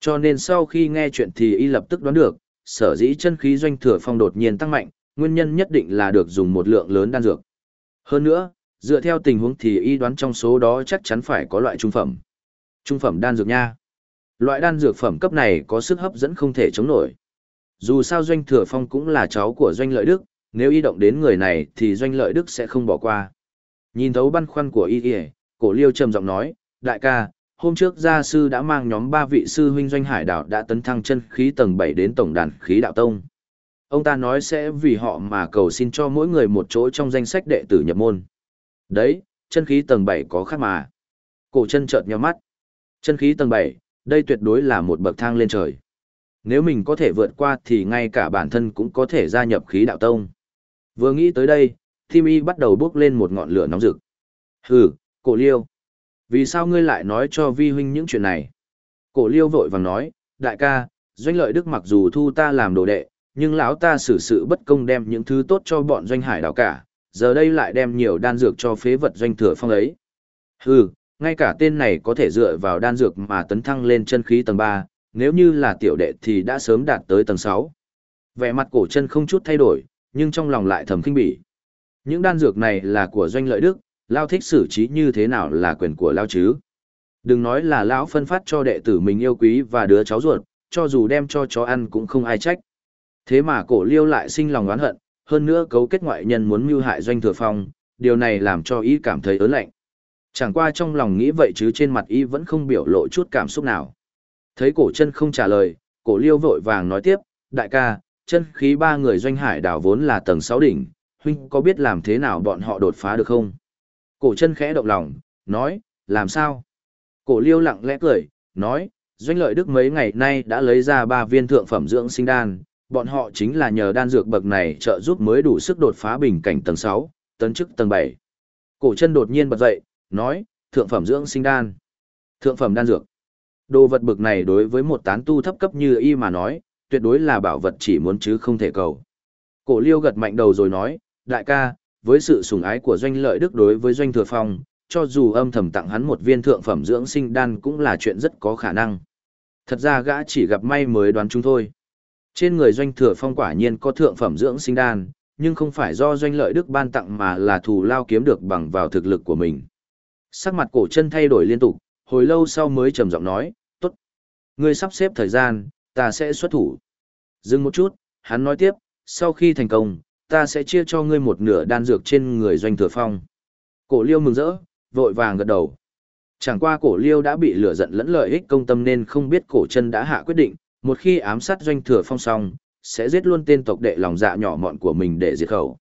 Cho nên sau khi nghe chuyện thì y lập tức đoán được, sở dĩ chân khí doanh thừa phong đột nhiên tăng mạnh, nguyên nhân nhất định là được dùng một lượng lớn đan dược. Hơn nữa, dựa theo tình huống thì y đoán trong số đó chắc chắn phải có loại trung phẩm. Trung phẩm đan dược nha. Loại đan dược phẩm cấp này có sức hấp dẫn không thể chống nổi. Dù sao doanh thừa phong cũng là cháu của doanh lợi đức, nếu y động đến người này thì doanh lợi đức sẽ không bỏ qua. Nhìn thấu băn khoăn của y y, cổ liêu trầm giọng nói, đại ca, hôm trước gia sư đã mang nhóm ba vị sư huynh doanh hải đạo đã tấn thăng chân khí tầng 7 đến tổng đàn khí đạo tông. Ông ta nói sẽ vì họ mà cầu xin cho mỗi người một chỗ trong danh sách đệ tử nhập môn. Đấy, chân khí tầng 7 có khác mà. Cổ chân chợt nhíu mắt. Chân khí tầng 7, đây tuyệt đối là một bậc thang lên trời. Nếu mình có thể vượt qua thì ngay cả bản thân cũng có thể gia nhập khí đạo tông. Vừa nghĩ tới đây, Tim Y bắt đầu bước lên một ngọn lửa nóng rực. Hừ, cổ liêu. Vì sao ngươi lại nói cho vi huynh những chuyện này? Cổ liêu vội vàng nói, đại ca, doanh lợi đức mặc dù thu ta làm đồ đệ, nhưng lão ta xử sự bất công đem những thứ tốt cho bọn doanh hải đảo cả, giờ đây lại đem nhiều đan dược cho phế vật doanh thừa phong ấy. Hừ, ngay cả tên này có thể dựa vào đan dược mà tấn thăng lên chân khí tầng 3, nếu như là tiểu đệ thì đã sớm đạt tới tầng 6. Vẻ mặt cổ chân không chút thay đổi, nhưng trong lòng lại thầm kinh bỉ. Những đan dược này là của doanh lợi đức, Lao thích xử trí như thế nào là quyền của Lao chứ. Đừng nói là lão phân phát cho đệ tử mình yêu quý và đứa cháu ruột, cho dù đem cho chó ăn cũng không ai trách. Thế mà cổ liêu lại sinh lòng oán hận, hơn nữa cấu kết ngoại nhân muốn mưu hại doanh thừa phong, điều này làm cho y cảm thấy ớn lạnh. Chẳng qua trong lòng nghĩ vậy chứ trên mặt y vẫn không biểu lộ chút cảm xúc nào. Thấy cổ chân không trả lời, cổ liêu vội vàng nói tiếp, đại ca, chân khí ba người doanh hải đảo vốn là tầng sáu đỉnh, huynh có biết làm thế nào bọn họ đột phá được không? Cổ chân khẽ động lòng, nói, làm sao? Cổ liêu lặng lẽ cười, nói, doanh lợi đức mấy ngày nay đã lấy ra ba viên thượng phẩm dưỡng sinh đan, bọn họ chính là nhờ đan dược bậc này trợ giúp mới đủ sức đột phá bình cảnh tầng 6, tấn chức tầng 7. Cổ chân đột nhiên bật dậy, nói, thượng phẩm dưỡng sinh đan. Thượng phẩm đan dược. Đồ vật bực này đối với một tán tu thấp cấp như y mà nói, tuyệt đối là bảo vật chỉ muốn chứ không thể cầu. Cổ liêu gật mạnh đầu rồi nói, đại ca, với sự sủng ái của doanh lợi đức đối với doanh thừa phong, cho dù âm thầm tặng hắn một viên thượng phẩm dưỡng sinh đan cũng là chuyện rất có khả năng. Thật ra gã chỉ gặp may mới đoán chúng thôi. Trên người doanh thừa phong quả nhiên có thượng phẩm dưỡng sinh đan, nhưng không phải do doanh lợi đức ban tặng mà là thù lao kiếm được bằng vào thực lực của mình. Sắc mặt cổ chân thay đổi liên tục, hồi lâu sau mới trầm giọng nói, tốt. Ngươi sắp xếp thời gian, ta sẽ xuất thủ. Dừng một chút, hắn nói tiếp, sau khi thành công, ta sẽ chia cho ngươi một nửa đan dược trên người doanh thừa phong. Cổ liêu mừng rỡ, vội vàng gật đầu. Chẳng qua cổ liêu đã bị lửa giận lẫn lợi ích công tâm nên không biết cổ chân đã hạ quyết định, một khi ám sát doanh thừa phong xong, sẽ giết luôn tên tộc đệ lòng dạ nhỏ mọn của mình để diệt khẩu.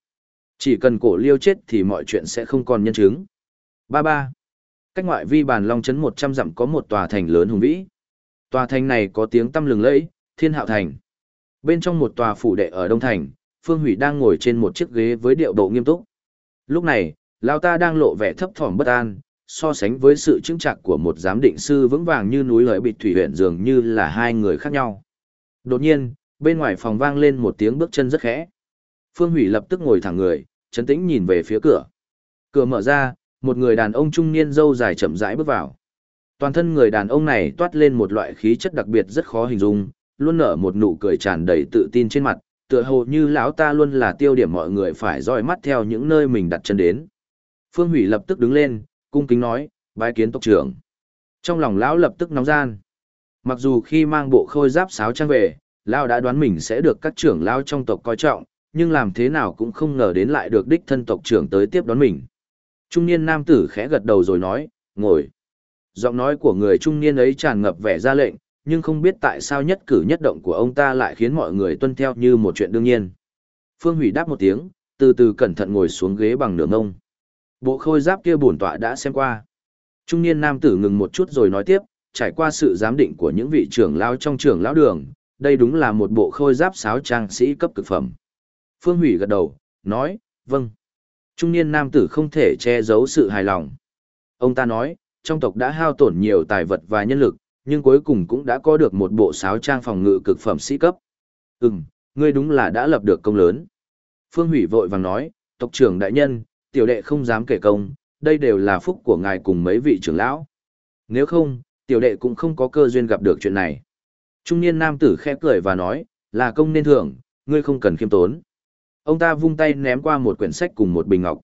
Chỉ cần cổ liêu chết thì mọi chuyện sẽ không còn nhân chứng. Ba ba. Cách ngoại vi bàn long chấn 100 dặm có một tòa thành lớn hùng vĩ. Tòa thành này có tiếng tăm lừng lẫy, Thiên Hạo Thành. Bên trong một tòa phủ đệ ở Đông Thành, Phương Hủy đang ngồi trên một chiếc ghế với điệu độ nghiêm túc. Lúc này, Lao ta đang lộ vẻ thấp thỏm bất an, so sánh với sự chứng chặt của một giám định sư vững vàng như núi lợi bịt thủy huyện dường như là hai người khác nhau. Đột nhiên, bên ngoài phòng vang lên một tiếng bước chân rất khẽ. Phương Hủy lập tức ngồi thẳng người, chấn tĩnh nhìn về phía cửa. Cửa mở ra, một người đàn ông trung niên dâu dài chậm rãi bước vào. Toàn thân người đàn ông này toát lên một loại khí chất đặc biệt rất khó hình dung, luôn nở một nụ cười tràn đầy tự tin trên mặt, tựa hồ như lão ta luôn là tiêu điểm mọi người phải dõi mắt theo những nơi mình đặt chân đến. Phương Hủy lập tức đứng lên, cung kính nói, bái kiến tộc trưởng. Trong lòng lão lập tức nóng gian. Mặc dù khi mang bộ khôi giáp sáo trang về, lão đã đoán mình sẽ được các trưởng lão trong tộc coi trọng, nhưng làm thế nào cũng không ngờ đến lại được đích thân tộc trưởng tới tiếp đón mình. Trung niên nam tử khẽ gật đầu rồi nói, ngồi. Giọng nói của người trung niên ấy tràn ngập vẻ ra lệnh, nhưng không biết tại sao nhất cử nhất động của ông ta lại khiến mọi người tuân theo như một chuyện đương nhiên. Phương Hủy đáp một tiếng, từ từ cẩn thận ngồi xuống ghế bằng nửa ngông. Bộ khôi giáp kia bổn tọa đã xem qua. Trung niên nam tử ngừng một chút rồi nói tiếp, trải qua sự giám định của những vị trưởng lão trong trưởng lão đường, đây đúng là một bộ khôi giáp sáo trang sĩ cấp cực phẩm. Phương Hủy gật đầu, nói, vâng. Trung niên nam tử không thể che giấu sự hài lòng. Ông ta nói, trong tộc đã hao tổn nhiều tài vật và nhân lực, nhưng cuối cùng cũng đã có được một bộ sáo trang phòng ngự cực phẩm sĩ cấp. Ừm, ngươi đúng là đã lập được công lớn. Phương Hủy vội vàng nói, tộc trưởng đại nhân, tiểu đệ không dám kể công, đây đều là phúc của ngài cùng mấy vị trưởng lão. Nếu không, tiểu đệ cũng không có cơ duyên gặp được chuyện này. Trung niên nam tử khẽ cười và nói, là công nên thưởng, ngươi không cần khiêm tốn. Ông ta vung tay ném qua một quyển sách cùng một bình ngọc.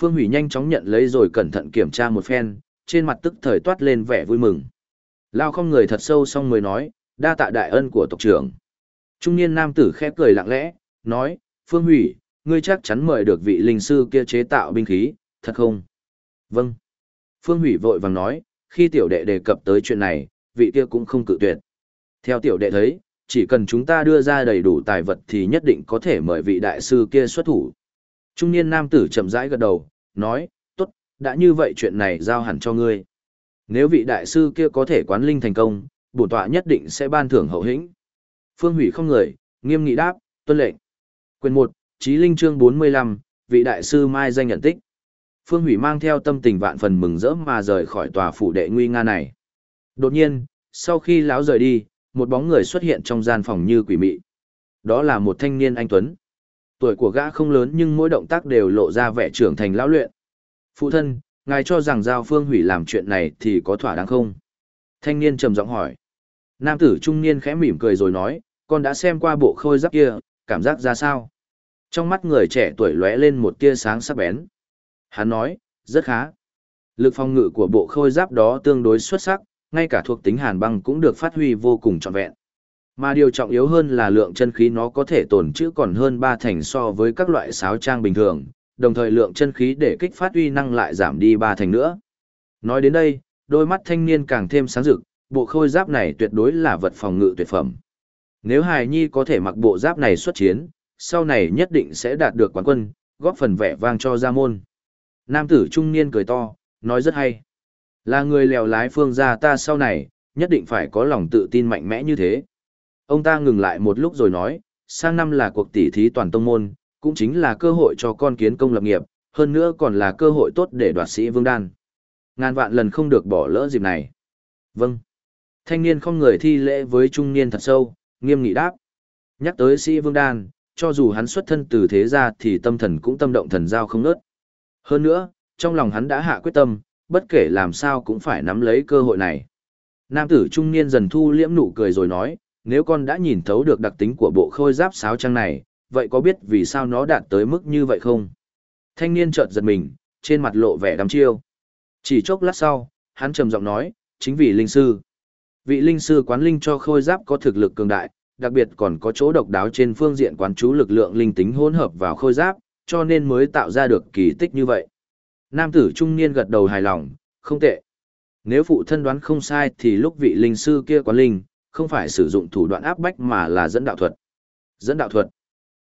Phương Hủy nhanh chóng nhận lấy rồi cẩn thận kiểm tra một phen, trên mặt tức thời toát lên vẻ vui mừng. Lao không người thật sâu xong mới nói, đa tạ đại ân của tộc trưởng. Trung niên nam tử khẽ cười lặng lẽ, nói, Phương Hủy, ngươi chắc chắn mời được vị linh sư kia chế tạo binh khí, thật không? Vâng. Phương Hủy vội vàng nói, khi tiểu đệ đề cập tới chuyện này, vị kia cũng không cự tuyệt. Theo tiểu đệ thấy, chỉ cần chúng ta đưa ra đầy đủ tài vật thì nhất định có thể mời vị đại sư kia xuất thủ. Trung niên nam tử chậm rãi gật đầu, nói, tốt, đã như vậy chuyện này giao hẳn cho ngươi. Nếu vị đại sư kia có thể quán linh thành công, bổn tọa nhất định sẽ ban thưởng hậu hĩnh. Phương hủy không người, nghiêm nghị đáp, tuân lệnh. Quyền 1, Chí Linh chương 45, vị đại sư Mai danh nhận tích. Phương hủy mang theo tâm tình vạn phần mừng rỡ mà rời khỏi tòa phủ đệ nguy nga này. Đột nhiên, sau khi lão rời đi, một bóng người xuất hiện trong gian phòng như quỷ mị. Đó là một thanh niên anh Tuấn. Tuổi của gã không lớn nhưng mỗi động tác đều lộ ra vẻ trưởng thành lão luyện. Phụ thân, ngài cho rằng Giao Phương hủy làm chuyện này thì có thỏa đáng không? Thanh niên trầm giọng hỏi. Nam tử trung niên khẽ mỉm cười rồi nói, con đã xem qua bộ khôi giáp kia, cảm giác ra sao? Trong mắt người trẻ tuổi lóe lên một tia sáng sắc bén. Hắn nói, rất khá. Lực phòng ngự của bộ khôi giáp đó tương đối xuất sắc, ngay cả thuộc tính hàn băng cũng được phát huy vô cùng trọn vẹn. Mà điều trọng yếu hơn là lượng chân khí nó có thể tồn trữ còn hơn ba thành so với các loại sáo trang bình thường, đồng thời lượng chân khí để kích phát uy năng lại giảm đi ba thành nữa. Nói đến đây, đôi mắt thanh niên càng thêm sáng rực, bộ khôi giáp này tuyệt đối là vật phòng ngự tuyệt phẩm. Nếu Hải Nhi có thể mặc bộ giáp này xuất chiến, sau này nhất định sẽ đạt được quán quân, góp phần vẻ vang cho gia môn. Nam tử trung niên cười to, nói rất hay. Là người lèo lái phương gia ta sau này, nhất định phải có lòng tự tin mạnh mẽ như thế. Ông ta ngừng lại một lúc rồi nói, sang năm là cuộc tỷ thí toàn tông môn, cũng chính là cơ hội cho con kiến công lập nghiệp, hơn nữa còn là cơ hội tốt để đoạt sĩ vương đan. Ngàn vạn lần không được bỏ lỡ dịp này. Vâng. Thanh niên không người thi lễ với trung niên thật sâu, nghiêm nghị đáp. Nhắc tới sĩ vương đan, cho dù hắn xuất thân từ thế gia thì tâm thần cũng tâm động thần giao không nớt. Hơn nữa, trong lòng hắn đã hạ quyết tâm, bất kể làm sao cũng phải nắm lấy cơ hội này. Nam tử trung niên dần thu liễm nụ cười rồi nói, nếu con đã nhìn thấu được đặc tính của bộ khôi giáp sáo trang này, vậy có biết vì sao nó đạt tới mức như vậy không? Thanh niên chợt giật mình, trên mặt lộ vẻ đăm chiêu. Chỉ chốc lát sau, hắn trầm giọng nói, chính vì linh sư. Vị linh sư quán linh cho khôi giáp có thực lực cường đại, đặc biệt còn có chỗ độc đáo trên phương diện quán chú lực lượng linh tính hỗn hợp vào khôi giáp, cho nên mới tạo ra được kỳ tích như vậy. Nam tử trung niên gật đầu hài lòng, không tệ. Nếu phụ thân đoán không sai thì lúc vị linh sư kia quán linh, không phải sử dụng thủ đoạn áp bách mà là dẫn đạo thuật. Dẫn đạo thuật.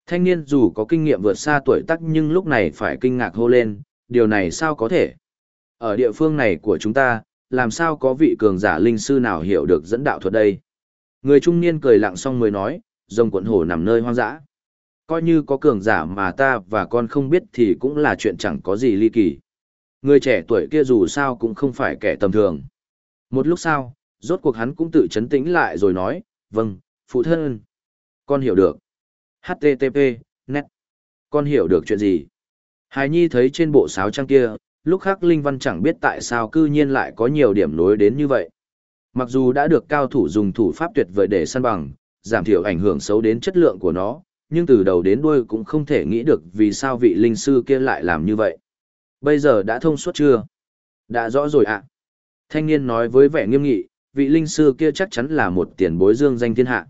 Thanh niên dù có kinh nghiệm vượt xa tuổi tác nhưng lúc này phải kinh ngạc hô lên, điều này sao có thể? Ở địa phương này của chúng ta, làm sao có vị cường giả linh sư nào hiểu được dẫn đạo thuật đây? Người trung niên cười lặng xong mới nói, rồng quận hổ nằm nơi hoang dã. Coi như có cường giả mà ta và con không biết thì cũng là chuyện chẳng có gì ly kỳ. Người trẻ tuổi kia dù sao cũng không phải kẻ tầm thường. Một lúc sau, rốt cuộc hắn cũng tự chấn tĩnh lại rồi nói, vâng, phụ thân. Con hiểu được. HTTP, net. Con hiểu được chuyện gì? Hải Nhi thấy trên bộ sáo trang kia, lúc khác Linh Văn chẳng biết tại sao cư nhiên lại có nhiều điểm nối đến như vậy. Mặc dù đã được cao thủ dùng thủ pháp tuyệt vời để săn bằng, giảm thiểu ảnh hưởng xấu đến chất lượng của nó, nhưng từ đầu đến đuôi cũng không thể nghĩ được vì sao vị linh sư kia lại làm như vậy. Bây giờ đã thông suốt chưa? Đã rõ rồi ạ. Thanh niên nói với vẻ nghiêm nghị, vị linh sư kia chắc chắn là một tiền bối dương danh thiên hạ.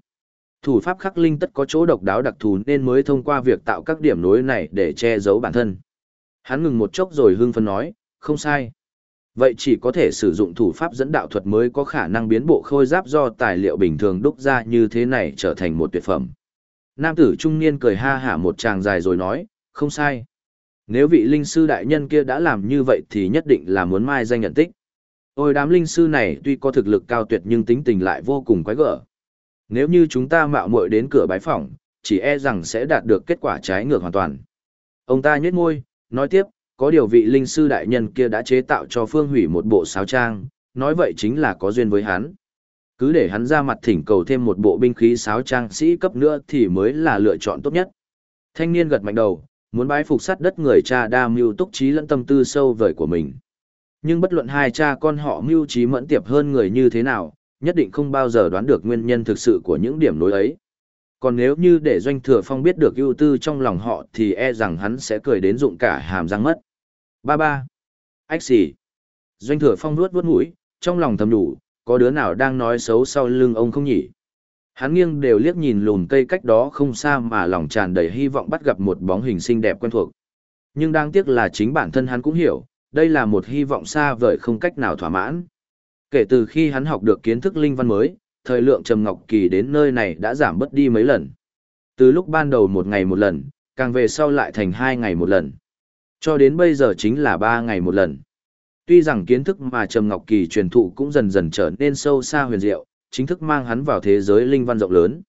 Thủ pháp khắc linh tất có chỗ độc đáo đặc thù nên mới thông qua việc tạo các điểm nối này để che giấu bản thân. Hắn ngừng một chốc rồi hưng phấn nói, không sai. Vậy chỉ có thể sử dụng thủ pháp dẫn đạo thuật mới có khả năng biến bộ khôi giáp do tài liệu bình thường đúc ra như thế này trở thành một tuyệt phẩm. Nam tử trung niên cười ha hả một tràng dài rồi nói, không sai. Nếu vị linh sư đại nhân kia đã làm như vậy thì nhất định là muốn mai danh nhận tích. Ôi đám linh sư này tuy có thực lực cao tuyệt nhưng tính tình lại vô cùng quái gở. Nếu như chúng ta mạo muội đến cửa bái phỏng, chỉ e rằng sẽ đạt được kết quả trái ngược hoàn toàn. Ông ta nhếch môi, nói tiếp, có điều vị linh sư đại nhân kia đã chế tạo cho Phương Hủy một bộ sáo trang, nói vậy chính là có duyên với hắn. Cứ để hắn ra mặt thỉnh cầu thêm một bộ binh khí sáo trang sĩ cấp nữa thì mới là lựa chọn tốt nhất. Thanh niên gật mạnh đầu, muốn bái phục sắt đất người cha đa mưu túc trí lẫn tâm tư sâu vời của mình. Nhưng bất luận hai cha con họ mưu trí mẫn tiệp hơn người như thế nào, nhất định không bao giờ đoán được nguyên nhân thực sự của những điểm nối ấy. Còn nếu như để Doanh Thừa Phong biết được ưu tư trong lòng họ thì e rằng hắn sẽ cười đến rụng cả hàm răng mất. Ba ba. Ách xì. Doanh Thừa Phong nuốt vuốt mũi, trong lòng thầm đủ, có đứa nào đang nói xấu sau lưng ông không nhỉ? Hắn nghiêng đều liếc nhìn lùn cây cách đó không xa mà lòng tràn đầy hy vọng bắt gặp một bóng hình xinh đẹp quen thuộc. Nhưng đáng tiếc là chính bản thân hắn cũng hiểu, đây là một hy vọng xa vời không cách nào thỏa mãn. Kể từ khi hắn học được kiến thức linh văn mới, thời lượng Trầm Ngọc Kỳ đến nơi này đã giảm bớt đi mấy lần. Từ lúc ban đầu một ngày một lần, càng về sau lại thành hai ngày một lần. Cho đến bây giờ chính là ba ngày một lần. Tuy rằng kiến thức mà Trầm Ngọc Kỳ truyền thụ cũng dần dần trở nên sâu xa huyền diệu, chính thức mang hắn vào thế giới linh văn rộng lớn.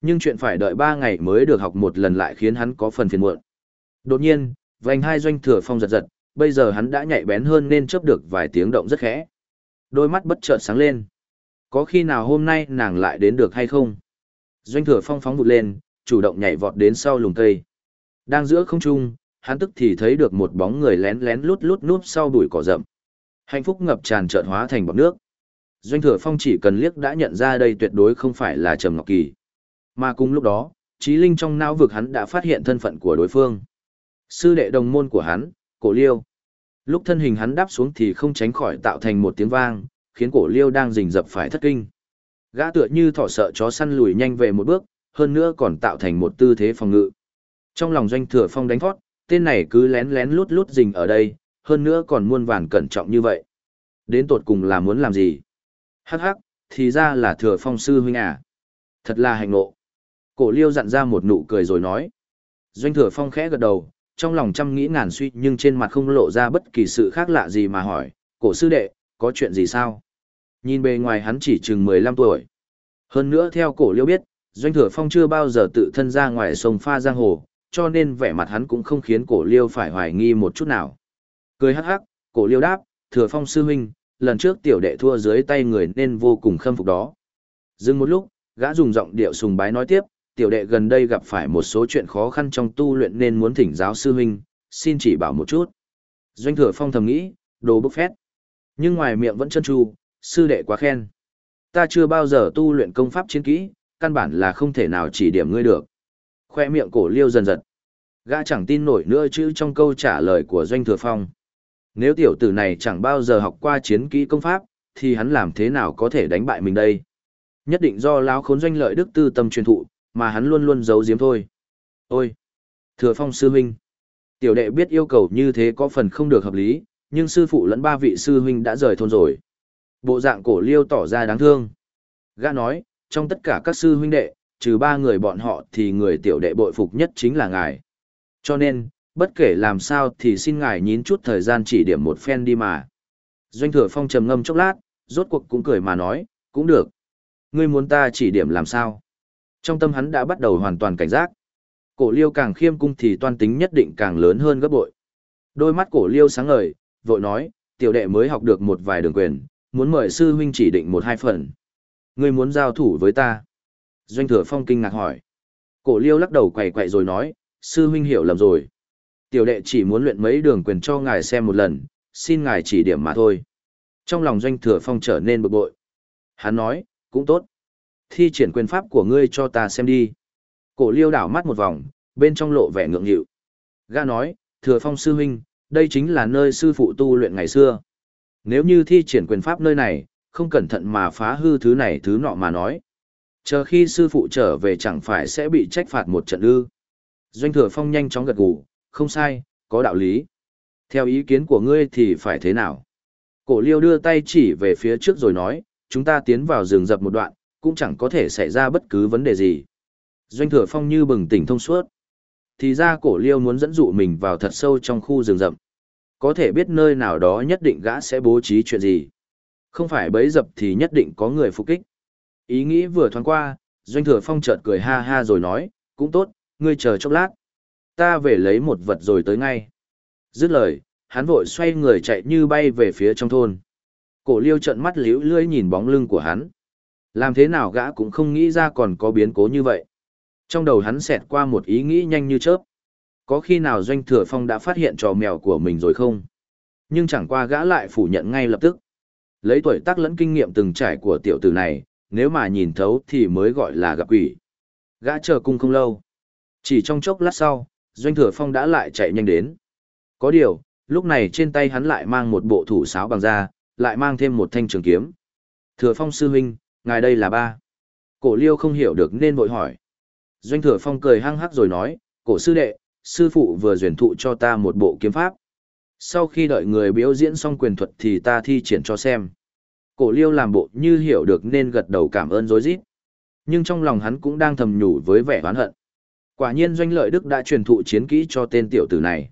Nhưng chuyện phải đợi ba ngày mới được học một lần lại khiến hắn có phần phiền muộn. Đột nhiên, vành hai doanh thừa phong giật giật, bây giờ hắn đã nhạy bén hơn nên chớp được vài tiếng động rất khẽ. Đôi mắt bất chợt sáng lên. Có khi nào hôm nay nàng lại đến được hay không? Doanh thừa phong phóng vụt lên, chủ động nhảy vọt đến sau lùm cây. Đang giữa không trung, hắn tức thì thấy được một bóng người lén lén lút lút núp sau bụi cỏ rậm. Hạnh phúc ngập tràn chợt hóa thành bọt nước. Doanh thừa phong chỉ cần liếc đã nhận ra đây tuyệt đối không phải là Trầm Ngọc Kỳ. Mà cùng lúc đó, trí linh trong não vực hắn đã phát hiện thân phận của đối phương. Sư đệ đồng môn của hắn, cổ liêu. Lúc thân hình hắn đáp xuống thì không tránh khỏi tạo thành một tiếng vang, khiến cổ liêu đang rình rập phải thất kinh. Gã tựa như thỏ sợ chó săn lùi nhanh về một bước, hơn nữa còn tạo thành một tư thế phòng ngự. Trong lòng doanh thừa phong đánh thoát, tên này cứ lén lén lút lút rình ở đây, hơn nữa còn muôn vàn cẩn trọng như vậy. Đến tột cùng là muốn làm gì? Hắc hắc, thì ra là thừa phong sư huynh à. Thật là hành nộ. Cổ liêu dặn ra một nụ cười rồi nói. Doanh thừa phong khẽ gật đầu, trong lòng trăm nghĩ ngàn suy nhưng trên mặt không lộ ra bất kỳ sự khác lạ gì mà hỏi, cổ sư đệ, có chuyện gì sao? Nhìn bề ngoài hắn chỉ chừng 15 tuổi. Hơn nữa theo cổ liêu biết, Doanh Thừa Phong chưa bao giờ tự thân ra ngoài sông pha giang hồ, cho nên vẻ mặt hắn cũng không khiến cổ liêu phải hoài nghi một chút nào. Cười hắc hắc, cổ liêu đáp, Thừa Phong sư huynh, lần trước tiểu đệ thua dưới tay người nên vô cùng khâm phục đó. Dừng một lúc, gã dùng giọng điệu sùng bái nói tiếp, tiểu đệ gần đây gặp phải một số chuyện khó khăn trong tu luyện nên muốn thỉnh giáo sư huynh, xin chỉ bảo một chút. Doanh thừa phong thầm nghĩ, đồ bức phét. Nhưng ngoài miệng vẫn chân tru, sư đệ quá khen. Ta chưa bao giờ tu luyện công pháp chiến kỹ, căn bản là không thể nào chỉ điểm ngươi được. Khoe miệng cổ liêu dần dần. Gã chẳng tin nổi nữa chứ trong câu trả lời của Doanh Thừa Phong. Nếu tiểu tử này chẳng bao giờ học qua chiến kỹ công pháp, thì hắn làm thế nào có thể đánh bại mình đây? Nhất định do lão khốn doanh lợi đức tư tâm truyền thụ, mà hắn luôn luôn giấu giếm thôi. Ôi! Thừa phong sư huynh! Tiểu đệ biết yêu cầu như thế có phần không được hợp lý, nhưng sư phụ lẫn ba vị sư huynh đã rời thôn rồi. Bộ dạng cổ liêu tỏ ra đáng thương. Gã nói, trong tất cả các sư huynh đệ, trừ ba người bọn họ thì người tiểu đệ bội phục nhất chính là ngài. Cho nên, bất kể làm sao thì xin ngài nhín chút thời gian chỉ điểm một phen đi mà. Doanh thừa phong trầm ngâm chốc lát, rốt cuộc cũng cười mà nói, cũng được. Ngươi muốn ta chỉ điểm làm sao? Trong tâm hắn đã bắt đầu hoàn toàn cảnh giác. Cổ liêu càng khiêm cung thì toan tính nhất định càng lớn hơn gấp bội. Đôi mắt cổ liêu sáng ngời, vội nói, tiểu đệ mới học được một vài đường quyền, muốn mời sư huynh chỉ định một hai phần. Ngươi muốn giao thủ với ta? Doanh thừa phong kinh ngạc hỏi. Cổ liêu lắc đầu quậy quậy rồi nói, sư huynh hiểu lầm rồi. Tiểu đệ chỉ muốn luyện mấy đường quyền cho ngài xem một lần, xin ngài chỉ điểm mà thôi. Trong lòng doanh thừa phong trở nên bực bội. Hắn nói, cũng tốt. Thi triển quyền pháp của ngươi cho ta xem đi. Cổ liêu đảo mắt một vòng, bên trong lộ vẻ ngượng nghịu. Gã nói, thừa phong sư huynh, đây chính là nơi sư phụ tu luyện ngày xưa. Nếu như thi triển quyền pháp nơi này, không cẩn thận mà phá hư thứ này thứ nọ mà nói. Chờ khi sư phụ trở về chẳng phải sẽ bị trách phạt một trận ư. Doanh thừa phong nhanh chóng gật gù, không sai, có đạo lý. Theo ý kiến của ngươi thì phải thế nào? Cổ liêu đưa tay chỉ về phía trước rồi nói, chúng ta tiến vào rừng rập một đoạn, cũng chẳng có thể xảy ra bất cứ vấn đề gì. Doanh thừa phong như bừng tỉnh thông suốt. Thì ra cổ liêu muốn dẫn dụ mình vào thật sâu trong khu rừng rậm. Có thể biết nơi nào đó nhất định gã sẽ bố trí chuyện gì. Không phải bấy dập thì nhất định có người phục kích. Ý nghĩ vừa thoáng qua, doanh thừa phong chợt cười ha ha rồi nói, cũng tốt, ngươi chờ chốc lát. Ta về lấy một vật rồi tới ngay. Dứt lời, hắn vội xoay người chạy như bay về phía trong thôn. Cổ liêu trợn mắt liễu lưỡi nhìn bóng lưng của hắn. Làm thế nào gã cũng không nghĩ ra còn có biến cố như vậy. Trong đầu hắn xẹt qua một ý nghĩ nhanh như chớp. Có khi nào doanh thừa phong đã phát hiện trò mèo của mình rồi không? Nhưng chẳng qua gã lại phủ nhận ngay lập tức. Lấy tuổi tác lẫn kinh nghiệm từng trải của tiểu tử này, nếu mà nhìn thấu thì mới gọi là gặp quỷ. Gã chờ cung không lâu. Chỉ trong chốc lát sau, Doanh Thừa Phong đã lại chạy nhanh đến. Có điều, lúc này trên tay hắn lại mang một bộ thủ sáo bằng da, lại mang thêm một thanh trường kiếm. Thừa Phong sư huynh, ngài đây là ba. Cổ liêu không hiểu được nên vội hỏi. Doanh Thừa Phong cười hăng hắc rồi nói, cổ sư đệ, sư phụ vừa duyển thụ cho ta một bộ kiếm pháp. Sau khi đợi người biểu diễn xong quyền thuật thì ta thi triển cho xem. Cổ liêu làm bộ như hiểu được nên gật đầu cảm ơn rối rít. Nhưng trong lòng hắn cũng đang thầm nhủ với vẻ oán hận. Quả nhiên doanh lợi đức đã truyền thụ chiến kỹ cho tên tiểu tử này.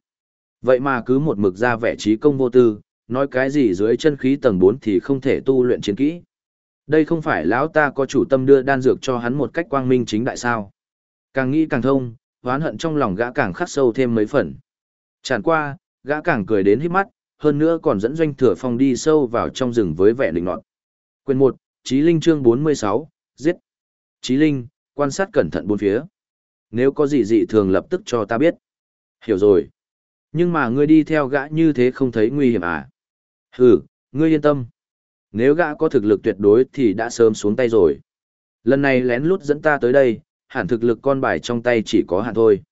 Vậy mà cứ một mực ra vẻ trí công vô tư, nói cái gì dưới chân khí tầng 4 thì không thể tu luyện chiến kỹ. Đây không phải lão ta có chủ tâm đưa đan dược cho hắn một cách quang minh chính đại sao. Càng nghĩ càng thông, oán hận trong lòng gã càng khắc sâu thêm mấy phần. Chẳng qua, gã càng cười đến hít mắt, hơn nữa còn dẫn doanh thừa phong đi sâu vào trong rừng với vẻ định nọt. Quyền 1, Chí Linh chương 46, giết. Chí Linh, quan sát cẩn thận bốn phía. Nếu có gì dị thường lập tức cho ta biết. Hiểu rồi. Nhưng mà ngươi đi theo gã như thế không thấy nguy hiểm à? Hừ, ngươi yên tâm. Nếu gã có thực lực tuyệt đối thì đã sớm xuống tay rồi. Lần này lén lút dẫn ta tới đây, hẳn thực lực con bài trong tay chỉ có hạn thôi.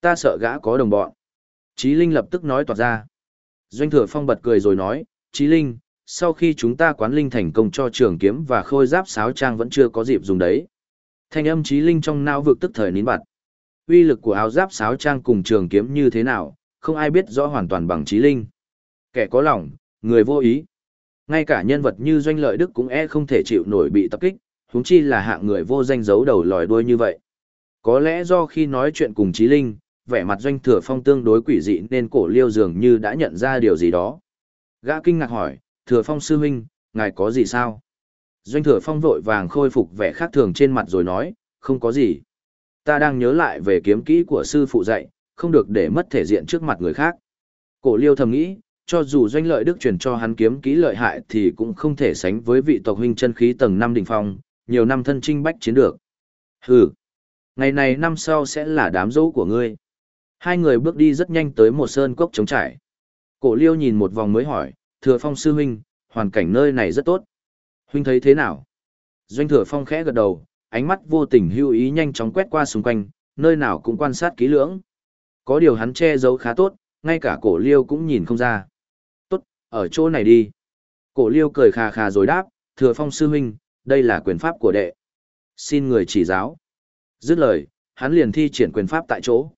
Ta sợ gã có đồng bọn. Chí Linh lập tức nói toạc ra. Doanh thừa phong bật cười rồi nói, Chí Linh, sau khi chúng ta quán linh thành công cho trường kiếm và khôi giáp sáo trang vẫn chưa có dịp dùng đấy. Thanh âm Chí Linh trong não vực tức thời nín bặt. Uy lực của áo giáp sáo trang cùng trường kiếm như thế nào, không ai biết rõ hoàn toàn bằng Chí Linh. Kẻ có lòng, người vô ý. Ngay cả nhân vật như Doanh Lợi Đức cũng e không thể chịu nổi bị tập kích, huống chi là hạng người vô danh giấu đầu lòi đuôi như vậy. Có lẽ do khi nói chuyện cùng Chí Linh, vẻ mặt doanh thừa phong tương đối quỷ dị nên cổ liêu dường như đã nhận ra điều gì đó. Gã kinh ngạc hỏi, thừa phong sư huynh, ngài có gì sao? Doanh thừa phong vội vàng khôi phục vẻ khác thường trên mặt rồi nói, không có gì. Ta đang nhớ lại về kiếm kỹ của sư phụ dạy, không được để mất thể diện trước mặt người khác. Cổ liêu thầm nghĩ, cho dù doanh lợi đức truyền cho hắn kiếm kỹ lợi hại thì cũng không thể sánh với vị tộc huynh chân khí tầng năm đỉnh phong, nhiều năm thân trinh bách chiến được. Hừ, ngày này năm sau sẽ là đám dỗ của ngươi. Hai người bước đi rất nhanh tới một sơn cốc trống trải. Cổ liêu nhìn một vòng mới hỏi, thừa phong sư huynh, hoàn cảnh nơi này rất tốt. Huynh thấy thế nào? Doanh thừa phong khẽ gật đầu, ánh mắt vô tình hưu ý nhanh chóng quét qua xung quanh, nơi nào cũng quan sát kỹ lưỡng. Có điều hắn che giấu khá tốt, ngay cả cổ liêu cũng nhìn không ra. Ở chỗ này đi. Cổ liêu cười khà khà rồi đáp, thừa phong sư huynh, đây là quyền pháp của đệ. Xin người chỉ giáo. Dứt lời, hắn liền thi triển quyền pháp tại chỗ.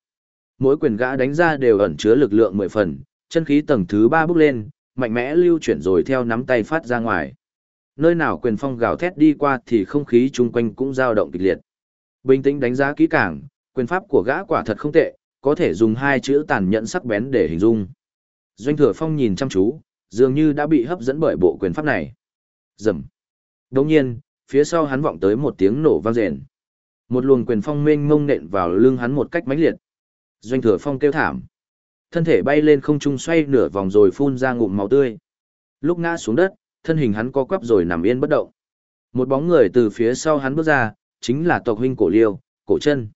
Mỗi quyền gã đánh ra đều ẩn chứa lực lượng mười phần, chân khí tầng thứ ba bước lên, mạnh mẽ lưu chuyển rồi theo nắm tay phát ra ngoài. Nơi nào quyền phong gào thét đi qua thì không khí chung quanh cũng dao động kịch liệt. Bình tĩnh đánh giá kỹ càng, quyền pháp của gã quả thật không tệ, có thể dùng hai chữ tàn nhẫn sắc bén để hình dung. Doanh thừa phong nhìn chăm chú, dường như đã bị hấp dẫn bởi bộ quyền pháp này. Rầm. Đồng nhiên, phía sau hắn vọng tới một tiếng nổ vang rền. Một luồng quyền phong mênh mông nện vào lưng hắn một cách mãnh liệt. Doanh thừa phong kêu thảm. Thân thể bay lên không trung xoay nửa vòng rồi phun ra ngụm máu tươi. Lúc ngã xuống đất, thân hình hắn co quắp rồi nằm yên bất động. Một bóng người từ phía sau hắn bước ra, chính là tộc huynh cổ liêu, cổ chân.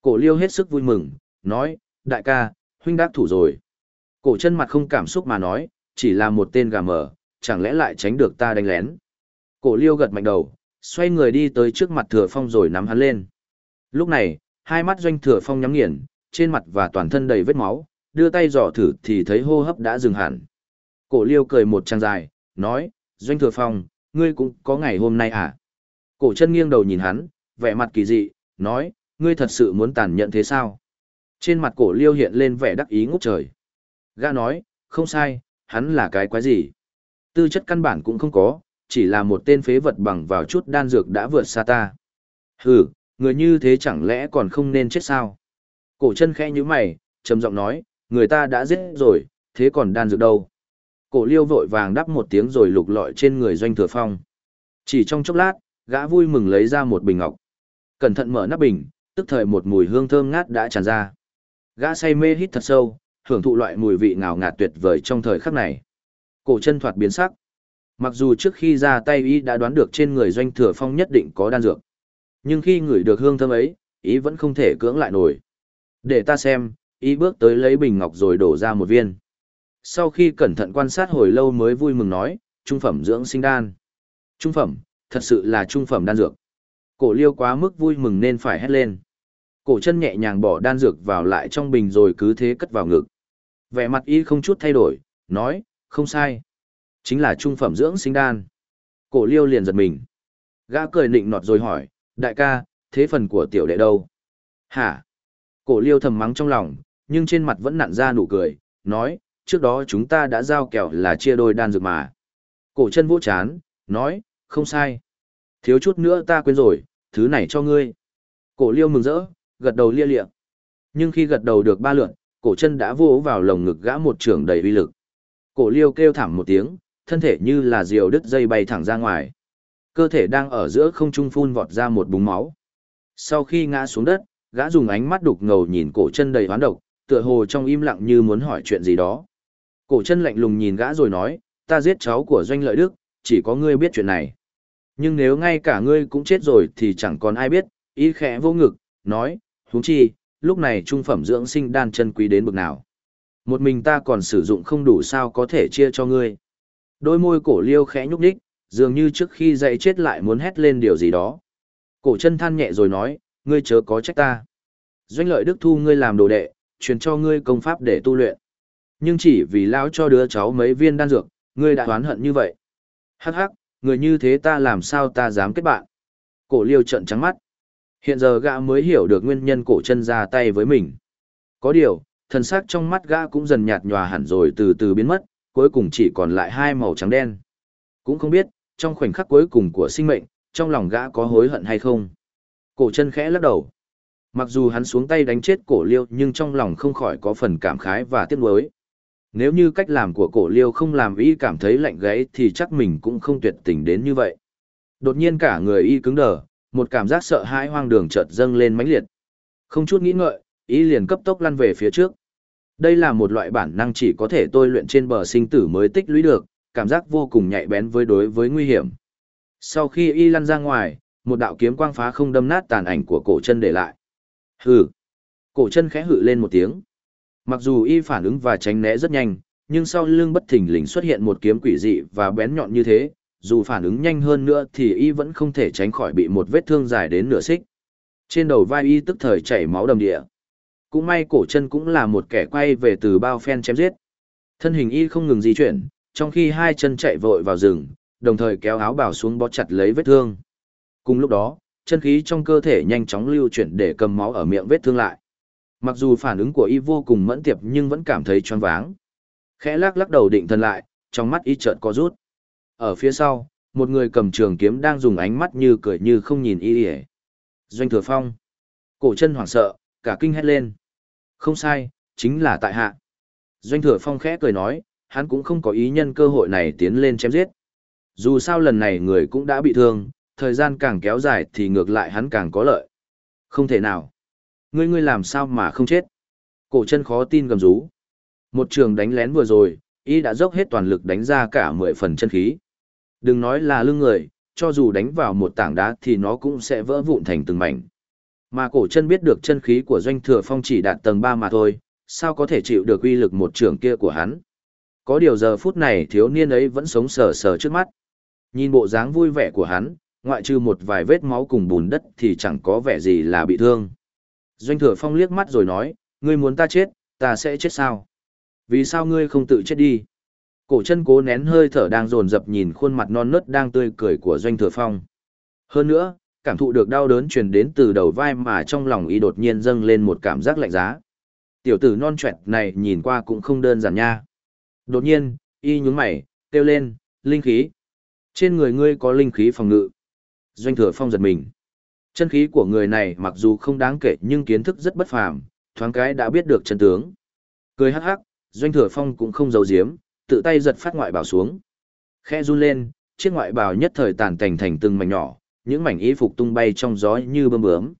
Cổ liêu hết sức vui mừng, nói, đại ca, huynh đắc thủ rồi. Cổ chân mặt không cảm xúc mà nói, chỉ là một tên gà mờ, chẳng lẽ lại tránh được ta đánh lén. Cổ liêu gật mạnh đầu, xoay người đi tới trước mặt thừa phong rồi nắm hắn lên. Lúc này, hai mắt doanh thừa phong nhắm nghiền, trên mặt và toàn thân đầy vết máu, đưa tay dò thử thì thấy hô hấp đã dừng hẳn. Cổ liêu cười một trang dài, nói, Doanh Thừa Phong, ngươi cũng có ngày hôm nay à? Cổ chân nghiêng đầu nhìn hắn, vẻ mặt kỳ dị, nói, ngươi thật sự muốn tàn nhẫn thế sao? Trên mặt cổ liêu hiện lên vẻ đắc ý ngút trời. Gã nói, không sai, hắn là cái quái gì? Tư chất căn bản cũng không có, chỉ là một tên phế vật bằng vào chút đan dược đã vượt xa ta. Hừ, người như thế chẳng lẽ còn không nên chết sao? Cổ chân khẽ như mày, trầm giọng nói, người ta đã giết rồi, thế còn đan dược đâu? Cổ liêu vội vàng đắp một tiếng rồi lục lọi trên người doanh thừa phong. Chỉ trong chốc lát, gã vui mừng lấy ra một bình ngọc. Cẩn thận mở nắp bình, tức thời một mùi hương thơm ngát đã tràn ra. Gã say mê hít thật sâu, hưởng thụ loại mùi vị ngào ngạt tuyệt vời trong thời khắc này. Cổ chân thoạt biến sắc. Mặc dù trước khi ra tay ý đã đoán được trên người doanh thừa phong nhất định có đan dược. Nhưng khi ngửi được hương thơm ấy, ý vẫn không thể cưỡng lại nổi. Để ta xem, ý bước tới lấy bình ngọc rồi đổ ra một viên. Sau khi cẩn thận quan sát hồi lâu mới vui mừng nói, trung phẩm dưỡng sinh đan. Trung phẩm, thật sự là trung phẩm đan dược. Cổ liêu quá mức vui mừng nên phải hét lên. Cổ chân nhẹ nhàng bỏ đan dược vào lại trong bình rồi cứ thế cất vào ngực. Vẻ mặt y không chút thay đổi, nói, không sai. Chính là trung phẩm dưỡng sinh đan. Cổ liêu liền giật mình. Gã cười nịnh nọt rồi hỏi, đại ca, thế phần của tiểu đệ đâu? Hả? Cổ liêu thầm mắng trong lòng, nhưng trên mặt vẫn nặn ra nụ cười, nói, trước đó chúng ta đã giao kèo là chia đôi đan dược mà. Cổ chân vỗ chán, nói, không sai. Thiếu chút nữa ta quên rồi, thứ này cho ngươi. Cổ liêu mừng rỡ, gật đầu lia lịa. Nhưng khi gật đầu được ba lượn, cổ chân đã vô vào lồng ngực gã một trường đầy uy lực. Cổ liêu kêu thảm một tiếng, thân thể như là diều đứt dây bay thẳng ra ngoài. Cơ thể đang ở giữa không trung phun vọt ra một búng máu. Sau khi ngã xuống đất, gã dùng ánh mắt đục ngầu nhìn cổ chân đầy hoán độc, tựa hồ trong im lặng như muốn hỏi chuyện gì đó. Cổ chân lạnh lùng nhìn gã rồi nói, ta giết cháu của doanh lợi đức, chỉ có ngươi biết chuyện này. Nhưng nếu ngay cả ngươi cũng chết rồi thì chẳng còn ai biết, ý khẽ vô ngực, nói, huống chi, lúc này trung phẩm dưỡng sinh đan chân quý đến bực nào. Một mình ta còn sử dụng không đủ sao có thể chia cho ngươi. Đôi môi cổ liêu khẽ nhúc nhích, dường như trước khi dậy chết lại muốn hét lên điều gì đó. Cổ chân than nhẹ rồi nói, ngươi chớ có trách ta. Doanh lợi đức thu ngươi làm đồ đệ, truyền cho ngươi công pháp để tu luyện. Nhưng chỉ vì lão cho đứa cháu mấy viên đan dược, ngươi đã oán hận như vậy. Hắc hắc, người như thế ta làm sao ta dám kết bạn. Cổ liêu trận trắng mắt. Hiện giờ gã mới hiểu được nguyên nhân cổ chân ra tay với mình. Có điều, thần sắc trong mắt gã cũng dần nhạt nhòa hẳn rồi từ từ biến mất, cuối cùng chỉ còn lại hai màu trắng đen. Cũng không biết, trong khoảnh khắc cuối cùng của sinh mệnh, trong lòng gã có hối hận hay không. Cổ chân khẽ lắc đầu. Mặc dù hắn xuống tay đánh chết cổ liêu nhưng trong lòng không khỏi có phần cảm khái và tiếc nuối. Nếu như cách làm của cổ liêu không làm y cảm thấy lạnh gáy thì chắc mình cũng không tuyệt tình đến như vậy. Đột nhiên cả người y cứng đờ, một cảm giác sợ hãi hoang đường chợt dâng lên mãnh liệt. Không chút nghĩ ngợi, y liền cấp tốc lăn về phía trước. Đây là một loại bản năng chỉ có thể tôi luyện trên bờ sinh tử mới tích lũy được, cảm giác vô cùng nhạy bén với đối với nguy hiểm. Sau khi y lăn ra ngoài, một đạo kiếm quang phá không đâm nát tàn ảnh của cổ chân để lại. Hừ. Cổ chân khẽ hự lên một tiếng. Mặc dù y phản ứng và tránh né rất nhanh, nhưng sau lưng bất thình lình xuất hiện một kiếm quỷ dị và bén nhọn như thế, dù phản ứng nhanh hơn nữa thì y vẫn không thể tránh khỏi bị một vết thương dài đến nửa xích. Trên đầu vai y tức thời chảy máu đầm địa. Cũng may cổ chân cũng là một kẻ quay về từ bao phen chém giết. Thân hình y không ngừng di chuyển, trong khi hai chân chạy vội vào rừng, đồng thời kéo áo bảo xuống bó chặt lấy vết thương. Cùng lúc đó, chân khí trong cơ thể nhanh chóng lưu chuyển để cầm máu ở miệng vết thương lại. Mặc dù phản ứng của y vô cùng mẫn tiệp nhưng vẫn cảm thấy choáng váng. Khẽ lắc lắc đầu định thần lại, trong mắt y chợt có rút. Ở phía sau, một người cầm trường kiếm đang dùng ánh mắt như cười như không nhìn y ỉa. Doanh thừa phong. Cổ chân hoảng sợ, cả kinh hét lên. Không sai, chính là tại hạ. Doanh thừa phong khẽ cười nói, hắn cũng không có ý nhân cơ hội này tiến lên chém giết. Dù sao lần này người cũng đã bị thương, thời gian càng kéo dài thì ngược lại hắn càng có lợi. Không thể nào. Ngươi ngươi làm sao mà không chết? Cổ chân khó tin gầm rú. Một trường đánh lén vừa rồi, y đã dốc hết toàn lực đánh ra cả mười phần chân khí. Đừng nói là lưng người, cho dù đánh vào một tảng đá thì nó cũng sẽ vỡ vụn thành từng mảnh. Mà cổ chân biết được chân khí của doanh thừa phong chỉ đạt tầng 3 mà thôi, sao có thể chịu được uy lực một trường kia của hắn. Có điều giờ phút này thiếu niên ấy vẫn sống sờ sờ trước mắt. Nhìn bộ dáng vui vẻ của hắn, ngoại trừ một vài vết máu cùng bùn đất thì chẳng có vẻ gì là bị thương. Doanh thừa phong liếc mắt rồi nói, ngươi muốn ta chết, ta sẽ chết sao? Vì sao ngươi không tự chết đi? Cổ chân cố nén hơi thở đang dồn dập nhìn khuôn mặt non nớt đang tươi cười của doanh thừa phong. Hơn nữa, cảm thụ được đau đớn truyền đến từ đầu vai mà trong lòng y đột nhiên dâng lên một cảm giác lạnh giá. Tiểu tử non trẻ này nhìn qua cũng không đơn giản nha. Đột nhiên, y nhún mày, kêu lên, linh khí. Trên người ngươi có linh khí phòng ngự. Doanh thừa phong giật mình. Chân khí của người này mặc dù không đáng kể nhưng kiến thức rất bất phàm, thoáng cái đã biết được chân tướng. Cười hắc hắc, doanh thừa phong cũng không giấu giếm, tự tay giật phát ngoại bảo xuống. Khe run lên, chiếc ngoại bào nhất thời tàn thành thành từng mảnh nhỏ, những mảnh y phục tung bay trong gió như bơm bướm.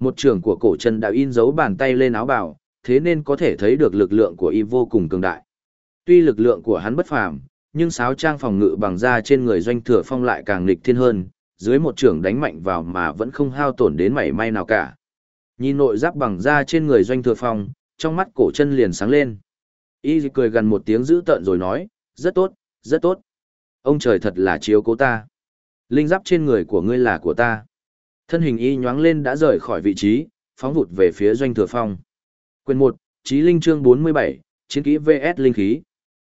Một trường của cổ chân đã in dấu bàn tay lên áo bào, thế nên có thể thấy được lực lượng của y vô cùng cường đại. Tuy lực lượng của hắn bất phàm, nhưng sáo trang phòng ngự bằng da trên người doanh thừa phong lại càng nghịch thiên hơn, dưới một trường đánh mạnh vào mà vẫn không hao tổn đến mảy may nào cả. Nhìn nội giáp bằng da trên người doanh thừa phong, trong mắt cổ chân liền sáng lên. Y cười gần một tiếng giữ tợn rồi nói, rất tốt, rất tốt. ông trời thật là chiếu cố ta. Linh giáp trên người của ngươi là của ta. Thân hình y nhoáng lên đã rời khỏi vị trí, phóng vụt về phía doanh thừa phong. Quyền 1, Chí Linh chương 47, chiến kỹ VS linh khí.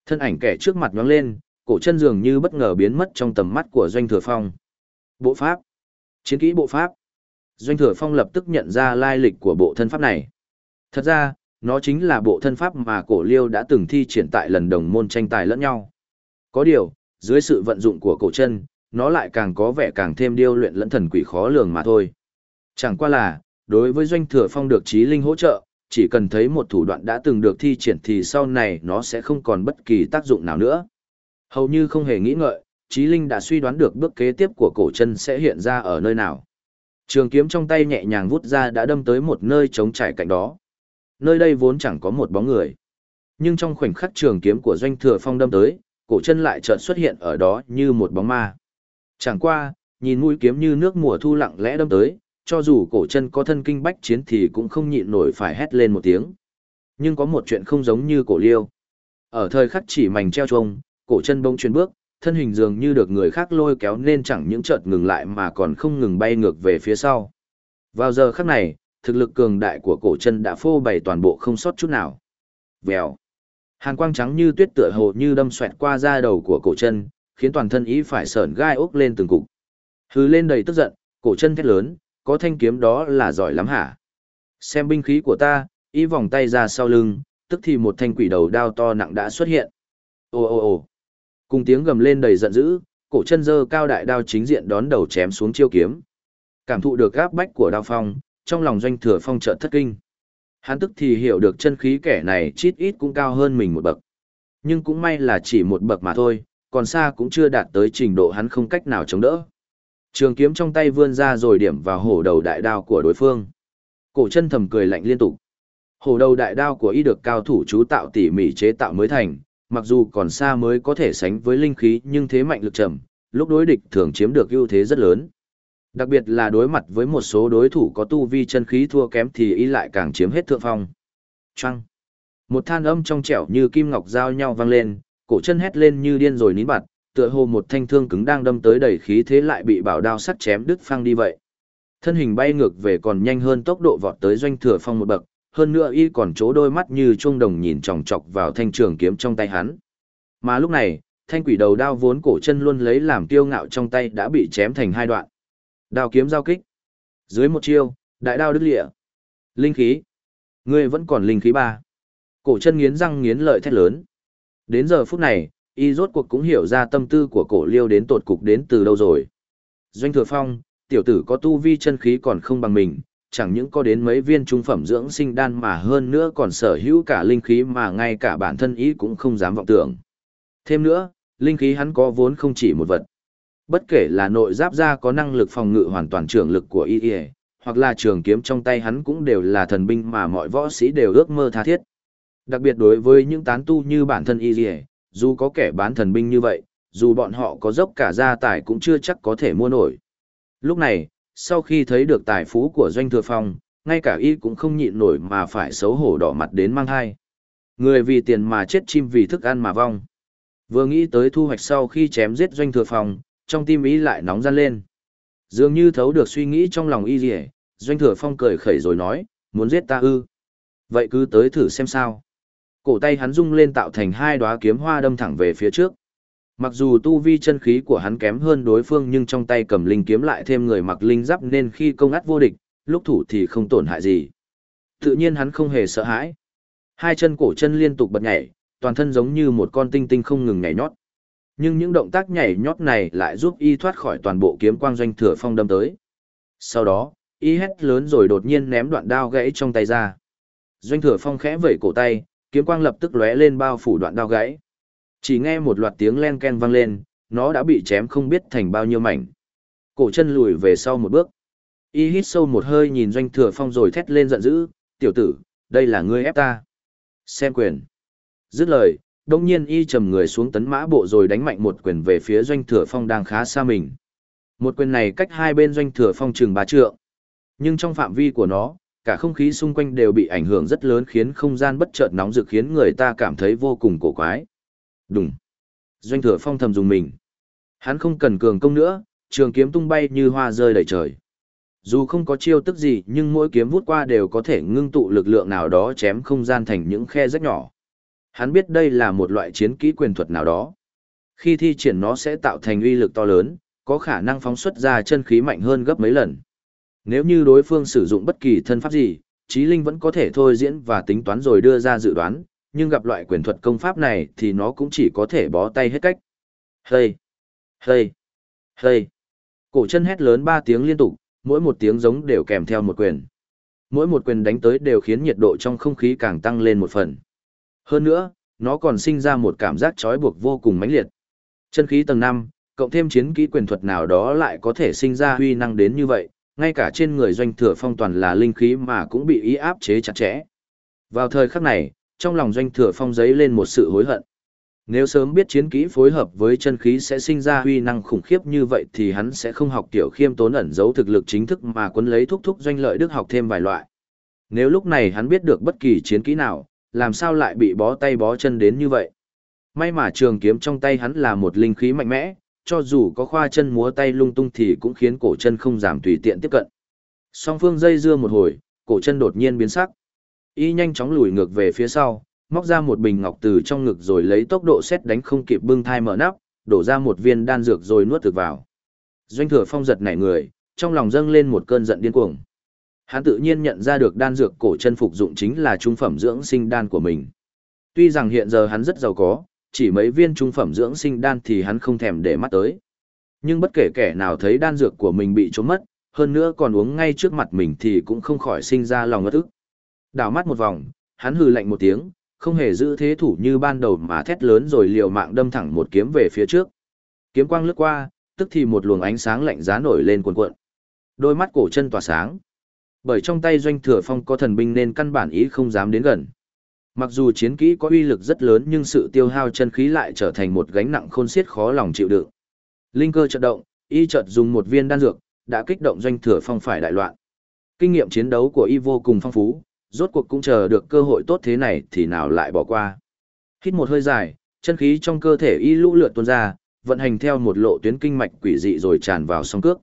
Thân ảnh kẻ trước mặt nhoáng lên, cổ chân dường như bất ngờ biến mất trong tầm mắt của doanh thừa phong. Bộ pháp. Chiến kỹ bộ pháp. Doanh thừa phong lập tức nhận ra lai lịch của bộ thân pháp này. Thật ra, nó chính là bộ thân pháp mà cổ liêu đã từng thi triển tại lần đồng môn tranh tài lẫn nhau. Có điều, dưới sự vận dụng của cổ chân, nó lại càng có vẻ càng thêm điêu luyện lẫn thần quỷ khó lường mà thôi. Chẳng qua là, đối với doanh thừa phong được trí linh hỗ trợ, chỉ cần thấy một thủ đoạn đã từng được thi triển thì sau này nó sẽ không còn bất kỳ tác dụng nào nữa. Hầu như không hề nghĩ ngợi, trí linh đã suy đoán được bước kế tiếp của cổ chân sẽ hiện ra ở nơi nào. Trường kiếm trong tay nhẹ nhàng vút ra đã đâm tới một nơi trống trải cạnh đó. Nơi đây vốn chẳng có một bóng người. Nhưng trong khoảnh khắc trường kiếm của doanh thừa phong đâm tới, cổ chân lại chợt xuất hiện ở đó như một bóng ma. Chẳng qua, nhìn mũi kiếm như nước mùa thu lặng lẽ đâm tới, cho dù cổ chân có thân kinh bách chiến thì cũng không nhịn nổi phải hét lên một tiếng. Nhưng có một chuyện không giống như cổ liêu. Ở thời khắc chỉ mảnh treo trông, cổ chân bông chuyển bước, thân hình dường như được người khác lôi kéo nên chẳng những chợt ngừng lại mà còn không ngừng bay ngược về phía sau. Vào giờ khắc này, thực lực cường đại của cổ chân đã phô bày toàn bộ không sót chút nào. Vèo. Hàn quang trắng như tuyết tựa hồ như đâm xoẹt qua da đầu của cổ chân, khiến toàn thân ý phải sởn gai ốc lên từng cục. Hứ lên đầy tức giận, cổ chân thét lớn, có thanh kiếm đó là giỏi lắm hả? Xem binh khí của ta, ý vòng tay ra sau lưng, tức thì một thanh quỷ đầu đao to nặng đã xuất hiện. Ô ô ô. Cùng tiếng gầm lên đầy giận dữ, cổ chân dơ cao đại đao chính diện đón đầu chém xuống chiêu kiếm. Cảm thụ được gáp bách của đao phong, trong lòng doanh thừa phong chợt thất kinh. Hắn tức thì hiểu được chân khí kẻ này chít ít cũng cao hơn mình một bậc. Nhưng cũng may là chỉ một bậc mà thôi, còn xa cũng chưa đạt tới trình độ hắn không cách nào chống đỡ. Trường kiếm trong tay vươn ra rồi điểm vào hổ đầu đại đao của đối phương. Cổ chân thầm cười lạnh liên tục. Hổ đầu đại đao của y được cao thủ chú tạo tỉ mỉ chế tạo mới thành, mặc dù còn xa mới có thể sánh với linh khí nhưng thế mạnh lực trầm, lúc đối địch thường chiếm được ưu thế rất lớn. Đặc biệt là đối mặt với một số đối thủ có tu vi chân khí thua kém thì y lại càng chiếm hết thượng phong. Trăng. Một than âm trong trẻo như kim ngọc giao nhau vang lên, cổ chân hét lên như điên rồi nín bặt, tựa hồ một thanh thương cứng đang đâm tới đầy khí thế lại bị bảo đao sắt chém đứt phăng đi vậy. Thân hình bay ngược về còn nhanh hơn tốc độ vọt tới doanh thừa phong một bậc, hơn nữa y còn chố đôi mắt như chuông đồng nhìn chòng chọc vào thanh trường kiếm trong tay hắn. Mà lúc này, thanh quỷ đầu đao vốn cổ chân luôn lấy làm kiêu ngạo trong tay đã bị chém thành hai đoạn. Đao kiếm giao kích. Dưới một chiêu, đại đao đứt lịa. Linh khí. Ngươi vẫn còn linh khí ba. Cổ chân nghiến răng nghiến lợi thét lớn. Đến giờ phút này, y rốt cuộc cũng hiểu ra tâm tư của cổ liêu đến tột cục đến từ đâu rồi. Doanh thừa phong, tiểu tử có tu vi chân khí còn không bằng mình, chẳng những có đến mấy viên trung phẩm dưỡng sinh đan mà hơn nữa còn sở hữu cả linh khí mà ngay cả bản thân ý cũng không dám vọng tưởng. Thêm nữa, linh khí hắn có vốn không chỉ một vật. Bất kể là nội giáp ra có năng lực phòng ngự hoàn toàn trưởng lực của y hoặc là trường kiếm trong tay hắn cũng đều là thần binh mà mọi võ sĩ đều ước mơ tha thiết. Đặc biệt đối với những tán tu như bản thân y dù có kẻ bán thần binh như vậy, dù bọn họ có dốc cả gia tài cũng chưa chắc có thể mua nổi. Lúc này, sau khi thấy được tài phú của doanh thừa phong, ngay cả y cũng không nhịn nổi mà phải xấu hổ đỏ mặt đến mang thai. Người vì tiền mà chết chim vì thức ăn mà vong. Vừa nghĩ tới thu hoạch sau khi chém giết doanh thừa phong, trong tim ý lại nóng gian lên. Dường như thấu được suy nghĩ trong lòng y gì doanh thừa phong cười khẩy rồi nói, muốn giết ta ư. Vậy cứ tới thử xem sao. Cổ tay hắn rung lên tạo thành hai đóa kiếm hoa đâm thẳng về phía trước. Mặc dù tu vi chân khí của hắn kém hơn đối phương nhưng trong tay cầm linh kiếm lại thêm người mặc linh giáp nên khi công át vô địch, lúc thủ thì không tổn hại gì. Tự nhiên hắn không hề sợ hãi. Hai chân cổ chân liên tục bật nhảy, toàn thân giống như một con tinh tinh không ngừng nhảy nhót. Nhưng những động tác nhảy nhót này lại giúp y thoát khỏi toàn bộ kiếm quang doanh thừa phong đâm tới. Sau đó, y hét lớn rồi đột nhiên ném đoạn đao gãy trong tay ra. Doanh thừa phong khẽ vẩy cổ tay, kiếm quang lập tức lóe lên bao phủ đoạn đao gãy. Chỉ nghe một loạt tiếng len ken vang lên, nó đã bị chém không biết thành bao nhiêu mảnh. Cổ chân lùi về sau một bước. Y hít sâu một hơi nhìn doanh thừa phong rồi thét lên giận dữ, tiểu tử, đây là ngươi ép ta. Xem quyền. Dứt lời, đông nhiên y trầm người xuống tấn mã bộ rồi đánh mạnh một quyền về phía doanh thừa phong đang khá xa mình. Một quyền này cách hai bên doanh thừa phong chừng ba trượng. Nhưng trong phạm vi của nó, cả không khí xung quanh đều bị ảnh hưởng rất lớn khiến không gian bất chợt nóng rực khiến người ta cảm thấy vô cùng cổ quái. Đúng. Doanh thừa phong thầm dùng mình. Hắn không cần cường công nữa, trường kiếm tung bay như hoa rơi đầy trời. Dù không có chiêu tức gì nhưng mỗi kiếm vút qua đều có thể ngưng tụ lực lượng nào đó chém không gian thành những khe rất nhỏ. Hắn biết đây là một loại chiến kỹ quyền thuật nào đó. Khi thi triển nó sẽ tạo thành uy lực to lớn, có khả năng phóng xuất ra chân khí mạnh hơn gấp mấy lần. Nếu như đối phương sử dụng bất kỳ thân pháp gì, trí linh vẫn có thể thôi diễn và tính toán rồi đưa ra dự đoán, nhưng gặp loại quyền thuật công pháp này thì nó cũng chỉ có thể bó tay hết cách. Hây! Hây! Hây! Cổ chân hét lớn ba tiếng liên tục, mỗi một tiếng giống đều kèm theo một quyền. Mỗi một quyền đánh tới đều khiến nhiệt độ trong không khí càng tăng lên một phần. Hơn nữa, nó còn sinh ra một cảm giác trói buộc vô cùng mãnh liệt. Chân khí tầng 5, cộng thêm chiến kỹ quyền thuật nào đó lại có thể sinh ra huy năng đến như vậy, ngay cả trên người doanh thừa phong toàn là linh khí mà cũng bị ý áp chế chặt chẽ. Vào thời khắc này, trong lòng doanh thừa phong giấy lên một sự hối hận. Nếu sớm biết chiến kỹ phối hợp với chân khí sẽ sinh ra huy năng khủng khiếp như vậy thì hắn sẽ không học tiểu khiêm tốn ẩn giấu thực lực chính thức mà quấn lấy thúc thúc doanh lợi đức học thêm vài loại. Nếu lúc này hắn biết được bất kỳ chiến kỹ nào, làm sao lại bị bó tay bó chân đến như vậy. May mà trường kiếm trong tay hắn là một linh khí mạnh mẽ, cho dù có khoa chân múa tay lung tung thì cũng khiến cổ chân không giảm tùy tiện tiếp cận. Song phương dây dưa một hồi, cổ chân đột nhiên biến sắc. Y nhanh chóng lùi ngược về phía sau, móc ra một bình ngọc từ trong ngực rồi lấy tốc độ xét đánh không kịp bưng thai mở nắp, đổ ra một viên đan dược rồi nuốt thực vào. Doanh thừa phong giật nảy người, trong lòng dâng lên một cơn giận điên cuồng. Hắn tự nhiên nhận ra được đan dược cổ chân phục dụng chính là trung phẩm dưỡng sinh đan của mình. Tuy rằng hiện giờ hắn rất giàu có, chỉ mấy viên trung phẩm dưỡng sinh đan thì hắn không thèm để mắt tới. Nhưng bất kể kẻ nào thấy đan dược của mình bị trốn mất, hơn nữa còn uống ngay trước mặt mình thì cũng không khỏi sinh ra lòng ngất ức. Đảo mắt một vòng, hắn hừ lạnh một tiếng, không hề giữ thế thủ như ban đầu mà thét lớn rồi liều mạng đâm thẳng một kiếm về phía trước. Kiếm quang lướt qua, tức thì một luồng ánh sáng lạnh giá nổi lên cuồn cuộn. Đôi mắt cổ chân tỏa sáng. Bởi trong tay doanh thừa phong có thần binh nên căn bản ý không dám đến gần. Mặc dù chiến kỹ có uy lực rất lớn nhưng sự tiêu hao chân khí lại trở thành một gánh nặng khôn xiết khó lòng chịu đựng. Linh cơ chợt động, y chợt dùng một viên đan dược, đã kích động doanh thừa phong phải đại loạn. Kinh nghiệm chiến đấu của y vô cùng phong phú, rốt cuộc cũng chờ được cơ hội tốt thế này thì nào lại bỏ qua. Hít một hơi dài, chân khí trong cơ thể y lũ lượt tuôn ra, vận hành theo một lộ tuyến kinh mạch quỷ dị rồi tràn vào song cước.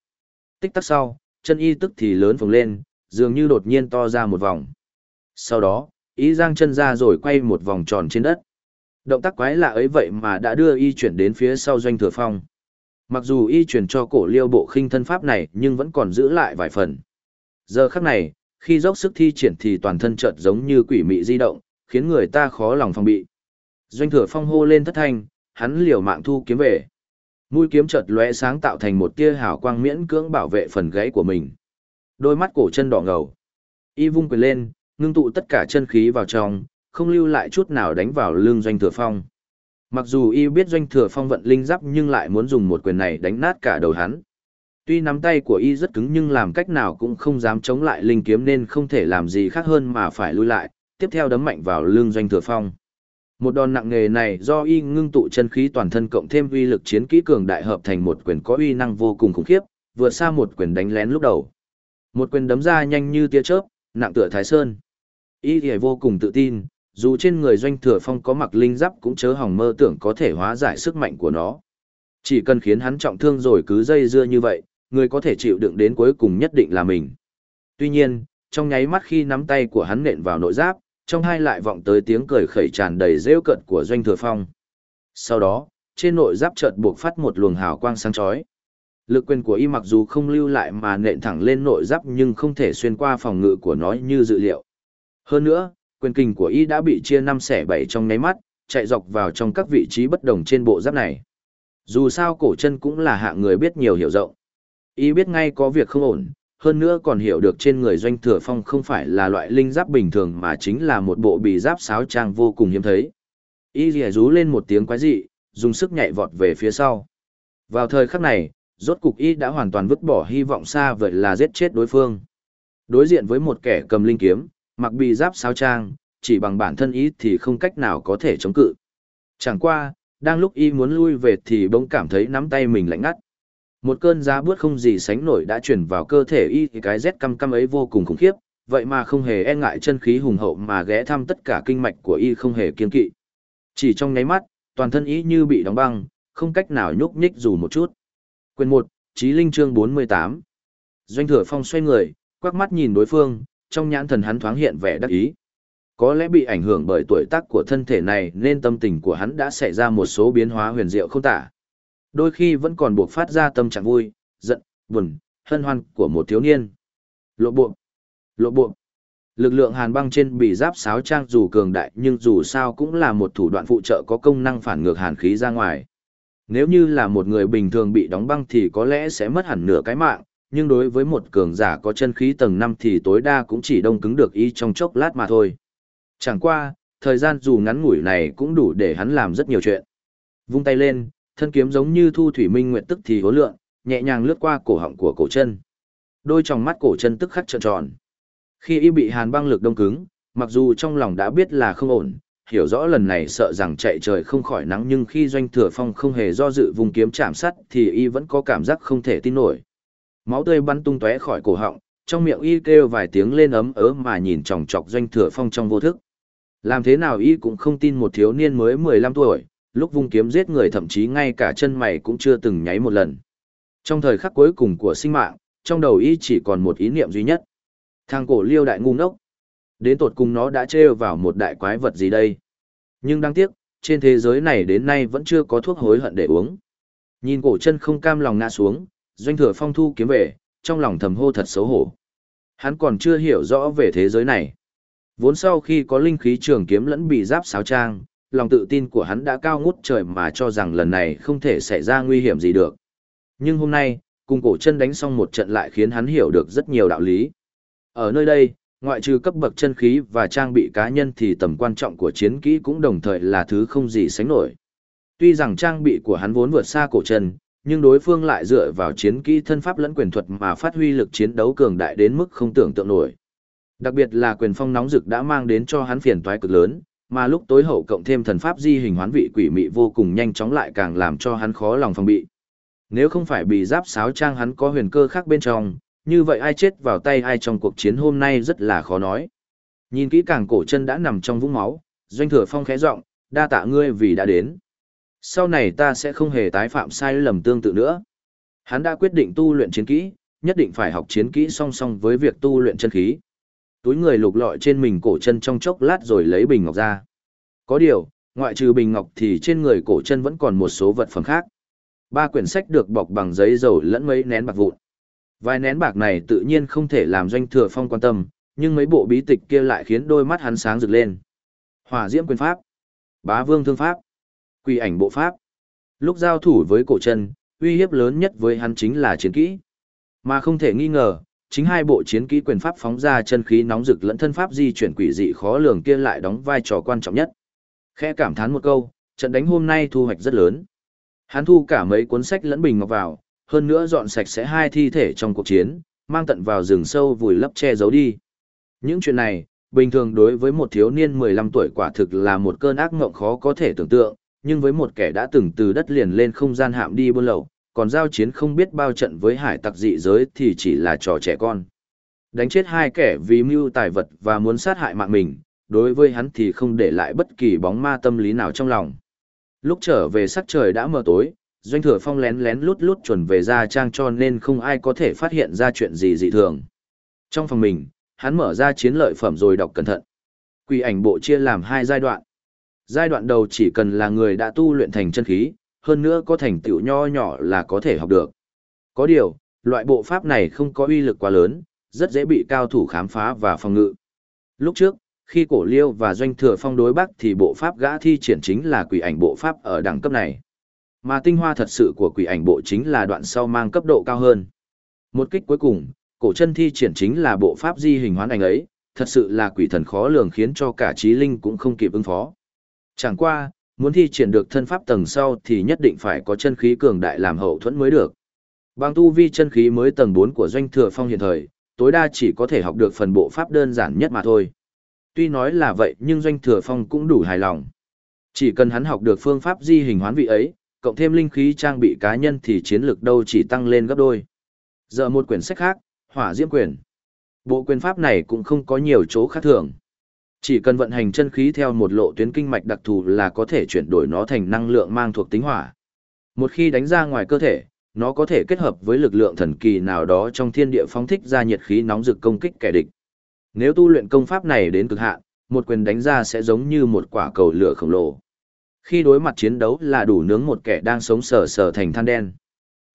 Tích tắc sau, chân y tức thì lớn phồng lên, dường như đột nhiên to ra một vòng. Sau đó, y giang chân ra rồi quay một vòng tròn trên đất. Động tác quái lạ ấy vậy mà đã đưa y chuyển đến phía sau doanh thừa phong. Mặc dù y chuyển cho cổ liêu bộ khinh thân pháp này nhưng vẫn còn giữ lại vài phần. Giờ khắc này, khi dốc sức thi triển thì toàn thân chợt giống như quỷ mị di động, khiến người ta khó lòng phòng bị. Doanh thừa phong hô lên thất thanh, hắn liều mạng thu kiếm về. Mũi kiếm chợt lóe sáng tạo thành một tia hào quang miễn cưỡng bảo vệ phần gáy của mình. Đôi mắt cổ chân đỏ ngầu. Y vung quyền lên, ngưng tụ tất cả chân khí vào trong, không lưu lại chút nào đánh vào lưng doanh thừa phong. Mặc dù y biết doanh thừa phong vận linh giáp nhưng lại muốn dùng một quyền này đánh nát cả đầu hắn. Tuy nắm tay của y rất cứng nhưng làm cách nào cũng không dám chống lại linh kiếm nên không thể làm gì khác hơn mà phải lui lại, tiếp theo đấm mạnh vào lưng doanh thừa phong. Một đòn nặng nghề này do y ngưng tụ chân khí toàn thân cộng thêm uy lực chiến kỹ cường đại hợp thành một quyền có uy năng vô cùng khủng khiếp, vượt xa một quyền đánh lén lúc đầu. Một quyền đấm ra nhanh như tia chớp, nặng tựa Thái Sơn. Y thì vô cùng tự tin, dù trên người doanh thừa phong có mặc linh giáp cũng chớ hỏng mơ tưởng có thể hóa giải sức mạnh của nó. Chỉ cần khiến hắn trọng thương rồi cứ dây dưa như vậy, người có thể chịu đựng đến cuối cùng nhất định là mình. Tuy nhiên, trong nháy mắt khi nắm tay của hắn nện vào nội giáp, trong hai lại vọng tới tiếng cười khẩy tràn đầy rêu cận của doanh thừa phong. Sau đó, trên nội giáp chợt buộc phát một luồng hào quang sáng chói. Lực quyền của y mặc dù không lưu lại mà nện thẳng lên nội giáp nhưng không thể xuyên qua phòng ngự của nó như dự liệu. Hơn nữa, quyền kình của y đã bị chia năm xẻ bảy trong nháy mắt, chạy dọc vào trong các vị trí bất đồng trên bộ giáp này. Dù sao cổ chân cũng là hạng người biết nhiều hiểu rộng. Y biết ngay có việc không ổn, hơn nữa còn hiểu được trên người doanh thừa phong không phải là loại linh giáp bình thường mà chính là một bộ bì giáp sáo trang vô cùng hiếm thấy. Y rìa rú lên một tiếng quái dị, dùng sức nhảy vọt về phía sau. Vào thời khắc này, rốt cục Y đã hoàn toàn vứt bỏ hy vọng xa vời là giết chết đối phương. Đối diện với một kẻ cầm linh kiếm, mặc bì giáp sao trang, chỉ bằng bản thân Y thì không cách nào có thể chống cự. Chẳng qua, đang lúc Y muốn lui về thì bỗng cảm thấy nắm tay mình lạnh ngắt. Một cơn giá bước không gì sánh nổi đã chuyển vào cơ thể y thì cái rét căm căm ấy vô cùng khủng khiếp, vậy mà không hề e ngại chân khí hùng hậu mà ghé thăm tất cả kinh mạch của y không hề kiên kỵ. Chỉ trong nháy mắt, toàn thân y như bị đóng băng, không cách nào nhúc nhích dù một chút. Quyền 1, Chí Linh chương 48. Doanh Thừa Phong xoay người, quắc mắt nhìn đối phương, trong nhãn thần hắn thoáng hiện vẻ đắc ý. Có lẽ bị ảnh hưởng bởi tuổi tác của thân thể này nên tâm tình của hắn đã xảy ra một số biến hóa huyền diệu không tả. Đôi khi vẫn còn buộc phát ra tâm trạng vui, giận, buồn, hân hoan của một thiếu niên. Lộ bộ, lộ bộ. Lực lượng hàn băng trên bị giáp sáo trang dù cường đại nhưng dù sao cũng là một thủ đoạn phụ trợ có công năng phản ngược hàn khí ra ngoài. Nếu như là một người bình thường bị đóng băng thì có lẽ sẽ mất hẳn nửa cái mạng, nhưng đối với một cường giả có chân khí tầng 5 thì tối đa cũng chỉ đông cứng được y trong chốc lát mà thôi. Chẳng qua, thời gian dù ngắn ngủi này cũng đủ để hắn làm rất nhiều chuyện. Vung tay lên, thân kiếm giống như thu thủy minh nguyện tức thì hố lượn, nhẹ nhàng lướt qua cổ họng của cổ chân. Đôi tròng mắt cổ chân tức khắc trợn tròn. Khi y bị hàn băng lực đông cứng, mặc dù trong lòng đã biết là không ổn, hiểu rõ lần này sợ rằng chạy trời không khỏi nắng nhưng khi doanh thừa phong không hề do dự vùng kiếm chạm sắt thì y vẫn có cảm giác không thể tin nổi. Máu tươi bắn tung tóe khỏi cổ họng, trong miệng y kêu vài tiếng lên ấm ớ mà nhìn chòng chọc doanh thừa phong trong vô thức. Làm thế nào y cũng không tin một thiếu niên mới 15 tuổi, lúc vung kiếm giết người thậm chí ngay cả chân mày cũng chưa từng nháy một lần. Trong thời khắc cuối cùng của sinh mạng, trong đầu y chỉ còn một ý niệm duy nhất. Thang cổ liêu đại ngu ngốc. Đến tột cùng nó đã trêu vào một đại quái vật gì đây? Nhưng đáng tiếc, trên thế giới này đến nay vẫn chưa có thuốc hối hận để uống. Nhìn cổ chân không cam lòng ngã xuống, doanh thừa phong thu kiếm về, trong lòng thầm hô thật xấu hổ. Hắn còn chưa hiểu rõ về thế giới này. Vốn sau khi có linh khí trường kiếm lẫn bị giáp sáo trang, lòng tự tin của hắn đã cao ngút trời mà cho rằng lần này không thể xảy ra nguy hiểm gì được. Nhưng hôm nay, cùng cổ chân đánh xong một trận lại khiến hắn hiểu được rất nhiều đạo lý. Ở nơi đây, ngoại trừ cấp bậc chân khí và trang bị cá nhân thì tầm quan trọng của chiến kỹ cũng đồng thời là thứ không gì sánh nổi. Tuy rằng trang bị của hắn vốn vượt xa cổ chân, nhưng đối phương lại dựa vào chiến kỹ thân pháp lẫn quyền thuật mà phát huy lực chiến đấu cường đại đến mức không tưởng tượng nổi. Đặc biệt là quyền phong nóng rực đã mang đến cho hắn phiền toái cực lớn, mà lúc tối hậu cộng thêm thần pháp di hình hoán vị quỷ mị vô cùng nhanh chóng lại càng làm cho hắn khó lòng phòng bị. Nếu không phải bị giáp sáo trang hắn có huyền cơ khác bên trong, như vậy ai chết vào tay ai trong cuộc chiến hôm nay rất là khó nói. Nhìn kỹ càng cổ chân đã nằm trong vũng máu, doanh thừa phong khẽ giọng, đa tạ ngươi vì đã đến. Sau này ta sẽ không hề tái phạm sai lầm tương tự nữa. Hắn đã quyết định tu luyện chiến kỹ, nhất định phải học chiến kỹ song song với việc tu luyện chân khí. Túi người lục lọi trên mình cổ chân trong chốc lát rồi lấy bình ngọc ra. Có điều, ngoại trừ bình ngọc thì trên người cổ chân vẫn còn một số vật phẩm khác. Ba quyển sách được bọc bằng giấy dầu lẫn mấy nén bạc vụn. Vài nén bạc này tự nhiên không thể làm doanh thừa phong quan tâm, nhưng mấy bộ bí tịch kia lại khiến đôi mắt hắn sáng rực lên. Hỏa diễm quyền pháp, bá vương thương pháp, quỷ ảnh bộ pháp. Lúc giao thủ với cổ chân, uy hiếp lớn nhất với hắn chính là chiến kỹ. Mà không thể nghi ngờ, chính hai bộ chiến kỹ quyền pháp phóng ra chân khí nóng rực lẫn thân pháp di chuyển quỷ dị khó lường kia lại đóng vai trò quan trọng nhất. Khẽ cảm thán một câu, trận đánh hôm nay thu hoạch rất lớn. Hắn thu cả mấy cuốn sách lẫn bình ngọc vào, hơn nữa dọn sạch sẽ hai thi thể trong cuộc chiến, mang tận vào rừng sâu vùi lấp che giấu đi. Những chuyện này, bình thường đối với một thiếu niên 15 tuổi quả thực là một cơn ác mộng khó có thể tưởng tượng, nhưng với một kẻ đã từng từ đất liền lên không gian hạm đi buôn lậu, còn giao chiến không biết bao trận với hải tặc dị giới thì chỉ là trò trẻ con. Đánh chết hai kẻ vì mưu tài vật và muốn sát hại mạng mình, đối với hắn thì không để lại bất kỳ bóng ma tâm lý nào trong lòng. Lúc trở về sắc trời đã mờ tối, doanh thừa phong lén lén lút lút chuẩn về ra trang cho nên không ai có thể phát hiện ra chuyện gì dị thường. Trong phòng mình, hắn mở ra chiến lợi phẩm rồi đọc cẩn thận. Quỷ ảnh bộ chia làm hai giai đoạn. Giai đoạn đầu chỉ cần là người đã tu luyện thành chân khí, hơn nữa có thành tựu nho nhỏ là có thể học được. Có điều, loại bộ pháp này không có uy lực quá lớn, rất dễ bị cao thủ khám phá và phòng ngự. Lúc trước, khi cổ liêu và doanh thừa phong đối bắc thì bộ pháp gã thi triển chính là quỷ ảnh bộ pháp ở đẳng cấp này. Mà tinh hoa thật sự của quỷ ảnh bộ chính là đoạn sau mang cấp độ cao hơn. Một kích cuối cùng, cổ chân thi triển chính là bộ pháp di hình hoán ảnh ấy, thật sự là quỷ thần khó lường khiến cho cả trí linh cũng không kịp ứng phó. Chẳng qua, muốn thi triển được thân pháp tầng sau thì nhất định phải có chân khí cường đại làm hậu thuẫn mới được. Bằng tu vi chân khí mới tầng 4 của doanh thừa phong hiện thời, tối đa chỉ có thể học được phần bộ pháp đơn giản nhất mà thôi. Tuy nói là vậy nhưng doanh thừa phong cũng đủ hài lòng. Chỉ cần hắn học được phương pháp di hình hoán vị ấy, cộng thêm linh khí trang bị cá nhân thì chiến lược đâu chỉ tăng lên gấp đôi. Giờ một quyển sách khác, hỏa diễm quyền. Bộ quyền pháp này cũng không có nhiều chỗ khác thường. Chỉ cần vận hành chân khí theo một lộ tuyến kinh mạch đặc thù là có thể chuyển đổi nó thành năng lượng mang thuộc tính hỏa. Một khi đánh ra ngoài cơ thể, nó có thể kết hợp với lực lượng thần kỳ nào đó trong thiên địa phóng thích ra nhiệt khí nóng rực công kích kẻ địch. Nếu tu luyện công pháp này đến cực hạn, một quyền đánh ra sẽ giống như một quả cầu lửa khổng lồ. Khi đối mặt chiến đấu là đủ nướng một kẻ đang sống sờ sờ thành than đen.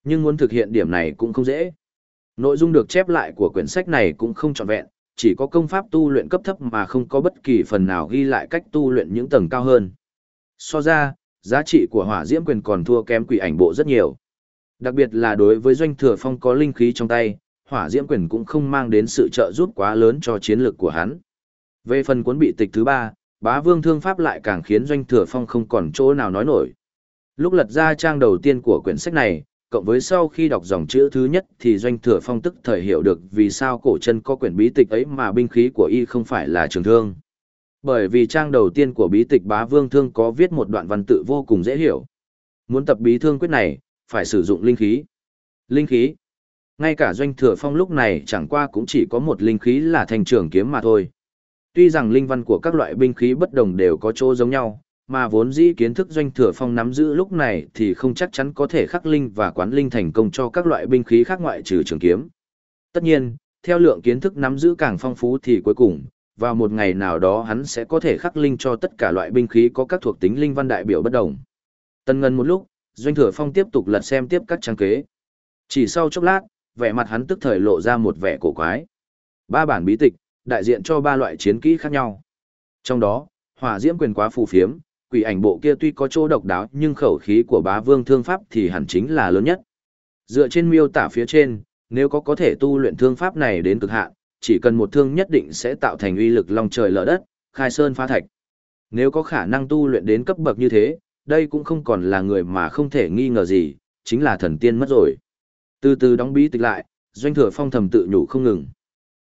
Nhưng muốn thực hiện điểm này cũng không dễ. Nội dung được chép lại của quyển sách này cũng không trọn vẹn, chỉ có công pháp tu luyện cấp thấp mà không có bất kỳ phần nào ghi lại cách tu luyện những tầng cao hơn. So ra, giá trị của hỏa diễm quyền còn thua kém quỷ ảnh bộ rất nhiều. Đặc biệt là đối với doanh thừa phong có linh khí trong tay, hỏa diễm quyền cũng không mang đến sự trợ giúp quá lớn cho chiến lược của hắn. Về phần cuốn bị tịch thứ ba, bá vương thương pháp lại càng khiến doanh thừa phong không còn chỗ nào nói nổi. Lúc lật ra trang đầu tiên của quyển sách này, cộng với sau khi đọc dòng chữ thứ nhất thì doanh thừa phong tức thời hiểu được vì sao cổ chân có quyển bí tịch ấy mà binh khí của y không phải là trường thương. Bởi vì trang đầu tiên của bí tịch bá vương thương có viết một đoạn văn tự vô cùng dễ hiểu. Muốn tập bí thương quyết này, phải sử dụng linh khí. Linh khí. Ngay cả doanh thừa phong lúc này chẳng qua cũng chỉ có một linh khí là thành trường kiếm mà thôi. Tuy rằng linh văn của các loại binh khí bất đồng đều có chỗ giống nhau, mà vốn dĩ kiến thức doanh thừa phong nắm giữ lúc này thì không chắc chắn có thể khắc linh và quán linh thành công cho các loại binh khí khác ngoại trừ trường kiếm. Tất nhiên, theo lượng kiến thức nắm giữ càng phong phú thì cuối cùng, vào một ngày nào đó hắn sẽ có thể khắc linh cho tất cả loại binh khí có các thuộc tính linh văn đại biểu bất đồng. Tân ngân một lúc, doanh thừa phong tiếp tục lật xem tiếp các trang kế. Chỉ sau chốc lát, vẻ mặt hắn tức thời lộ ra một vẻ cổ quái. Ba bản bí tịch, đại diện cho ba loại chiến kỹ khác nhau. Trong đó, hỏa diễm quyền quá phù phiếm, quỷ ảnh bộ kia tuy có chỗ độc đáo nhưng khẩu khí của bá vương thương pháp thì hẳn chính là lớn nhất. Dựa trên miêu tả phía trên, nếu có có thể tu luyện thương pháp này đến cực hạn, chỉ cần một thương nhất định sẽ tạo thành uy lực long trời lở đất, khai sơn phá thạch. Nếu có khả năng tu luyện đến cấp bậc như thế, đây cũng không còn là người mà không thể nghi ngờ gì, chính là thần tiên mất rồi. Từ từ đóng bí tịch lại, doanh thừa phong thầm tự nhủ không ngừng.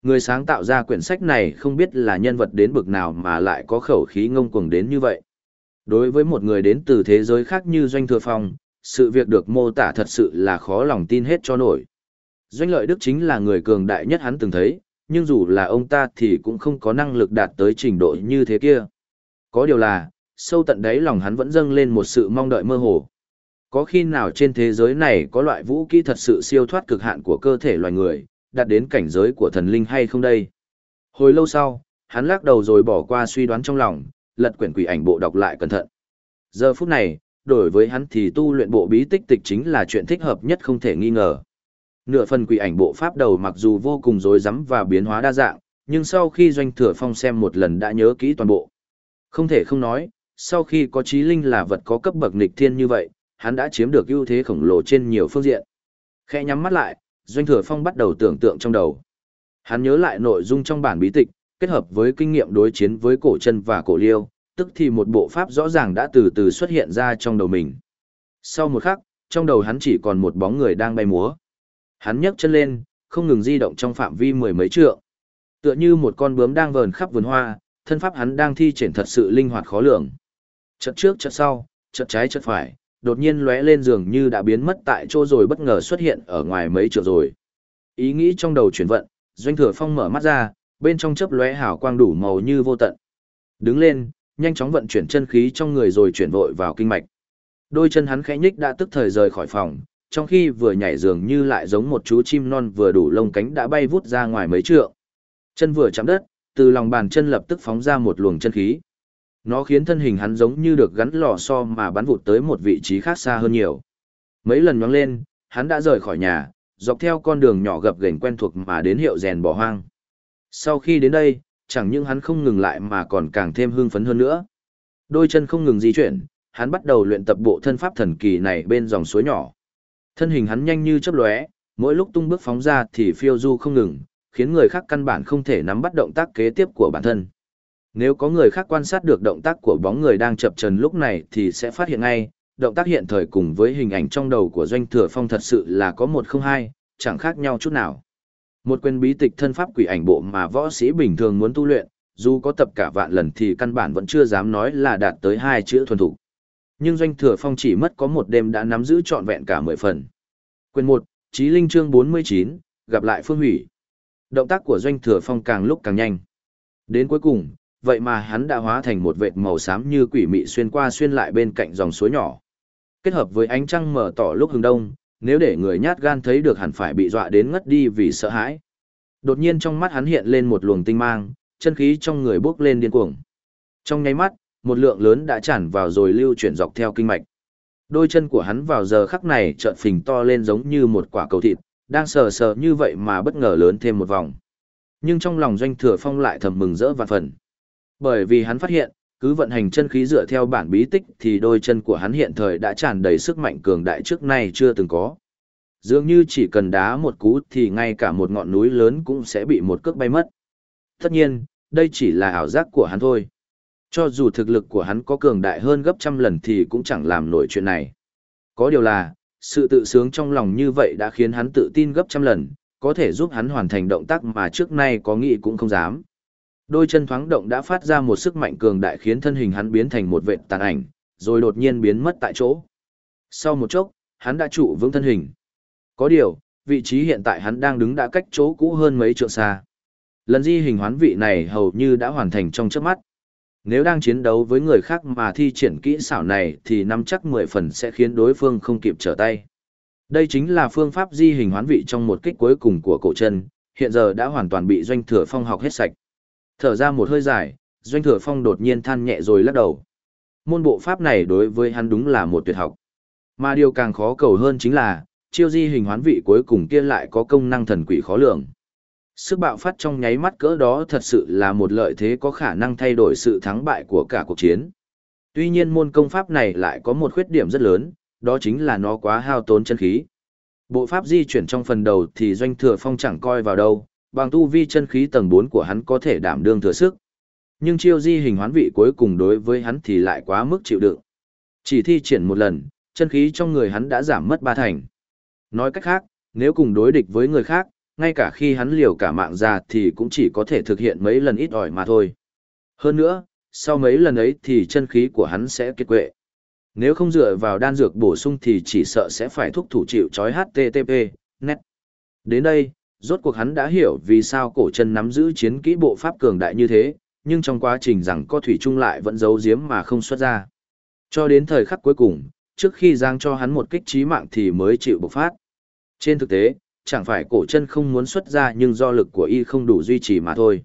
Người sáng tạo ra quyển sách này không biết là nhân vật đến bực nào mà lại có khẩu khí ngông cuồng đến như vậy. Đối với một người đến từ thế giới khác như Doanh Thừa Phong, sự việc được mô tả thật sự là khó lòng tin hết cho nổi. Doanh Lợi Đức chính là người cường đại nhất hắn từng thấy, nhưng dù là ông ta thì cũng không có năng lực đạt tới trình độ như thế kia. Có điều là, sâu tận đáy lòng hắn vẫn dâng lên một sự mong đợi mơ hồ. Có khi nào trên thế giới này có loại vũ khí thật sự siêu thoát cực hạn của cơ thể loài người, đạt đến cảnh giới của thần linh hay không đây? Hồi lâu sau, hắn lắc đầu rồi bỏ qua suy đoán trong lòng, lật quyển quỷ ảnh bộ đọc lại cẩn thận. Giờ phút này, đổi với hắn thì tu luyện bộ bí tích tịch chính là chuyện thích hợp nhất không thể nghi ngờ. Nửa phần quỷ ảnh bộ pháp đầu mặc dù vô cùng rối rắm và biến hóa đa dạng, nhưng sau khi doanh thừa phong xem một lần đã nhớ kỹ toàn bộ. Không thể không nói, sau khi có trí linh là vật có cấp bậc nghịch thiên như vậy, hắn đã chiếm được ưu thế khổng lồ trên nhiều phương diện. Khẽ nhắm mắt lại, doanh thừa phong bắt đầu tưởng tượng trong đầu. Hắn nhớ lại nội dung trong bản bí tịch, kết hợp với kinh nghiệm đối chiến với cổ chân và cổ liêu, tức thì một bộ pháp rõ ràng đã từ từ xuất hiện ra trong đầu mình. Sau một khắc, trong đầu hắn chỉ còn một bóng người đang bay múa. Hắn nhấc chân lên, không ngừng di động trong phạm vi mười mấy trượng. Tựa như một con bướm đang vờn khắp vườn hoa, thân pháp hắn đang thi triển thật sự linh hoạt khó lường. Chợt trước chợt sau, chợt trái chợt phải, đột nhiên lóe lên giường như đã biến mất tại chỗ rồi bất ngờ xuất hiện ở ngoài mấy trượng rồi. Ý nghĩ trong đầu chuyển vận, Doanh Thừa Phong mở mắt ra, bên trong chớp lóe hào quang đủ màu như vô tận. Đứng lên, nhanh chóng vận chuyển chân khí trong người rồi chuyển vội vào kinh mạch. Đôi chân hắn khẽ nhích đã tức thời rời khỏi phòng, trong khi vừa nhảy giường như lại giống một chú chim non vừa đủ lông cánh đã bay vút ra ngoài mấy trượng. Chân vừa chạm đất, từ lòng bàn chân lập tức phóng ra một luồng chân khí. Nó khiến thân hình hắn giống như được gắn lò xo mà bắn vụt tới một vị trí khác xa hơn nhiều. Mấy lần nhoáng lên, hắn đã rời khỏi nhà, dọc theo con đường nhỏ gập ghềnh quen thuộc mà đến hiệu rèn bỏ hoang. Sau khi đến đây, chẳng những hắn không ngừng lại mà còn càng thêm hưng phấn hơn nữa. Đôi chân không ngừng di chuyển, hắn bắt đầu luyện tập bộ thân pháp thần kỳ này bên dòng suối nhỏ. Thân hình hắn nhanh như chớp lóe, mỗi lúc tung bước phóng ra thì phiêu du không ngừng, khiến người khác căn bản không thể nắm bắt động tác kế tiếp của bản thân. Nếu có người khác quan sát được động tác của bóng người đang chập trần lúc này thì sẽ phát hiện ngay, động tác hiện thời cùng với hình ảnh trong đầu của doanh thừa phong thật sự là có một không hai, chẳng khác nhau chút nào. Một quyền bí tịch thân pháp quỷ ảnh bộ mà võ sĩ bình thường muốn tu luyện, dù có tập cả vạn lần thì căn bản vẫn chưa dám nói là đạt tới hai chữ thuần thủ. Nhưng doanh thừa phong chỉ mất có một đêm đã nắm giữ trọn vẹn cả mười phần. Quyền một, Chí Linh chương bốn mươi chín, gặp lại Phương Hủy. Động tác của doanh thừa phong càng lúc càng nhanh. Đến cuối cùng, vậy mà hắn đã hóa thành một vệt màu xám như quỷ mị xuyên qua xuyên lại bên cạnh dòng suối nhỏ. Kết hợp với ánh trăng mở tỏ lúc hừng đông, nếu để người nhát gan thấy được hẳn phải bị dọa đến ngất đi vì sợ hãi. Đột nhiên trong mắt hắn hiện lên một luồng tinh mang, chân khí trong người bốc lên điên cuồng. Trong nháy mắt, một lượng lớn đã tràn vào rồi lưu chuyển dọc theo kinh mạch. Đôi chân của hắn vào giờ khắc này chợt phình to lên giống như một quả cầu thịt, đang sờ sờ như vậy mà bất ngờ lớn thêm một vòng. Nhưng trong lòng doanh thừa phong lại thầm mừng rỡ vạn phần. Bởi vì hắn phát hiện, cứ vận hành chân khí dựa theo bản bí tích thì đôi chân của hắn hiện thời đã tràn đầy sức mạnh cường đại trước nay chưa từng có. Dường như chỉ cần đá một cú thì ngay cả một ngọn núi lớn cũng sẽ bị một cước bay mất. Tất nhiên, đây chỉ là ảo giác của hắn thôi. Cho dù thực lực của hắn có cường đại hơn gấp trăm lần thì cũng chẳng làm nổi chuyện này. Có điều là, sự tự sướng trong lòng như vậy đã khiến hắn tự tin gấp trăm lần, có thể giúp hắn hoàn thành động tác mà trước nay có nghĩ cũng không dám. Đôi chân thoáng động đã phát ra một sức mạnh cường đại khiến thân hình hắn biến thành một vệt tàn ảnh, rồi đột nhiên biến mất tại chỗ. Sau một chốc, hắn đã trụ vững thân hình. Có điều, vị trí hiện tại hắn đang đứng đã cách chỗ cũ hơn mấy trượng xa. Lần di hình hoán vị này hầu như đã hoàn thành trong chớp mắt. Nếu đang chiến đấu với người khác mà thi triển kỹ xảo này thì năm chắc 10 phần sẽ khiến đối phương không kịp trở tay. Đây chính là phương pháp di hình hoán vị trong một kích cuối cùng của cổ chân, hiện giờ đã hoàn toàn bị doanh thừa phong học hết sạch. Thở ra một hơi dài, doanh thừa phong đột nhiên than nhẹ rồi lắc đầu. Môn bộ pháp này đối với hắn đúng là một tuyệt học. Mà điều càng khó cầu hơn chính là, chiêu di hình hoán vị cuối cùng kia lại có công năng thần quỷ khó lường. Sức bạo phát trong nháy mắt cỡ đó thật sự là một lợi thế có khả năng thay đổi sự thắng bại của cả cuộc chiến. Tuy nhiên môn công pháp này lại có một khuyết điểm rất lớn, đó chính là nó quá hao tốn chân khí. Bộ pháp di chuyển trong phần đầu thì doanh thừa phong chẳng coi vào đâu, bằng tu vi chân khí tầng 4 của hắn có thể đảm đương thừa sức. Nhưng chiêu di hình hoán vị cuối cùng đối với hắn thì lại quá mức chịu đựng. Chỉ thi triển một lần, chân khí trong người hắn đã giảm mất ba thành. Nói cách khác, nếu cùng đối địch với người khác, ngay cả khi hắn liều cả mạng ra thì cũng chỉ có thể thực hiện mấy lần ít ỏi mà thôi. Hơn nữa, sau mấy lần ấy thì chân khí của hắn sẽ kiệt quệ. Nếu không dựa vào đan dược bổ sung thì chỉ sợ sẽ phải thúc thủ chịu chói HTTP, net. Đến đây, rốt cuộc hắn đã hiểu vì sao cổ chân nắm giữ chiến kỹ bộ pháp cường đại như thế, nhưng trong quá trình rằng có thủy trung lại vẫn giấu giếm mà không xuất ra. Cho đến thời khắc cuối cùng, trước khi giang cho hắn một kích trí mạng thì mới chịu bộc phát. Trên thực tế, chẳng phải cổ chân không muốn xuất ra nhưng do lực của y không đủ duy trì mà thôi.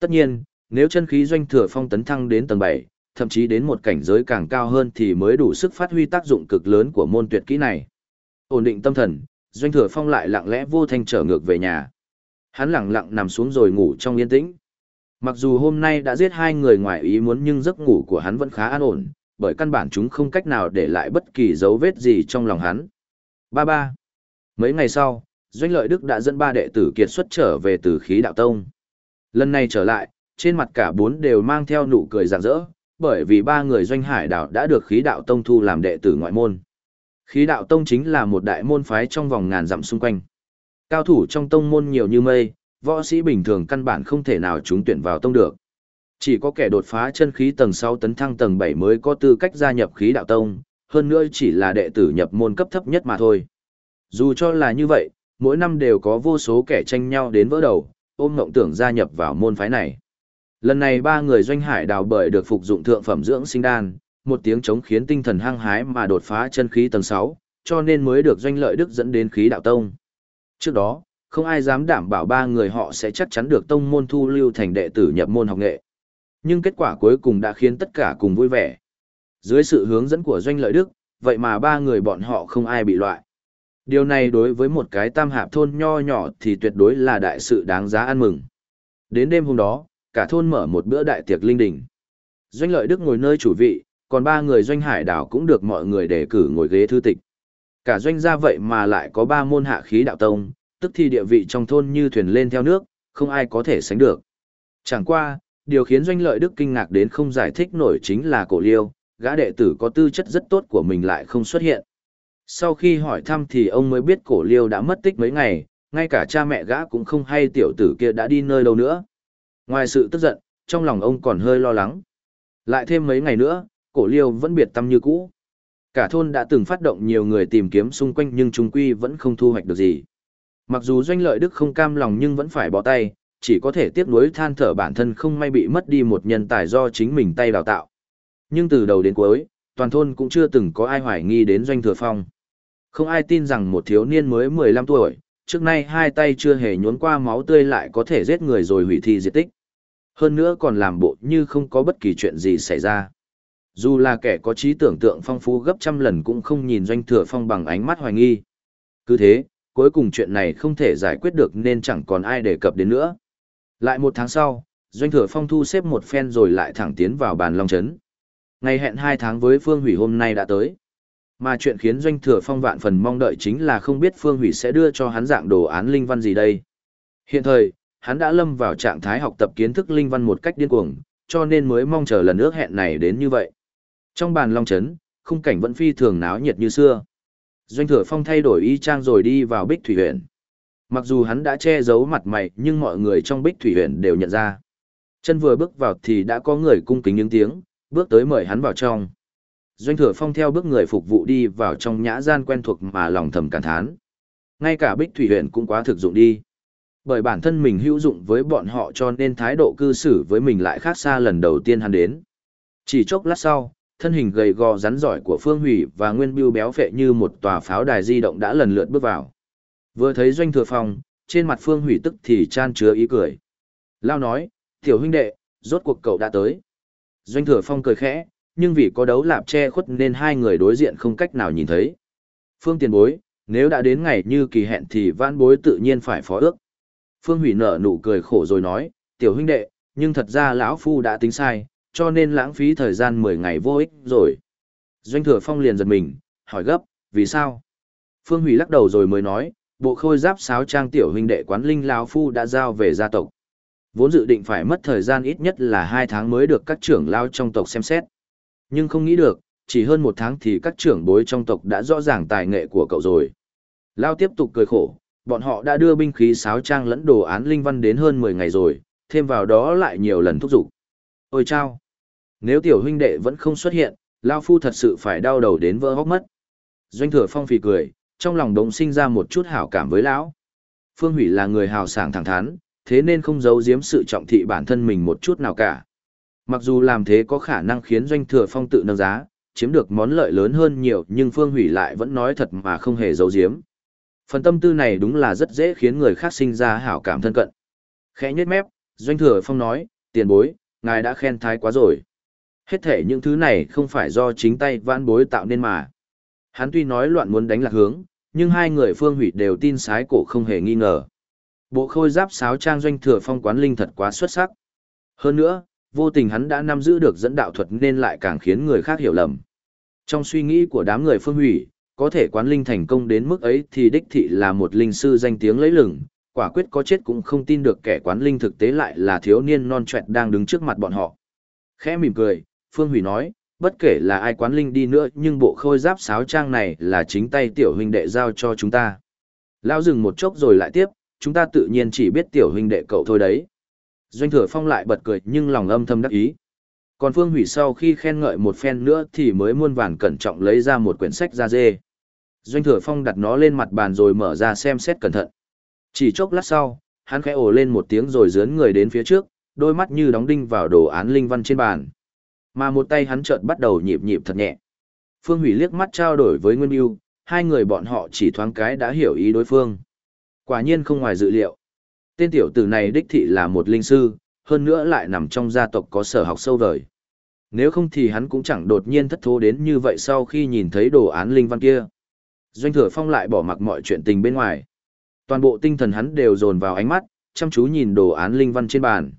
Tất nhiên, nếu chân khí doanh thừa phong tấn thăng đến tầng 7, thậm chí đến một cảnh giới càng cao hơn thì mới đủ sức phát huy tác dụng cực lớn của môn tuyệt kỹ này. Ổn định tâm thần, doanh thừa phong lại lặng lẽ vô thanh trở ngược về nhà. Hắn lặng lặng nằm xuống rồi ngủ trong yên tĩnh. Mặc dù hôm nay đã giết hai người ngoài ý muốn nhưng giấc ngủ của hắn vẫn khá an ổn, bởi căn bản chúng không cách nào để lại bất kỳ dấu vết gì trong lòng hắn. Ba ba. Mấy ngày sau, Doanh Lợi Đức đã dẫn ba đệ tử kiệt xuất trở về từ khí đạo tông. Lần này trở lại, trên mặt cả bốn đều mang theo nụ cười rạng rỡ, bởi vì ba người Doanh Hải đạo đã được khí đạo tông thu làm đệ tử ngoại môn. Khí đạo tông chính là một đại môn phái trong vòng ngàn dặm xung quanh. Cao thủ trong tông môn nhiều như mây, võ sĩ bình thường căn bản không thể nào trúng tuyển vào tông được. Chỉ có kẻ đột phá chân khí tầng 6 tấn thăng tầng 7 mới có tư cách gia nhập khí đạo tông, hơn nữa chỉ là đệ tử nhập môn cấp thấp nhất mà thôi. Dù cho là như vậy, mỗi năm đều có vô số kẻ tranh nhau đến vỡ đầu, ôm mộng tưởng gia nhập vào môn phái này. Lần này ba người doanh hải đào bởi được phục dụng thượng phẩm dưỡng sinh đan, một tiếng chống khiến tinh thần hăng hái mà đột phá chân khí tầng 6, cho nên mới được doanh lợi đức dẫn đến khí đạo tông. Trước đó, không ai dám đảm bảo ba người họ sẽ chắc chắn được tông môn thu lưu thành đệ tử nhập môn học nghệ. Nhưng kết quả cuối cùng đã khiến tất cả cùng vui vẻ. Dưới sự hướng dẫn của doanh lợi đức, vậy mà ba người bọn họ không ai bị loại. Điều này đối với một cái tam hạp thôn nho nhỏ thì tuyệt đối là đại sự đáng giá ăn mừng. Đến đêm hôm đó, cả thôn mở một bữa đại tiệc linh đình. Doanh lợi đức ngồi nơi chủ vị, còn ba người doanh hải đảo cũng được mọi người đề cử ngồi ghế thư tịch. Cả doanh gia vậy mà lại có ba môn hạ khí đạo tông, tức thì địa vị trong thôn như thuyền lên theo nước, không ai có thể sánh được. Chẳng qua, điều khiến doanh lợi đức kinh ngạc đến không giải thích nổi chính là cổ liêu, gã đệ tử có tư chất rất tốt của mình lại không xuất hiện. Sau khi hỏi thăm thì ông mới biết cổ liêu đã mất tích mấy ngày, ngay cả cha mẹ gã cũng không hay tiểu tử kia đã đi nơi đâu nữa. Ngoài sự tức giận, trong lòng ông còn hơi lo lắng. Lại thêm mấy ngày nữa, cổ liêu vẫn biệt tâm như cũ. Cả thôn đã từng phát động nhiều người tìm kiếm xung quanh nhưng chúng quy vẫn không thu hoạch được gì. Mặc dù doanh lợi đức không cam lòng nhưng vẫn phải bỏ tay, chỉ có thể tiếp nối than thở bản thân không may bị mất đi một nhân tài do chính mình tay đào tạo. Nhưng từ đầu đến cuối, toàn thôn cũng chưa từng có ai hoài nghi đến Doanh Thừa Phong. Không ai tin rằng một thiếu niên mới 15 tuổi, trước nay hai tay chưa hề nhuốn qua máu tươi lại có thể giết người rồi hủy thi diệt tích. Hơn nữa còn làm bộ như không có bất kỳ chuyện gì xảy ra. Dù là kẻ có trí tưởng tượng phong phú gấp trăm lần cũng không nhìn Doanh Thừa Phong bằng ánh mắt hoài nghi. Cứ thế, cuối cùng chuyện này không thể giải quyết được nên chẳng còn ai đề cập đến nữa. Lại một tháng sau, Doanh Thừa Phong thu xếp một phen rồi lại thẳng tiến vào bàn Long Trấn. Ngày hẹn hai tháng với Phương Hủy hôm nay đã tới. Mà chuyện khiến Doanh Thừa Phong vạn phần mong đợi chính là không biết Phương Hủy sẽ đưa cho hắn dạng đồ án linh văn gì đây. Hiện thời, hắn đã lâm vào trạng thái học tập kiến thức linh văn một cách điên cuồng, cho nên mới mong chờ lần ước hẹn này đến như vậy. Trong bàn Long Trấn, khung cảnh vẫn phi thường náo nhiệt như xưa. Doanh Thừa Phong thay đổi y trang rồi đi vào Bích Thủy huyện. Mặc dù hắn đã che giấu mặt mày nhưng mọi người trong Bích Thủy huyện đều nhận ra. Chân vừa bước vào thì đã có người cung kính những tiếng, bước tới mời hắn vào trong. Doanh Thừa Phong theo bước người phục vụ đi vào trong nhã gian quen thuộc mà lòng thầm cảm thán. Ngay cả Bích Thủy huyện cũng quá thực dụng đi. Bởi bản thân mình hữu dụng với bọn họ cho nên thái độ cư xử với mình lại khác xa lần đầu tiên hắn đến. Chỉ chốc lát sau, thân hình gầy gò rắn giỏi của Phương Hủy và Nguyên Bưu béo phệ như một tòa pháo đài di động đã lần lượt bước vào. Vừa thấy Doanh Thừa Phong, trên mặt Phương Hủy tức thì chan chứa ý cười. Lao nói, tiểu huynh đệ, rốt cuộc cậu đã tới. Doanh Thừa Phong cười khẽ, nhưng vì có đấu lạp che khuất nên hai người đối diện không cách nào nhìn thấy. Phương tiền bối, nếu đã đến ngày như kỳ hẹn thì vãn bối tự nhiên phải phó ước. Phương Hủy nở nụ cười khổ rồi nói, tiểu huynh đệ, nhưng thật ra lão phu đã tính sai, cho nên lãng phí thời gian 10 ngày vô ích rồi. Doanh thừa phong liền giật mình, hỏi gấp, vì sao? Phương Hủy lắc đầu rồi mới nói, bộ khôi giáp sáo trang tiểu huynh đệ quán linh lão phu đã giao về gia tộc. Vốn dự định phải mất thời gian ít nhất là 2 tháng mới được các trưởng lao trong tộc xem xét. Nhưng không nghĩ được, chỉ hơn một tháng thì các trưởng bối trong tộc đã rõ ràng tài nghệ của cậu rồi. Lao tiếp tục cười khổ, bọn họ đã đưa binh khí sáo trang lẫn đồ án linh văn đến hơn 10 ngày rồi, thêm vào đó lại nhiều lần thúc giục. Ôi chao! Nếu tiểu huynh đệ vẫn không xuất hiện, Lao Phu thật sự phải đau đầu đến vỡ hốc mất. Doanh thừa phong phì cười, trong lòng đống sinh ra một chút hảo cảm với lão. Phương Hủy là người hào sảng thẳng thắn, thế nên không giấu giếm sự trọng thị bản thân mình một chút nào cả. Mặc dù làm thế có khả năng khiến doanh thừa phong tự nâng giá, chiếm được món lợi lớn hơn nhiều nhưng Phương Hủy lại vẫn nói thật mà không hề giấu giếm. Phần tâm tư này đúng là rất dễ khiến người khác sinh ra hảo cảm thân cận. Khẽ nhếch mép, doanh thừa phong nói, tiền bối, ngài đã khen thái quá rồi. Hết thể những thứ này không phải do chính tay vãn bối tạo nên mà. Hắn tuy nói loạn muốn đánh lạc hướng, nhưng hai người phương hủy đều tin sái cổ không hề nghi ngờ. Bộ khôi giáp sáo trang doanh thừa phong quán linh thật quá xuất sắc. Hơn nữa, vô tình hắn đã nắm giữ được dẫn đạo thuật nên lại càng khiến người khác hiểu lầm. Trong suy nghĩ của đám người phương hủy, có thể quán linh thành công đến mức ấy thì đích thị là một linh sư danh tiếng lấy lừng, quả quyết có chết cũng không tin được kẻ quán linh thực tế lại là thiếu niên non trẻ đang đứng trước mặt bọn họ. Khẽ mỉm cười, Phương Hủy nói, bất kể là ai quán linh đi nữa nhưng bộ khôi giáp sáo trang này là chính tay tiểu huynh đệ giao cho chúng ta. Lao dừng một chốc rồi lại tiếp, chúng ta tự nhiên chỉ biết tiểu huynh đệ cậu thôi đấy. Doanh thừa phong lại bật cười nhưng lòng âm thầm đắc ý. Còn Phương Hủy sau khi khen ngợi một phen nữa thì mới muôn vàn cẩn trọng lấy ra một quyển sách ra dê. Doanh thừa phong đặt nó lên mặt bàn rồi mở ra xem xét cẩn thận. Chỉ chốc lát sau, hắn khẽ ồ lên một tiếng rồi dướn người đến phía trước, đôi mắt như đóng đinh vào đồ án linh văn trên bàn. Mà một tay hắn chợt bắt đầu nhịp nhịp thật nhẹ. Phương Hủy liếc mắt trao đổi với Nguyên Yêu, hai người bọn họ chỉ thoáng cái đã hiểu ý đối phương. Quả nhiên không ngoài dự liệu. Tên tiểu tử này đích thị là một linh sư, hơn nữa lại nằm trong gia tộc có sở học sâu vời. Nếu không thì hắn cũng chẳng đột nhiên thất thố đến như vậy sau khi nhìn thấy đồ án linh văn kia. Doanh thừa phong lại bỏ mặc mọi chuyện tình bên ngoài. Toàn bộ tinh thần hắn đều dồn vào ánh mắt, chăm chú nhìn đồ án linh văn trên bàn.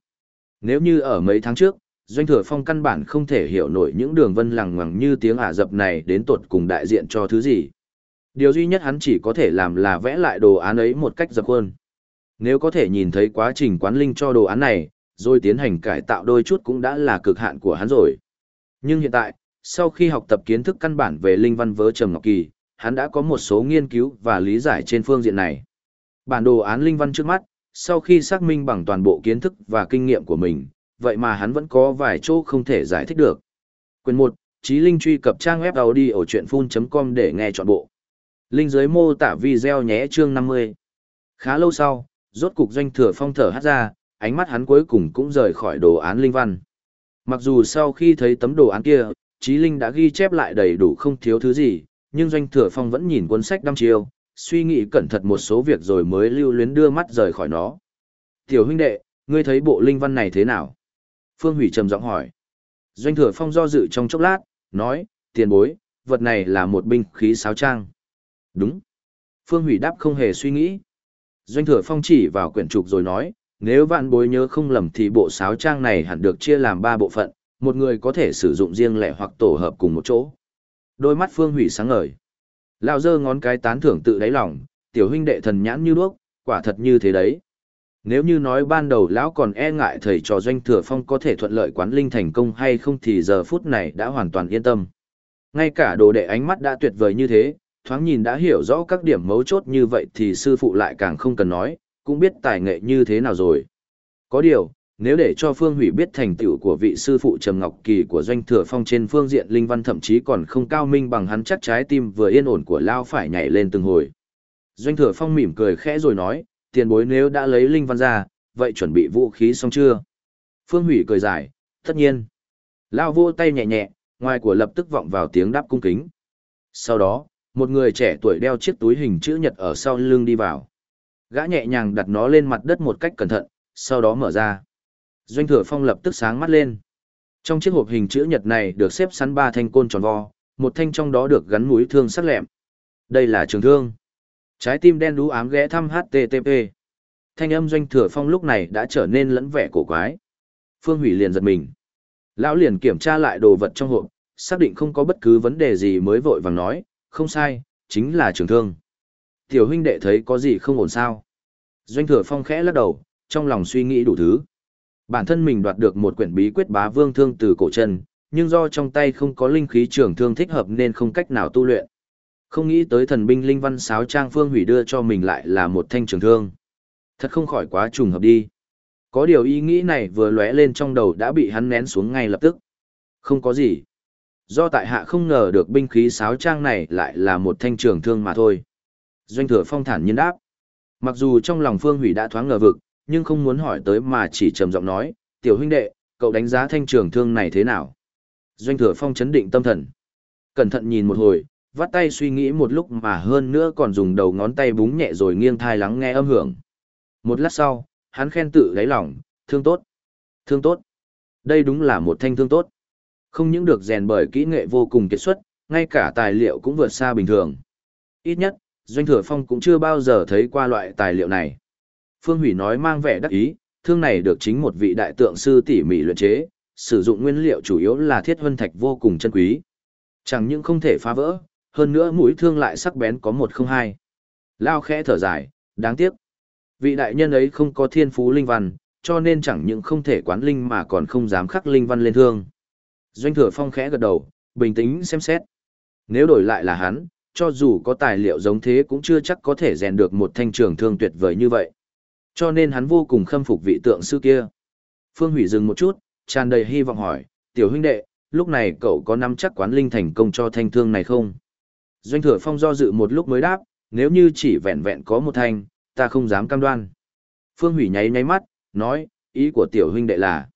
Nếu như ở mấy tháng trước, Doanh Thừa Phong căn bản không thể hiểu nổi những đường vân lằng ngoằng như tiếng Ả Dập này đến tột cùng đại diện cho thứ gì. Điều duy nhất hắn chỉ có thể làm là vẽ lại đồ án ấy một cách dập khuôn. Nếu có thể nhìn thấy quá trình quán linh cho đồ án này, rồi tiến hành cải tạo đôi chút cũng đã là cực hạn của hắn rồi. Nhưng hiện tại, sau khi học tập kiến thức căn bản về linh văn vớ trầm ngọc kỳ, hắn đã có một số nghiên cứu và lý giải trên phương diện này. Bản đồ án linh văn trước mắt, sau khi xác minh bằng toàn bộ kiến thức và kinh nghiệm của mình, vậy mà hắn vẫn có vài chỗ không thể giải thích được. Quyền 1, Chí Linh truy cập trang web audio chuyện full.com để nghe trọn bộ. Linh dưới mô tả video nhé chương 50. Khá lâu sau, rốt cục doanh thừa phong thở hát ra, ánh mắt hắn cuối cùng cũng rời khỏi đồ án linh văn. Mặc dù sau khi thấy tấm đồ án kia, Chí Linh đã ghi chép lại đầy đủ không thiếu thứ gì, nhưng Doanh Thừa Phong vẫn nhìn cuốn sách đăm chiêu, suy nghĩ cẩn thận một số việc rồi mới lưu luyến đưa mắt rời khỏi nó. Tiểu huynh đệ, ngươi thấy bộ linh văn này thế nào? Phương Hủy trầm giọng hỏi. Doanh Thừa Phong do dự trong chốc lát, nói, tiền bối, vật này là một binh khí sáo trang. Đúng. Phương Hủy đáp không hề suy nghĩ. Doanh Thừa Phong chỉ vào quyển trục rồi nói, nếu vạn bối nhớ không lầm thì bộ sáo trang này hẳn được chia làm ba bộ phận, một người có thể sử dụng riêng lẻ hoặc tổ hợp cùng một chỗ. Đôi mắt Phương Hủy sáng ngời. Lão giơ ngón cái tán thưởng tự đáy lòng, tiểu huynh đệ thần nhãn như đuốc, quả thật như thế đấy. Nếu như nói ban đầu lão còn e ngại thầy trò doanh thừa phong có thể thuận lợi quán linh thành công hay không thì giờ phút này đã hoàn toàn yên tâm. Ngay cả đồ đệ ánh mắt đã tuyệt vời như thế, thoáng nhìn đã hiểu rõ các điểm mấu chốt như vậy thì sư phụ lại càng không cần nói, cũng biết tài nghệ như thế nào rồi. Có điều, nếu để cho Phương Hủy biết thành tựu của vị sư phụ Trầm Ngọc Kỳ của Doanh Thừa Phong trên phương diện linh văn thậm chí còn không cao minh bằng hắn chắc trái tim vừa yên ổn của Lao phải nhảy lên từng hồi. Doanh Thừa Phong mỉm cười khẽ rồi nói, tiền bối nếu đã lấy linh văn ra, vậy chuẩn bị vũ khí xong chưa? Phương Hủy cười giải, tất nhiên. Lao vô tay nhẹ nhẹ, ngoài của lập tức vọng vào tiếng đáp cung kính. Sau đó, một người trẻ tuổi đeo chiếc túi hình chữ nhật ở sau lưng đi vào. Gã nhẹ nhàng đặt nó lên mặt đất một cách cẩn thận, sau đó mở ra. Doanh thừa phong lập tức sáng mắt lên. Trong chiếc hộp hình chữ nhật này được xếp sẵn ba thanh côn tròn vo, một thanh trong đó được gắn mũi thương sắc lẹm. Đây là trường thương. Trái tim đen đú ám ghé thăm HTTP. Thanh âm doanh thừa phong lúc này đã trở nên lẫn vẻ cổ quái. Phương Hủy liền giật mình. Lão liền kiểm tra lại đồ vật trong hộp, xác định không có bất cứ vấn đề gì mới vội vàng nói, không sai, chính là trường thương. Tiểu huynh đệ thấy có gì không ổn sao? Doanh thừa phong khẽ lắc đầu, trong lòng suy nghĩ đủ thứ. Bản thân mình đoạt được một quyển bí quyết bá vương thương từ cổ chân, nhưng do trong tay không có linh khí trường thương thích hợp nên không cách nào tu luyện. Không nghĩ tới thần binh linh văn sáo trang phương hủy đưa cho mình lại là một thanh trường thương. Thật không khỏi quá trùng hợp đi. Có điều ý nghĩ này vừa lóe lên trong đầu đã bị hắn nén xuống ngay lập tức. Không có gì. Do tại hạ không ngờ được binh khí sáo trang này lại là một thanh trường thương mà thôi. Doanh thừa phong thản nhiên đáp. Mặc dù trong lòng phương hủy đã thoáng ngờ vực, nhưng không muốn hỏi tới mà chỉ trầm giọng nói, tiểu huynh đệ, cậu đánh giá thanh trường thương này thế nào? Doanh thừa phong chấn định tâm thần. Cẩn thận nhìn một hồi, vắt tay suy nghĩ một lúc mà hơn nữa còn dùng đầu ngón tay búng nhẹ rồi nghiêng thai lắng nghe âm hưởng. Một lát sau, hắn khen tự đáy lòng, thương tốt. Thương tốt. Đây đúng là một thanh thương tốt. Không những được rèn bởi kỹ nghệ vô cùng kiệt xuất, ngay cả tài liệu cũng vượt xa bình thường. Ít nhất, Doanh Thừa Phong cũng chưa bao giờ thấy qua loại tài liệu này. Phương Hủy nói mang vẻ đắc ý, thương này được chính một vị đại tượng sư tỉ mỉ luyện chế, sử dụng nguyên liệu chủ yếu là thiết vân thạch vô cùng chân quý. Chẳng những không thể phá vỡ, hơn nữa mũi thương lại sắc bén có một không hai. Lao khẽ thở dài, đáng tiếc. Vị đại nhân ấy không có thiên phú linh văn, cho nên chẳng những không thể quán linh mà còn không dám khắc linh văn lên thương. Doanh thừa phong khẽ gật đầu, bình tĩnh xem xét. Nếu đổi lại là hắn, cho dù có tài liệu giống thế cũng chưa chắc có thể rèn được một thanh trường thương tuyệt vời như vậy. Cho nên hắn vô cùng khâm phục vị tượng sư kia. Phương Hủy dừng một chút, tràn đầy hy vọng hỏi, tiểu huynh đệ, lúc này cậu có nắm chắc quán linh thành công cho thanh thương này không? Doanh thừa phong do dự một lúc mới đáp, nếu như chỉ vẹn vẹn có một thanh, ta không dám cam đoan. Phương Hủy nháy nháy mắt, nói, ý của tiểu huynh đệ là,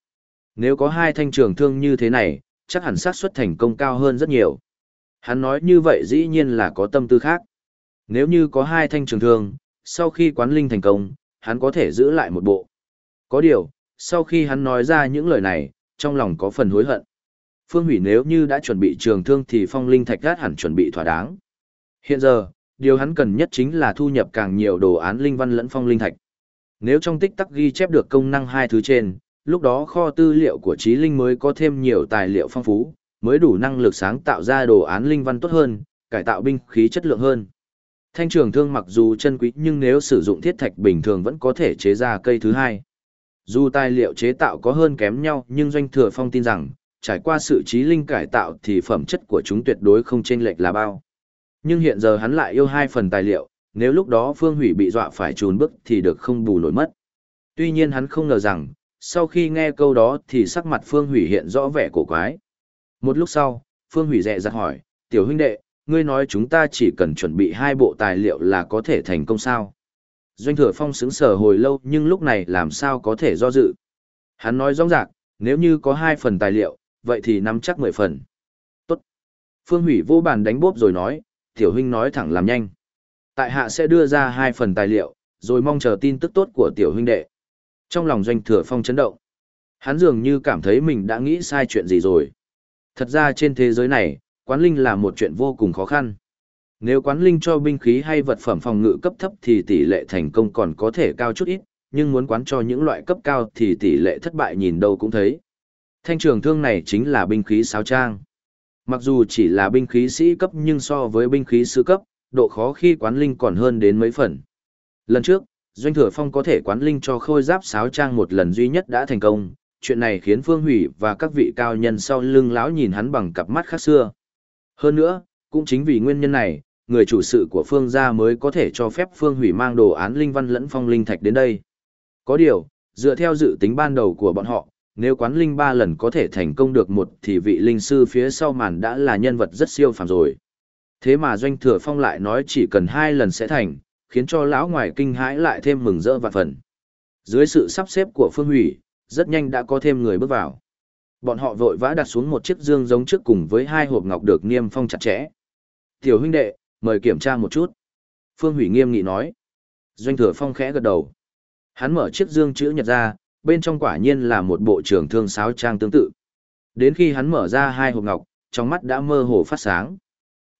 nếu có hai thanh trường thương như thế này, chắc hẳn xác suất thành công cao hơn rất nhiều. Hắn nói như vậy dĩ nhiên là có tâm tư khác. Nếu như có hai thanh trường thương, sau khi quán linh thành công, hắn có thể giữ lại một bộ. Có điều, sau khi hắn nói ra những lời này, trong lòng có phần hối hận. Phương Hủy nếu như đã chuẩn bị trường thương thì phong linh thạch gát hẳn chuẩn bị thỏa đáng. Hiện giờ, điều hắn cần nhất chính là thu nhập càng nhiều đồ án linh văn lẫn phong linh thạch. Nếu trong tích tắc ghi chép được công năng hai thứ trên, lúc đó kho tư liệu của trí linh mới có thêm nhiều tài liệu phong phú, mới đủ năng lực sáng tạo ra đồ án linh văn tốt hơn, cải tạo binh khí chất lượng hơn. Thanh trường thương mặc dù chân quý nhưng nếu sử dụng thiết thạch bình thường vẫn có thể chế ra cây thứ hai. Dù tài liệu chế tạo có hơn kém nhau nhưng Doanh Thừa Phong tin rằng, trải qua sự trí linh cải tạo thì phẩm chất của chúng tuyệt đối không chênh lệch là bao. Nhưng hiện giờ hắn lại yêu hai phần tài liệu, nếu lúc đó Phương Hủy bị dọa phải trùn bức thì được không bù nổi mất. Tuy nhiên hắn không ngờ rằng, sau khi nghe câu đó thì sắc mặt Phương Hủy hiện rõ vẻ cổ quái. Một lúc sau, Phương Hủy dẹ dặt hỏi, tiểu huynh đệ, ngươi nói chúng ta chỉ cần chuẩn bị hai bộ tài liệu là có thể thành công sao. Doanh thừa phong xứng sở hồi lâu nhưng lúc này làm sao có thể do dự. Hắn nói rõ ràng, nếu như có hai phần tài liệu, vậy thì nắm chắc mười phần. tốt Phương Hủy vô bàn đánh bốp rồi nói, tiểu huynh nói thẳng làm nhanh. Tại hạ sẽ đưa ra hai phần tài liệu, rồi mong chờ tin tức tốt của tiểu huynh đệ. Trong lòng doanh thừa phong chấn động. Hắn dường như cảm thấy mình đã nghĩ sai chuyện gì rồi. Thật ra trên thế giới này, quán linh là một chuyện vô cùng khó khăn. Nếu quán linh cho binh khí hay vật phẩm phòng ngự cấp thấp thì tỷ lệ thành công còn có thể cao chút ít, nhưng muốn quán cho những loại cấp cao thì tỷ lệ thất bại nhìn đâu cũng thấy. Thanh trường thương này chính là binh khí sáo trang. Mặc dù chỉ là binh khí sĩ cấp nhưng so với binh khí sư cấp, độ khó khi quán linh còn hơn đến mấy phần. Lần trước, Doanh Thừa Phong có thể quán linh cho khôi giáp sáo trang một lần duy nhất đã thành công, chuyện này khiến Phương Hủy và các vị cao nhân sau lưng lão nhìn hắn bằng cặp mắt khác xưa. Hơn nữa, cũng chính vì nguyên nhân này, người chủ sự của Phương gia mới có thể cho phép Phương Hủy mang đồ án linh văn lẫn phong linh thạch đến đây. Có điều, dựa theo dự tính ban đầu của bọn họ, nếu quán linh ba lần có thể thành công được một thì vị linh sư phía sau màn đã là nhân vật rất siêu phàm rồi. Thế mà Doanh Thừa Phong lại nói chỉ cần hai lần sẽ thành, khiến cho lão ngoài kinh hãi lại thêm mừng rỡ vạn phần. Dưới sự sắp xếp của Phương Hủy, rất nhanh đã có thêm người bước vào. Bọn họ vội vã đặt xuống một chiếc dương giống trước cùng với hai hộp ngọc được niêm phong chặt chẽ. Tiểu huynh đệ, mời kiểm tra một chút. Phương Hủy nghiêm nghị nói. Doanh Thừa Phong khẽ gật đầu. Hắn mở chiếc dương chữ nhật ra, bên trong quả nhiên là một bộ trường thương sáo trang tương tự. Đến khi hắn mở ra hai hộp ngọc, trong mắt đã mơ hồ phát sáng.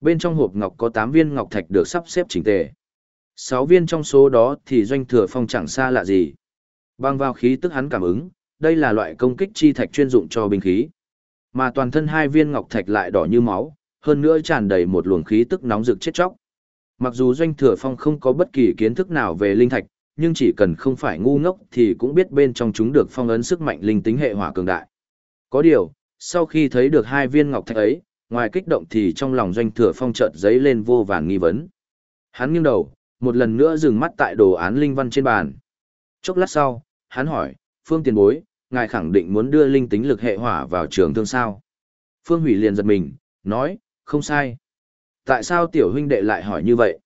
Bên trong hộp ngọc có 8 viên ngọc thạch được sắp xếp chỉnh tề. 6 viên trong số đó thì doanh thừa phong chẳng xa lạ gì. Bang vào khí tức hắn cảm ứng, đây là loại công kích chi thạch chuyên dụng cho binh khí. Mà toàn thân hai viên ngọc thạch lại đỏ như máu, hơn nữa tràn đầy một luồng khí tức nóng rực chết chóc. Mặc dù doanh thừa phong không có bất kỳ kiến thức nào về linh thạch, nhưng chỉ cần không phải ngu ngốc thì cũng biết bên trong chúng được phong ấn sức mạnh linh tính hệ hỏa cường đại. Có điều, sau khi thấy được hai viên ngọc thạch ấy, ngoài kích động thì trong lòng doanh thừa phong chợt giấy lên vô vàn nghi vấn. Hắn nghiêng đầu, một lần nữa dừng mắt tại đồ án linh văn trên bàn. Chốc lát sau, hắn hỏi, Phương tiền bối, ngài khẳng định muốn đưa linh tính lực hệ hỏa vào trường thương sao. Phương hủy liền giật mình, nói, không sai. Tại sao tiểu huynh đệ lại hỏi như vậy?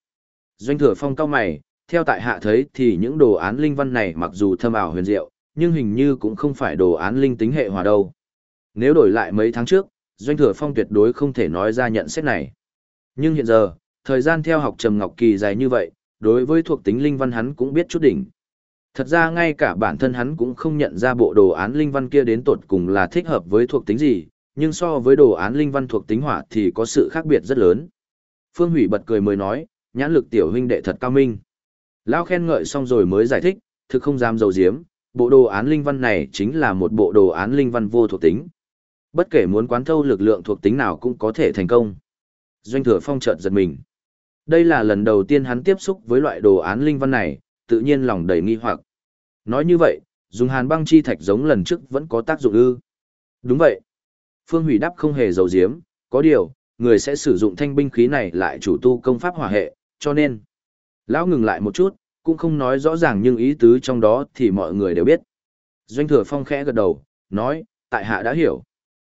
Doanh thừa phong cao mày, theo tại hạ thấy thì những đồ án linh văn này mặc dù thâm ảo huyền diệu, nhưng hình như cũng không phải đồ án linh tính hệ hỏa đâu. Nếu đổi lại mấy tháng trước, Doanh Thừa Phong tuyệt đối không thể nói ra nhận xét này. Nhưng hiện giờ, thời gian theo học Trầm Ngọc Kỳ dài như vậy, đối với thuộc tính linh văn hắn cũng biết chút đỉnh. Thật ra ngay cả bản thân hắn cũng không nhận ra bộ đồ án linh văn kia đến tột cùng là thích hợp với thuộc tính gì, nhưng so với đồ án linh văn thuộc tính hỏa thì có sự khác biệt rất lớn. Phương Hủy bật cười mới nói, nhãn lực tiểu huynh đệ thật cao minh. Lão khen ngợi xong rồi mới giải thích, thực không dám dầu diếm, bộ đồ án linh văn này chính là một bộ đồ án linh văn vô thuộc tính. Bất kể muốn quán thâu lực lượng thuộc tính nào cũng có thể thành công. Doanh thừa phong chợt giật mình. Đây là lần đầu tiên hắn tiếp xúc với loại đồ án linh văn này, tự nhiên lòng đầy nghi hoặc. Nói như vậy, dùng hàn băng chi thạch giống lần trước vẫn có tác dụng ư. Đúng vậy. Phương Hủy đáp không hề dầu diếm, có điều, người sẽ sử dụng thanh binh khí này lại chủ tu công pháp hỏa hệ, cho nên. Lão ngừng lại một chút, cũng không nói rõ ràng nhưng ý tứ trong đó thì mọi người đều biết. Doanh thừa phong khẽ gật đầu, nói, tại hạ đã hiểu.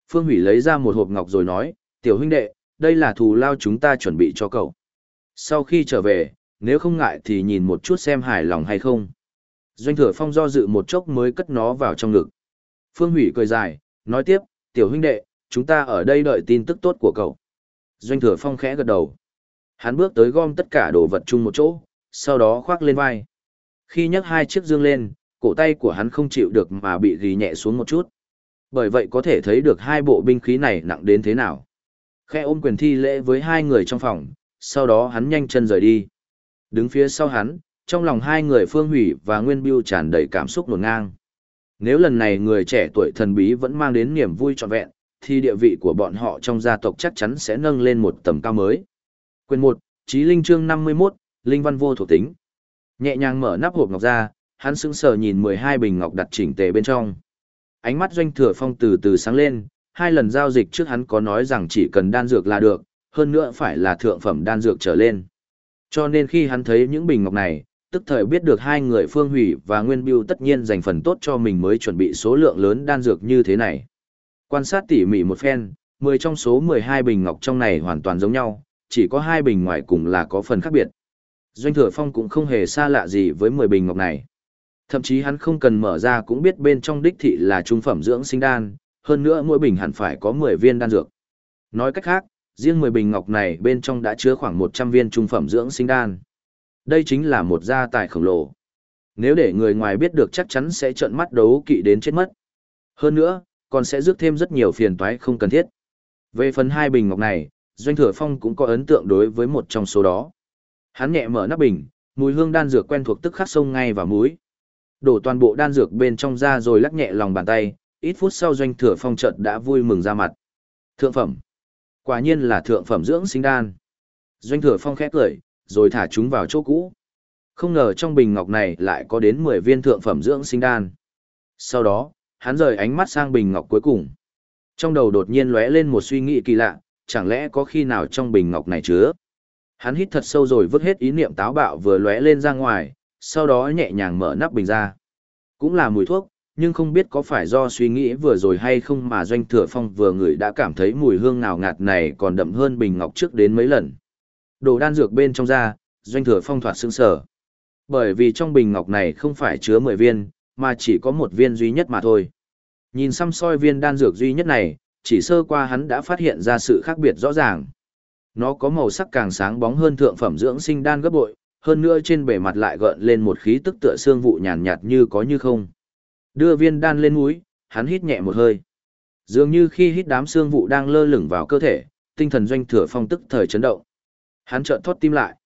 Phương Hủy lấy ra một hộp ngọc rồi nói, tiểu huynh đệ, đây là thù lao chúng ta chuẩn bị cho cậu. Sau khi trở về, nếu không ngại thì nhìn một chút xem hài lòng hay không. Doanh thừa phong do dự một chốc mới cất nó vào trong ngực. Phương Hủy cười dài, nói tiếp, tiểu huynh đệ, chúng ta ở đây đợi tin tức tốt của cậu. Doanh thừa phong khẽ gật đầu. Hắn bước tới gom tất cả đồ vật chung một chỗ, sau đó khoác lên vai. Khi nhấc hai chiếc dương lên, cổ tay của hắn không chịu được mà bị ghi nhẹ xuống một chút. Bởi vậy có thể thấy được hai bộ binh khí này nặng đến thế nào. Khe ôm quyền thi lễ với hai người trong phòng, sau đó hắn nhanh chân rời đi. Đứng phía sau hắn, trong lòng hai người Phương Hủy và Nguyên Biêu tràn đầy cảm xúc nổn ngang. Nếu lần này người trẻ tuổi thần bí vẫn mang đến niềm vui trọn vẹn, thì địa vị của bọn họ trong gia tộc chắc chắn sẽ nâng lên một tầm cao mới. Quyền 1, Chí Linh chương 51, Linh văn vô thuộc tính. Nhẹ nhàng mở nắp hộp ngọc ra, hắn sững sờ nhìn 12 bình ngọc đặt chỉnh tề bên trong. Ánh mắt doanh thừa phong từ từ sáng lên, hai lần giao dịch trước hắn có nói rằng chỉ cần đan dược là được, hơn nữa phải là thượng phẩm đan dược trở lên. Cho nên khi hắn thấy những bình ngọc này, tức thời biết được hai người Phương Hủy và Nguyên Biêu tất nhiên dành phần tốt cho mình mới chuẩn bị số lượng lớn đan dược như thế này. Quan sát tỉ mỉ một phen, 10 trong số 12 bình ngọc trong này hoàn toàn giống nhau, chỉ có hai bình ngoài cùng là có phần khác biệt. Doanh Thừa Phong cũng không hề xa lạ gì với 10 bình ngọc này. Thậm chí hắn không cần mở ra cũng biết bên trong đích thị là trung phẩm dưỡng sinh đan, hơn nữa mỗi bình hẳn phải có 10 viên đan dược. Nói cách khác, riêng 10 bình ngọc này bên trong đã chứa khoảng 100 viên trung phẩm dưỡng sinh đan. Đây chính là một gia tài khổng lồ. Nếu để người ngoài biết được chắc chắn sẽ trợn mắt đấu kỵ đến chết mất. Hơn nữa, còn sẽ rước thêm rất nhiều phiền toái không cần thiết. Về phần hai bình ngọc này, Doanh Thừa Phong cũng có ấn tượng đối với một trong số đó. Hắn nhẹ mở nắp bình, mùi hương đan dược quen thuộc tức khắc sông ngay vào mũi. Đổ toàn bộ đan dược bên trong ra rồi lắc nhẹ lòng bàn tay, ít phút sau Doanh Thừa Phong chợt đã vui mừng ra mặt. Thượng phẩm. Quả nhiên là thượng phẩm dưỡng sinh đan. Doanh Thừa Phong khẽ cười, rồi thả chúng vào chỗ cũ. Không ngờ trong bình ngọc này lại có đến 10 viên thượng phẩm dưỡng sinh đan. Sau đó, hắn rời ánh mắt sang bình ngọc cuối cùng. Trong đầu đột nhiên lóe lên một suy nghĩ kỳ lạ, chẳng lẽ có khi nào trong bình ngọc này chứa? Hắn hít thật sâu rồi vứt hết ý niệm táo bạo vừa lóe lên ra ngoài, sau đó nhẹ nhàng mở nắp bình ra. Cũng là mùi thuốc, nhưng không biết có phải do suy nghĩ vừa rồi hay không mà doanh thừa phong vừa ngửi đã cảm thấy mùi hương ngào ngạt này còn đậm hơn bình ngọc trước đến mấy lần. Đồ đan dược bên trong ra doanh thừa phong thoạt sương sở. Bởi vì trong bình ngọc này không phải chứa 10 viên, mà chỉ có một viên duy nhất mà thôi. Nhìn xăm soi viên đan dược duy nhất này, chỉ sơ qua hắn đã phát hiện ra sự khác biệt rõ ràng. Nó có màu sắc càng sáng bóng hơn thượng phẩm dưỡng sinh đan gấp bội, hơn nữa trên bề mặt lại gợn lên một khí tức tựa xương vụ nhàn nhạt như có như không. Đưa viên đan lên mũi, hắn hít nhẹ một hơi. Dường như khi hít đám xương vụ đang lơ lửng vào cơ thể, tinh thần doanh thừa phong tức thời chấn động. Hắn chợt thoát tim lại.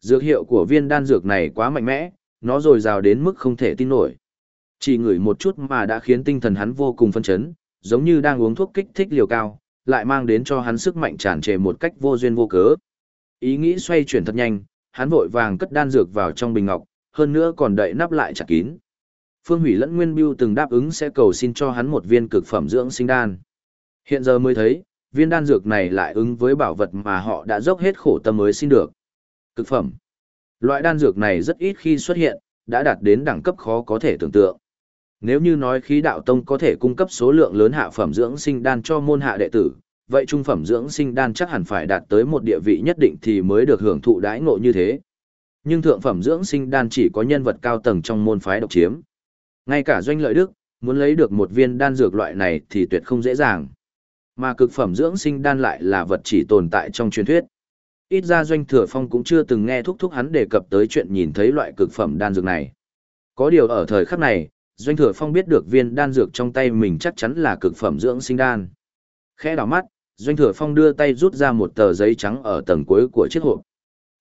Dược hiệu của viên đan dược này quá mạnh mẽ, nó dồi dào đến mức không thể tin nổi. Chỉ ngửi một chút mà đã khiến tinh thần hắn vô cùng phân chấn, giống như đang uống thuốc kích thích liều cao, lại mang đến cho hắn sức mạnh tràn trề một cách vô duyên vô cớ. Ý nghĩ xoay chuyển thật nhanh, hắn vội vàng cất đan dược vào trong bình ngọc, hơn nữa còn đậy nắp lại chặt kín. Phương Hủy lẫn Nguyên Biêu từng đáp ứng sẽ cầu xin cho hắn một viên cực phẩm dưỡng sinh đan. Hiện giờ mới thấy, viên đan dược này lại ứng với bảo vật mà họ đã dốc hết khổ tâm mới xin được. Cực phẩm. Loại đan dược này rất ít khi xuất hiện, đã đạt đến đẳng cấp khó có thể tưởng tượng. Nếu như nói khí đạo tông có thể cung cấp số lượng lớn hạ phẩm dưỡng sinh đan cho môn hạ đệ tử, vậy trung phẩm dưỡng sinh đan chắc hẳn phải đạt tới một địa vị nhất định thì mới được hưởng thụ đãi ngộ như thế. Nhưng thượng phẩm dưỡng sinh đan chỉ có nhân vật cao tầng trong môn phái độc chiếm. Ngay cả doanh lợi đức, muốn lấy được một viên đan dược loại này thì tuyệt không dễ dàng. Mà cực phẩm dưỡng sinh đan lại là vật chỉ tồn tại trong truyền thuyết. Ít ra doanh thừa phong cũng chưa từng nghe thúc thúc hắn đề cập tới chuyện nhìn thấy loại cực phẩm đan dược này. Có điều ở thời khắc này, doanh thừa phong biết được viên đan dược trong tay mình chắc chắn là cực phẩm dưỡng sinh đan. Khẽ đảo mắt, doanh thừa phong đưa tay rút ra một tờ giấy trắng ở tầng cuối của chiếc hộp.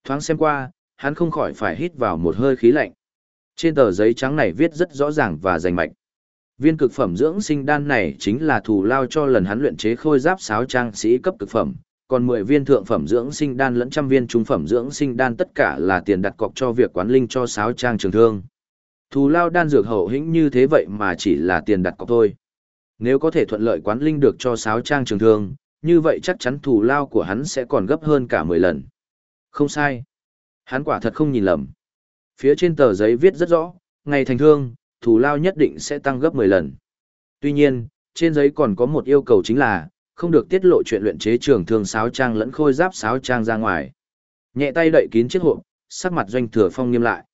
Thoáng xem qua, hắn không khỏi phải hít vào một hơi khí lạnh. Trên tờ giấy trắng này viết rất rõ ràng và rành mạch. Viên cực phẩm dưỡng sinh đan này chính là thù lao cho lần hắn luyện chế khôi giáp sáo trang sĩ cấp cực phẩm, còn 10 viên thượng phẩm dưỡng sinh đan lẫn trăm viên trung phẩm dưỡng sinh đan tất cả là tiền đặt cọc cho việc quán linh cho sáo trang trường thương. Thù lao đan dược hậu hĩnh như thế vậy mà chỉ là tiền đặt cọc thôi. Nếu có thể thuận lợi quán linh được cho sáo trang trường thương, như vậy chắc chắn thù lao của hắn sẽ còn gấp hơn cả 10 lần. Không sai. Hắn quả thật không nhìn lầm. Phía trên tờ giấy viết rất rõ, ngày thành thương, thù lao nhất định sẽ tăng gấp 10 lần. Tuy nhiên, trên giấy còn có một yêu cầu chính là, không được tiết lộ chuyện luyện chế trường thương sáo trang lẫn khôi giáp sáo trang ra ngoài. Nhẹ tay đậy kín chiếc hộp, sắc mặt doanh thừa phong nghiêm lại.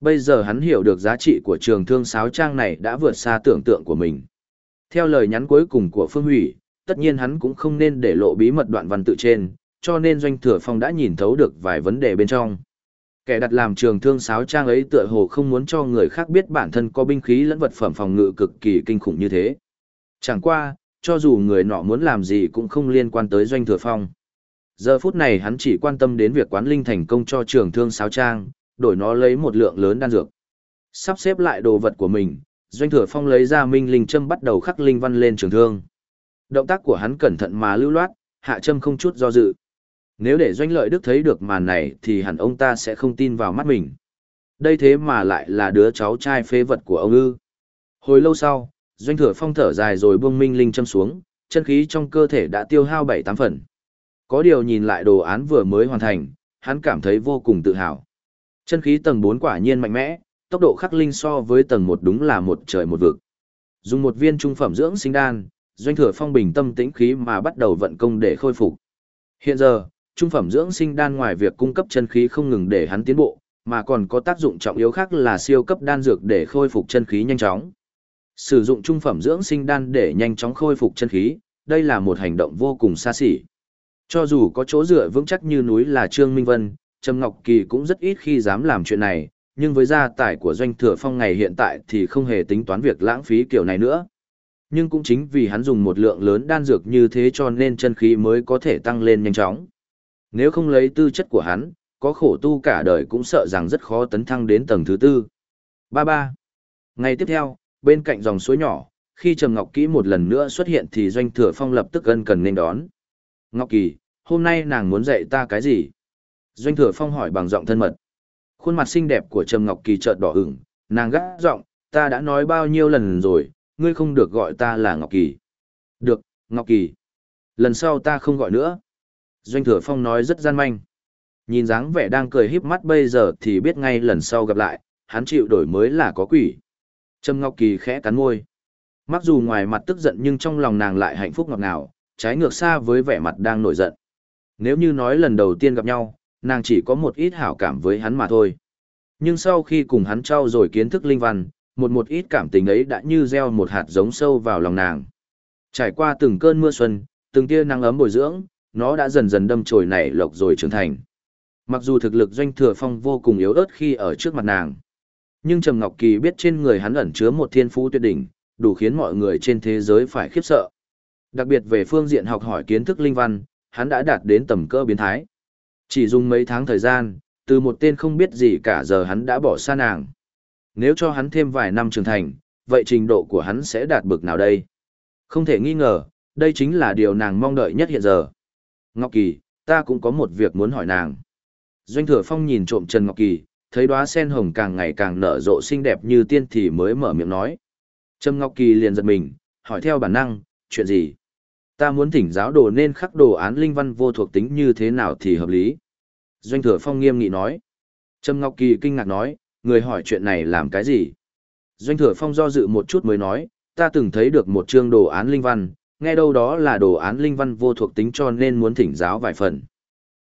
Bây giờ hắn hiểu được giá trị của trường thương sáo trang này đã vượt xa tưởng tượng của mình. Theo lời nhắn cuối cùng của Phương Hủy, tất nhiên hắn cũng không nên để lộ bí mật đoạn văn tự trên, cho nên doanh thừa phong đã nhìn thấu được vài vấn đề bên trong. Kẻ đặt làm trường thương sáo trang ấy tựa hồ không muốn cho người khác biết bản thân có binh khí lẫn vật phẩm phòng ngự cực kỳ kinh khủng như thế. Chẳng qua, cho dù người nọ muốn làm gì cũng không liên quan tới doanh thừa phong. Giờ phút này hắn chỉ quan tâm đến việc quán linh thành công cho trường thương sáo trang, đổi nó lấy một lượng lớn đan dược. Sắp xếp lại đồ vật của mình, doanh thừa phong lấy ra minh linh châm bắt đầu khắc linh văn lên trường thương. Động tác của hắn cẩn thận mà lưu loát, hạ châm không chút do dự. Nếu để doanh lợi đức thấy được màn này thì hẳn ông ta sẽ không tin vào mắt mình. Đây thế mà lại là đứa cháu trai phế vật của ông ư. Hồi lâu sau, doanh thừa phong thở dài rồi buông minh linh châm xuống, chân khí trong cơ thể đã tiêu hao bảy tám phần. Có điều nhìn lại đồ án vừa mới hoàn thành, hắn cảm thấy vô cùng tự hào. Chân khí tầng 4 quả nhiên mạnh mẽ, tốc độ khắc linh so với tầng 1 đúng là một trời một vực. Dùng một viên trung phẩm dưỡng sinh đan, doanh thừa phong bình tâm tĩnh khí mà bắt đầu vận công để khôi phục. Hiện giờ, trung phẩm dưỡng sinh đan ngoài việc cung cấp chân khí không ngừng để hắn tiến bộ, mà còn có tác dụng trọng yếu khác là siêu cấp đan dược để khôi phục chân khí nhanh chóng. Sử dụng trung phẩm dưỡng sinh đan để nhanh chóng khôi phục chân khí, đây là một hành động vô cùng xa xỉ. Cho dù có chỗ dựa vững chắc như núi là Trương Minh Vân, Trầm Ngọc Kỳ cũng rất ít khi dám làm chuyện này, nhưng với gia tài của doanh thừa phong ngày hiện tại thì không hề tính toán việc lãng phí kiểu này nữa. Nhưng cũng chính vì hắn dùng một lượng lớn đan dược như thế cho nên chân khí mới có thể tăng lên nhanh chóng. Nếu không lấy tư chất của hắn, có khổ tu cả đời cũng sợ rằng rất khó tấn thăng đến tầng thứ tư. Ba ba. Ngày tiếp theo, bên cạnh dòng suối nhỏ, khi Trầm Ngọc Kỹ một lần nữa xuất hiện thì Doanh Thừa Phong lập tức ân cần nên đón. Ngọc Kỳ, hôm nay nàng muốn dạy ta cái gì? Doanh Thừa Phong hỏi bằng giọng thân mật. Khuôn mặt xinh đẹp của Trầm Ngọc Kỳ chợt đỏ ửng, nàng gắt giọng, ta đã nói bao nhiêu lần rồi, ngươi không được gọi ta là Ngọc Kỳ. Được, Ngọc Kỳ. Lần sau ta không gọi nữa. Doanh Thừa Phong nói rất gian manh. Nhìn dáng vẻ đang cười híp mắt bây giờ thì biết ngay lần sau gặp lại, hắn chịu đổi mới là có quỷ. Trầm Ngọc Kỳ khẽ cắn môi. Mặc dù ngoài mặt tức giận nhưng trong lòng nàng lại hạnh phúc ngọt ngào, trái ngược xa với vẻ mặt đang nổi giận. Nếu như nói lần đầu tiên gặp nhau, nàng chỉ có một ít hảo cảm với hắn mà thôi. Nhưng sau khi cùng hắn trao rồi kiến thức linh văn, một một ít cảm tình ấy đã như gieo một hạt giống sâu vào lòng nàng. Trải qua từng cơn mưa xuân, từng tia nắng ấm bồi dưỡng, nó đã dần dần đâm chồi nảy lộc rồi trưởng thành. Mặc dù thực lực doanh thừa phong vô cùng yếu ớt khi ở trước mặt nàng, nhưng Trầm Ngọc Kỳ biết trên người hắn ẩn chứa một thiên phú tuyệt đỉnh, đủ khiến mọi người trên thế giới phải khiếp sợ. Đặc biệt về phương diện học hỏi kiến thức linh văn, hắn đã đạt đến tầm cỡ biến thái. Chỉ dùng mấy tháng thời gian, từ một tên không biết gì cả giờ hắn đã bỏ xa nàng. Nếu cho hắn thêm vài năm trưởng thành, vậy trình độ của hắn sẽ đạt bực nào đây? Không thể nghi ngờ, đây chính là điều nàng mong đợi nhất hiện giờ. Ngọc Kỳ, ta cũng có một việc muốn hỏi nàng. Doanh Thừa Phong nhìn trộm Trần Ngọc Kỳ, thấy đóa sen hồng càng ngày càng nở rộ xinh đẹp như tiên thì mới mở miệng nói. Trâm Ngọc Kỳ liền giật mình, hỏi theo bản năng, chuyện gì? Ta muốn thỉnh giáo đồ nên khắc đồ án linh văn vô thuộc tính như thế nào thì hợp lý. Doanh Thừa Phong nghiêm nghị nói. Trâm Ngọc Kỳ kinh ngạc nói, người hỏi chuyện này làm cái gì? Doanh Thừa Phong do dự một chút mới nói, ta từng thấy được một chương đồ án linh văn, nghe đâu đó là đồ án linh văn vô thuộc tính cho nên muốn thỉnh giáo vài phần.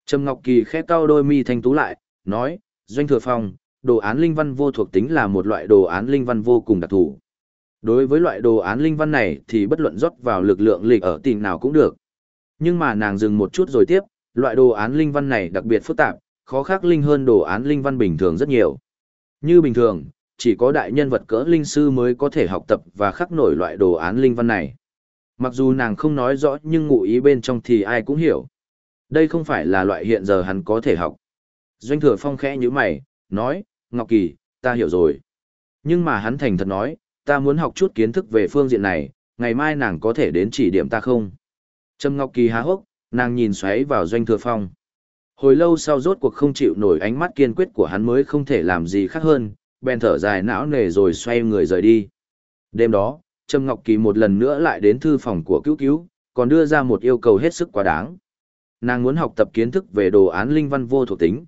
Trâm Ngọc Kỳ khẽ cau đôi mi thanh tú lại, nói, Doanh Thừa Phong, đồ án linh văn vô thuộc tính là một loại đồ án linh văn vô cùng đặc thù. Đối với loại đồ án linh văn này thì bất luận rót vào lực lượng lịch ở tình nào cũng được. Nhưng mà nàng dừng một chút rồi tiếp, loại đồ án linh văn này đặc biệt phức tạp, khó khắc linh hơn đồ án linh văn bình thường rất nhiều. Như bình thường, chỉ có đại nhân vật cỡ linh sư mới có thể học tập và khắc nổi loại đồ án linh văn này. Mặc dù nàng không nói rõ nhưng ngụ ý bên trong thì ai cũng hiểu. Đây không phải là loại hiện giờ hắn có thể học. Doanh thừa phong khẽ như mày, nói, Ngọc Kỳ, ta hiểu rồi. Nhưng mà hắn thành thật nói, ta muốn học chút kiến thức về phương diện này, ngày mai nàng có thể đến chỉ điểm ta không? Trâm Ngọc Kỳ há hốc, nàng nhìn xoáy vào doanh thừa phong. Hồi lâu sau rốt cuộc không chịu nổi ánh mắt kiên quyết của hắn mới không thể làm gì khác hơn, bèn thở dài não nề rồi xoay người rời đi. Đêm đó, Trâm Ngọc Kỳ một lần nữa lại đến thư phòng của cứu cứu, còn đưa ra một yêu cầu hết sức quá đáng. Nàng muốn học tập kiến thức về đồ án linh văn vô thuộc tính.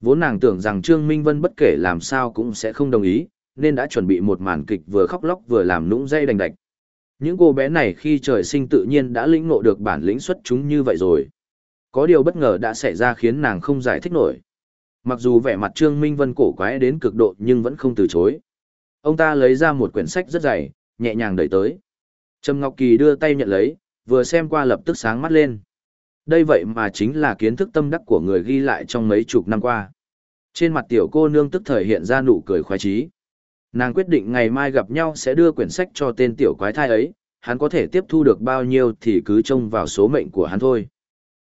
Vốn nàng tưởng rằng Trương Minh Vân bất kể làm sao cũng sẽ không đồng ý, nên đã chuẩn bị một màn kịch vừa khóc lóc vừa làm nũng dây đành đạch. Những cô bé này khi trời sinh tự nhiên đã lĩnh ngộ được bản lĩnh xuất chúng như vậy rồi. Có điều bất ngờ đã xảy ra khiến nàng không giải thích nổi. Mặc dù vẻ mặt Trương Minh Vân cổ quái đến cực độ nhưng vẫn không từ chối. Ông ta lấy ra một quyển sách rất dày, nhẹ nhàng đẩy tới. Trầm Ngọc Kỳ đưa tay nhận lấy, vừa xem qua lập tức sáng mắt lên. Đây vậy mà chính là kiến thức tâm đắc của người ghi lại trong mấy chục năm qua. Trên mặt tiểu cô nương tức thời hiện ra nụ cười khoái trí. Nàng quyết định ngày mai gặp nhau sẽ đưa quyển sách cho tên tiểu quái thai ấy, hắn có thể tiếp thu được bao nhiêu thì cứ trông vào số mệnh của hắn thôi.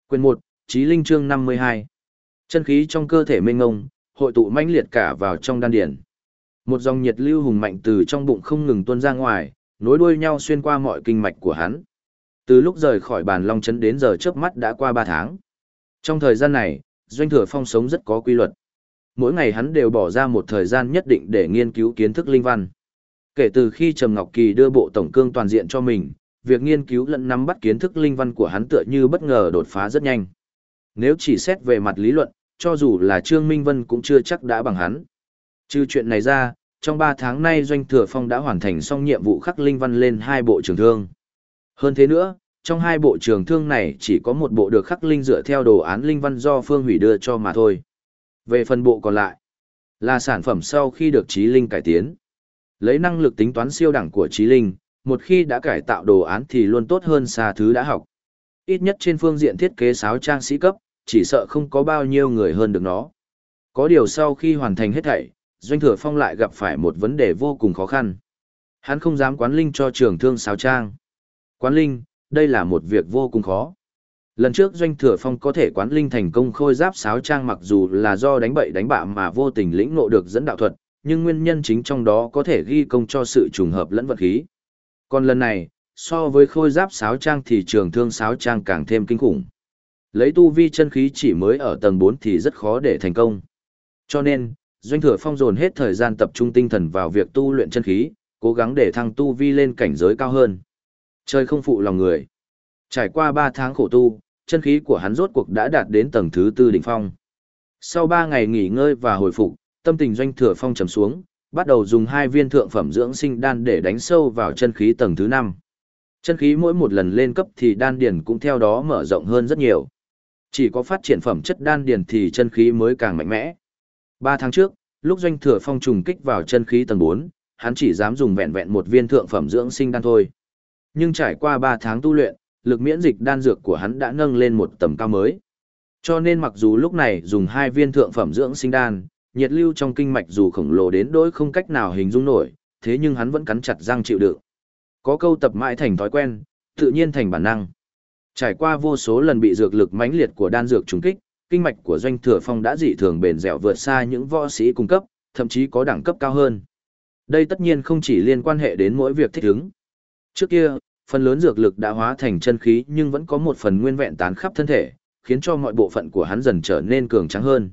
Quyền 1, Chí Linh chương 52. Chân khí trong cơ thể mênh ngông, hội tụ mãnh liệt cả vào trong đan điền. Một dòng nhiệt lưu hùng mạnh từ trong bụng không ngừng tuôn ra ngoài, nối đuôi nhau xuyên qua mọi kinh mạch của hắn. Từ lúc rời khỏi bàn long chấn đến giờ chớp mắt đã qua 3 tháng. Trong thời gian này, Doanh Thừa Phong sống rất có quy luật. Mỗi ngày hắn đều bỏ ra một thời gian nhất định để nghiên cứu kiến thức linh văn. Kể từ khi Trầm Ngọc Kỳ đưa bộ tổng cương toàn diện cho mình, việc nghiên cứu lẫn nắm bắt kiến thức linh văn của hắn tựa như bất ngờ đột phá rất nhanh. Nếu chỉ xét về mặt lý luận, cho dù là Trương Minh Vân cũng chưa chắc đã bằng hắn. Trừ chuyện này ra, trong 3 tháng nay Doanh Thừa Phong đã hoàn thành xong nhiệm vụ khắc linh văn lên hai bộ trường thương. Hơn thế nữa, trong hai bộ trường thương này chỉ có một bộ được khắc linh dựa theo đồ án linh văn do Phương Hủy đưa cho mà thôi. Về phần bộ còn lại, là sản phẩm sau khi được trí linh cải tiến. Lấy năng lực tính toán siêu đẳng của trí linh, một khi đã cải tạo đồ án thì luôn tốt hơn xa thứ đã học. ít nhất trên phương diện thiết kế sáo trang sĩ cấp, chỉ sợ không có bao nhiêu người hơn được nó. Có điều sau khi hoàn thành hết thảy, Doanh Thừa Phong lại gặp phải một vấn đề vô cùng khó khăn. Hắn không dám quán linh cho trường thương sáo trang. Quán linh, đây là một việc vô cùng khó. Lần trước Doanh Thừa Phong có thể quán linh thành công khôi giáp sáo trang mặc dù là do đánh bậy đánh bạ mà vô tình lĩnh ngộ được dẫn đạo thuật, nhưng nguyên nhân chính trong đó có thể ghi công cho sự trùng hợp lẫn vật khí. Còn lần này, so với khôi giáp sáo trang thì trường thương sáo trang càng thêm kinh khủng. Lấy tu vi chân khí chỉ mới ở tầng 4 thì rất khó để thành công. Cho nên, Doanh Thừa Phong dồn hết thời gian tập trung tinh thần vào việc tu luyện chân khí, cố gắng để thăng tu vi lên cảnh giới cao hơn. Chơi không phụ lòng người. Trải qua 3 tháng khổ tu, chân khí của hắn rốt cuộc đã đạt đến tầng thứ tư đỉnh phong. Sau 3 ngày nghỉ ngơi và hồi phục, tâm tình Doanh Thừa Phong trầm xuống, bắt đầu dùng hai viên thượng phẩm dưỡng sinh đan để đánh sâu vào chân khí tầng thứ 5. Chân khí mỗi một lần lên cấp thì đan điền cũng theo đó mở rộng hơn rất nhiều. Chỉ có phát triển phẩm chất đan điền thì chân khí mới càng mạnh mẽ. Ba tháng trước, lúc doanh thừa phong trùng kích vào chân khí tầng 4, hắn chỉ dám dùng vẹn vẹn một viên thượng phẩm dưỡng sinh đan thôi. Nhưng trải qua 3 tháng tu luyện, lực miễn dịch đan dược của hắn đã nâng lên một tầm cao mới. Cho nên mặc dù lúc này dùng hai viên thượng phẩm dưỡng sinh đan, nhiệt lưu trong kinh mạch dù khổng lồ đến đỗi không cách nào hình dung nổi, thế nhưng hắn vẫn cắn chặt răng chịu đựng. Có câu tập mãi thành thói quen, tự nhiên thành bản năng. Trải qua vô số lần bị dược lực mãnh liệt của đan dược trùng kích, kinh mạch của doanh thừa phong đã dị thường bền dẻo vượt xa những võ sĩ cung cấp, thậm chí có đẳng cấp cao hơn. Đây tất nhiên không chỉ liên quan hệ đến mỗi việc thích ứng. Trước kia, phần lớn dược lực đã hóa thành chân khí nhưng vẫn có một phần nguyên vẹn tán khắp thân thể, khiến cho mọi bộ phận của hắn dần trở nên cường trắng hơn.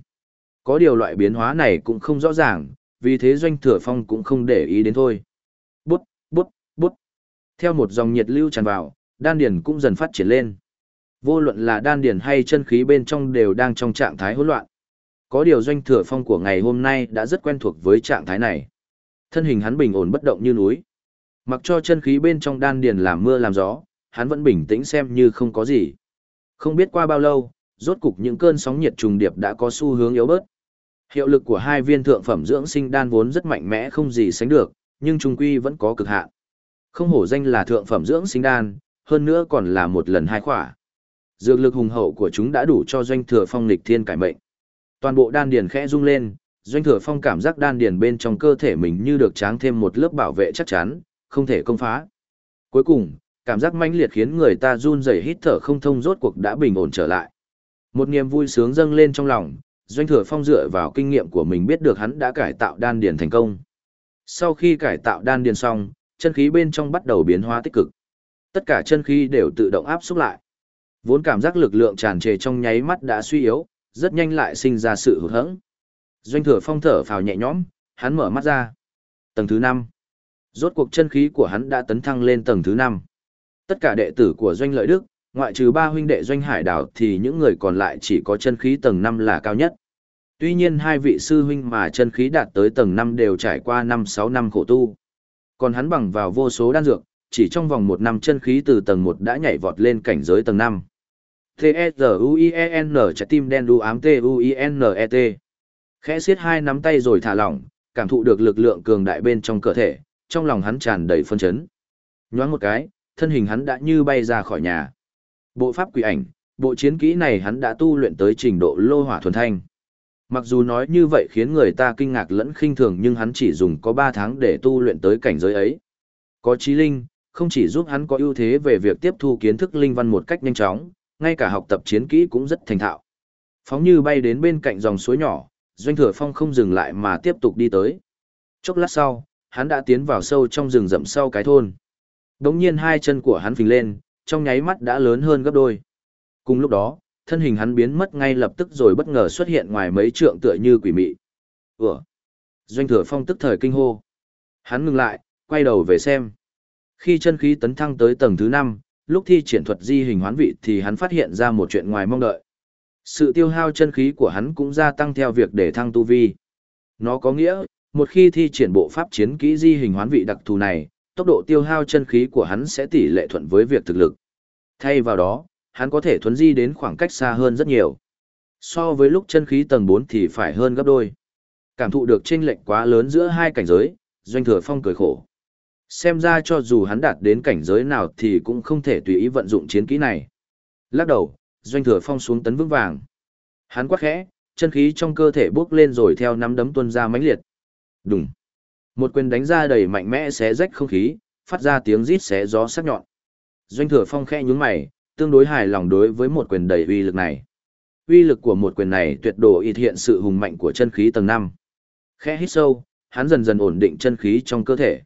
Có điều loại biến hóa này cũng không rõ ràng, vì thế doanh thừa phong cũng không để ý đến thôi. Bút, bút, bút. Theo một dòng nhiệt lưu tràn vào, đan điền cũng dần phát triển lên. Vô luận là đan điền hay chân khí bên trong đều đang trong trạng thái hỗn loạn. Có điều doanh thừa phong của ngày hôm nay đã rất quen thuộc với trạng thái này. Thân hình hắn bình ổn bất động như núi. Mặc cho chân khí bên trong đan điền làm mưa làm gió, hắn vẫn bình tĩnh xem như không có gì. Không biết qua bao lâu, rốt cục những cơn sóng nhiệt trùng điệp đã có xu hướng yếu bớt. Hiệu lực của hai viên thượng phẩm dưỡng sinh đan vốn rất mạnh mẽ không gì sánh được, nhưng trung quy vẫn có cực hạn. Không hổ danh là thượng phẩm dưỡng sinh đan, hơn nữa còn là một lần hai khỏa. Dược lực hùng hậu của chúng đã đủ cho doanh thừa phong lịch thiên cải mệnh. Toàn bộ đan điền khẽ rung lên, doanh thừa phong cảm giác đan điền bên trong cơ thể mình như được tráng thêm một lớp bảo vệ chắc chắn, không thể công phá. Cuối cùng, cảm giác mãnh liệt khiến người ta run rẩy hít thở không thông rốt cuộc đã bình ổn trở lại. Một niềm vui sướng dâng lên trong lòng, doanh thừa phong dựa vào kinh nghiệm của mình biết được hắn đã cải tạo đan điền thành công. Sau khi cải tạo đan điền xong, chân khí bên trong bắt đầu biến hóa tích cực. Tất cả chân khí đều tự động áp xúc lại. Vốn cảm giác lực lượng tràn trề trong nháy mắt đã suy yếu, rất nhanh lại sinh ra sự hụt hẫng. Doanh thừa phong thở phào nhẹ nhõm, hắn mở mắt ra. Tầng thứ 5. Rốt cuộc chân khí của hắn đã tấn thăng lên tầng thứ 5. Tất cả đệ tử của Doanh Lợi Đức, ngoại trừ ba huynh đệ Doanh Hải Đảo thì những người còn lại chỉ có chân khí tầng 5 là cao nhất. Tuy nhiên hai vị sư huynh mà chân khí đạt tới tầng 5 đều trải qua 5-6 năm khổ tu. Còn hắn bằng vào vô số đan dược, chỉ trong vòng một năm chân khí từ tầng 1 đã nhảy vọt lên cảnh giới tầng 5. T-E-Z-U-I-E-N trái tim đen đu ám T-U-I-N-E-T. Khẽ siết hai nắm tay rồi thả lỏng, cảm thụ được lực lượng cường đại bên trong cơ thể, trong lòng hắn tràn đầy phân chấn. Nhoáng một cái, thân hình hắn đã như bay ra khỏi nhà. Bộ pháp quỷ ảnh, bộ chiến kỹ này hắn đã tu luyện tới trình độ lô hỏa thuần thanh. Mặc dù nói như vậy khiến người ta kinh ngạc lẫn khinh thường nhưng hắn chỉ dùng có 3 tháng để tu luyện tới cảnh giới ấy. Có trí linh, không chỉ giúp hắn có ưu thế về việc tiếp thu kiến thức linh văn một cách nhanh chóng, ngay cả học tập chiến kỹ cũng rất thành thạo. Phóng như bay đến bên cạnh dòng suối nhỏ, Doanh Thừa Phong không dừng lại mà tiếp tục đi tới. Chốc lát sau, hắn đã tiến vào sâu trong rừng rậm sau cái thôn. Đống nhiên hai chân của hắn phình lên, trong nháy mắt đã lớn hơn gấp đôi. Cùng lúc đó, thân hình hắn biến mất ngay lập tức rồi bất ngờ xuất hiện ngoài mấy trượng tựa như quỷ mị. Ủa? Doanh Thừa Phong tức thời kinh hô. Hắn ngừng lại, quay đầu về xem. Khi chân khí tấn thăng tới tầng thứ 5, lúc thi triển thuật di hình hoán vị thì hắn phát hiện ra một chuyện ngoài mong đợi. Sự tiêu hao chân khí của hắn cũng gia tăng theo việc để thăng tu vi. Nó có nghĩa, một khi thi triển bộ pháp chiến kỹ di hình hoán vị đặc thù này, tốc độ tiêu hao chân khí của hắn sẽ tỷ lệ thuận với việc thực lực. Thay vào đó, hắn có thể thuấn di đến khoảng cách xa hơn rất nhiều. So với lúc chân khí tầng 4 thì phải hơn gấp đôi. Cảm thụ được chênh lệch quá lớn giữa hai cảnh giới, Doanh Thừa Phong cười khổ. Xem ra cho dù hắn đạt đến cảnh giới nào thì cũng không thể tùy ý vận dụng chiến kỹ này. Lắc đầu, doanh thừa phong xuống tấn vững vàng. Hắn quát khẽ, chân khí trong cơ thể bốc lên rồi theo nắm đấm tuôn ra mãnh liệt. Đùng. Một quyền đánh ra đầy mạnh mẽ xé rách không khí, phát ra tiếng rít xé gió sắc nhọn. Doanh thừa phong khẽ nhướng mày, tương đối hài lòng đối với một quyền đầy uy lực này. Uy lực của một quyền này tuyệt độ ít hiện sự hùng mạnh của chân khí tầng 5. Khẽ hít sâu, hắn dần dần ổn định chân khí trong cơ thể.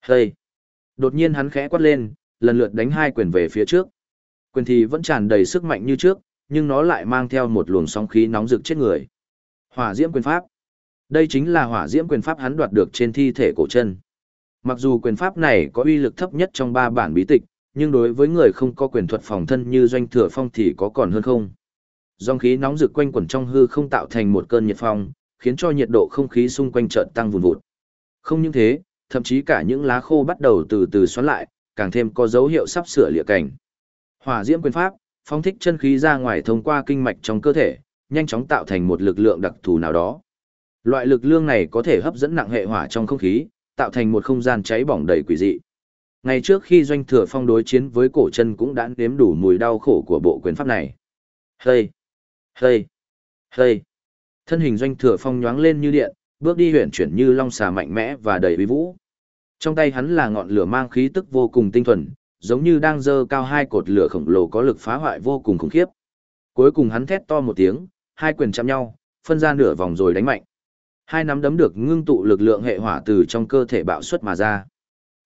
Hây! Đột nhiên hắn khẽ quát lên, lần lượt đánh hai quyền về phía trước. Quyền thì vẫn tràn đầy sức mạnh như trước, nhưng nó lại mang theo một luồng sóng khí nóng rực chết người. Hỏa diễm quyền pháp. Đây chính là hỏa diễm quyền pháp hắn đoạt được trên thi thể cổ chân. Mặc dù quyền pháp này có uy lực thấp nhất trong ba bản bí tịch, nhưng đối với người không có quyền thuật phòng thân như doanh thừa phong thì có còn hơn không. Dòng khí nóng rực quanh quẩn trong hư không tạo thành một cơn nhiệt phong, khiến cho nhiệt độ không khí xung quanh chợt tăng vùn vụt. Không những thế, thậm chí cả những lá khô bắt đầu từ từ xoắn lại, càng thêm có dấu hiệu sắp sửa lìa cảnh. Hỏa diễm quyền pháp, phóng thích chân khí ra ngoài thông qua kinh mạch trong cơ thể, nhanh chóng tạo thành một lực lượng đặc thù nào đó. Loại lực lượng này có thể hấp dẫn nặng hệ hỏa trong không khí, tạo thành một không gian cháy bỏng đầy quỷ dị. Ngày trước khi doanh thừa phong đối chiến với cổ chân cũng đã nếm đủ mùi đau khổ của bộ quyền pháp này. Hây! Hây! Hây! Thân hình doanh thừa phong nhoáng lên như điện, bước đi huyện chuyển như long xà mạnh mẽ và đầy uy vũ. Trong tay hắn là ngọn lửa mang khí tức vô cùng tinh thuần, giống như đang dơ cao hai cột lửa khổng lồ có lực phá hoại vô cùng khủng khiếp. Cuối cùng hắn thét to một tiếng, hai quyền chạm nhau, phân ra nửa vòng rồi đánh mạnh. Hai nắm đấm được ngưng tụ lực lượng hệ hỏa từ trong cơ thể bạo xuất mà ra.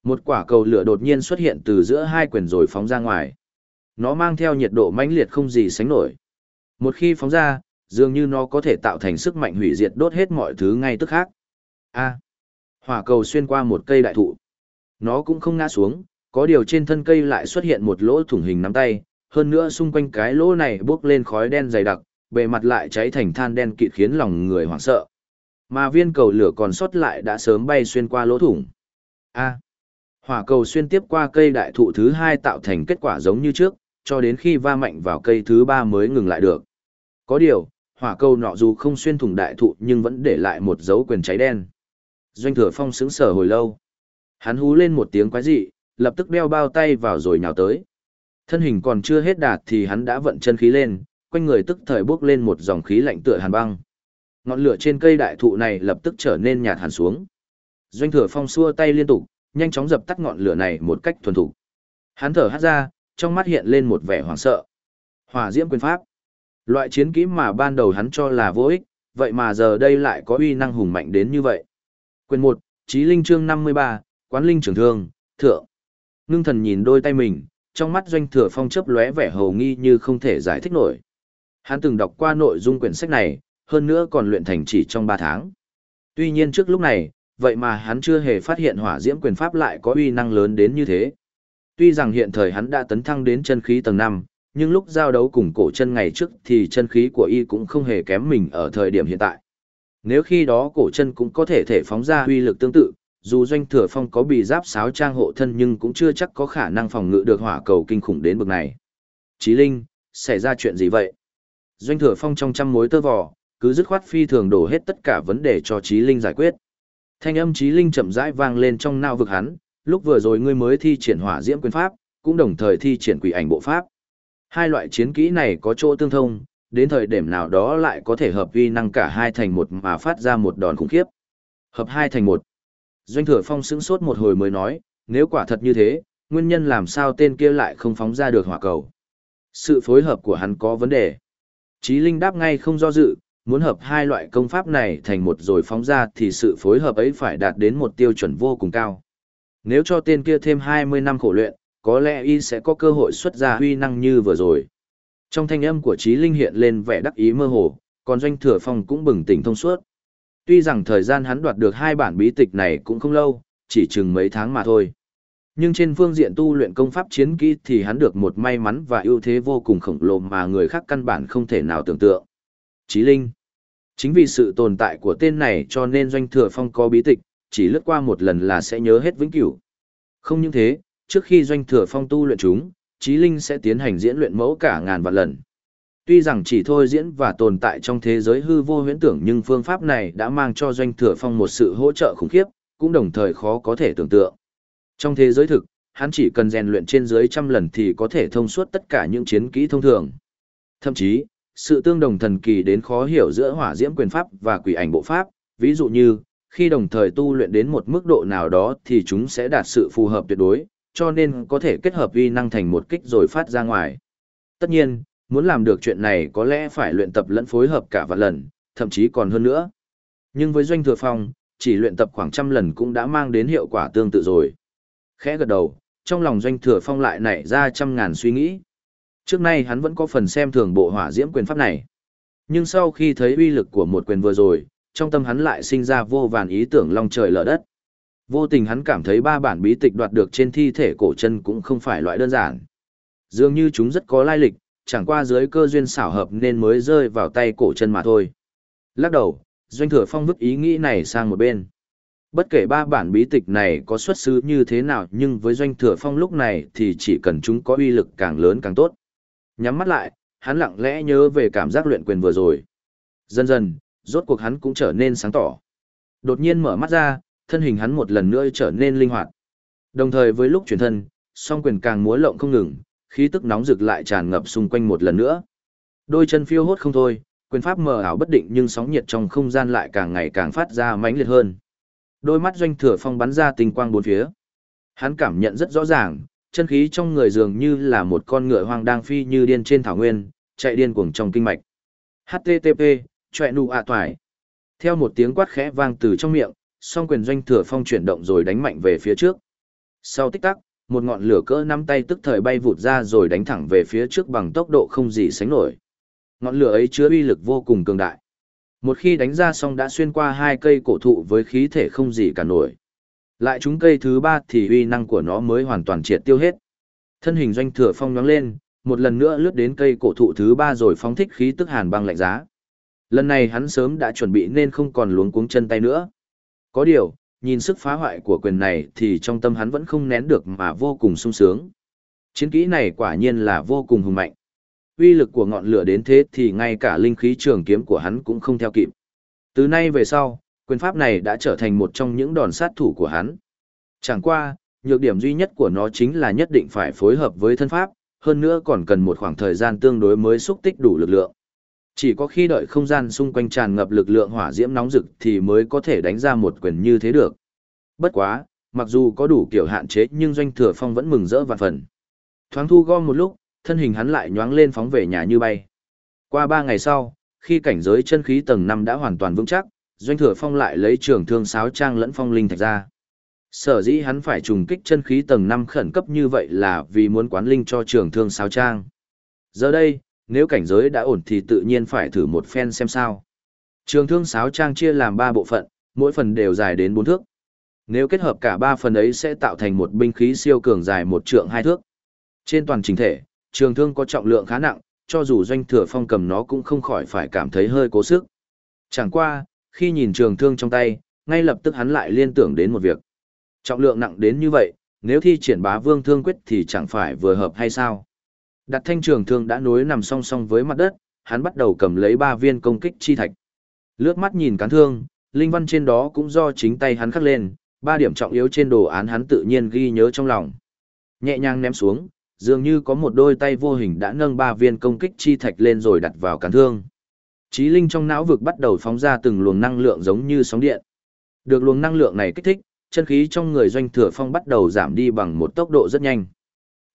Một quả cầu lửa đột nhiên xuất hiện từ giữa hai quyền rồi phóng ra ngoài. Nó mang theo nhiệt độ mãnh liệt không gì sánh nổi. Một khi phóng ra, dường như nó có thể tạo thành sức mạnh hủy diệt đốt hết mọi thứ ngay tức khác. A. hỏa cầu xuyên qua một cây đại thụ. Nó cũng không ngã xuống, có điều trên thân cây lại xuất hiện một lỗ thủng hình nắm tay, hơn nữa xung quanh cái lỗ này bốc lên khói đen dày đặc, bề mặt lại cháy thành than đen kịt khiến lòng người hoảng sợ. Mà viên cầu lửa còn sót lại đã sớm bay xuyên qua lỗ thủng. A. Hỏa cầu xuyên tiếp qua cây đại thụ thứ hai tạo thành kết quả giống như trước, cho đến khi va mạnh vào cây thứ ba mới ngừng lại được. Có điều, hỏa cầu nọ dù không xuyên thủng đại thụ nhưng vẫn để lại một dấu quyền cháy đen. Doanh thừa phong sững sờ hồi lâu. Hắn hú lên một tiếng quái dị, lập tức đeo bao tay vào rồi nhào tới. Thân hình còn chưa hết đạt thì hắn đã vận chân khí lên, quanh người tức thời bước lên một dòng khí lạnh tựa hàn băng. Ngọn lửa trên cây đại thụ này lập tức trở nên nhạt hẳn xuống. Doanh thừa phong xua tay liên tục, nhanh chóng dập tắt ngọn lửa này một cách thuần thục. Hắn thở hắt ra, trong mắt hiện lên một vẻ hoảng sợ. Hỏa diễm quyền pháp. Loại chiến kỹ mà ban đầu hắn cho là vô ích, vậy mà giờ đây lại có uy năng hùng mạnh đến như vậy. Quyền 1, Chí Linh chương 53, Quán Linh trưởng thương, thượng. Ngưng thần nhìn đôi tay mình, trong mắt doanh thừa phong chớp lóe vẻ hầu nghi như không thể giải thích nổi. Hắn từng đọc qua nội dung quyển sách này, hơn nữa còn luyện thành chỉ trong 3 tháng. Tuy nhiên trước lúc này, vậy mà hắn chưa hề phát hiện hỏa diễm quyền pháp lại có uy năng lớn đến như thế. Tuy rằng hiện thời hắn đã tấn thăng đến chân khí tầng 5, nhưng lúc giao đấu cùng cổ chân ngày trước thì chân khí của y cũng không hề kém mình ở thời điểm hiện tại. Nếu khi đó cổ chân cũng có thể thể phóng ra uy lực tương tự, dù doanh thừa phong có bị giáp sáo trang hộ thân nhưng cũng chưa chắc có khả năng phòng ngự được hỏa cầu kinh khủng đến bực này. Chí Linh, xảy ra chuyện gì vậy? Doanh thừa phong trong trăm mối tơ vò, cứ dứt khoát phi thường đổ hết tất cả vấn đề cho trí Linh giải quyết. Thanh âm trí Linh chậm rãi vang lên trong nao vực hắn, lúc vừa rồi ngươi mới thi triển hỏa diễm quyền pháp, cũng đồng thời thi triển quỷ ảnh bộ pháp. Hai loại chiến kỹ này có chỗ tương thông, đến thời điểm nào đó lại có thể hợp vi năng cả hai thành một mà phát ra một đòn khủng khiếp. Hợp hai thành một. Doanh thừa phong sững sốt một hồi mới nói, nếu quả thật như thế, nguyên nhân làm sao tên kia lại không phóng ra được hỏa cầu. Sự phối hợp của hắn có vấn đề. Chí Linh đáp ngay không do dự, muốn hợp hai loại công pháp này thành một rồi phóng ra thì sự phối hợp ấy phải đạt đến một tiêu chuẩn vô cùng cao. Nếu cho tên kia thêm 20 năm khổ luyện, có lẽ y sẽ có cơ hội xuất ra huy năng như vừa rồi. Trong thanh âm của Trí Linh hiện lên vẻ đắc ý mơ hồ, còn Doanh Thừa Phong cũng bừng tỉnh thông suốt. Tuy rằng thời gian hắn đoạt được hai bản bí tịch này cũng không lâu, chỉ chừng mấy tháng mà thôi. Nhưng trên phương diện tu luyện công pháp chiến kỹ thì hắn được một may mắn và ưu thế vô cùng khổng lồ mà người khác căn bản không thể nào tưởng tượng. Chí Linh Chính vì sự tồn tại của tên này cho nên Doanh Thừa Phong có bí tịch, chỉ lướt qua một lần là sẽ nhớ hết vĩnh cửu. Không những thế, trước khi Doanh Thừa Phong tu luyện chúng, Chí Linh sẽ tiến hành diễn luyện mẫu cả ngàn vạn lần. Tuy rằng chỉ thôi diễn và tồn tại trong thế giới hư vô huyễn tưởng nhưng phương pháp này đã mang cho Doanh Thừa Phong một sự hỗ trợ khủng khiếp, cũng đồng thời khó có thể tưởng tượng. Trong thế giới thực, hắn chỉ cần rèn luyện trên dưới trăm lần thì có thể thông suốt tất cả những chiến kỹ thông thường. Thậm chí, sự tương đồng thần kỳ đến khó hiểu giữa hỏa diễm quyền pháp và quỷ ảnh bộ pháp, ví dụ như, khi đồng thời tu luyện đến một mức độ nào đó thì chúng sẽ đạt sự phù hợp tuyệt đối, cho nên có thể kết hợp uy năng thành một kích rồi phát ra ngoài. Tất nhiên, muốn làm được chuyện này có lẽ phải luyện tập lẫn phối hợp cả vạn lần, thậm chí còn hơn nữa. Nhưng với Doanh Thừa Phong, chỉ luyện tập khoảng trăm lần cũng đã mang đến hiệu quả tương tự rồi. Khẽ gật đầu, trong lòng Doanh Thừa Phong lại nảy ra trăm ngàn suy nghĩ. Trước nay hắn vẫn có phần xem thường bộ hỏa diễm quyền pháp này. Nhưng sau khi thấy uy lực của một quyền vừa rồi, trong tâm hắn lại sinh ra vô vàn ý tưởng long trời lở đất. Vô tình hắn cảm thấy ba bản bí tịch đoạt được trên thi thể cổ chân cũng không phải loại đơn giản. Dường như chúng rất có lai lịch, chẳng qua dưới cơ duyên xảo hợp nên mới rơi vào tay cổ chân mà thôi. Lắc đầu, Doanh Thừa Phong vứt ý nghĩ này sang một bên. Bất kể ba bản bí tịch này có xuất xứ như thế nào nhưng với Doanh Thừa Phong lúc này thì chỉ cần chúng có uy lực càng lớn càng tốt. Nhắm mắt lại, hắn lặng lẽ nhớ về cảm giác luyện quyền vừa rồi. Dần dần, rốt cuộc hắn cũng trở nên sáng tỏ. Đột nhiên mở mắt ra, thân hình hắn một lần nữa trở nên linh hoạt. Đồng thời với lúc chuyển thân, song quyền càng múa lộng không ngừng, khí tức nóng rực lại tràn ngập xung quanh một lần nữa. Đôi chân phiêu hốt không thôi, quyền pháp mờ ảo bất định nhưng sóng nhiệt trong không gian lại càng ngày càng phát ra mãnh liệt hơn. Đôi mắt doanh thừa phong bắn ra tinh quang bốn phía. Hắn cảm nhận rất rõ ràng, chân khí trong người dường như là một con ngựa hoang đang phi như điên trên thảo nguyên, chạy điên cuồng trong kinh mạch. HTTP, chọe nụ ạ toài. Theo một tiếng quát khẽ vang từ trong miệng, song quyền doanh thừa phong chuyển động rồi đánh mạnh về phía trước. Sau tích tắc, một ngọn lửa cỡ nắm tay tức thời bay vụt ra rồi đánh thẳng về phía trước bằng tốc độ không gì sánh nổi. Ngọn lửa ấy chứa uy lực vô cùng cường đại. Một khi đánh ra xong đã xuyên qua hai cây cổ thụ với khí thể không gì cả nổi. Lại trúng cây thứ ba thì uy năng của nó mới hoàn toàn triệt tiêu hết. Thân hình doanh thừa phong nhoáng lên, một lần nữa lướt đến cây cổ thụ thứ ba rồi phóng thích khí tức hàn băng lạnh giá. Lần này hắn sớm đã chuẩn bị nên không còn luống cuống chân tay nữa. Có điều, nhìn sức phá hoại của quyền này thì trong tâm hắn vẫn không nén được mà vô cùng sung sướng. Chiến kỹ này quả nhiên là vô cùng hùng mạnh. Uy lực của ngọn lửa đến thế thì ngay cả linh khí trường kiếm của hắn cũng không theo kịp. Từ nay về sau, quyền pháp này đã trở thành một trong những đòn sát thủ của hắn. Chẳng qua, nhược điểm duy nhất của nó chính là nhất định phải phối hợp với thân pháp, hơn nữa còn cần một khoảng thời gian tương đối mới xúc tích đủ lực lượng. Chỉ có khi đợi không gian xung quanh tràn ngập lực lượng hỏa diễm nóng rực thì mới có thể đánh ra một quyền như thế được. Bất quá, mặc dù có đủ kiểu hạn chế nhưng doanh thừa phong vẫn mừng rỡ vạn phần. Thoáng thu gom một lúc, thân hình hắn lại nhoáng lên phóng về nhà như bay. Qua ba ngày sau, khi cảnh giới chân khí tầng 5 đã hoàn toàn vững chắc, doanh thừa phong lại lấy trường thương sáo trang lẫn phong linh thạch ra. Sở dĩ hắn phải trùng kích chân khí tầng năm khẩn cấp như vậy là vì muốn quán linh cho trường thương sáo trang. Giờ đây, nếu cảnh giới đã ổn thì tự nhiên phải thử một phen xem sao. Trường thương sáo trang chia làm ba bộ phận, mỗi phần đều dài đến bốn thước. Nếu kết hợp cả ba phần ấy sẽ tạo thành một binh khí siêu cường dài một trượng hai thước. Trên toàn trình thể, trường thương có trọng lượng khá nặng, cho dù doanh thừa phong cầm nó cũng không khỏi phải cảm thấy hơi cố sức. Chẳng qua, khi nhìn trường thương trong tay, ngay lập tức hắn lại liên tưởng đến một việc. Trọng lượng nặng đến như vậy, nếu thi triển bá vương thương quyết thì chẳng phải vừa hợp hay sao? Đặt thanh trường thương đã nối nằm song song với mặt đất, hắn bắt đầu cầm lấy ba viên công kích chi thạch. Lướt mắt nhìn cán thương, linh văn trên đó cũng do chính tay hắn khắc lên, ba điểm trọng yếu trên đồ án hắn tự nhiên ghi nhớ trong lòng. Nhẹ nhàng ném xuống, dường như có một đôi tay vô hình đã nâng ba viên công kích chi thạch lên rồi đặt vào cán thương. Chí linh trong não vực bắt đầu phóng ra từng luồng năng lượng giống như sóng điện. Được luồng năng lượng này kích thích, chân khí trong người doanh thừa phong bắt đầu giảm đi bằng một tốc độ rất nhanh.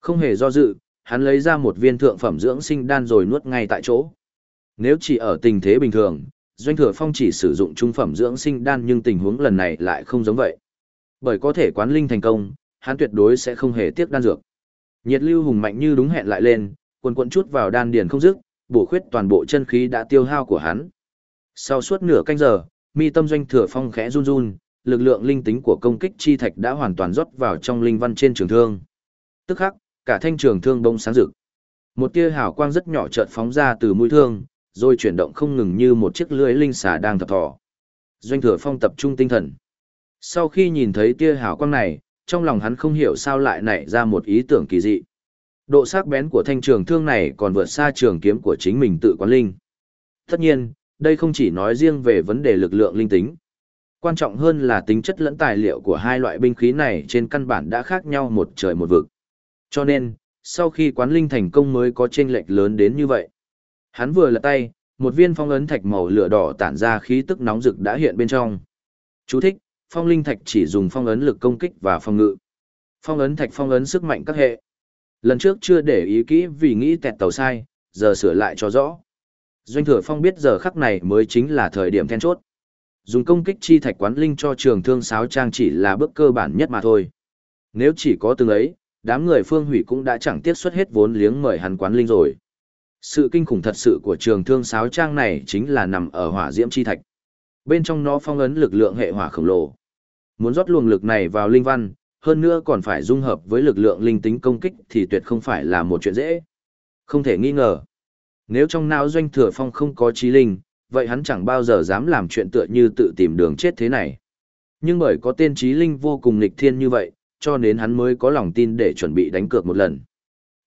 Không hề do dự, hắn lấy ra một viên thượng phẩm dưỡng sinh đan rồi nuốt ngay tại chỗ. Nếu chỉ ở tình thế bình thường, doanh thừa phong chỉ sử dụng trung phẩm dưỡng sinh đan nhưng tình huống lần này lại không giống vậy. Bởi có thể quán linh thành công, hắn tuyệt đối sẽ không hề tiếc đan dược. Nhiệt lưu hùng mạnh như đúng hẹn lại lên, quần quần chút vào đan điền không dứt, bổ khuyết toàn bộ chân khí đã tiêu hao của hắn. Sau suốt nửa canh giờ, mi tâm doanh thừa phong khẽ run run, lực lượng linh tính của công kích chi thạch đã hoàn toàn rót vào trong linh văn trên trường thương. Tức khắc, cả thanh trường thương bông sáng rực. Một tia hào quang rất nhỏ chợt phóng ra từ mũi thương, rồi chuyển động không ngừng như một chiếc lưỡi linh xà đang thập thò. Doanh Thừa Phong tập trung tinh thần. Sau khi nhìn thấy tia hào quang này, trong lòng hắn không hiểu sao lại nảy ra một ý tưởng kỳ dị. Độ sắc bén của thanh trường thương này còn vượt xa trường kiếm của chính mình tự quán linh. Tất nhiên, đây không chỉ nói riêng về vấn đề lực lượng linh tính. Quan trọng hơn là tính chất lẫn tài liệu của hai loại binh khí này trên căn bản đã khác nhau một trời một vực. Cho nên, sau khi quán linh thành công mới có chênh lệch lớn đến như vậy. Hắn vừa lật tay, một viên phong ấn thạch màu lửa đỏ tản ra khí tức nóng rực đã hiện bên trong. Chú thích, phong linh thạch chỉ dùng phong ấn lực công kích và phong ngự. Phong ấn thạch phong ấn sức mạnh các hệ. Lần trước chưa để ý kỹ vì nghĩ tẹt tàu sai, giờ sửa lại cho rõ. Doanh thừa phong biết giờ khắc này mới chính là thời điểm then chốt. Dùng công kích chi thạch quán linh cho trường thương sáo trang chỉ là bước cơ bản nhất mà thôi. Nếu chỉ có từng ấy, đám người phương hủy cũng đã chẳng tiết xuất hết vốn liếng mời hắn quán linh rồi. Sự kinh khủng thật sự của trường thương sáo trang này chính là nằm ở hỏa diễm chi thạch. Bên trong nó phong ấn lực lượng hệ hỏa khổng lồ. Muốn rót luồng lực này vào linh văn, hơn nữa còn phải dung hợp với lực lượng linh tính công kích thì tuyệt không phải là một chuyện dễ. Không thể nghi ngờ. Nếu trong não doanh thừa phong không có trí linh, vậy hắn chẳng bao giờ dám làm chuyện tựa như tự tìm đường chết thế này. Nhưng bởi có tên trí linh vô cùng nghịch thiên như vậy, cho nên hắn mới có lòng tin để chuẩn bị đánh cược một lần.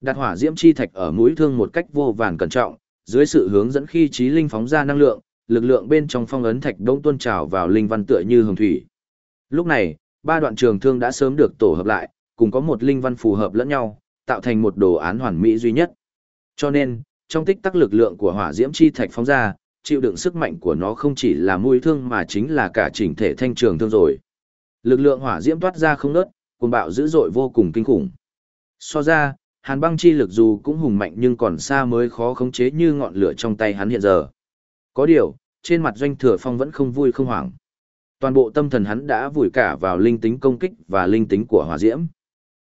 Đặt hỏa diễm chi thạch ở mũi thương một cách vô vàn cẩn trọng, dưới sự hướng dẫn khi trí linh phóng ra năng lượng, lực lượng bên trong phong ấn thạch đông tuôn trào vào linh văn tựa như hồng thủy. Lúc này, ba đoạn trường thương đã sớm được tổ hợp lại, cùng có một linh văn phù hợp lẫn nhau, tạo thành một đồ án hoàn mỹ duy nhất. Cho nên, trong tích tắc lực lượng của hỏa diễm chi thạch phóng ra, chịu đựng sức mạnh của nó không chỉ là mũi thương mà chính là cả chỉnh thể thanh trường thương rồi. Lực lượng hỏa diễm toát ra không ngớt, cuồng bạo dữ dội vô cùng kinh khủng. So ra, hàn băng chi lực dù cũng hùng mạnh nhưng còn xa mới khó khống chế như ngọn lửa trong tay hắn hiện giờ. Có điều, trên mặt doanh thừa phong vẫn không vui không hoảng. Toàn bộ tâm thần hắn đã vùi cả vào linh tính công kích và linh tính của hỏa diễm.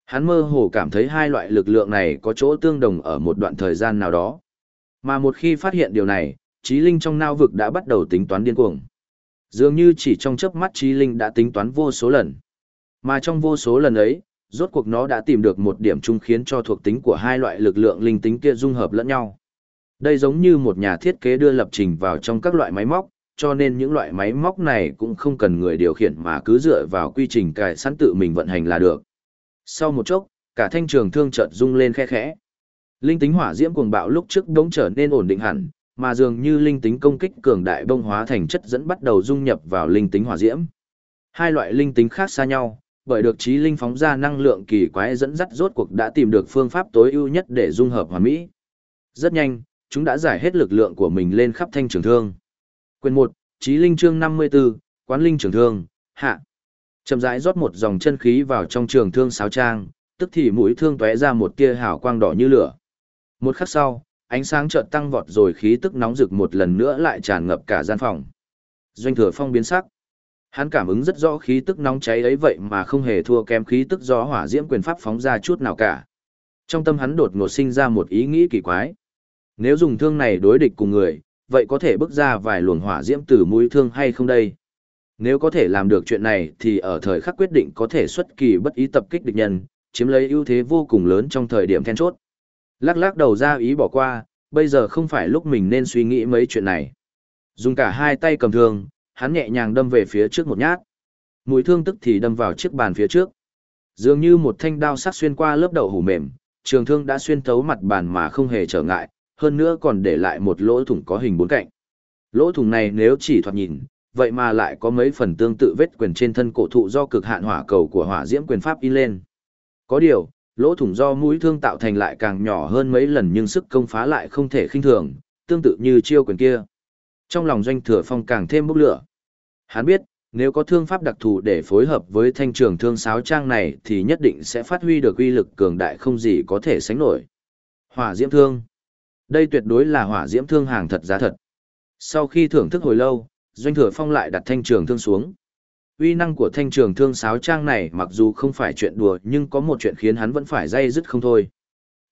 Hắn mơ hồ cảm thấy hai loại lực lượng này có chỗ tương đồng ở một đoạn thời gian nào đó. Mà một khi phát hiện điều này, trí linh trong nao vực đã bắt đầu tính toán điên cuồng. Dường như chỉ trong chớp mắt trí linh đã tính toán vô số lần. Mà trong vô số lần ấy, rốt cuộc nó đã tìm được một điểm chung khiến cho thuộc tính của hai loại lực lượng linh tính kia dung hợp lẫn nhau. Đây giống như một nhà thiết kế đưa lập trình vào trong các loại máy móc, cho nên những loại máy móc này cũng không cần người điều khiển mà cứ dựa vào quy trình cài sẵn tự mình vận hành là được. Sau một chốc, cả thanh trường thương chợt rung lên khe khẽ. Linh tính hỏa diễm cuồng bạo lúc trước đống trở nên ổn định hẳn, mà dường như linh tính công kích cường đại bông hóa thành chất dẫn bắt đầu dung nhập vào linh tính hỏa diễm. Hai loại linh tính khác xa nhau, bởi được trí linh phóng ra năng lượng kỳ quái dẫn dắt rốt cuộc đã tìm được phương pháp tối ưu nhất để dung hợp hòa mỹ. Rất nhanh, chúng đã giải hết lực lượng của mình lên khắp thanh trường thương. Quyền 1, Chí linh chương 54, Quán linh trường thương, hạ. Chậm rãi rót một dòng chân khí vào trong trường thương sáo trang, tức thì mũi thương tóe ra một tia hào quang đỏ như lửa. Một khắc sau, ánh sáng chợt tăng vọt rồi khí tức nóng rực một lần nữa lại tràn ngập cả gian phòng. Doanh thừa phong biến sắc. Hắn cảm ứng rất rõ khí tức nóng cháy ấy vậy mà không hề thua kém khí tức gió hỏa diễm quyền pháp phóng ra chút nào cả. Trong tâm hắn đột ngột sinh ra một ý nghĩ kỳ quái. Nếu dùng thương này đối địch cùng người, vậy có thể bước ra vài luồng hỏa diễm từ mũi thương hay không đây? Nếu có thể làm được chuyện này thì ở thời khắc quyết định có thể xuất kỳ bất ý tập kích địch nhân, chiếm lấy ưu thế vô cùng lớn trong thời điểm then chốt. Lắc lắc đầu ra ý bỏ qua, bây giờ không phải lúc mình nên suy nghĩ mấy chuyện này. Dùng cả hai tay cầm thương, hắn nhẹ nhàng đâm về phía trước một nhát. Mũi thương tức thì đâm vào chiếc bàn phía trước. Dường như một thanh đao sắc xuyên qua lớp đậu hủ mềm, trường thương đã xuyên thấu mặt bàn mà không hề trở ngại, hơn nữa còn để lại một lỗ thủng có hình bốn cạnh. Lỗ thủng này nếu chỉ thoạt nhìn, vậy mà lại có mấy phần tương tự vết quyền trên thân cổ thụ do cực hạn hỏa cầu của hỏa diễm quyền pháp in lên. Có điều, lỗ thủng do mũi thương tạo thành lại càng nhỏ hơn mấy lần nhưng sức công phá lại không thể khinh thường, tương tự như chiêu quyền kia. Trong lòng doanh thừa phong càng thêm bốc lửa. Hắn biết, nếu có thương pháp đặc thù để phối hợp với thanh trường thương sáo trang này thì nhất định sẽ phát huy được uy lực cường đại không gì có thể sánh nổi. Hỏa diễm thương. Đây tuyệt đối là hỏa diễm thương hàng thật giá thật. Sau khi thưởng thức hồi lâu, doanh thừa phong lại đặt thanh trường thương xuống. Uy năng của thanh trường thương sáo trang này mặc dù không phải chuyện đùa nhưng có một chuyện khiến hắn vẫn phải dây dứt không thôi.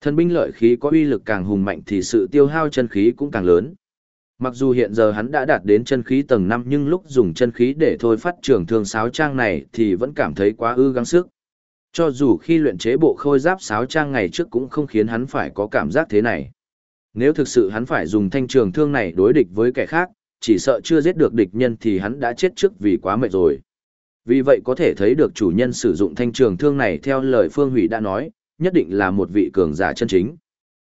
Thần binh lợi khí có uy lực càng hùng mạnh thì sự tiêu hao chân khí cũng càng lớn. Mặc dù hiện giờ hắn đã đạt đến chân khí tầng 5 nhưng lúc dùng chân khí để thôi phát trường thương sáo trang này thì vẫn cảm thấy quá ư gắng sức. Cho dù khi luyện chế bộ khôi giáp sáo trang ngày trước cũng không khiến hắn phải có cảm giác thế này. Nếu thực sự hắn phải dùng thanh trường thương này đối địch với kẻ khác, chỉ sợ chưa giết được địch nhân thì hắn đã chết trước vì quá mệt rồi. Vì vậy có thể thấy được chủ nhân sử dụng thanh trường thương này theo lời Phương Hủy đã nói, nhất định là một vị cường giả chân chính.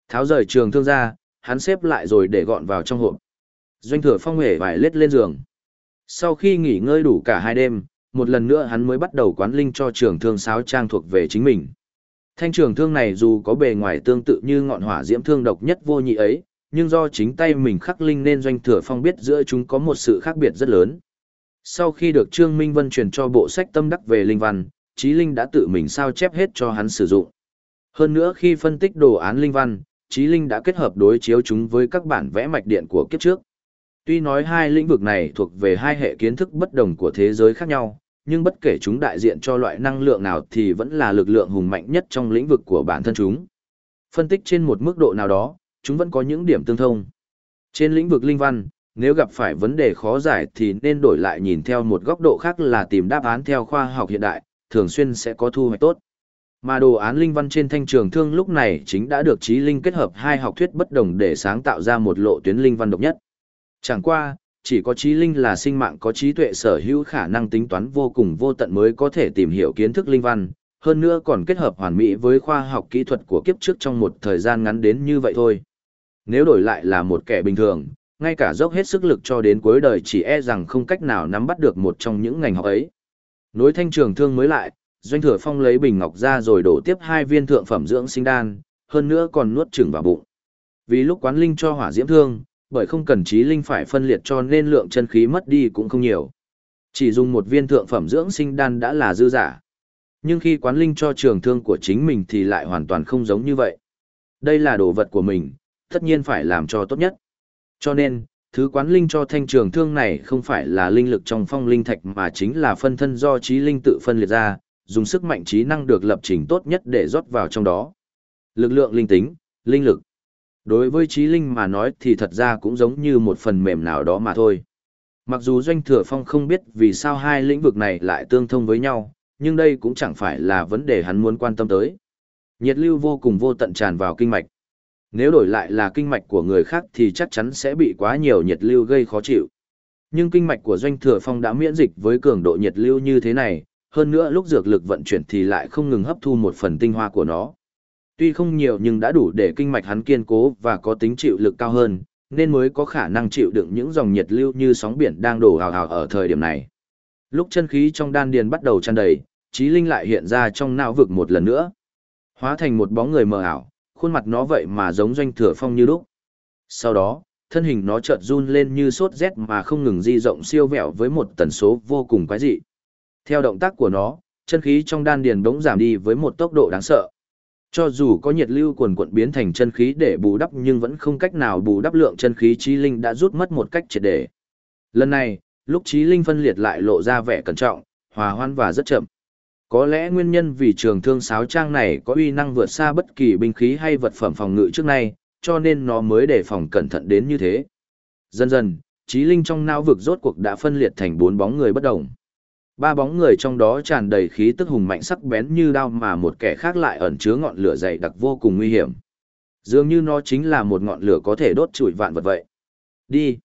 Tháo rời trường thương ra, hắn xếp lại rồi để gọn vào trong hộp. Doanh thừa phong hề vải lết lên giường. Sau khi nghỉ ngơi đủ cả hai đêm, một lần nữa hắn mới bắt đầu quán linh cho trường thương sáo trang thuộc về chính mình. Thanh trường thương này dù có bề ngoài tương tự như ngọn hỏa diễm thương độc nhất vô nhị ấy, nhưng do chính tay mình khắc linh nên doanh thừa phong biết giữa chúng có một sự khác biệt rất lớn. Sau khi được Trương Minh Vân truyền cho bộ sách tâm đắc về linh văn, Chí Linh đã tự mình sao chép hết cho hắn sử dụng. Hơn nữa khi phân tích đồ án linh văn, Chí Linh đã kết hợp đối chiếu chúng với các bản vẽ mạch điện của kiếp trước. Tuy nói hai lĩnh vực này thuộc về hai hệ kiến thức bất đồng của thế giới khác nhau, nhưng bất kể chúng đại diện cho loại năng lượng nào thì vẫn là lực lượng hùng mạnh nhất trong lĩnh vực của bản thân chúng. Phân tích trên một mức độ nào đó, chúng vẫn có những điểm tương thông. Trên lĩnh vực linh văn, nếu gặp phải vấn đề khó giải thì nên đổi lại nhìn theo một góc độ khác là tìm đáp án theo khoa học hiện đại, thường xuyên sẽ có thu hoạch tốt. Mà đồ án linh văn trên thanh trường thương lúc này chính đã được trí linh kết hợp hai học thuyết bất đồng để sáng tạo ra một lộ tuyến linh văn độc nhất. Chẳng qua, chỉ có trí linh là sinh mạng có trí tuệ sở hữu khả năng tính toán vô cùng vô tận mới có thể tìm hiểu kiến thức linh văn, hơn nữa còn kết hợp hoàn mỹ với khoa học kỹ thuật của kiếp trước trong một thời gian ngắn đến như vậy thôi. Nếu đổi lại là một kẻ bình thường, ngay cả dốc hết sức lực cho đến cuối đời chỉ e rằng không cách nào nắm bắt được một trong những ngành học ấy. Nối thanh trường thương mới lại, Doanh Thừa Phong lấy bình ngọc ra rồi đổ tiếp hai viên thượng phẩm dưỡng sinh đan, hơn nữa còn nuốt chửng vào bụng. Vì lúc quán linh cho hỏa diễm thương, bởi không cần trí linh phải phân liệt cho nên lượng chân khí mất đi cũng không nhiều. Chỉ dùng một viên thượng phẩm dưỡng sinh đan đã là dư giả. Nhưng khi quán linh cho trường thương của chính mình thì lại hoàn toàn không giống như vậy. Đây là đồ vật của mình, tất nhiên phải làm cho tốt nhất. Cho nên, thứ quán linh cho thanh trường thương này không phải là linh lực trong phong linh thạch mà chính là phân thân do trí linh tự phân liệt ra, dùng sức mạnh trí năng được lập trình tốt nhất để rót vào trong đó. Lực lượng linh tính, linh lực. Đối với trí linh mà nói thì thật ra cũng giống như một phần mềm nào đó mà thôi. Mặc dù Doanh Thừa Phong không biết vì sao hai lĩnh vực này lại tương thông với nhau, nhưng đây cũng chẳng phải là vấn đề hắn muốn quan tâm tới. Nhiệt lưu vô cùng vô tận tràn vào kinh mạch. Nếu đổi lại là kinh mạch của người khác thì chắc chắn sẽ bị quá nhiều nhiệt lưu gây khó chịu. Nhưng kinh mạch của Doanh Thừa Phong đã miễn dịch với cường độ nhiệt lưu như thế này, hơn nữa lúc dược lực vận chuyển thì lại không ngừng hấp thu một phần tinh hoa của nó. Tuy không nhiều nhưng đã đủ để kinh mạch hắn kiên cố và có tính chịu lực cao hơn, nên mới có khả năng chịu đựng những dòng nhiệt lưu như sóng biển đang đổ hào hào ở thời điểm này. Lúc chân khí trong đan điền bắt đầu tràn đầy, trí linh lại hiện ra trong não vực một lần nữa. Hóa thành một bóng người mờ ảo, khuôn mặt nó vậy mà giống doanh thừa phong như lúc. Sau đó, thân hình nó chợt run lên như sốt rét mà không ngừng di rộng siêu vẹo với một tần số vô cùng quái dị. Theo động tác của nó, chân khí trong đan điền bỗng giảm đi với một tốc độ đáng sợ. Cho dù có nhiệt lưu cuồn cuộn biến thành chân khí để bù đắp nhưng vẫn không cách nào bù đắp lượng chân khí trí linh đã rút mất một cách triệt để. Lần này, lúc trí linh phân liệt lại lộ ra vẻ cẩn trọng, hòa hoan và rất chậm. Có lẽ nguyên nhân vì trường thương sáo trang này có uy năng vượt xa bất kỳ binh khí hay vật phẩm phòng ngự trước nay, cho nên nó mới đề phòng cẩn thận đến như thế. Dần dần, trí linh trong não vực rốt cuộc đã phân liệt thành bốn bóng người bất động. Ba bóng người trong đó tràn đầy khí tức hùng mạnh sắc bén như đao mà một kẻ khác lại ẩn chứa ngọn lửa dày đặc vô cùng nguy hiểm. Dường như nó chính là một ngọn lửa có thể đốt trụi vạn vật vậy. Đi.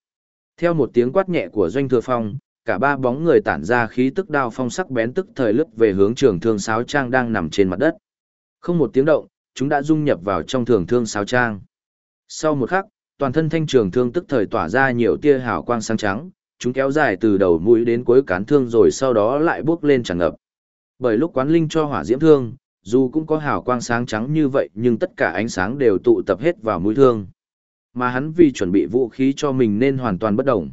Theo một tiếng quát nhẹ của doanh thừa phong, cả ba bóng người tản ra khí tức đao phong sắc bén tức thời lướt về hướng trường thương sáo trang đang nằm trên mặt đất. Không một tiếng động, chúng đã dung nhập vào trong thường thương sáo trang. Sau một khắc, toàn thân thanh trường thương tức thời tỏa ra nhiều tia hào quang sáng trắng, chúng kéo dài từ đầu mũi đến cuối cán thương rồi sau đó lại bước lên tràn ngập. Bởi lúc quán linh cho hỏa diễm thương, dù cũng có hào quang sáng trắng như vậy nhưng tất cả ánh sáng đều tụ tập hết vào mũi thương. Mà hắn vì chuẩn bị vũ khí cho mình nên hoàn toàn bất động.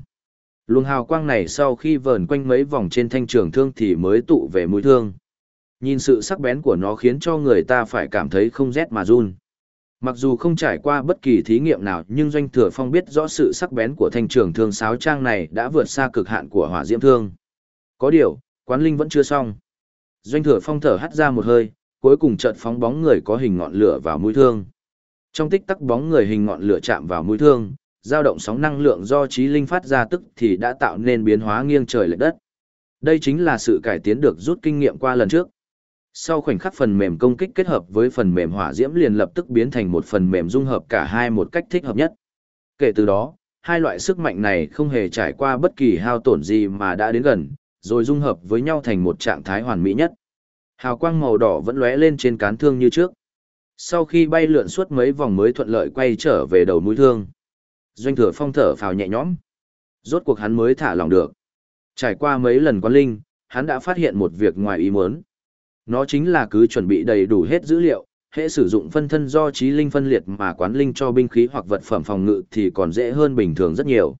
Luồng hào quang này sau khi vờn quanh mấy vòng trên thanh trường thương thì mới tụ về mũi thương. Nhìn sự sắc bén của nó khiến cho người ta phải cảm thấy không rét mà run. Mặc dù không trải qua bất kỳ thí nghiệm nào nhưng Doanh Thừa Phong biết rõ sự sắc bén của thanh trường thương sáo trang này đã vượt xa cực hạn của hỏa diễm thương. Có điều, quán linh vẫn chưa xong. Doanh Thừa Phong thở hắt ra một hơi, cuối cùng chợt phóng bóng người có hình ngọn lửa vào mũi thương. Trong tích tắc bóng người hình ngọn lửa chạm vào mũi thương, dao động sóng năng lượng do trí linh phát ra tức thì đã tạo nên biến hóa nghiêng trời lệch đất. Đây chính là sự cải tiến được rút kinh nghiệm qua lần trước. Sau khoảnh khắc phần mềm công kích kết hợp với phần mềm hỏa diễm liền lập tức biến thành một phần mềm dung hợp cả hai một cách thích hợp nhất. Kể từ đó, hai loại sức mạnh này không hề trải qua bất kỳ hao tổn gì mà đã đến gần, rồi dung hợp với nhau thành một trạng thái hoàn mỹ nhất. Hào quang màu đỏ vẫn lóe lên trên cán thương như trước. Sau khi bay lượn suốt mấy vòng mới thuận lợi quay trở về đầu mũi thương. Doanh thừa phong thở phào nhẹ nhõm. Rốt cuộc hắn mới thả lòng được. Trải qua mấy lần quan linh, hắn đã phát hiện một việc ngoài ý muốn. Nó chính là cứ chuẩn bị đầy đủ hết dữ liệu, hệ sử dụng phân thân do trí linh phân liệt mà quán linh cho binh khí hoặc vật phẩm phòng ngự thì còn dễ hơn bình thường rất nhiều.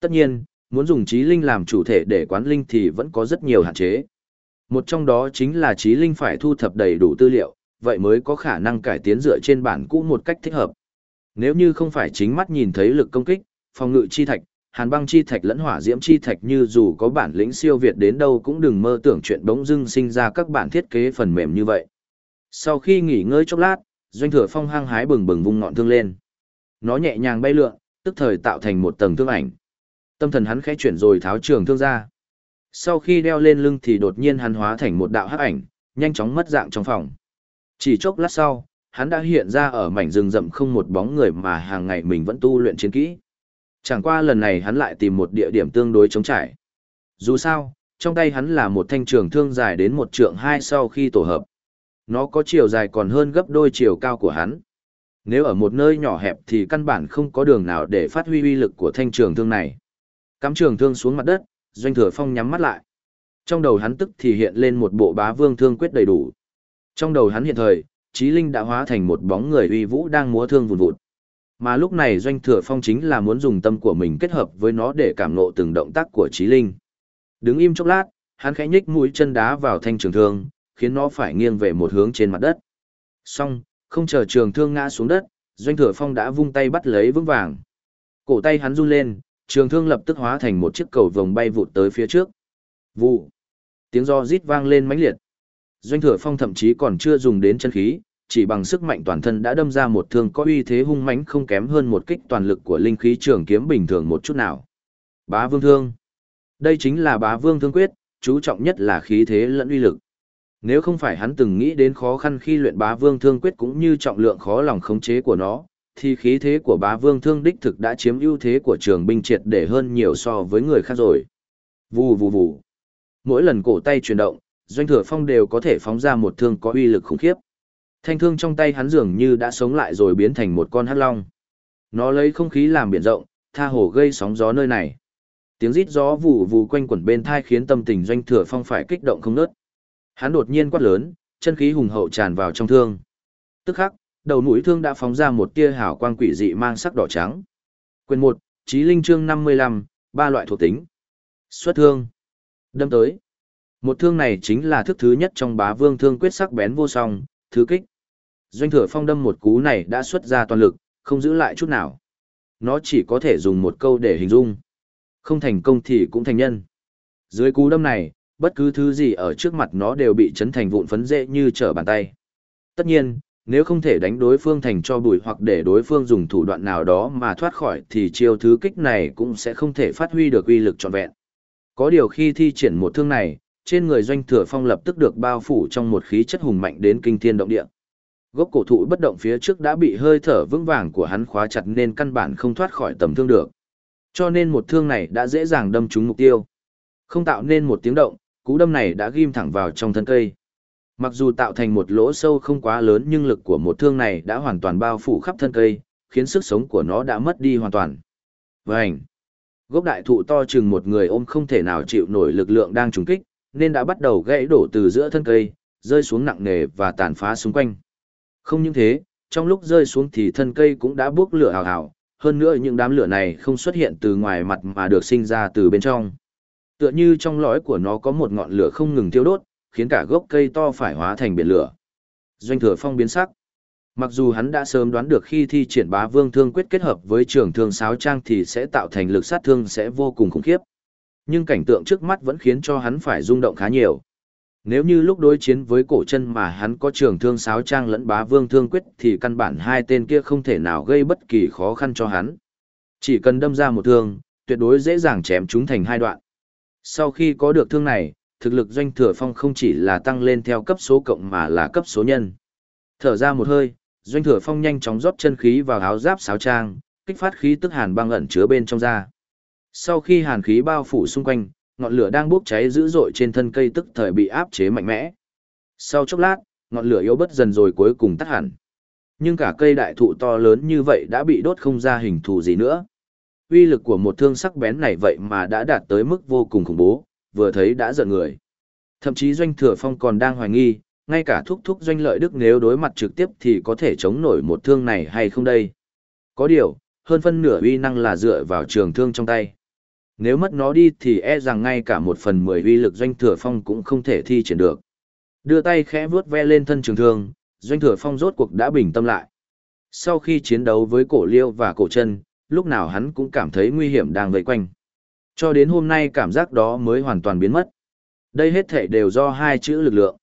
Tất nhiên, muốn dùng trí linh làm chủ thể để quán linh thì vẫn có rất nhiều hạn chế. Một trong đó chính là trí linh phải thu thập đầy đủ tư liệu, vậy mới có khả năng cải tiến dựa trên bản cũ một cách thích hợp. Nếu như không phải chính mắt nhìn thấy lực công kích, phòng ngự chi thạch, hàn băng chi thạch lẫn hỏa diễm chi thạch như dù có bản lĩnh siêu việt đến đâu cũng đừng mơ tưởng chuyện bỗng dưng sinh ra các bản thiết kế phần mềm như vậy. Sau khi nghỉ ngơi chốc lát, doanh thừa phong hăng hái bừng bừng vung ngọn thương lên. Nó nhẹ nhàng bay lượn, tức thời tạo thành một tầng thương ảnh. Tâm thần hắn khẽ chuyển rồi tháo trường thương ra. Sau khi đeo lên lưng thì đột nhiên hắn hóa thành một đạo hắc ảnh, nhanh chóng mất dạng trong phòng. Chỉ chốc lát sau, hắn đã hiện ra ở mảnh rừng rậm không một bóng người mà hàng ngày mình vẫn tu luyện chiến kỹ. Chẳng qua lần này hắn lại tìm một địa điểm tương đối chống trải. Dù sao, trong tay hắn là một thanh trường thương dài đến một trượng hai sau khi tổ hợp. Nó có chiều dài còn hơn gấp đôi chiều cao của hắn. Nếu ở một nơi nhỏ hẹp thì căn bản không có đường nào để phát huy uy lực của thanh trường thương này. Cắm trường thương xuống mặt đất, Doanh Thừa Phong nhắm mắt lại. Trong đầu hắn tức thì hiện lên một bộ bá vương thương quyết đầy đủ. Trong đầu hắn hiện thời, Chí Linh đã hóa thành một bóng người uy vũ đang múa thương vùn vụt. Mà lúc này Doanh Thừa Phong chính là muốn dùng tâm của mình kết hợp với nó để cảm ngộ từng động tác của Chí Linh. Đứng im chốc lát, hắn khẽ nhích mũi chân đá vào thanh trường thương, khiến nó phải nghiêng về một hướng trên mặt đất. Xong, không chờ trường thương ngã xuống đất, Doanh Thừa Phong đã vung tay bắt lấy vững vàng. Cổ tay hắn run lên, trường thương lập tức hóa thành một chiếc cầu vồng bay vụt tới phía trước. Vụ. Tiếng do rít vang lên mãnh liệt. Doanh Thừa Phong thậm chí còn chưa dùng đến chân khí, chỉ bằng sức mạnh toàn thân đã đâm ra một thương có uy thế hung mãnh không kém hơn một kích toàn lực của linh khí trường kiếm bình thường một chút nào. Bá Vương Thương. Đây chính là Bá Vương Thương quyết, chú trọng nhất là khí thế lẫn uy lực. Nếu không phải hắn từng nghĩ đến khó khăn khi luyện Bá Vương Thương quyết cũng như trọng lượng khó lòng khống chế của nó, thì khí thế của Bá Vương Thương đích thực đã chiếm ưu thế của trường binh triệt để hơn nhiều so với người khác rồi. Vù vù vù. Mỗi lần cổ tay chuyển động, Doanh Thừa Phong đều có thể phóng ra một thương có uy lực khủng khiếp. Thanh thương trong tay hắn dường như đã sống lại rồi biến thành một con hắc long. Nó lấy không khí làm biển rộng, tha hồ gây sóng gió nơi này. Tiếng rít gió vù vù quanh quẩn bên thai khiến tâm tình doanh thừa phong phải kích động không nớt. Hắn đột nhiên quát lớn, chân khí hùng hậu tràn vào trong thương. Tức khắc, đầu mũi thương đã phóng ra một tia hào quang quỷ dị mang sắc đỏ trắng. Quyền 1, Chí Linh chương 55, ba loại thuộc tính. Xuất thương. Đâm tới. Một thương này chính là thức thứ nhất trong bá vương thương quyết sắc bén vô song, thứ kích. Doanh thừa phong đâm một cú này đã xuất ra toàn lực, không giữ lại chút nào. Nó chỉ có thể dùng một câu để hình dung. Không thành công thì cũng thành nhân. Dưới cú đâm này, bất cứ thứ gì ở trước mặt nó đều bị chấn thành vụn phấn dễ như trở bàn tay. Tất nhiên, nếu không thể đánh đối phương thành cho bụi hoặc để đối phương dùng thủ đoạn nào đó mà thoát khỏi thì chiêu thứ kích này cũng sẽ không thể phát huy được uy lực trọn vẹn. Có điều khi thi triển một thương này, trên người doanh thừa phong lập tức được bao phủ trong một khí chất hùng mạnh đến kinh thiên động địa. Gốc cổ thụ bất động phía trước đã bị hơi thở vững vàng của hắn khóa chặt nên căn bản không thoát khỏi tầm thương được. Cho nên một thương này đã dễ dàng đâm trúng mục tiêu. Không tạo nên một tiếng động, cú đâm này đã ghim thẳng vào trong thân cây. Mặc dù tạo thành một lỗ sâu không quá lớn nhưng lực của một thương này đã hoàn toàn bao phủ khắp thân cây, khiến sức sống của nó đã mất đi hoàn toàn. Vành! Gốc đại thụ to chừng một người ôm không thể nào chịu nổi lực lượng đang trùng kích, nên đã bắt đầu gãy đổ từ giữa thân cây, rơi xuống nặng nề và tàn phá xung quanh. Không những thế, trong lúc rơi xuống thì thân cây cũng đã bốc lửa hào hào, hơn nữa những đám lửa này không xuất hiện từ ngoài mặt mà được sinh ra từ bên trong. Tựa như trong lõi của nó có một ngọn lửa không ngừng thiêu đốt, khiến cả gốc cây to phải hóa thành biển lửa. Doanh thừa phong biến sắc. Mặc dù hắn đã sớm đoán được khi thi triển bá vương thương quyết kết hợp với trường thương sáo trang thì sẽ tạo thành lực sát thương sẽ vô cùng khủng khiếp. Nhưng cảnh tượng trước mắt vẫn khiến cho hắn phải rung động khá nhiều. Nếu như lúc đối chiến với cổ chân mà hắn có trường thương sáo trang lẫn bá vương thương quyết thì căn bản hai tên kia không thể nào gây bất kỳ khó khăn cho hắn. Chỉ cần đâm ra một thương, tuyệt đối dễ dàng chém chúng thành hai đoạn. Sau khi có được thương này, thực lực doanh thừa phong không chỉ là tăng lên theo cấp số cộng mà là cấp số nhân. Thở ra một hơi, doanh thừa phong nhanh chóng rót chân khí vào áo giáp sáo trang, kích phát khí tức hàn băng ẩn chứa bên trong da. Sau khi hàn khí bao phủ xung quanh, ngọn lửa đang bốc cháy dữ dội trên thân cây tức thời bị áp chế mạnh mẽ. Sau chốc lát, ngọn lửa yếu bớt dần rồi cuối cùng tắt hẳn. Nhưng cả cây đại thụ to lớn như vậy đã bị đốt không ra hình thù gì nữa. Uy lực của một thương sắc bén này vậy mà đã đạt tới mức vô cùng khủng bố, vừa thấy đã giận người. Thậm chí doanh thừa phong còn đang hoài nghi, ngay cả thúc thúc doanh lợi đức nếu đối mặt trực tiếp thì có thể chống nổi một thương này hay không đây. Có điều, hơn phân nửa uy năng là dựa vào trường thương trong tay. Nếu mất nó đi thì e rằng ngay cả một phần mười uy lực doanh thừa phong cũng không thể thi triển được. Đưa tay khẽ vuốt ve lên thân trường thương, doanh thừa phong rốt cuộc đã bình tâm lại. Sau khi chiến đấu với cổ liêu và cổ chân, lúc nào hắn cũng cảm thấy nguy hiểm đang vây quanh. Cho đến hôm nay cảm giác đó mới hoàn toàn biến mất. Đây hết thể đều do hai chữ lực lượng.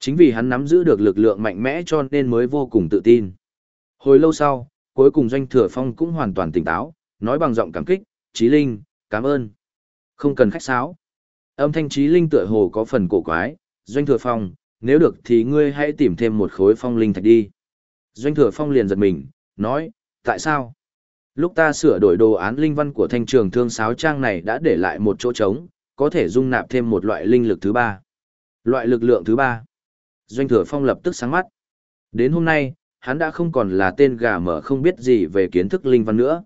Chính vì hắn nắm giữ được lực lượng mạnh mẽ cho nên mới vô cùng tự tin. Hồi lâu sau, cuối cùng Doanh Thừa Phong cũng hoàn toàn tỉnh táo, nói bằng giọng cảm kích, Chí Linh, cảm ơn. Không cần khách sáo. Âm thanh trí Linh tựa hồ có phần cổ quái, Doanh Thừa Phong, nếu được thì ngươi hãy tìm thêm một khối phong linh thạch đi. Doanh Thừa Phong liền giật mình, nói, tại sao? Lúc ta sửa đổi đồ án linh văn của thanh trường thương sáo trang này đã để lại một chỗ trống, có thể dung nạp thêm một loại linh lực thứ ba. Loại lực lượng thứ ba. Doanh thừa phong lập tức sáng mắt. Đến hôm nay, hắn đã không còn là tên gà mở không biết gì về kiến thức linh văn nữa.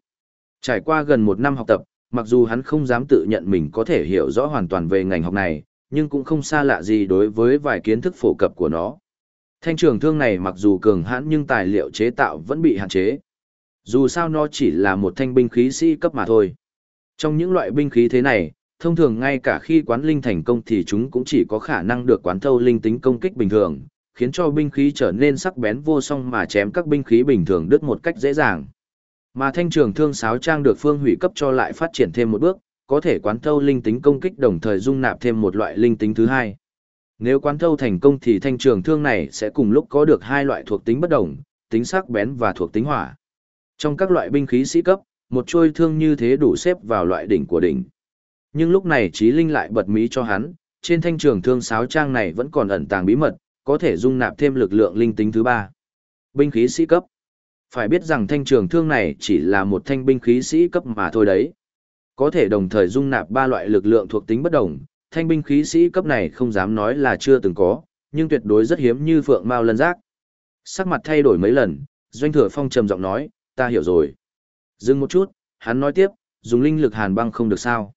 Trải qua gần một năm học tập, mặc dù hắn không dám tự nhận mình có thể hiểu rõ hoàn toàn về ngành học này, nhưng cũng không xa lạ gì đối với vài kiến thức phổ cập của nó. Thanh trường thương này mặc dù cường hãn nhưng tài liệu chế tạo vẫn bị hạn chế. Dù sao nó chỉ là một thanh binh khí sĩ cấp mà thôi. Trong những loại binh khí thế này, thông thường ngay cả khi quán linh thành công thì chúng cũng chỉ có khả năng được quán thâu linh tính công kích bình thường, khiến cho binh khí trở nên sắc bén vô song mà chém các binh khí bình thường đứt một cách dễ dàng. Mà thanh trường thương sáo trang được phương hủy cấp cho lại phát triển thêm một bước, có thể quán thâu linh tính công kích đồng thời dung nạp thêm một loại linh tính thứ hai. Nếu quán thâu thành công thì thanh trường thương này sẽ cùng lúc có được hai loại thuộc tính bất đồng, tính sắc bén và thuộc tính hỏa. Trong các loại binh khí sĩ cấp, một chuôi thương như thế đủ xếp vào loại đỉnh của đỉnh. Nhưng lúc này Trí Linh lại bật mí cho hắn, trên thanh trường thương sáo trang này vẫn còn ẩn tàng bí mật, có thể dung nạp thêm lực lượng linh tính thứ ba. Binh khí sĩ cấp. Phải biết rằng thanh trường thương này chỉ là một thanh binh khí sĩ cấp mà thôi đấy. Có thể đồng thời dung nạp ba loại lực lượng thuộc tính bất đồng, thanh binh khí sĩ cấp này không dám nói là chưa từng có, nhưng tuyệt đối rất hiếm như phượng mao lân giác. Sắc mặt thay đổi mấy lần, Doanh Thừa Phong trầm giọng nói, ta hiểu rồi. Dừng một chút, hắn nói tiếp, dùng linh lực hàn băng không được sao.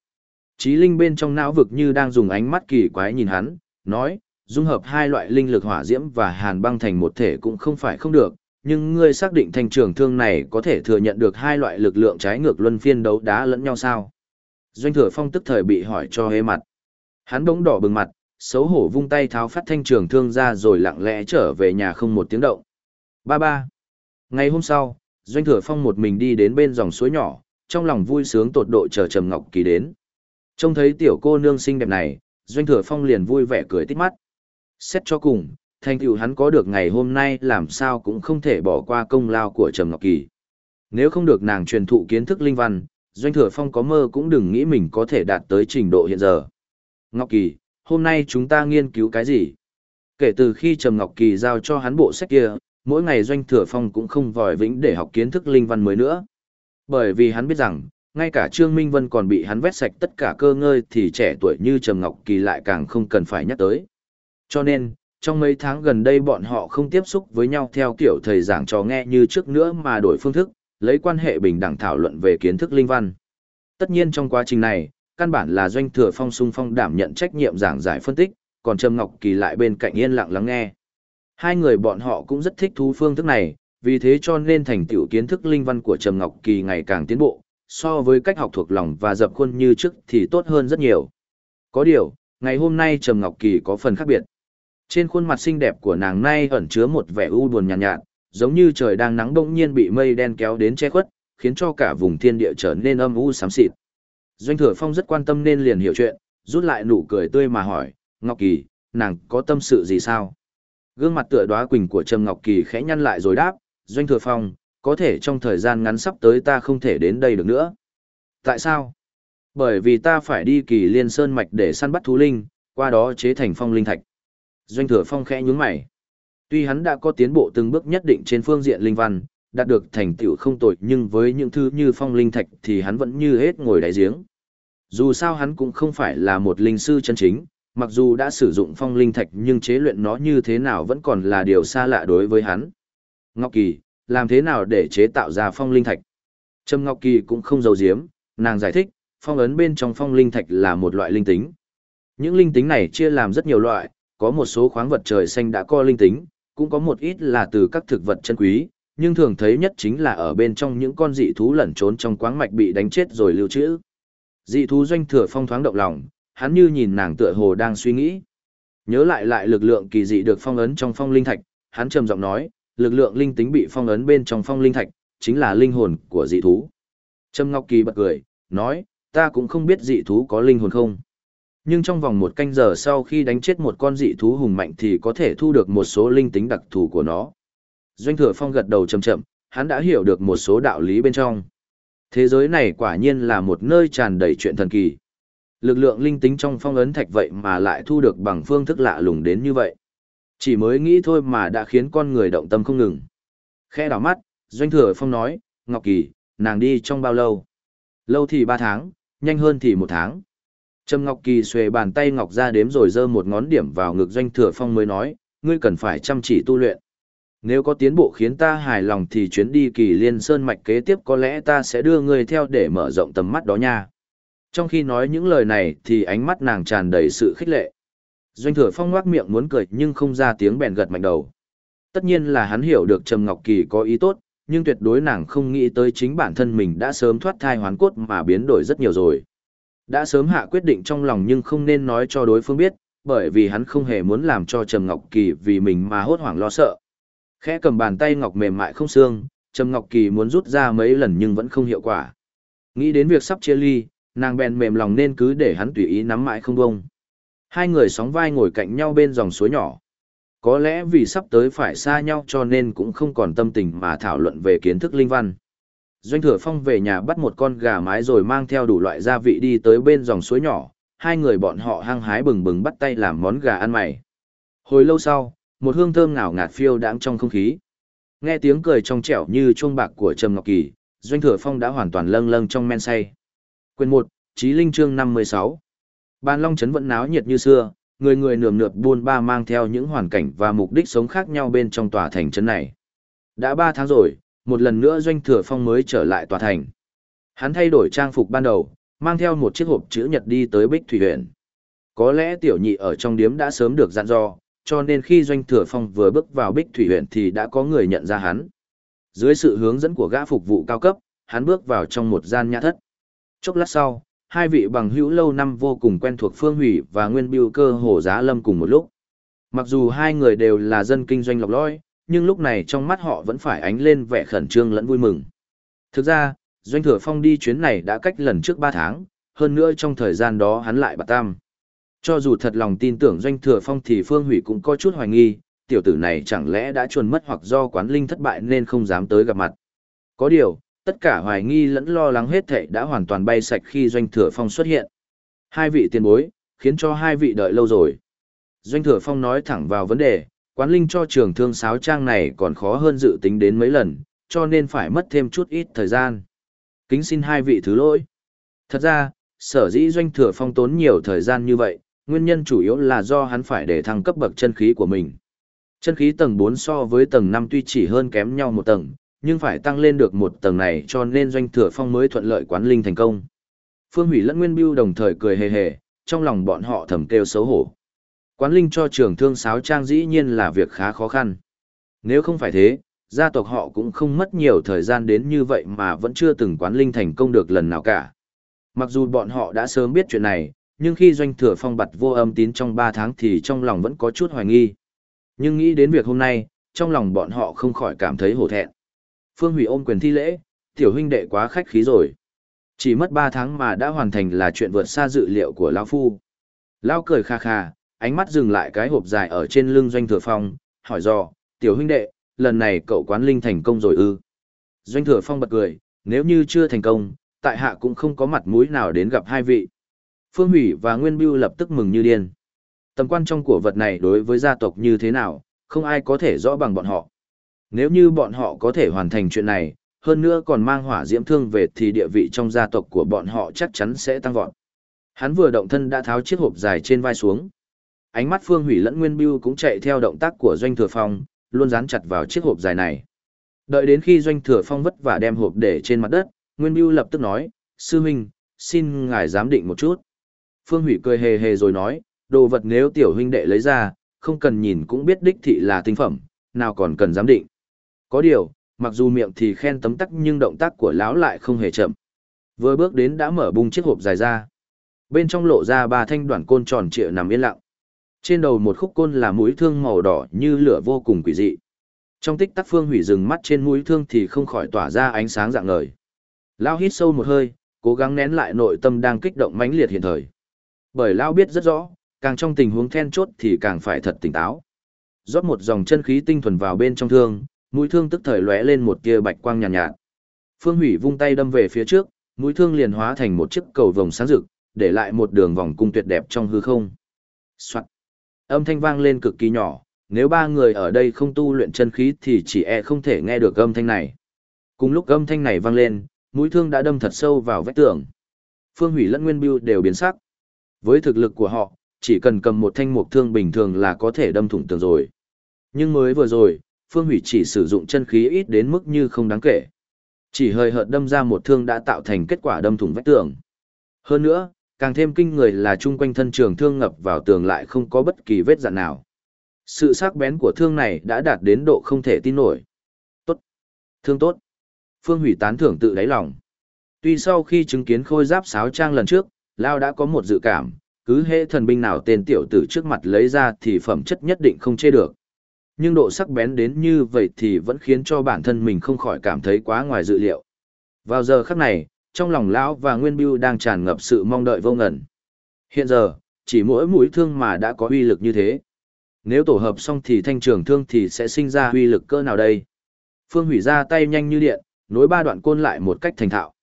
Chí linh bên trong não vực như đang dùng ánh mắt kỳ quái nhìn hắn, nói, dung hợp hai loại linh lực hỏa diễm và hàn băng thành một thể cũng không phải không được, nhưng ngươi xác định thanh trường thương này có thể thừa nhận được hai loại lực lượng trái ngược luân phiên đấu đá lẫn nhau sao? Doanh thừa phong tức thời bị hỏi cho hế mặt. Hắn bỗng đỏ bừng mặt, xấu hổ vung tay tháo phát thanh trường thương ra rồi lặng lẽ trở về nhà không một tiếng động. Ba ba. Ngày hôm sau, Doanh thừa phong một mình đi đến bên dòng suối nhỏ, trong lòng vui sướng tột độ chờ Trầm Ngọc Kỳ đến. Trông thấy tiểu cô nương xinh đẹp này, Doanh Thừa Phong liền vui vẻ cười tít mắt. Xét cho cùng, thành tựu hắn có được ngày hôm nay làm sao cũng không thể bỏ qua công lao của Trầm Ngọc Kỳ. Nếu không được nàng truyền thụ kiến thức linh văn, Doanh Thừa Phong có mơ cũng đừng nghĩ mình có thể đạt tới trình độ hiện giờ. Ngọc Kỳ, hôm nay chúng ta nghiên cứu cái gì? Kể từ khi Trầm Ngọc Kỳ giao cho hắn bộ sách kia, mỗi ngày Doanh Thừa Phong cũng không vòi vĩnh để học kiến thức linh văn mới nữa. Bởi vì hắn biết rằng, ngay cả Trương Minh Vân còn bị hắn vét sạch tất cả cơ ngơi thì trẻ tuổi như Trầm Ngọc Kỳ lại càng không cần phải nhắc tới. Cho nên, trong mấy tháng gần đây bọn họ không tiếp xúc với nhau theo kiểu thầy giảng trò nghe như trước nữa mà đổi phương thức, lấy quan hệ bình đẳng thảo luận về kiến thức linh văn. Tất nhiên trong quá trình này, căn bản là doanh thừa phong sung phong đảm nhận trách nhiệm giảng giải phân tích, còn Trầm Ngọc Kỳ lại bên cạnh yên lặng lắng nghe. Hai người bọn họ cũng rất thích thú phương thức này, vì thế cho nên thành tựu kiến thức linh văn của Trầm Ngọc Kỳ ngày càng tiến bộ, so với cách học thuộc lòng và dập khuôn như trước thì tốt hơn rất nhiều. Có điều, ngày hôm nay Trầm Ngọc Kỳ có phần khác biệt. Trên khuôn mặt xinh đẹp của nàng nay ẩn chứa một vẻ u buồn nhàn nhạt, nhạt, giống như trời đang nắng bỗng nhiên bị mây đen kéo đến che khuất, khiến cho cả vùng thiên địa trở nên âm u xám xịt. Doanh Thừa Phong rất quan tâm nên liền hiểu chuyện, rút lại nụ cười tươi mà hỏi, Ngọc Kỳ, nàng có tâm sự gì sao? Gương mặt tựa đóa quỳnh của Trầm Ngọc Kỳ khẽ nhăn lại rồi đáp, Doanh Thừa Phong, có thể trong thời gian ngắn sắp tới ta không thể đến đây được nữa. Tại sao? Bởi vì ta phải đi kỳ liên sơn mạch để săn bắt thú linh, qua đó chế thành phong linh thạch. Doanh thừa phong khẽ nhúng mày. Tuy hắn đã có tiến bộ từng bước nhất định trên phương diện linh văn, đạt được thành tựu không tồi nhưng với những thứ như phong linh thạch thì hắn vẫn như hết ngồi đáy giếng. Dù sao hắn cũng không phải là một linh sư chân chính, mặc dù đã sử dụng phong linh thạch nhưng chế luyện nó như thế nào vẫn còn là điều xa lạ đối với hắn. Ngọc Kỳ, làm thế nào để chế tạo ra phong linh thạch. Trâm Ngọc Kỳ cũng không giấu giếm, nàng giải thích, phong ấn bên trong phong linh thạch là một loại linh tính. Những linh tính này chia làm rất nhiều loại, có một số khoáng vật trời xanh đã co linh tính, cũng có một ít là từ các thực vật chân quý, nhưng thường thấy nhất chính là ở bên trong những con dị thú lẩn trốn trong quáng mạch bị đánh chết rồi lưu trữ. Dị thú doanh thừa phong thoáng động lòng, hắn như nhìn nàng tựa hồ đang suy nghĩ. Nhớ lại lại lực lượng kỳ dị được phong ấn trong phong linh thạch, hắn trầm giọng nói, lực lượng linh tính bị phong ấn bên trong phong linh thạch, chính là linh hồn của dị thú. Trâm Ngọc Kỳ bật cười, nói, ta cũng không biết dị thú có linh hồn không. Nhưng trong vòng một canh giờ sau khi đánh chết một con dị thú hùng mạnh thì có thể thu được một số linh tính đặc thù của nó. Doanh thừa phong gật đầu chậm chậm, hắn đã hiểu được một số đạo lý bên trong. Thế giới này quả nhiên là một nơi tràn đầy chuyện thần kỳ. Lực lượng linh tính trong phong ấn thạch vậy mà lại thu được bằng phương thức lạ lùng đến như vậy. Chỉ mới nghĩ thôi mà đã khiến con người động tâm không ngừng. Khe đảo mắt, Doanh thừa phong nói, Ngọc Kỳ, nàng đi trong bao lâu? Lâu thì ba tháng, nhanh hơn thì một tháng. Trầm Ngọc Kỳ xuề bàn tay ngọc ra đếm rồi giơ một ngón điểm vào ngực doanh thừa phong mới nói, ngươi cần phải chăm chỉ tu luyện. Nếu có tiến bộ khiến ta hài lòng thì chuyến đi kỳ liên sơn mạch kế tiếp có lẽ ta sẽ đưa ngươi theo để mở rộng tầm mắt đó nha. Trong khi nói những lời này thì ánh mắt nàng tràn đầy sự khích lệ. Doanh thừa phong ngoác miệng muốn cười nhưng không ra tiếng bèn gật mạnh đầu. Tất nhiên là hắn hiểu được Trầm Ngọc Kỳ có ý tốt, nhưng tuyệt đối nàng không nghĩ tới chính bản thân mình đã sớm thoát thai hoán cốt mà biến đổi rất nhiều rồi. Đã sớm hạ quyết định trong lòng nhưng không nên nói cho đối phương biết, bởi vì hắn không hề muốn làm cho Trầm Ngọc Kỳ vì mình mà hốt hoảng lo sợ. Khẽ cầm bàn tay ngọc mềm mại không xương, Trầm Ngọc Kỳ muốn rút ra mấy lần nhưng vẫn không hiệu quả. Nghĩ đến việc sắp chia ly, nàng bèn mềm lòng nên cứ để hắn tùy ý nắm mãi không bông. Hai người sóng vai ngồi cạnh nhau bên dòng suối nhỏ. Có lẽ vì sắp tới phải xa nhau cho nên cũng không còn tâm tình mà thảo luận về kiến thức linh văn. Doanh thừa phong về nhà bắt một con gà mái rồi mang theo đủ loại gia vị đi tới bên dòng suối nhỏ, hai người bọn họ hăng hái bừng bừng bắt tay làm món gà ăn mày. Hồi lâu sau, một hương thơm ngào ngạt phiêu đãng trong không khí. Nghe tiếng cười trong trẻo như chuông bạc của Trầm Ngọc Kỳ, Doanh Thừa Phong đã hoàn toàn lâng lâng trong men say. Quyền 1, Chí Linh chương 56. Bàn Long Trấn vẫn náo nhiệt như xưa, người người nườm nượp buôn ba mang theo những hoàn cảnh và mục đích sống khác nhau bên trong tòa thành trấn này. Đã 3 tháng rồi, một lần nữa Doanh Thừa Phong mới trở lại tòa thành. Hắn thay đổi trang phục ban đầu, mang theo một chiếc hộp chữ nhật đi tới Bích Thủy huyện. Có lẽ tiểu nhị ở trong điếm đã sớm được dặn dò, cho nên khi Doanh Thừa Phong vừa bước vào Bích Thủy huyện thì đã có người nhận ra hắn. Dưới sự hướng dẫn của gã phục vụ cao cấp, hắn bước vào trong một gian nhã thất. Chốc lát sau, hai vị bằng hữu lâu năm vô cùng quen thuộc Phương Hủy và Nguyên Biêu cơ hồ giá lâm cùng một lúc. Mặc dù hai người đều là dân kinh doanh lọc lõi, nhưng lúc này trong mắt họ vẫn phải ánh lên vẻ khẩn trương lẫn vui mừng. Thực ra, Doanh Thừa Phong đi chuyến này đã cách lần trước 3 tháng, hơn nữa trong thời gian đó hắn lại bạc tam. Cho dù thật lòng tin tưởng Doanh Thừa Phong thì Phương Hủy cũng có chút hoài nghi, tiểu tử này chẳng lẽ đã chuồn mất hoặc do quán linh thất bại nên không dám tới gặp mặt. Có điều, tất cả hoài nghi lẫn lo lắng hết thảy đã hoàn toàn bay sạch khi Doanh Thừa Phong xuất hiện. Hai vị tiền bối, khiến cho hai vị đợi lâu rồi. Doanh Thừa Phong nói thẳng vào vấn đề, quán linh cho trường thương sáo trang này còn khó hơn dự tính đến mấy lần, cho nên phải mất thêm chút ít thời gian. Kính xin hai vị thứ lỗi. Thật ra, sở dĩ doanh thừa phong tốn nhiều thời gian như vậy, nguyên nhân chủ yếu là do hắn phải để thăng cấp bậc chân khí của mình. Chân khí tầng 4 so với tầng 5 tuy chỉ hơn kém nhau một tầng, nhưng phải tăng lên được một tầng này cho nên doanh thừa phong mới thuận lợi quán linh thành công. Phương Hủy lẫn Nguyên Biêu đồng thời cười hề hề, trong lòng bọn họ thầm kêu xấu hổ. Quán linh cho trường thương sáo trang dĩ nhiên là việc khá khó khăn. Nếu không phải thế, gia tộc họ cũng không mất nhiều thời gian đến như vậy mà vẫn chưa từng quán linh thành công được lần nào cả. Mặc dù bọn họ đã sớm biết chuyện này, nhưng khi doanh thừa phong bật vô âm tín trong 3 tháng thì trong lòng vẫn có chút hoài nghi. Nhưng nghĩ đến việc hôm nay, trong lòng bọn họ không khỏi cảm thấy hổ thẹn. Phương Hủy ôm quyền thi lễ, tiểu huynh đệ quá khách khí rồi. Chỉ mất 3 tháng mà đã hoàn thành là chuyện vượt xa dự liệu của Lão Phu. Lão cười kha kha, ánh mắt dừng lại cái hộp dài ở trên lưng doanh thừa phong, hỏi dò, tiểu huynh đệ, lần này cậu quán linh thành công rồi ư? Doanh thừa phong bật cười, nếu như chưa thành công, tại hạ cũng không có mặt mũi nào đến gặp hai vị. Phương Hủy và Nguyên Bưu lập tức mừng như điên. Tầm quan trọng của vật này đối với gia tộc như thế nào, không ai có thể rõ bằng bọn họ. Nếu như bọn họ có thể hoàn thành chuyện này, hơn nữa còn mang hỏa diễm thương về thì địa vị trong gia tộc của bọn họ chắc chắn sẽ tăng vọt. Hắn vừa động thân đã tháo chiếc hộp dài trên vai xuống ánh mắt Phương Hủy lẫn Nguyên Bưu cũng chạy theo động tác của Doanh Thừa Phong, luôn dán chặt vào chiếc hộp dài này. Đợi đến khi Doanh Thừa Phong vất vả đem hộp để trên mặt đất, Nguyên Bưu lập tức nói, Sư Minh, xin ngài giám định một chút. Phương Hủy cười hề hề rồi nói, đồ vật nếu tiểu huynh đệ lấy ra, không cần nhìn cũng biết đích thị là tinh phẩm, nào còn cần giám định. Có điều, mặc dù miệng thì khen tấm tắc nhưng động tác của lão lại không hề chậm. Vừa bước đến đã mở bung chiếc hộp dài ra. Bên trong lộ ra ba thanh đoạn côn tròn trịa nằm yên lặng. Trên đầu một khúc côn là mũi thương màu đỏ như lửa vô cùng quỷ dị. Trong tích tắc Phương Hủy dừng mắt trên mũi thương thì không khỏi tỏa ra ánh sáng dạng ngời. Lao hít sâu một hơi, cố gắng nén lại nội tâm đang kích động mãnh liệt hiện thời. Bởi Lão biết rất rõ, càng trong tình huống then chốt thì càng phải thật tỉnh táo. Rót một dòng chân khí tinh thuần vào bên trong thương, mũi thương tức thời lóe lên một tia bạch quang nhàn nhạt, nhạt. Phương Hủy vung tay đâm về phía trước, mũi thương liền hóa thành một chiếc cầu vồng sáng rực, để lại một đường vòng cung tuyệt đẹp trong hư không. Soạn. Âm thanh vang lên cực kỳ nhỏ, nếu ba người ở đây không tu luyện chân khí thì chỉ e không thể nghe được âm thanh này. Cùng lúc âm thanh này vang lên, mũi thương đã đâm thật sâu vào vách tường. Phương Hủy lẫn Nguyên Bưu đều biến sắc. Với thực lực của họ, chỉ cần cầm một thanh mục thương bình thường là có thể đâm thủng tường rồi. Nhưng mới vừa rồi, Phương Hủy chỉ sử dụng chân khí ít đến mức như không đáng kể. Chỉ hơi hợt đâm ra một thương đã tạo thành kết quả đâm thủng vách tường. Hơn nữa, càng thêm kinh người là chung quanh thân trường thương ngập vào tường lại không có bất kỳ vết dạn nào. Sự sắc bén của thương này đã đạt đến độ không thể tin nổi. Tốt. Thương tốt. Phương Hủy tán thưởng tự đáy lòng. Tuy sau khi chứng kiến khôi giáp sáo trang lần trước, Lao đã có một dự cảm, cứ hệ thần binh nào tên tiểu tử trước mặt lấy ra thì phẩm chất nhất định không chê được. Nhưng độ sắc bén đến như vậy thì vẫn khiến cho bản thân mình không khỏi cảm thấy quá ngoài dự liệu. Vào giờ khắc này, trong lòng lão và Nguyên Bưu đang tràn ngập sự mong đợi vô ngần. Hiện giờ, chỉ mỗi mũi thương mà đã có uy lực như thế. Nếu tổ hợp xong thì thanh trường thương thì sẽ sinh ra uy lực cỡ nào đây? Phương hủy ra tay nhanh như điện, nối ba đoạn côn lại một cách thành thạo.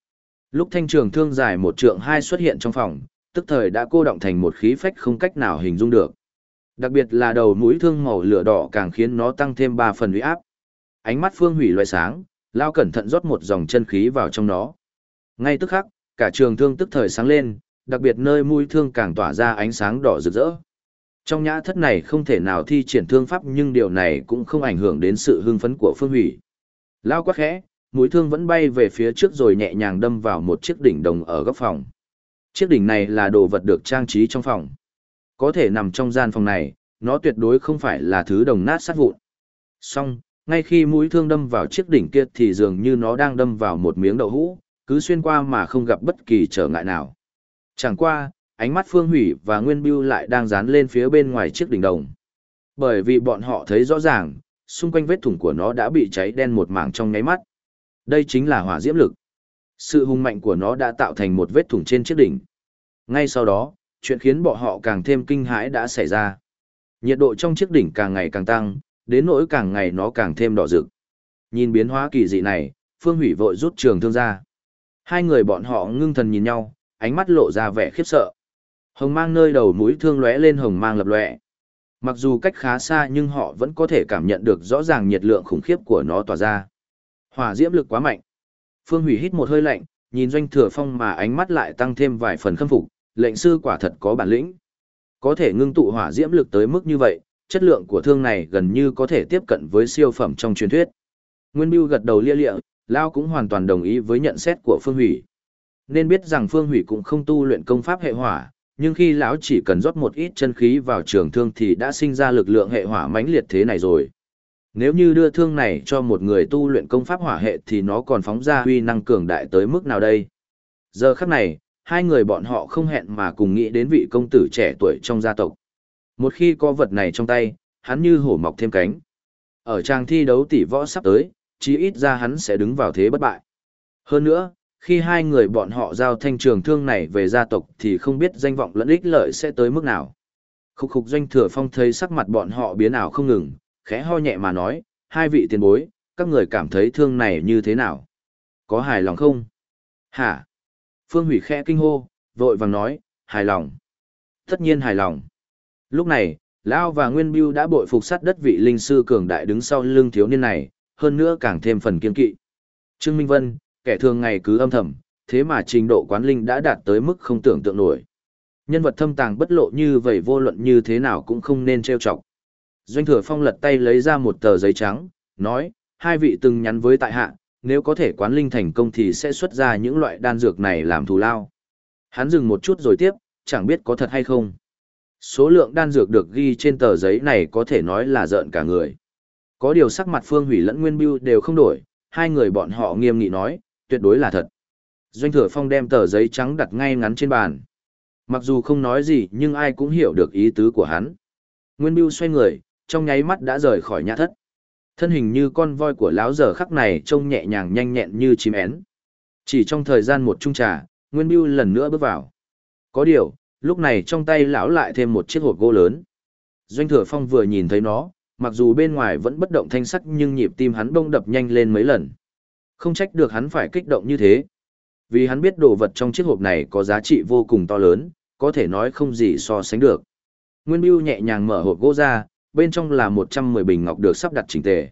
Lúc thanh trường thương dài một trượng hai xuất hiện trong phòng, tức thời đã cô động thành một khí phách không cách nào hình dung được. Đặc biệt là đầu mũi thương màu lửa đỏ càng khiến nó tăng thêm ba phần uy áp. Ánh mắt Phương Hủy loại sáng, lao cẩn thận rót một dòng chân khí vào trong nó. Ngay tức khắc, cả trường thương tức thời sáng lên, đặc biệt nơi mũi thương càng tỏa ra ánh sáng đỏ rực rỡ. Trong nhã thất này không thể nào thi triển thương pháp nhưng điều này cũng không ảnh hưởng đến sự hưng phấn của Phương Hủy. Lao quá khẽ, mũi thương vẫn bay về phía trước rồi nhẹ nhàng đâm vào một chiếc đỉnh đồng ở góc phòng. Chiếc đỉnh này là đồ vật được trang trí trong phòng. Có thể nằm trong gian phòng này, nó tuyệt đối không phải là thứ đồng nát sát vụn. Song, ngay khi mũi thương đâm vào chiếc đỉnh kia thì dường như nó đang đâm vào một miếng đậu hũ, cứ xuyên qua mà không gặp bất kỳ trở ngại nào. Chẳng qua, ánh mắt Phương Hủy và Nguyên Bưu lại đang dán lên phía bên ngoài chiếc đỉnh đồng. Bởi vì bọn họ thấy rõ ràng, xung quanh vết thủng của nó đã bị cháy đen một mảng trong nháy mắt. Đây chính là hỏa diễm lực. Sự hung mạnh của nó đã tạo thành một vết thủng trên chiếc đỉnh. Ngay sau đó, chuyện khiến bọn họ càng thêm kinh hãi đã xảy ra. Nhiệt độ trong chiếc đỉnh càng ngày càng tăng, đến nỗi càng ngày nó càng thêm đỏ rực. Nhìn biến hóa kỳ dị này, Phương Hủy vội rút trường thương ra. Hai người bọn họ ngưng thần nhìn nhau, ánh mắt lộ ra vẻ khiếp sợ. Hồng mang nơi đầu mũi thương lóe lên hồng mang lập lòe. Mặc dù cách khá xa nhưng họ vẫn có thể cảm nhận được rõ ràng nhiệt lượng khủng khiếp của nó tỏa ra. Hỏa diễm lực quá mạnh. Phương Hủy hít một hơi lạnh, nhìn Doanh Thừa Phong mà ánh mắt lại tăng thêm vài phần khâm phục, lệnh sư quả thật có bản lĩnh. Có thể ngưng tụ hỏa diễm lực tới mức như vậy, chất lượng của thương này gần như có thể tiếp cận với siêu phẩm trong truyền thuyết. Nguyên Bưu gật đầu lia lịa, Lao cũng hoàn toàn đồng ý với nhận xét của Phương Hủy. Nên biết rằng Phương Hủy cũng không tu luyện công pháp hệ hỏa, nhưng khi lão chỉ cần rót một ít chân khí vào trường thương thì đã sinh ra lực lượng hệ hỏa mãnh liệt thế này rồi. Nếu như đưa thương này cho một người tu luyện công pháp hỏa hệ thì nó còn phóng ra huy năng cường đại tới mức nào đây? Giờ khắc này, hai người bọn họ không hẹn mà cùng nghĩ đến vị công tử trẻ tuổi trong gia tộc. Một khi có vật này trong tay, hắn như hổ mọc thêm cánh. Ở trang thi đấu tỷ võ sắp tới, chí ít ra hắn sẽ đứng vào thế bất bại. Hơn nữa, khi hai người bọn họ giao thanh trường thương này về gia tộc thì không biết danh vọng lẫn ích lợi sẽ tới mức nào. Khúc khục doanh thừa phong thấy sắc mặt bọn họ biến ảo không ngừng, khẽ ho nhẹ mà nói, hai vị tiền bối, các người cảm thấy thương này như thế nào? Có hài lòng không? Hả? Phương hủy khẽ kinh hô, vội vàng nói, hài lòng. Tất nhiên hài lòng. Lúc này, Lao và Nguyên Biêu đã bội phục sát đất vị linh sư cường đại đứng sau lưng thiếu niên này, hơn nữa càng thêm phần kiên kỵ. Trương Minh Vân, kẻ thường ngày cứ âm thầm, thế mà trình độ quán linh đã đạt tới mức không tưởng tượng nổi. Nhân vật thâm tàng bất lộ như vậy vô luận như thế nào cũng không nên trêu chọc. Doanh thừa phong lật tay lấy ra một tờ giấy trắng, nói, hai vị từng nhắn với tại hạ, nếu có thể quán linh thành công thì sẽ xuất ra những loại đan dược này làm thù lao. Hắn dừng một chút rồi tiếp, chẳng biết có thật hay không. Số lượng đan dược được ghi trên tờ giấy này có thể nói là rợn cả người. Có điều sắc mặt Phương Hủy lẫn Nguyên Biêu đều không đổi, hai người bọn họ nghiêm nghị nói, tuyệt đối là thật. Doanh Thừa Phong đem tờ giấy trắng đặt ngay ngắn trên bàn. Mặc dù không nói gì nhưng ai cũng hiểu được ý tứ của hắn. Nguyên Biêu xoay người, trong nháy mắt đã rời khỏi nhà thất. Thân hình như con voi của lão giờ khắc này trông nhẹ nhàng nhanh nhẹn như chim én. Chỉ trong thời gian một chung trà, Nguyên Biêu lần nữa bước vào. Có điều, lúc này trong tay lão lại thêm một chiếc hộp gỗ lớn. Doanh Thừa Phong vừa nhìn thấy nó, mặc dù bên ngoài vẫn bất động thanh sắc nhưng nhịp tim hắn bông đập nhanh lên mấy lần. Không trách được hắn phải kích động như thế. Vì hắn biết đồ vật trong chiếc hộp này có giá trị vô cùng to lớn, có thể nói không gì so sánh được. Nguyên Biêu nhẹ nhàng mở hộp gỗ ra, bên trong là 110 bình ngọc được sắp đặt chỉnh tề.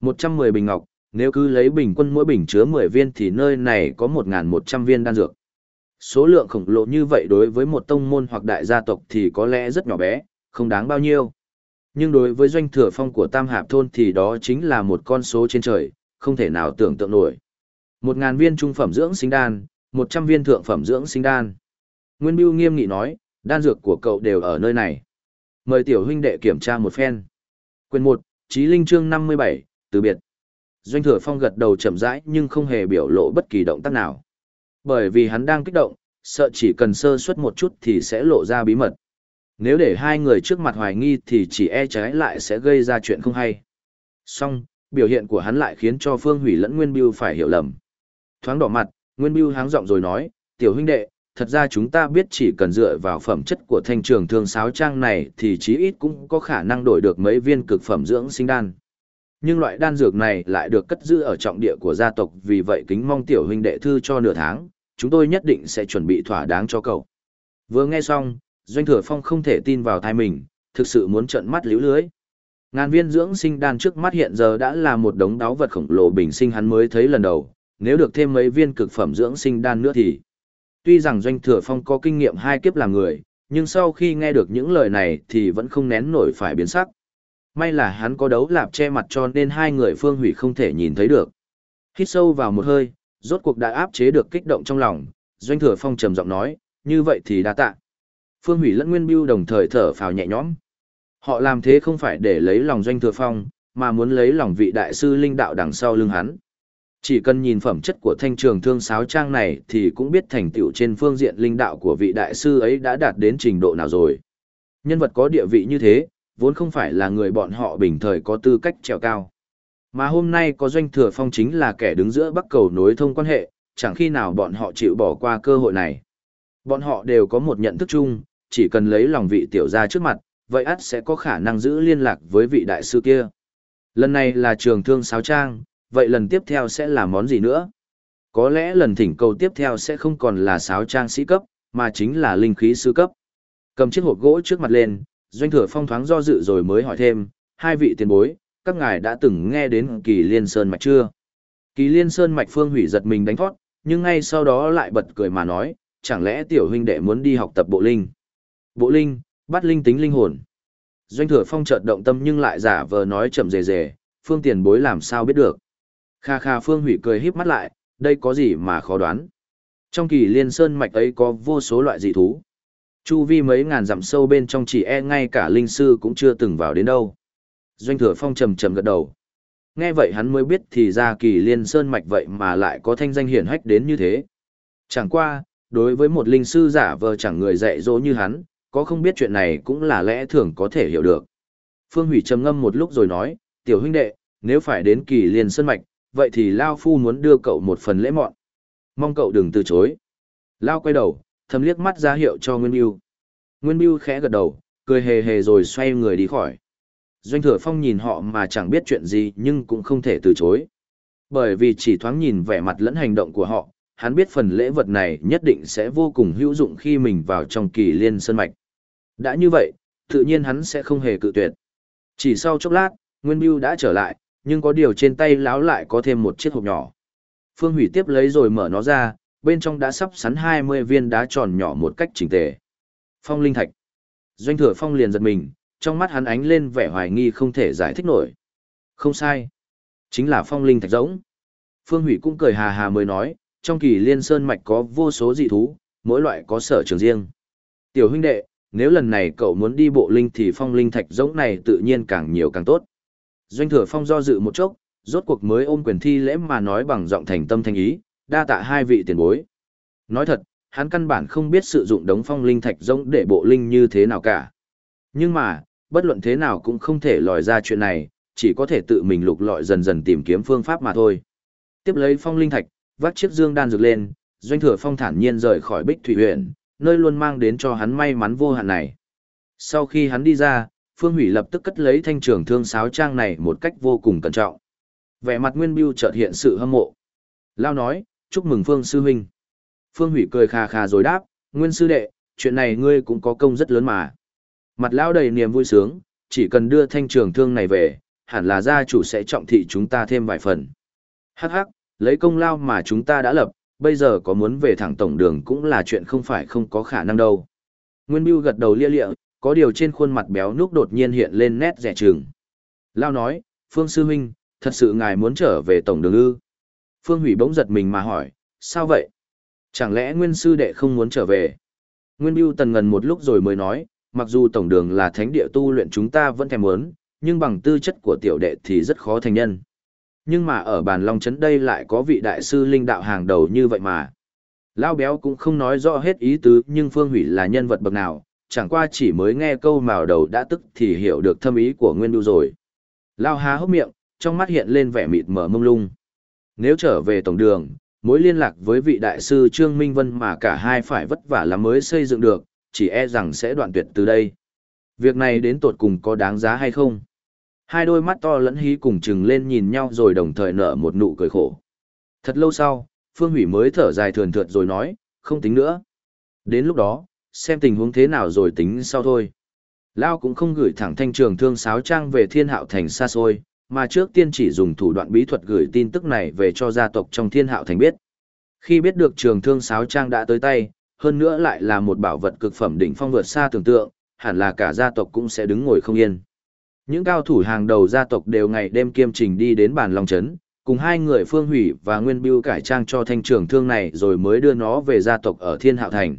110 bình ngọc, nếu cứ lấy bình quân mỗi bình chứa 10 viên thì nơi này có 1.100 viên đan dược. Số lượng khổng lồ như vậy đối với một tông môn hoặc đại gia tộc thì có lẽ rất nhỏ bé, không đáng bao nhiêu. Nhưng đối với doanh thừa phong của Tam Hạp Thôn thì đó chính là một con số trên trời, không thể nào tưởng tượng nổi. Một ngàn viên trung phẩm dưỡng sinh đan, 100 viên thượng phẩm dưỡng sinh đan. Nguyên Biêu nghiêm nghị nói, đan dược của cậu đều ở nơi này. Mời tiểu huynh đệ kiểm tra một phen. Quyền một, Chí Linh chương 57, từ biệt. Doanh Thừa Phong gật đầu chậm rãi nhưng không hề biểu lộ bất kỳ động tác nào. Bởi vì hắn đang kích động, sợ chỉ cần sơ suất một chút thì sẽ lộ ra bí mật. Nếu để hai người trước mặt hoài nghi thì chỉ e trái lại sẽ gây ra chuyện không hay. Song, biểu hiện của hắn lại khiến cho Phương Hủy lẫn Nguyên Biêu phải hiểu lầm. Thoáng đỏ mặt, Nguyên Biêu háng giọng rồi nói, tiểu huynh đệ, thật ra chúng ta biết chỉ cần dựa vào phẩm chất của thanh trường thương sáo trang này thì chí ít cũng có khả năng đổi được mấy viên cực phẩm dưỡng sinh đan. Nhưng loại đan dược này lại được cất giữ ở trọng địa của gia tộc vì vậy kính mong tiểu huynh đệ thư cho nửa tháng, chúng tôi nhất định sẽ chuẩn bị thỏa đáng cho cậu. Vừa nghe xong, Doanh Thừa Phong không thể tin vào thai mình, thực sự muốn trợn mắt liếu lưới. Ngàn viên dưỡng sinh đan trước mắt hiện giờ đã là một đống đáo vật khổng lồ bình sinh hắn mới thấy lần đầu, nếu được thêm mấy viên cực phẩm dưỡng sinh đan nữa thì Tuy rằng Doanh Thừa Phong có kinh nghiệm hai kiếp làm người, nhưng sau khi nghe được những lời này thì vẫn không nén nổi phải biến sắc. May là hắn có đấu lạp che mặt cho nên hai người phương hủy không thể nhìn thấy được. Hít sâu vào một hơi, rốt cuộc đã áp chế được kích động trong lòng, Doanh Thừa Phong trầm giọng nói, như vậy thì đa tạ. Phương hủy lẫn Nguyên Biêu đồng thời thở phào nhẹ nhõm. Họ làm thế không phải để lấy lòng Doanh Thừa Phong, mà muốn lấy lòng vị đại sư linh đạo đằng sau lưng hắn. Chỉ cần nhìn phẩm chất của thanh trường thương sáo trang này thì cũng biết thành tựu trên phương diện linh đạo của vị đại sư ấy đã đạt đến trình độ nào rồi. Nhân vật có địa vị như thế, vốn không phải là người bọn họ bình thời có tư cách trèo cao. Mà hôm nay có doanh thừa phong chính là kẻ đứng giữa bắc cầu nối thông quan hệ, chẳng khi nào bọn họ chịu bỏ qua cơ hội này. Bọn họ đều có một nhận thức chung, chỉ cần lấy lòng vị tiểu gia trước mặt, vậy ắt sẽ có khả năng giữ liên lạc với vị đại sư kia. Lần này là trường thương sáo trang, vậy lần tiếp theo sẽ là món gì nữa? Có lẽ lần thỉnh cầu tiếp theo sẽ không còn là sáo trang sĩ cấp, mà chính là linh khí sư cấp. Cầm chiếc hộp gỗ trước mặt lên, doanh thừa phong thoáng do dự rồi mới hỏi thêm, hai vị tiền bối, các ngài đã từng nghe đến kỳ liên sơn mạch chưa? Kỳ liên sơn mạch phương hủy giật mình đánh thoát, nhưng ngay sau đó lại bật cười mà nói, chẳng lẽ tiểu huynh đệ muốn đi học tập bộ linh? Bộ linh, bắt linh tính linh hồn. Doanh thừa phong chợt động tâm nhưng lại giả vờ nói chậm rề rề, phương tiền bối làm sao biết được. Kha kha phương hủy cười híp mắt lại, đây có gì mà khó đoán. Trong kỳ liên sơn mạch ấy có vô số loại dị thú. Chu vi mấy ngàn dặm sâu bên trong chỉ e ngay cả linh sư cũng chưa từng vào đến đâu. Doanh thừa phong trầm trầm gật đầu. Nghe vậy hắn mới biết thì ra kỳ liên sơn mạch vậy mà lại có thanh danh hiển hách đến như thế. Chẳng qua, đối với một linh sư giả vờ chẳng người dạy dỗ như hắn, có không biết chuyện này cũng là lẽ thường có thể hiểu được. Phương Hủy trầm ngâm một lúc rồi nói, tiểu huynh đệ, nếu phải đến kỳ liên sơn mạch, vậy thì Lao Phu muốn đưa cậu một phần lễ mọn. Mong cậu đừng từ chối. Lao quay đầu, thầm liếc mắt ra hiệu cho Nguyên Biêu. Nguyên Biêu khẽ gật đầu, cười hề hề rồi xoay người đi khỏi. Doanh thừa phong nhìn họ mà chẳng biết chuyện gì nhưng cũng không thể từ chối. Bởi vì chỉ thoáng nhìn vẻ mặt lẫn hành động của họ, hắn biết phần lễ vật này nhất định sẽ vô cùng hữu dụng khi mình vào trong kỳ liên sơn mạch. Đã như vậy, tự nhiên hắn sẽ không hề cự tuyệt. Chỉ sau chốc lát, Nguyên Biêu đã trở lại, nhưng có điều trên tay lão lại có thêm một chiếc hộp nhỏ. Phương Hủy tiếp lấy rồi mở nó ra, bên trong đã sắp sắn 20 viên đá tròn nhỏ một cách chỉnh tề. Phong linh thạch. Doanh thừa phong liền giật mình, trong mắt hắn ánh lên vẻ hoài nghi không thể giải thích nổi. Không sai. Chính là phong linh thạch giống. Phương Hủy cũng cười hà hà mới nói, trong kỳ liên sơn mạch có vô số dị thú, mỗi loại có sở trường riêng. Tiểu huynh đệ, nếu lần này cậu muốn đi bộ linh thì phong linh thạch giống này tự nhiên càng nhiều càng tốt. Doanh thừa phong do dự một chốc, rốt cuộc mới ôm quyền thi lễ mà nói bằng giọng thành tâm thành ý, đa tạ hai vị tiền bối. Nói thật, hắn căn bản không biết sử dụng đống phong linh thạch giống để bộ linh như thế nào cả. Nhưng mà, bất luận thế nào cũng không thể lòi ra chuyện này, chỉ có thể tự mình lục lọi dần dần tìm kiếm phương pháp mà thôi. Tiếp lấy phong linh thạch, vác chiếc dương đan dược lên, doanh thừa phong thản nhiên rời khỏi bích thủy huyện, nơi luôn mang đến cho hắn may mắn vô hạn này. Sau khi hắn đi ra, Phương Hủy lập tức cất lấy thanh trường thương sáo trang này một cách vô cùng cẩn trọng. Vẻ mặt Nguyên Biêu chợt hiện sự hâm mộ. Lao nói, chúc mừng Phương Sư Huynh. Phương Hủy cười khà khà rồi đáp, Nguyên Sư Đệ, chuyện này ngươi cũng có công rất lớn mà. Mặt Lao đầy niềm vui sướng, chỉ cần đưa thanh trường thương này về, hẳn là gia chủ sẽ trọng thị chúng ta thêm vài phần. Hắc hắc, lấy công lao mà chúng ta đã lập, bây giờ có muốn về thẳng tổng đường cũng là chuyện không phải không có khả năng đâu. Nguyên Biêu gật đầu lia lịa, có điều trên khuôn mặt béo núc đột nhiên hiện lên nét rẻ trừng. Lao nói, Phương Sư Huynh, thật sự ngài muốn trở về tổng đường ư? Phương Hủy bỗng giật mình mà hỏi, sao vậy? Chẳng lẽ Nguyên Sư Đệ không muốn trở về? Nguyên Biêu tần ngần một lúc rồi mới nói, mặc dù tổng đường là thánh địa tu luyện chúng ta vẫn thèm muốn, nhưng bằng tư chất của tiểu đệ thì rất khó thành nhân. Nhưng mà ở bàn long trấn đây lại có vị đại sư linh đạo hàng đầu như vậy mà. Lao béo cũng không nói rõ hết ý tứ nhưng Phương Hủy là nhân vật bậc nào, chẳng qua chỉ mới nghe câu màu đầu đã tức thì hiểu được thâm ý của Nguyên Đu rồi. Lao há hốc miệng, trong mắt hiện lên vẻ mịt mở mông lung. Nếu trở về tổng đường, mối liên lạc với vị đại sư Trương Minh Vân mà cả hai phải vất vả lắm mới xây dựng được, chỉ e rằng sẽ đoạn tuyệt từ đây. Việc này đến tột cùng có đáng giá hay không? Hai đôi mắt to lẫn hí cùng chừng lên nhìn nhau rồi đồng thời nở một nụ cười khổ. Thật lâu sau, Phương Hủy mới thở dài thườn thượt rồi nói, không tính nữa. Đến lúc đó, xem tình huống thế nào rồi tính sau thôi. Lao cũng không gửi thẳng thanh trường thương sáo trang về thiên hạo thành xa xôi, mà trước tiên chỉ dùng thủ đoạn bí thuật gửi tin tức này về cho gia tộc trong thiên hạo thành biết. Khi biết được trường thương sáo trang đã tới tay, hơn nữa lại là một bảo vật cực phẩm đỉnh phong vượt xa tưởng tượng, hẳn là cả gia tộc cũng sẽ đứng ngồi không yên. Những cao thủ hàng đầu gia tộc đều ngày đêm kiêm trình đi đến bàn Long Trấn, cùng hai người Phương Hủy và Nguyên Biêu cải trang cho thanh trường thương này rồi mới đưa nó về gia tộc ở Thiên Hạo Thành.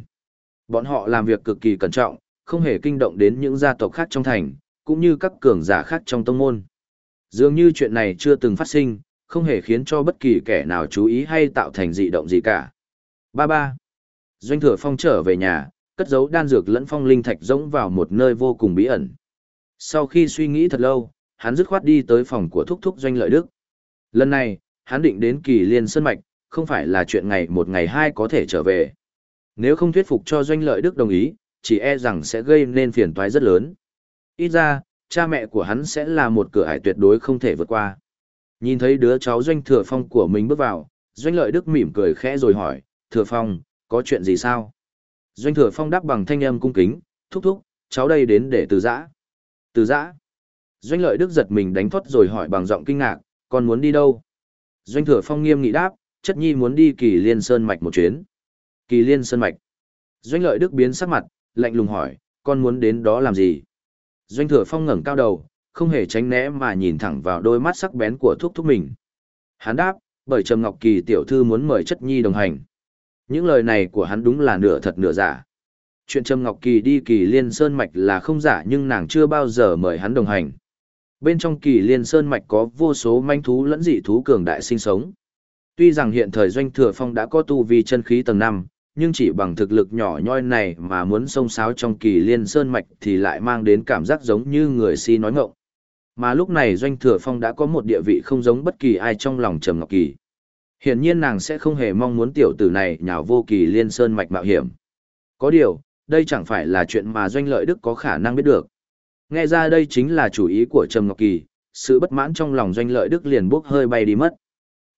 Bọn họ làm việc cực kỳ cẩn trọng, không hề kinh động đến những gia tộc khác trong thành, cũng như các cường giả khác trong tông môn. Dường như chuyện này chưa từng phát sinh, không hề khiến cho bất kỳ kẻ nào chú ý hay tạo thành dị động gì cả. Ba ba. Doanh thừa phong trở về nhà, cất giấu đan dược lẫn phong linh thạch rỗng vào một nơi vô cùng bí ẩn. Sau khi suy nghĩ thật lâu, hắn dứt khoát đi tới phòng của thúc thúc doanh lợi đức. Lần này, hắn định đến kỳ liên sơn mạch, không phải là chuyện ngày một ngày hai có thể trở về. Nếu không thuyết phục cho doanh lợi đức đồng ý, chỉ e rằng sẽ gây nên phiền toái rất lớn. Ít ra, cha mẹ của hắn sẽ là một cửa ải tuyệt đối không thể vượt qua. Nhìn thấy đứa cháu doanh thừa phong của mình bước vào, doanh lợi đức mỉm cười khẽ rồi hỏi, thừa phong, có chuyện gì sao? Doanh thừa phong đáp bằng thanh âm cung kính, thúc thúc, cháu đây đến để từ giã. Từ giã. Doanh lợi đức giật mình đánh thoát rồi hỏi bằng giọng kinh ngạc, con muốn đi đâu? Doanh thừa phong nghiêm nghị đáp, chất nhi muốn đi kỳ liên sơn mạch một chuyến. Kỳ liên sơn mạch. Doanh lợi đức biến sắc mặt, lạnh lùng hỏi, con muốn đến đó làm gì? Doanh thừa phong ngẩng cao đầu, không hề tránh né mà nhìn thẳng vào đôi mắt sắc bén của thúc thúc mình. Hắn đáp, bởi Trầm Ngọc Kỳ tiểu thư muốn mời chất nhi đồng hành. Những lời này của hắn đúng là nửa thật nửa giả. Chuyện Trầm Ngọc Kỳ đi Kỳ Liên Sơn Mạch là không giả nhưng nàng chưa bao giờ mời hắn đồng hành. Bên trong Kỳ Liên Sơn Mạch có vô số manh thú lẫn dị thú cường đại sinh sống. Tuy rằng hiện thời doanh thừa phong đã có tu vi chân khí tầng 5, nhưng chỉ bằng thực lực nhỏ nhoi này mà muốn xông xáo trong kỳ liên sơn mạch thì lại mang đến cảm giác giống như người si nói ngộng. Mà lúc này Doanh Thừa Phong đã có một địa vị không giống bất kỳ ai trong lòng Trầm Ngọc Kỳ. Hiển nhiên nàng sẽ không hề mong muốn tiểu tử này nhào vô kỳ liên sơn mạch mạo hiểm. Có điều, đây chẳng phải là chuyện mà Doanh Lợi Đức có khả năng biết được. Nghe ra đây chính là chủ ý của Trầm Ngọc Kỳ, sự bất mãn trong lòng Doanh Lợi Đức liền bốc hơi bay đi mất.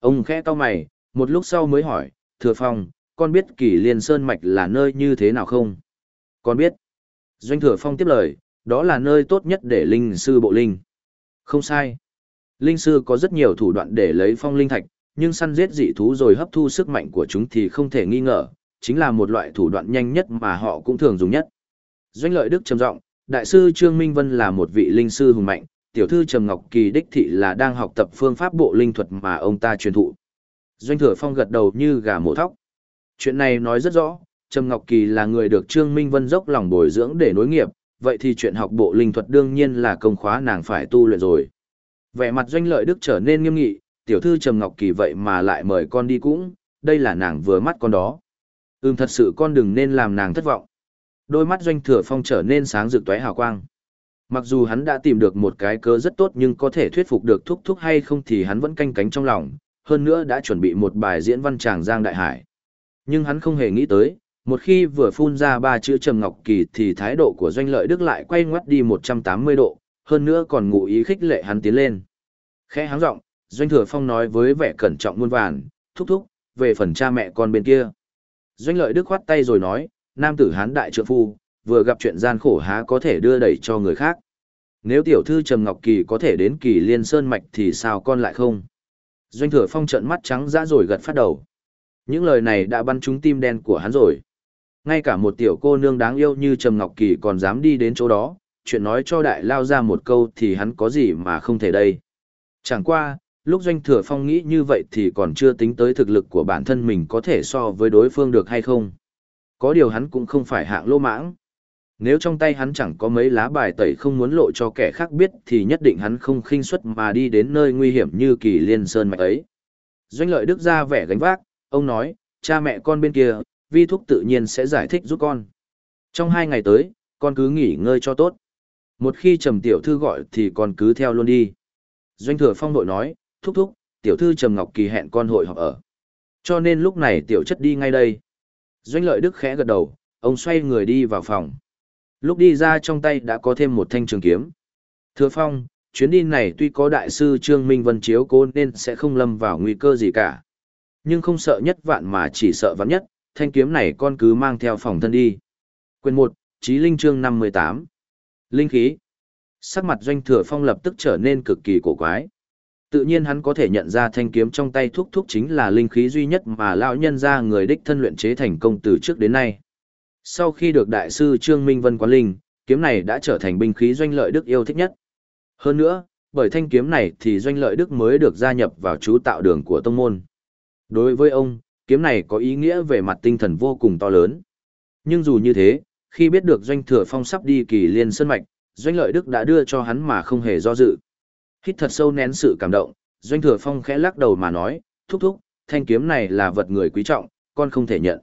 Ông khẽ cau mày, một lúc sau mới hỏi, Thừa Phong, con biết kỳ liên sơn mạch là nơi như thế nào không? Con biết. Doanh thừa phong tiếp lời, đó là nơi tốt nhất để linh sư bộ linh. Không sai. Linh sư có rất nhiều thủ đoạn để lấy phong linh thạch, nhưng săn giết dị thú rồi hấp thu sức mạnh của chúng thì không thể nghi ngờ, chính là một loại thủ đoạn nhanh nhất mà họ cũng thường dùng nhất. Doanh lợi đức trầm giọng, đại sư Trương Minh Vân là một vị linh sư hùng mạnh, tiểu thư Trầm Ngọc Kỳ đích thị là đang học tập phương pháp bộ linh thuật mà ông ta truyền thụ. Doanh thừa phong gật đầu như gà mổ thóc chuyện này nói rất rõ, Trầm Ngọc Kỳ là người được Trương Minh Vân dốc lòng bồi dưỡng để nối nghiệp, vậy thì chuyện học bộ linh thuật đương nhiên là công khóa nàng phải tu luyện rồi. Vẻ mặt doanh lợi đức trở nên nghiêm nghị, tiểu thư Trầm Ngọc Kỳ vậy mà lại mời con đi cũng, đây là nàng vừa mắt con đó. Ừm thật sự con đừng nên làm nàng thất vọng. Đôi mắt doanh thừa phong trở nên sáng rực tóe hào quang. Mặc dù hắn đã tìm được một cái cớ rất tốt nhưng có thể thuyết phục được thúc thúc hay không thì hắn vẫn canh cánh trong lòng, hơn nữa đã chuẩn bị một bài diễn văn tràng Giang Đại Hải. Nhưng hắn không hề nghĩ tới, một khi vừa phun ra ba chữ Trầm Ngọc Kỳ thì thái độ của doanh lợi đức lại quay ngoắt đi 180 độ, hơn nữa còn ngụ ý khích lệ hắn tiến lên. Khẽ háng giọng, doanh thừa phong nói với vẻ cẩn trọng muôn vàn, thúc thúc, về phần cha mẹ con bên kia. Doanh lợi đức khoát tay rồi nói, nam tử hán đại trượng phu, vừa gặp chuyện gian khổ há có thể đưa đẩy cho người khác. Nếu tiểu thư Trầm Ngọc Kỳ có thể đến kỳ liên sơn mạch thì sao con lại không? Doanh thừa phong trợn mắt trắng dã rồi gật phát đầu. Những lời này đã bắn trúng tim đen của hắn rồi. Ngay cả một tiểu cô nương đáng yêu như Trầm Ngọc Kỳ còn dám đi đến chỗ đó, chuyện nói cho đại lao ra một câu thì hắn có gì mà không thể đây. Chẳng qua, lúc doanh thừa phong nghĩ như vậy thì còn chưa tính tới thực lực của bản thân mình có thể so với đối phương được hay không. Có điều hắn cũng không phải hạng lô mãng. Nếu trong tay hắn chẳng có mấy lá bài tẩy không muốn lộ cho kẻ khác biết thì nhất định hắn không khinh suất mà đi đến nơi nguy hiểm như kỳ liên sơn mạch ấy. Doanh lợi đức ra vẻ gánh vác, ông nói, cha mẹ con bên kia, vi thúc tự nhiên sẽ giải thích giúp con. Trong hai ngày tới, con cứ nghỉ ngơi cho tốt. Một khi trầm tiểu thư gọi thì con cứ theo luôn đi. Doanh thừa phong đội nói, thúc thúc, tiểu thư trầm ngọc kỳ hẹn con hội họp ở. Cho nên lúc này tiểu chất đi ngay đây. Doanh lợi đức khẽ gật đầu, ông xoay người đi vào phòng. Lúc đi ra trong tay đã có thêm một thanh trường kiếm. Thừa phong, chuyến đi này tuy có đại sư Trương Minh Vân chiếu cố nên sẽ không lâm vào nguy cơ gì cả. Nhưng không sợ nhất vạn mà chỉ sợ vạn nhất, thanh kiếm này con cứ mang theo phòng thân đi. Quyền 1, Chí Linh chương 58. Linh khí. Sắc mặt doanh thừa phong lập tức trở nên cực kỳ cổ quái. Tự nhiên hắn có thể nhận ra thanh kiếm trong tay thúc thúc chính là linh khí duy nhất mà lão nhân ra người đích thân luyện chế thành công từ trước đến nay. Sau khi được đại sư Trương Minh Vân quán linh, kiếm này đã trở thành binh khí doanh lợi đức yêu thích nhất. Hơn nữa, bởi thanh kiếm này thì doanh lợi đức mới được gia nhập vào chú tạo đường của tông môn. Đối với ông, kiếm này có ý nghĩa về mặt tinh thần vô cùng to lớn. Nhưng dù như thế, khi biết được doanh thừa phong sắp đi kỳ liên sân mạch, doanh lợi đức đã đưa cho hắn mà không hề do dự. Hít thật sâu nén sự cảm động, doanh thừa phong khẽ lắc đầu mà nói, thúc thúc, thanh kiếm này là vật người quý trọng, con không thể nhận.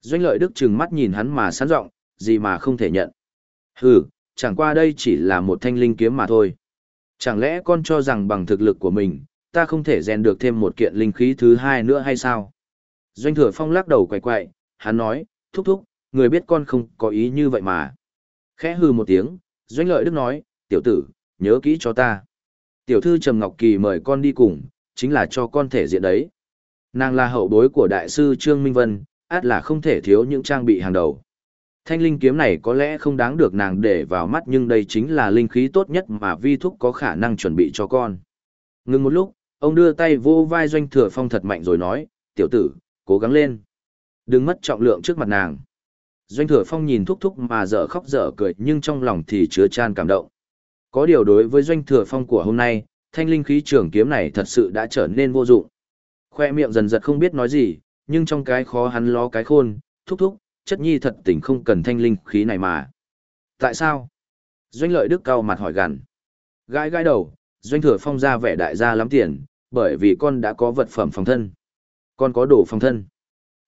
Doanh lợi đức trừng mắt nhìn hắn mà sán giọng, gì mà không thể nhận. Hừ, chẳng qua đây chỉ là một thanh linh kiếm mà thôi. Chẳng lẽ con cho rằng bằng thực lực của mình, ta không thể rèn được thêm một kiện linh khí thứ hai nữa hay sao? Doanh thừa phong lắc đầu quay quậy, hắn nói, thúc thúc, người biết con không có ý như vậy mà. Khẽ hừ một tiếng, doanh lợi đức nói, tiểu tử, nhớ kỹ cho ta. Tiểu thư Trầm Ngọc Kỳ mời con đi cùng, chính là cho con thể diện đấy. Nàng là hậu bối của đại sư Trương Minh Vân, át là không thể thiếu những trang bị hàng đầu. Thanh linh kiếm này có lẽ không đáng được nàng để vào mắt nhưng đây chính là linh khí tốt nhất mà vi thúc có khả năng chuẩn bị cho con. Ngừng một lúc, ông đưa tay vô vai doanh thừa phong thật mạnh rồi nói, tiểu tử, cố gắng lên. Đừng mất trọng lượng trước mặt nàng. Doanh thừa phong nhìn thúc thúc mà dở khóc dở cười nhưng trong lòng thì chứa chan cảm động. Có điều đối với doanh thừa phong của hôm nay, thanh linh khí trường kiếm này thật sự đã trở nên vô dụng. Khoe miệng dần dật không biết nói gì, nhưng trong cái khó hắn lo cái khôn, thúc thúc, chất nhi thật tình không cần thanh linh khí này mà. Tại sao? Doanh lợi đức cao mặt hỏi gằn. Gãi gãi đầu, doanh thừa phong ra vẻ đại gia lắm tiền, bởi vì con đã có vật phẩm phòng thân. Con có đồ phòng thân.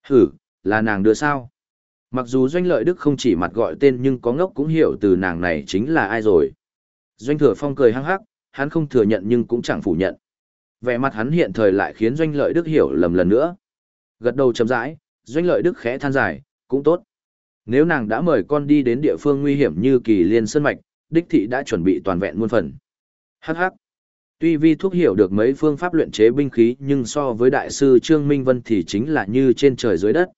Hử, là nàng đưa sao? Mặc dù doanh lợi đức không chỉ mặt gọi tên nhưng có ngốc cũng hiểu từ nàng này chính là ai rồi. Doanh thừa phong cười hăng hắc, hắn không thừa nhận nhưng cũng chẳng phủ nhận. Vẻ mặt hắn hiện thời lại khiến doanh lợi đức hiểu lầm lần nữa. Gật đầu chấm rãi, doanh lợi đức khẽ than dài, cũng tốt. Nếu nàng đã mời con đi đến địa phương nguy hiểm như kỳ liên sơn mạch, đích thị đã chuẩn bị toàn vẹn muôn phần. Hắc hắc. Tuy vi thuốc hiểu được mấy phương pháp luyện chế binh khí nhưng so với đại sư Trương Minh Vân thì chính là như trên trời dưới đất.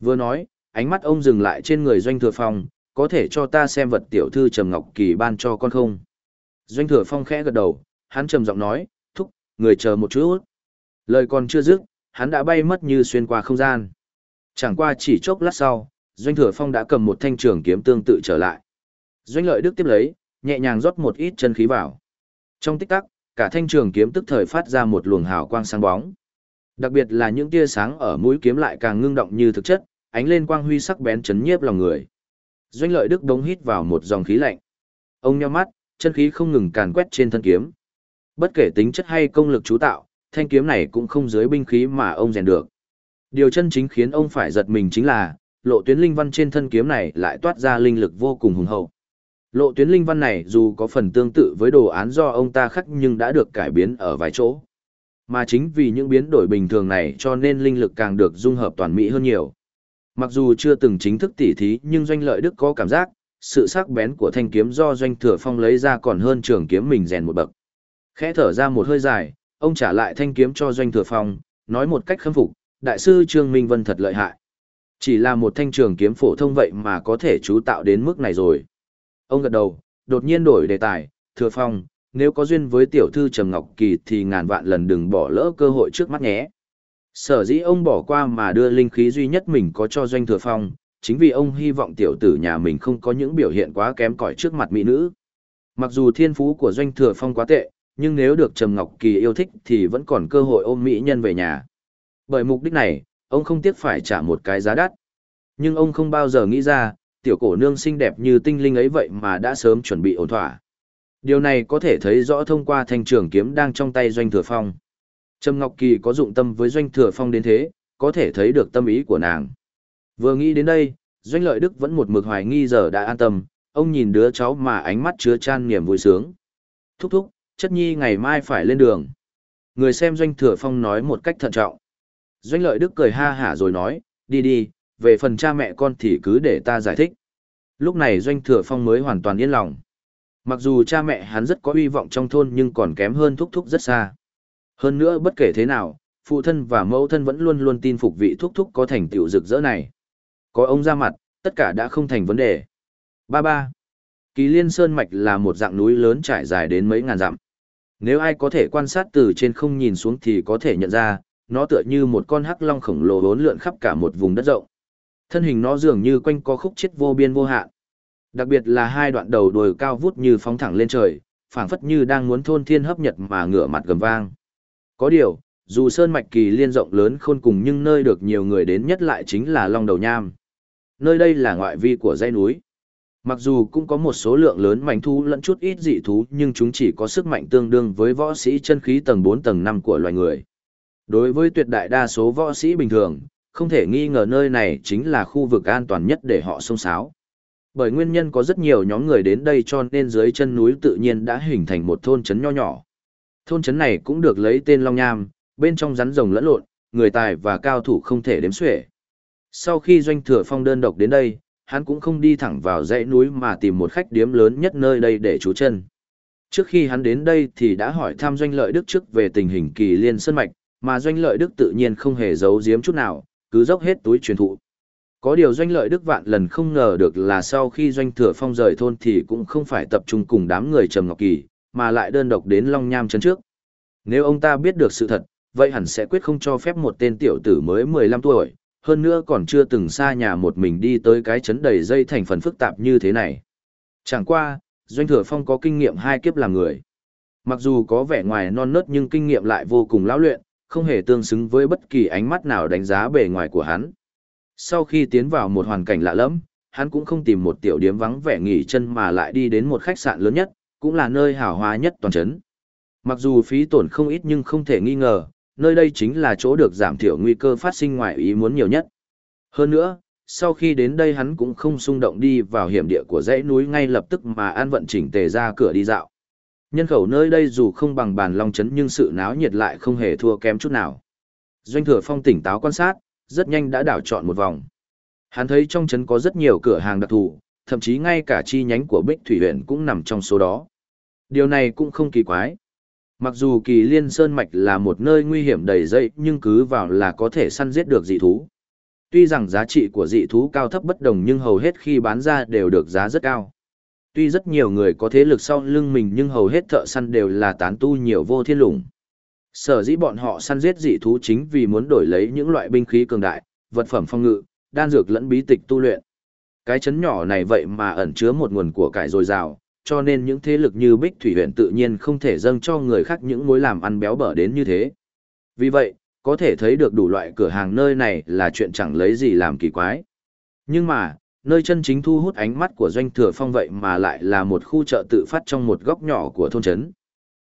Vừa nói, ánh mắt ông dừng lại trên người doanh thừa phong, có thể cho ta xem vật tiểu thư Trầm Ngọc Kỳ ban cho con không? Doanh thừa phong khẽ gật đầu, hắn trầm giọng nói, thúc, người chờ một chút. Lời còn chưa dứt, hắn đã bay mất như xuyên qua không gian. Chẳng qua chỉ chốc lát sau, Doanh Thừa Phong đã cầm một thanh trường kiếm tương tự trở lại. Doanh Lợi Đức tiếp lấy, nhẹ nhàng rót một ít chân khí vào. Trong tích tắc, cả thanh trường kiếm tức thời phát ra một luồng hào quang sáng bóng. Đặc biệt là những tia sáng ở mũi kiếm lại càng ngưng động như thực chất, ánh lên quang huy sắc bén chấn nhiếp lòng người. Doanh lợi đức đống hít vào một dòng khí lạnh. Ông nheo mắt, chân khí không ngừng càn quét trên thân kiếm. Bất kể tính chất hay công lực chú tạo, thanh kiếm này cũng không dưới binh khí mà ông rèn được. Điều chân chính khiến ông phải giật mình chính là, lộ tuyến linh văn trên thân kiếm này lại toát ra linh lực vô cùng hùng hậu. Lộ tuyến linh văn này dù có phần tương tự với đồ án do ông ta khắc nhưng đã được cải biến ở vài chỗ. Mà chính vì những biến đổi bình thường này cho nên linh lực càng được dung hợp toàn mỹ hơn nhiều. Mặc dù chưa từng chính thức tỉ thí nhưng doanh lợi đức có cảm giác, sự sắc bén của thanh kiếm do doanh thừa phong lấy ra còn hơn trường kiếm mình rèn một bậc. Khẽ thở ra một hơi dài, ông trả lại thanh kiếm cho doanh thừa phong, nói một cách khâm phục, đại sư Trương Minh Vân thật lợi hại. Chỉ là một thanh trường kiếm phổ thông vậy mà có thể chú tạo đến mức này rồi. Ông gật đầu, đột nhiên đổi đề tài, thừa phong, nếu có duyên với tiểu thư Trầm Ngọc Kỳ thì ngàn vạn lần đừng bỏ lỡ cơ hội trước mắt nhé. Sở dĩ ông bỏ qua mà đưa linh khí duy nhất mình có cho doanh thừa phong, chính vì ông hy vọng tiểu tử nhà mình không có những biểu hiện quá kém cỏi trước mặt mỹ nữ. Mặc dù thiên phú của doanh thừa phong quá tệ, nhưng nếu được Trầm Ngọc Kỳ yêu thích thì vẫn còn cơ hội ôm mỹ nhân về nhà. Bởi mục đích này, ông không tiếc phải trả một cái giá đắt. Nhưng ông không bao giờ nghĩ ra, tiểu cổ nương xinh đẹp như tinh linh ấy vậy mà đã sớm chuẩn bị ổn thỏa. Điều này có thể thấy rõ thông qua thanh trường kiếm đang trong tay Doanh Thừa Phong. Trầm Ngọc Kỳ có dụng tâm với Doanh Thừa Phong đến thế, có thể thấy được tâm ý của nàng. Vừa nghĩ đến đây, Doanh Lợi Đức vẫn một mực hoài nghi giờ đã an tâm, ông nhìn đứa cháu mà ánh mắt chứa chan niềm vui sướng. Thúc thúc, chất nhi ngày mai phải lên đường. Người xem Doanh Thừa Phong nói một cách thận trọng. Doanh Lợi Đức cười ha hả rồi nói, đi đi, về phần cha mẹ con thì cứ để ta giải thích. Lúc này Doanh Thừa Phong mới hoàn toàn yên lòng. Mặc dù cha mẹ hắn rất có uy vọng trong thôn nhưng còn kém hơn thúc thúc rất xa. Hơn nữa bất kể thế nào, phụ thân và mẫu thân vẫn luôn luôn tin phục vị thúc thúc có thành tựu rực rỡ này. Có ông ra mặt, tất cả đã không thành vấn đề. Ba ba. Kỳ Liên Sơn Mạch là một dạng núi lớn trải dài đến mấy ngàn dặm. Nếu ai có thể quan sát từ trên không nhìn xuống thì có thể nhận ra, nó tựa như một con hắc long khổng lồ bốn lượn khắp cả một vùng đất rộng. Thân hình nó dường như quanh có khúc chết vô biên vô hạn. Đặc biệt là hai đoạn đầu đồi cao vút như phóng thẳng lên trời, phảng phất như đang muốn thôn thiên hấp nhật mà ngửa mặt gầm vang. Có điều, dù sơn mạch kỳ liên rộng lớn khôn cùng nhưng nơi được nhiều người đến nhất lại chính là Long Đầu Nham. Nơi đây là ngoại vi của dãy núi. Mặc dù cũng có một số lượng lớn mảnh thú lẫn chút ít dị thú nhưng chúng chỉ có sức mạnh tương đương với võ sĩ chân khí tầng 4 tầng 5 của loài người. Đối với tuyệt đại đa số võ sĩ bình thường, không thể nghi ngờ nơi này chính là khu vực an toàn nhất để họ sông sáo. Bởi nguyên nhân có rất nhiều nhóm người đến đây cho nên dưới chân núi tự nhiên đã hình thành một thôn trấn nho nhỏ. Thôn trấn này cũng được lấy tên Long Nham, bên trong rắn rồng lẫn lộn, người tài và cao thủ không thể đếm xuể. Sau khi doanh thừa phong đơn độc đến đây, hắn cũng không đi thẳng vào dãy núi mà tìm một khách điếm lớn nhất nơi đây để trú chân. Trước khi hắn đến đây thì đã hỏi thăm doanh lợi đức trước về tình hình kỳ liên sơn mạch, mà doanh lợi đức tự nhiên không hề giấu giếm chút nào, cứ dốc hết túi truyền thụ. Có điều doanh lợi đức vạn lần không ngờ được là sau khi doanh thừa phong rời thôn thì cũng không phải tập trung cùng đám người Trầm Ngọc Kỳ, mà lại đơn độc đến Long Nham chân trước. Nếu ông ta biết được sự thật, vậy hẳn sẽ quyết không cho phép một tên tiểu tử mới 15 tuổi, hơn nữa còn chưa từng xa nhà một mình đi tới cái chấn đầy dây thành phần phức tạp như thế này. Chẳng qua, doanh thừa phong có kinh nghiệm hai kiếp làm người. Mặc dù có vẻ ngoài non nớt nhưng kinh nghiệm lại vô cùng lão luyện, không hề tương xứng với bất kỳ ánh mắt nào đánh giá bề ngoài của hắn. Sau khi tiến vào một hoàn cảnh lạ lẫm, hắn cũng không tìm một tiểu điếm vắng vẻ nghỉ chân mà lại đi đến một khách sạn lớn nhất, cũng là nơi hào hoa nhất toàn trấn. Mặc dù phí tổn không ít nhưng không thể nghi ngờ, nơi đây chính là chỗ được giảm thiểu nguy cơ phát sinh ngoài ý muốn nhiều nhất. Hơn nữa, sau khi đến đây hắn cũng không xung động đi vào hiểm địa của dãy núi ngay lập tức mà an vận chỉnh tề ra cửa đi dạo. Nhân khẩu nơi đây dù không bằng bàn long chấn nhưng sự náo nhiệt lại không hề thua kém chút nào. Doanh thừa phong tỉnh táo quan sát, rất nhanh đã đảo chọn một vòng. Hắn thấy trong trấn có rất nhiều cửa hàng đặc thù, thậm chí ngay cả chi nhánh của Bích Thủy huyện cũng nằm trong số đó. Điều này cũng không kỳ quái. Mặc dù kỳ liên sơn mạch là một nơi nguy hiểm đầy dây nhưng cứ vào là có thể săn giết được dị thú. Tuy rằng giá trị của dị thú cao thấp bất đồng nhưng hầu hết khi bán ra đều được giá rất cao. Tuy rất nhiều người có thế lực sau lưng mình nhưng hầu hết thợ săn đều là tán tu nhiều vô thiên lùng. Sở dĩ bọn họ săn giết dị thú chính vì muốn đổi lấy những loại binh khí cường đại, vật phẩm phong ngự, đan dược lẫn bí tịch tu luyện. Cái chấn nhỏ này vậy mà ẩn chứa một nguồn của cải dồi dào, cho nên những thế lực như Bích Thủy huyện tự nhiên không thể dâng cho người khác những mối làm ăn béo bở đến như thế. Vì vậy, có thể thấy được đủ loại cửa hàng nơi này là chuyện chẳng lấy gì làm kỳ quái. Nhưng mà, nơi chân chính thu hút ánh mắt của doanh thừa phong vậy mà lại là một khu chợ tự phát trong một góc nhỏ của thôn trấn.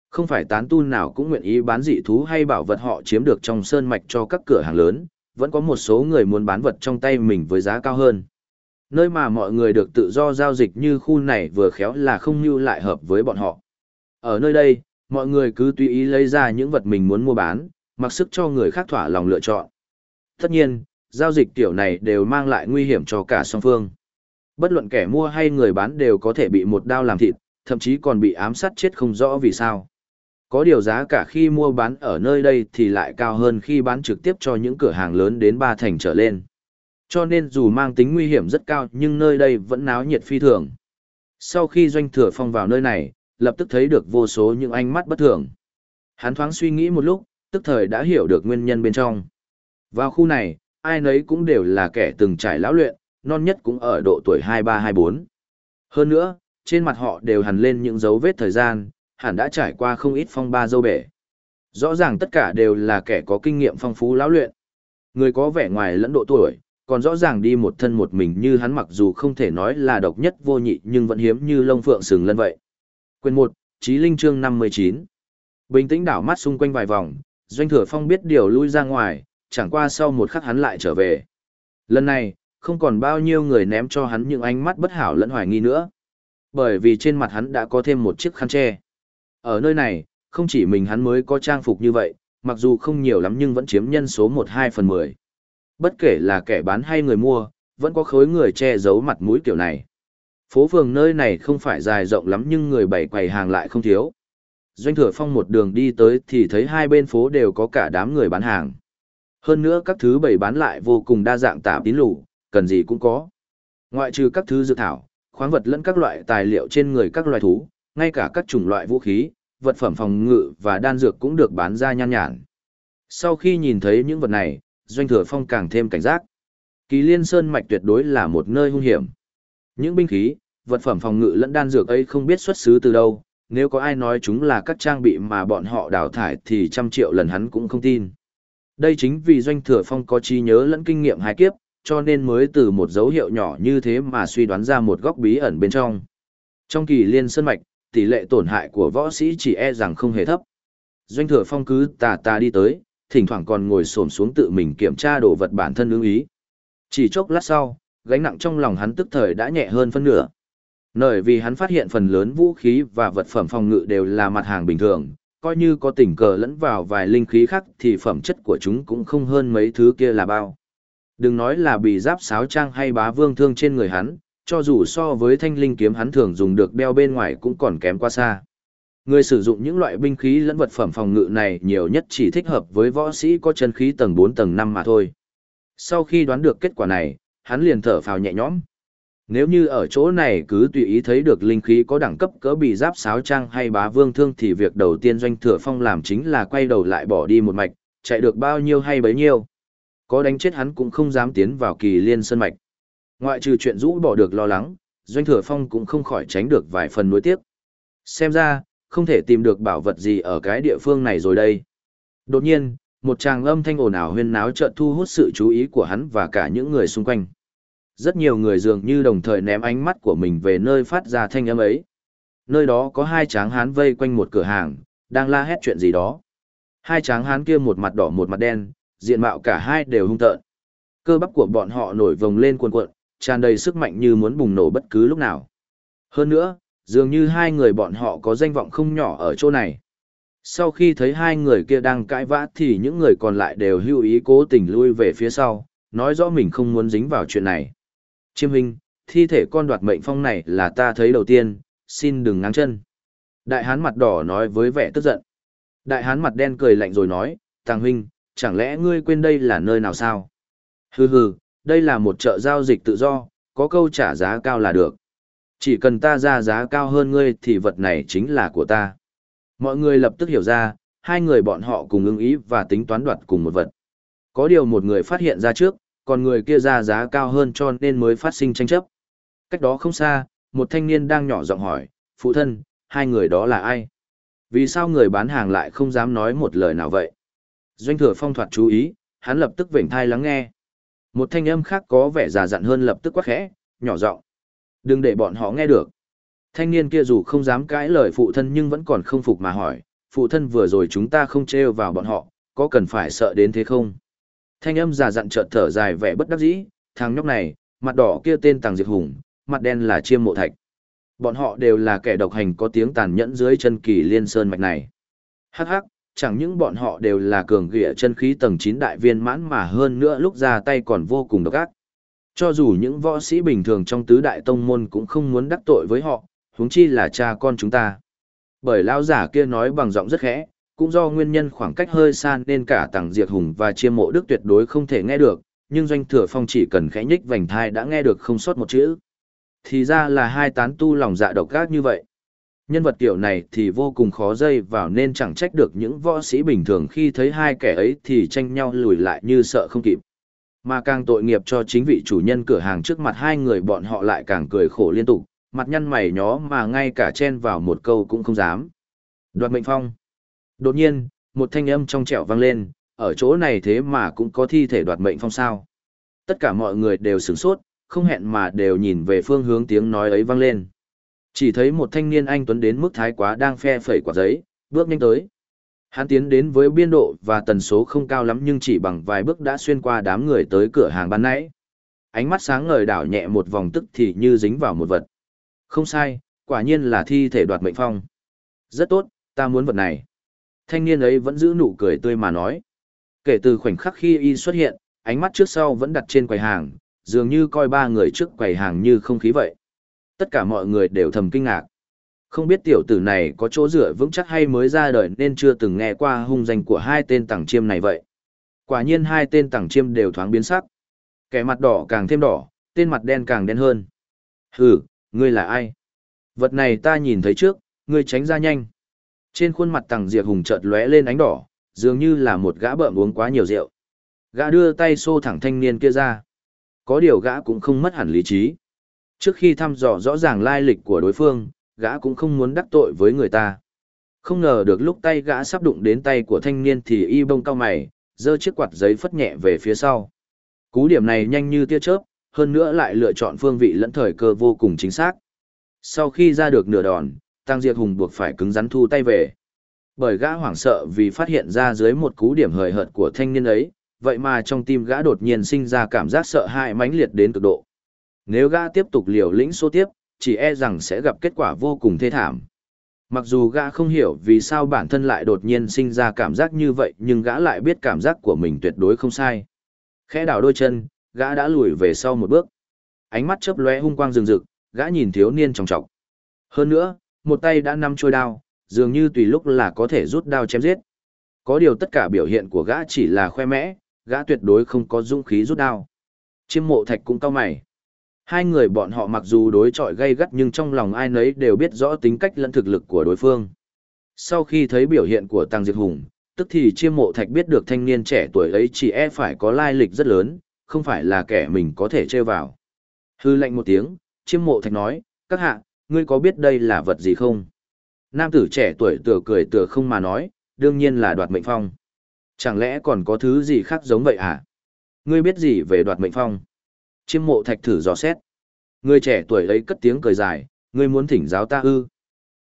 Không phải tán tu nào cũng nguyện ý bán dị thú hay bảo vật họ chiếm được trong sơn mạch cho các cửa hàng lớn, vẫn có một số người muốn bán vật trong tay mình với giá cao hơn. Nơi mà mọi người được tự do giao dịch như khu này vừa khéo là không như lại hợp với bọn họ. Ở nơi đây, mọi người cứ tùy ý lấy ra những vật mình muốn mua bán, mặc sức cho người khác thỏa lòng lựa chọn. Tất nhiên, giao dịch tiểu này đều mang lại nguy hiểm cho cả song phương. Bất luận kẻ mua hay người bán đều có thể bị một đao làm thịt, thậm chí còn bị ám sát chết không rõ vì sao. Có điều giá cả khi mua bán ở nơi đây thì lại cao hơn khi bán trực tiếp cho những cửa hàng lớn đến ba thành trở lên. Cho nên dù mang tính nguy hiểm rất cao nhưng nơi đây vẫn náo nhiệt phi thường. Sau khi doanh thừa phong vào nơi này, lập tức thấy được vô số những ánh mắt bất thường. Hắn thoáng suy nghĩ một lúc, tức thời đã hiểu được nguyên nhân bên trong. Vào khu này, ai nấy cũng đều là kẻ từng trải lão luyện, non nhất cũng ở độ tuổi 23-24. Hơn nữa, trên mặt họ đều hằn lên những dấu vết thời gian, hẳn đã trải qua không ít phong ba dâu bể. Rõ ràng tất cả đều là kẻ có kinh nghiệm phong phú lão luyện. Người có vẻ ngoài lẫn độ tuổi, còn rõ ràng đi một thân một mình như hắn mặc dù không thể nói là độc nhất vô nhị nhưng vẫn hiếm như lông phượng sừng lân vậy. Quyền 1, Chí Linh chương 59. Bình tĩnh đảo mắt xung quanh vài vòng, Doanh Thừa Phong biết điều lui ra ngoài, chẳng qua sau một khắc hắn lại trở về. Lần này, không còn bao nhiêu người ném cho hắn những ánh mắt bất hảo lẫn hoài nghi nữa. Bởi vì trên mặt hắn đã có thêm một chiếc khăn che. Ở nơi này, không chỉ mình hắn mới có trang phục như vậy, mặc dù không nhiều lắm nhưng vẫn chiếm nhân số 1-2 phần 10. Bất kể là kẻ bán hay người mua, vẫn có khối người che giấu mặt mũi kiểu này. Phố phường nơi này không phải dài rộng lắm nhưng người bày quầy hàng lại không thiếu. Doanh thừa phong một đường đi tới thì thấy hai bên phố đều có cả đám người bán hàng. Hơn nữa các thứ bày bán lại vô cùng đa dạng tạp tín lủ, cần gì cũng có. Ngoại trừ các thứ dược thảo, khoáng vật lẫn các loại tài liệu trên người các loài thú, ngay cả các chủng loại vũ khí, vật phẩm phòng ngự và đan dược cũng được bán ra nhan nhản. Sau khi nhìn thấy những vật này, Doanh Thừa Phong càng thêm cảnh giác. Kỳ Liên Sơn mạch tuyệt đối là một nơi hung hiểm. Những binh khí, vật phẩm phòng ngự lẫn đan dược ấy không biết xuất xứ từ đâu, nếu có ai nói chúng là các trang bị mà bọn họ đào thải thì trăm triệu lần hắn cũng không tin. Đây chính vì Doanh Thừa Phong có trí nhớ lẫn kinh nghiệm hai kiếp, cho nên mới từ một dấu hiệu nhỏ như thế mà suy đoán ra một góc bí ẩn bên trong. Trong kỳ liên sơn mạch, tỷ lệ tổn hại của võ sĩ chỉ e rằng không hề thấp. Doanh thừa phong cứ tà tà đi tới, thỉnh thoảng còn ngồi xổm xuống tự mình kiểm tra đồ vật bản thân ưng ý. Chỉ chốc lát sau, gánh nặng trong lòng hắn tức thời đã nhẹ hơn phân nửa. Nơi vì hắn phát hiện phần lớn vũ khí và vật phẩm phòng ngự đều là mặt hàng bình thường, coi như có tình cờ lẫn vào vài linh khí khác thì phẩm chất của chúng cũng không hơn mấy thứ kia là bao. Đừng nói là bị giáp sáo trang hay bá vương thương trên người hắn, cho dù so với thanh linh kiếm hắn thường dùng được đeo bên ngoài cũng còn kém quá xa. Người sử dụng những loại binh khí lẫn vật phẩm phòng ngự này nhiều nhất chỉ thích hợp với võ sĩ có chân khí tầng 4 tầng 5 mà thôi. Sau khi đoán được kết quả này, hắn liền thở phào nhẹ nhõm. Nếu như ở chỗ này cứ tùy ý thấy được linh khí có đẳng cấp cỡ bị giáp sáo trang hay bá vương thương thì việc đầu tiên doanh thừa phong làm chính là quay đầu lại bỏ đi một mạch, chạy được bao nhiêu hay bấy nhiêu. Có đánh chết hắn cũng không dám tiến vào kỳ liên sơn mạch. Ngoại trừ chuyện rũ bỏ được lo lắng, Doanh Thừa Phong cũng không khỏi tránh được vài phần nuối tiếc. Xem ra, không thể tìm được bảo vật gì ở cái địa phương này rồi đây. Đột nhiên, một tràng âm thanh ồn ào huyên náo chợt thu hút sự chú ý của hắn và cả những người xung quanh. Rất nhiều người dường như đồng thời ném ánh mắt của mình về nơi phát ra thanh âm ấy. Nơi đó có hai tráng hán vây quanh một cửa hàng, đang la hét chuyện gì đó. Hai tráng hán kia một mặt đỏ một mặt đen, diện mạo cả hai đều hung tợn. Cơ bắp của bọn họ nổi vồng lên cuồn cuộn, tràn đầy sức mạnh như muốn bùng nổ bất cứ lúc nào. Hơn nữa, dường như hai người bọn họ có danh vọng không nhỏ ở chỗ này. Sau khi thấy hai người kia đang cãi vã thì những người còn lại đều hưu ý cố tình lui về phía sau, nói rõ mình không muốn dính vào chuyện này. Chiêm hình, thi thể con đoạt mệnh phong này là ta thấy đầu tiên, xin đừng ngang chân. Đại hán mặt đỏ nói với vẻ tức giận. Đại hán mặt đen cười lạnh rồi nói, Tàng huynh, chẳng lẽ ngươi quên đây là nơi nào sao? Hừ hừ, đây là một chợ giao dịch tự do, có câu trả giá cao là được. Chỉ cần ta ra giá cao hơn ngươi thì vật này chính là của ta. Mọi người lập tức hiểu ra, hai người bọn họ cùng ưng ý và tính toán đoạt cùng một vật. Có điều một người phát hiện ra trước, còn người kia ra giá cao hơn cho nên mới phát sinh tranh chấp. Cách đó không xa, một thanh niên đang nhỏ giọng hỏi, phụ thân, hai người đó là ai? Vì sao người bán hàng lại không dám nói một lời nào vậy? Doanh thừa phong thoạt chú ý, hắn lập tức vểnh thai lắng nghe. Một thanh âm khác có vẻ già dặn hơn lập tức quát khẽ, nhỏ giọng Đừng để bọn họ nghe được. Thanh niên kia dù không dám cãi lời phụ thân nhưng vẫn còn không phục mà hỏi, phụ thân vừa rồi chúng ta không trêu vào bọn họ, có cần phải sợ đến thế không? Thanh âm già dặn chợt thở dài vẻ bất đắc dĩ, thằng nhóc này, mặt đỏ kia tên Tàng Diệt Hùng, mặt đen là Chiêm Mộ Thạch. Bọn họ đều là kẻ độc hành có tiếng tàn nhẫn dưới chân kỳ liên sơn mạch này. Hắc hắc, chẳng những bọn họ đều là cường ghịa chân khí tầng 9 đại viên mãn mà hơn nữa lúc ra tay còn vô cùng độc ác. Cho dù những võ sĩ bình thường trong tứ đại tông môn cũng không muốn đắc tội với họ, huống chi là cha con chúng ta. Bởi lão giả kia nói bằng giọng rất khẽ, cũng do nguyên nhân khoảng cách hơi xa nên cả Tằng Diệt Hùng và Chiêm Mộ Đức tuyệt đối không thể nghe được, nhưng Doanh Thừa Phong chỉ cần khẽ nhích vành thai đã nghe được không sót một chữ. Thì ra là hai tán tu lòng dạ độc ác như vậy. Nhân vật kiểu này thì vô cùng khó dây vào nên chẳng trách được những võ sĩ bình thường khi thấy hai kẻ ấy thì tranh nhau lùi lại như sợ không kịp. Mà càng tội nghiệp cho chính vị chủ nhân cửa hàng trước mặt hai người bọn họ lại càng cười khổ liên tục, mặt nhăn mày nhó mà ngay cả chen vào một câu cũng không dám. Đoạt mệnh phong. Đột nhiên, một thanh âm trong trẻo vang lên, ở chỗ này thế mà cũng có thi thể đoạt mệnh phong sao. Tất cả mọi người đều sửng sốt, không hẹn mà đều nhìn về phương hướng tiếng nói ấy vang lên. Chỉ thấy một thanh niên anh tuấn đến mức thái quá đang phe phẩy quả giấy, bước nhanh tới. Hắn tiến đến với biên độ và tần số không cao lắm nhưng chỉ bằng vài bước đã xuyên qua đám người tới cửa hàng ban nãy. Ánh mắt sáng ngời đảo nhẹ một vòng tức thì như dính vào một vật. Không sai, quả nhiên là thi thể đoạt mệnh phong. Rất tốt, ta muốn vật này. Thanh niên ấy vẫn giữ nụ cười tươi mà nói. Kể từ khoảnh khắc khi y xuất hiện, ánh mắt trước sau vẫn đặt trên quầy hàng, dường như coi ba người trước quầy hàng như không khí vậy. Tất cả mọi người đều thầm kinh ngạc. Không biết tiểu tử này có chỗ dựa vững chắc hay mới ra đời nên chưa từng nghe qua hung danh của hai tên tàng chiêm này vậy. Quả nhiên hai tên tàng chiêm đều thoáng biến sắc. Kẻ mặt đỏ càng thêm đỏ, tên mặt đen càng đen hơn. Hừ, ngươi là ai? Vật này ta nhìn thấy trước, ngươi tránh ra nhanh. Trên khuôn mặt tàng diệt hùng chợt lóe lên ánh đỏ, dường như là một gã bợm uống quá nhiều rượu. Gã đưa tay xô thẳng thanh niên kia ra. Có điều gã cũng không mất hẳn lý trí. Trước khi thăm dò rõ ràng lai lịch của đối phương, gã cũng không muốn đắc tội với người ta. Không ngờ được lúc tay gã sắp đụng đến tay của thanh niên thì y bông cao mày, giơ chiếc quạt giấy phất nhẹ về phía sau. Cú điểm này nhanh như tia chớp, hơn nữa lại lựa chọn phương vị lẫn thời cơ vô cùng chính xác. Sau khi ra được nửa đòn, Tăng Diệt Hùng buộc phải cứng rắn thu tay về. Bởi gã hoảng sợ vì phát hiện ra dưới một cú điểm hời hợt của thanh niên ấy, vậy mà trong tim gã đột nhiên sinh ra cảm giác sợ hãi mãnh liệt đến cực độ. Nếu gã tiếp tục liều lĩnh số tiếp, chỉ e rằng sẽ gặp kết quả vô cùng thê thảm. Mặc dù gã không hiểu vì sao bản thân lại đột nhiên sinh ra cảm giác như vậy nhưng gã lại biết cảm giác của mình tuyệt đối không sai. Khẽ đảo đôi chân, gã đã lùi về sau một bước. Ánh mắt chớp lóe hung quang rừng rực, gã nhìn thiếu niên trọng trọng. Hơn nữa, một tay đã nắm trôi đao, dường như tùy lúc là có thể rút đao chém giết. Có điều tất cả biểu hiện của gã chỉ là khoe mẽ, gã tuyệt đối không có dũng khí rút đao. Chiêm mộ thạch cũng cao mày. Hai người bọn họ mặc dù đối chọi gay gắt nhưng trong lòng ai nấy đều biết rõ tính cách lẫn thực lực của đối phương. Sau khi thấy biểu hiện của Tăng Diệt Hùng, tức thì chiêm mộ thạch biết được thanh niên trẻ tuổi ấy chỉ e phải có lai lịch rất lớn, không phải là kẻ mình có thể chơi vào. Hư lệnh một tiếng, chiêm mộ thạch nói, các hạ, ngươi có biết đây là vật gì không? Nam tử trẻ tuổi tựa cười tựa không mà nói, đương nhiên là đoạt mệnh phong. Chẳng lẽ còn có thứ gì khác giống vậy à? Ngươi biết gì về đoạt mệnh phong? Chiêm mộ thạch thử dò xét. Người trẻ tuổi ấy cất tiếng cười dài, ngươi muốn thỉnh giáo ta ư.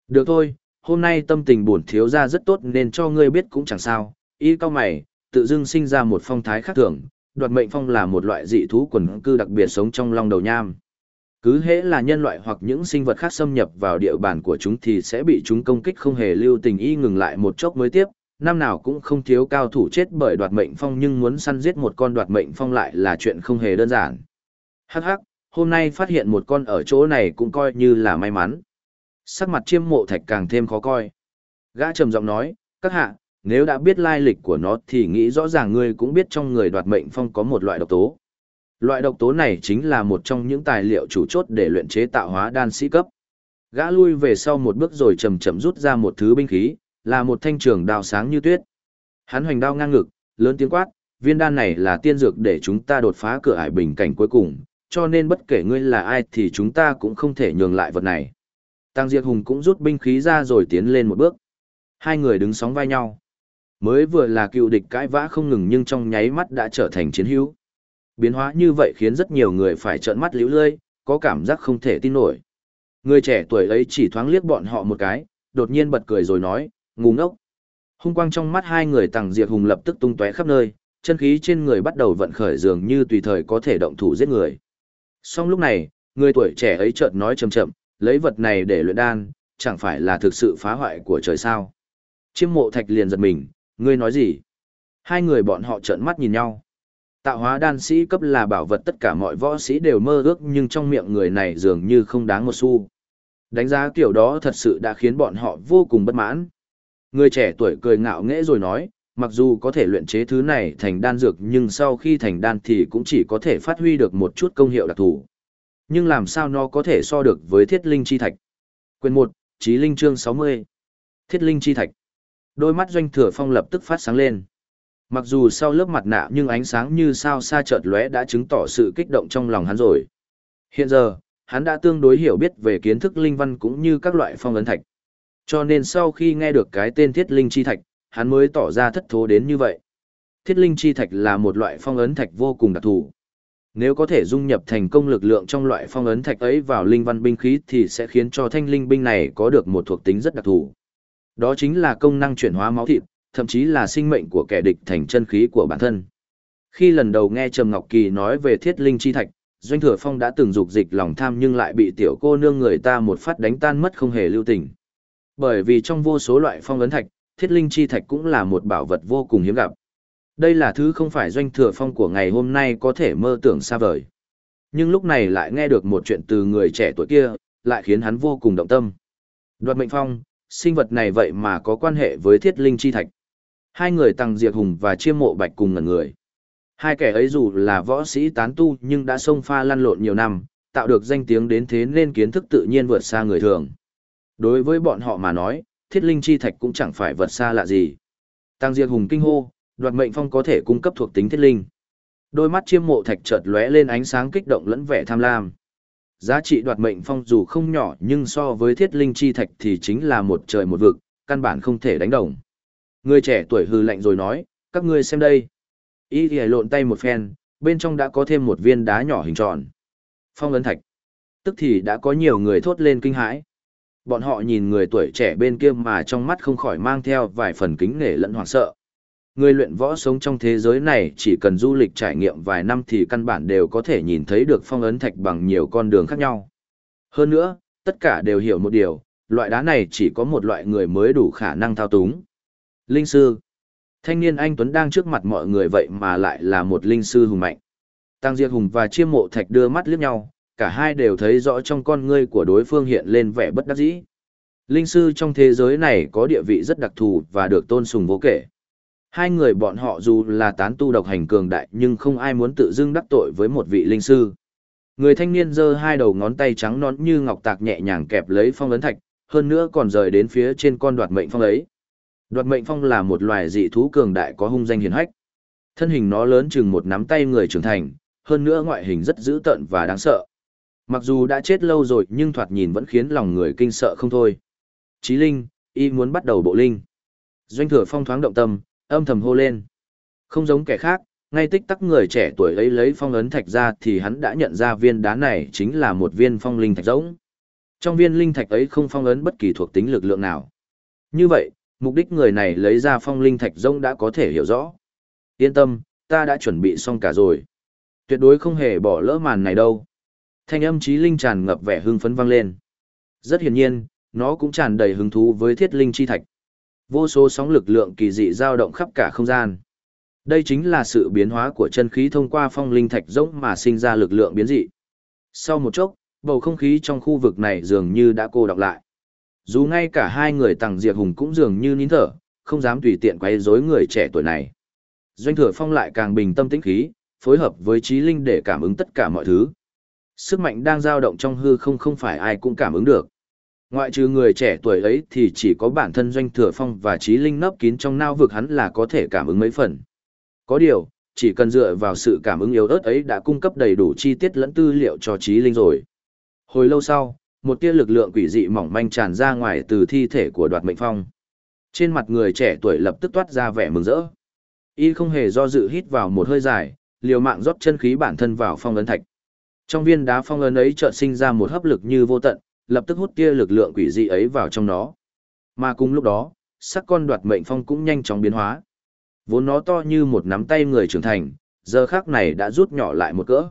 Được thôi, hôm nay tâm tình buồn thiếu ra rất tốt nên cho ngươi biết cũng chẳng sao. Y cao mày, tự dưng sinh ra một phong thái khác thường, đoạt mệnh phong là một loại dị thú quần cư đặc biệt sống trong long đầu nham. Cứ hễ là nhân loại hoặc những sinh vật khác xâm nhập vào địa bàn của chúng thì sẽ bị chúng công kích không hề lưu tình y ngừng lại một chốc mới tiếp, năm nào cũng không thiếu cao thủ chết bởi đoạt mệnh phong nhưng muốn săn giết một con đoạt mệnh phong lại là chuyện không hề đơn giản. Hắc hắc, hôm nay phát hiện một con ở chỗ này cũng coi như là may mắn. Sắc mặt chiêm mộ thạch càng thêm khó coi. Gã trầm giọng nói, các hạ, nếu đã biết lai lịch của nó thì nghĩ rõ ràng ngươi cũng biết trong người đoạt mệnh phong có một loại độc tố. Loại độc tố này chính là một trong những tài liệu chủ chốt để luyện chế tạo hóa đan sĩ cấp. Gã lui về sau một bước rồi chầm chậm rút ra một thứ binh khí, là một thanh trường đao sáng như tuyết. Hắn hoành đao ngang ngực, lớn tiếng quát, viên đan này là tiên dược để chúng ta đột phá cửa ải bình cảnh cuối cùng, cho nên bất kể ngươi là ai thì chúng ta cũng không thể nhường lại vật này. Tăng Diệt Hùng cũng rút binh khí ra rồi tiến lên một bước. Hai người đứng sóng vai nhau. Mới vừa là cựu địch cãi vã không ngừng nhưng trong nháy mắt đã trở thành chiến hữu. Biến hóa như vậy khiến rất nhiều người phải trợn mắt liễu lơi, có cảm giác không thể tin nổi. Người trẻ tuổi ấy chỉ thoáng liếc bọn họ một cái, đột nhiên bật cười rồi nói, ngu ngốc. Hung quang trong mắt hai người Tăng diệt hùng lập tức tung tóe khắp nơi, chân khí trên người bắt đầu vận khởi dường như tùy thời có thể động thủ giết người. Song lúc này, người tuổi trẻ ấy chợt nói chậm chậm, lấy vật này để luyện đan, chẳng phải là thực sự phá hoại của trời sao. Chiêm mộ thạch liền giật mình, ngươi nói gì? Hai người bọn họ trợn mắt nhìn nhau. Tạo hóa đan sĩ cấp là bảo vật tất cả mọi võ sĩ đều mơ ước nhưng trong miệng người này dường như không đáng một xu. Đánh giá kiểu đó thật sự đã khiến bọn họ vô cùng bất mãn. Người trẻ tuổi cười ngạo nghễ rồi nói, mặc dù có thể luyện chế thứ này thành đan dược nhưng sau khi thành đan thì cũng chỉ có thể phát huy được một chút công hiệu đặc thù. Nhưng làm sao nó có thể so được với thiết linh chi thạch? Quyền 1, Chí Linh chương 60. Thiết linh chi thạch. Đôi mắt doanh thừa phong lập tức phát sáng lên. Mặc dù sau lớp mặt nạ nhưng ánh sáng như sao xa chợt lóe đã chứng tỏ sự kích động trong lòng hắn rồi. Hiện giờ, hắn đã tương đối hiểu biết về kiến thức linh văn cũng như các loại phong ấn thạch. Cho nên sau khi nghe được cái tên thiết linh chi thạch, hắn mới tỏ ra thất thố đến như vậy. Thiết linh chi thạch là một loại phong ấn thạch vô cùng đặc thù. Nếu có thể dung nhập thành công lực lượng trong loại phong ấn thạch ấy vào linh văn binh khí thì sẽ khiến cho thanh linh binh này có được một thuộc tính rất đặc thù. Đó chính là công năng chuyển hóa máu thịt, thậm chí là sinh mệnh của kẻ địch thành chân khí của bản thân. Khi lần đầu nghe Trầm Ngọc Kỳ nói về thiết linh chi thạch, Doanh Thừa Phong đã từng dục dịch lòng tham nhưng lại bị tiểu cô nương người ta một phát đánh tan mất không hề lưu tình. Bởi vì trong vô số loại phong ấn thạch, thiết linh chi thạch cũng là một bảo vật vô cùng hiếm gặp. Đây là thứ không phải Doanh Thừa Phong của ngày hôm nay có thể mơ tưởng xa vời. Nhưng lúc này lại nghe được một chuyện từ người trẻ tuổi kia, lại khiến hắn vô cùng động tâm. Đoạt mệnh phong, sinh vật này vậy mà có quan hệ với thiết linh chi thạch. Hai người tăng diệt hùng và chiêm mộ bạch cùng ngẩn người. Hai kẻ ấy dù là võ sĩ tán tu nhưng đã xông pha lăn lộn nhiều năm, tạo được danh tiếng đến thế nên kiến thức tự nhiên vượt xa người thường. Đối với bọn họ mà nói, thiết linh chi thạch cũng chẳng phải vật xa lạ gì. Tăng diệt hùng kinh hô, đoạt mệnh phong có thể cung cấp thuộc tính thiết linh. Đôi mắt chiêm mộ thạch chợt lóe lên ánh sáng kích động lẫn vẻ tham lam. Giá trị đoạt mệnh phong dù không nhỏ nhưng so với thiết linh chi thạch thì chính là một trời một vực, căn bản không thể đánh đồng. Người trẻ tuổi hư lạnh rồi nói, các ngươi xem đây. Y thì lộn tay một phen, bên trong đã có thêm một viên đá nhỏ hình tròn. Phong ấn thạch. Tức thì đã có nhiều người thốt lên kinh hãi. Bọn họ nhìn người tuổi trẻ bên kia mà trong mắt không khỏi mang theo vài phần kính nể lẫn hoảng sợ. Người luyện võ sống trong thế giới này chỉ cần du lịch trải nghiệm vài năm thì căn bản đều có thể nhìn thấy được phong ấn thạch bằng nhiều con đường khác nhau. Hơn nữa, tất cả đều hiểu một điều, loại đá này chỉ có một loại người mới đủ khả năng thao túng. Linh sư. Thanh niên anh Tuấn đang trước mặt mọi người vậy mà lại là một linh sư hùng mạnh. Tăng diệt Hùng và Chiêm Mộ Thạch đưa mắt liếc nhau, cả hai đều thấy rõ trong con ngươi của đối phương hiện lên vẻ bất đắc dĩ. Linh sư trong thế giới này có địa vị rất đặc thù và được tôn sùng vô kể. Hai người bọn họ dù là tán tu độc hành cường đại nhưng không ai muốn tự dưng đắc tội với một vị linh sư. Người thanh niên giơ hai đầu ngón tay trắng nón như ngọc tạc nhẹ nhàng kẹp lấy phong ấn thạch, hơn nữa còn rời đến phía trên con đoạt mệnh phong ấy. Đoạt mệnh phong là một loài dị thú cường đại có hung danh hiển hách. Thân hình nó lớn chừng một nắm tay người trưởng thành, hơn nữa ngoại hình rất dữ tợn và đáng sợ. Mặc dù đã chết lâu rồi nhưng thoạt nhìn vẫn khiến lòng người kinh sợ không thôi. Chí Linh, y muốn bắt đầu bộ linh. Doanh thừa phong thoáng động tâm, âm thầm hô lên. Không giống kẻ khác, ngay tích tắc người trẻ tuổi ấy lấy phong ấn thạch ra thì hắn đã nhận ra viên đá này chính là một viên phong linh thạch giống. Trong viên linh thạch ấy không phong ấn bất kỳ thuộc tính lực lượng nào. Như vậy, mục đích người này lấy ra phong linh thạch rông đã có thể hiểu rõ. Yên tâm, ta đã chuẩn bị xong cả rồi. Tuyệt đối không hề bỏ lỡ màn này đâu. Thanh âm trí linh tràn ngập vẻ hưng phấn vang lên. Rất hiển nhiên, nó cũng tràn đầy hứng thú với thiết linh chi thạch. Vô số sóng lực lượng kỳ dị dao động khắp cả không gian. Đây chính là sự biến hóa của chân khí thông qua phong linh thạch rỗng mà sinh ra lực lượng biến dị. Sau một chốc, bầu không khí trong khu vực này dường như đã cô đọng lại. Dù ngay cả hai người Tằng Diệp Hùng cũng dường như nín thở, không dám tùy tiện quấy rối người trẻ tuổi này. Doanh Thừa Phong lại càng bình tâm tĩnh khí, phối hợp với trí linh để cảm ứng tất cả mọi thứ. Sức mạnh đang dao động trong hư không không phải ai cũng cảm ứng được. Ngoại trừ người trẻ tuổi ấy thì chỉ có bản thân Doanh Thừa Phong và trí linh nấp kín trong nao vực hắn là có thể cảm ứng mấy phần. Có điều, chỉ cần dựa vào sự cảm ứng yếu ớt ấy đã cung cấp đầy đủ chi tiết lẫn tư liệu cho trí linh rồi. Hồi lâu sau, một tia lực lượng quỷ dị mỏng manh tràn ra ngoài từ thi thể của đoạt mệnh phong. Trên mặt người trẻ tuổi lập tức toát ra vẻ mừng rỡ. Y không hề do dự hít vào một hơi dài, liều mạng rót chân khí bản thân vào phong ấn thạch. Trong viên đá phong ấn ấy chợt sinh ra một hấp lực như vô tận, lập tức hút tia lực lượng quỷ dị ấy vào trong nó. Mà cùng lúc đó, sắc con đoạt mệnh phong cũng nhanh chóng biến hóa. Vốn nó to như một nắm tay người trưởng thành, giờ khác này đã rút nhỏ lại một cỡ.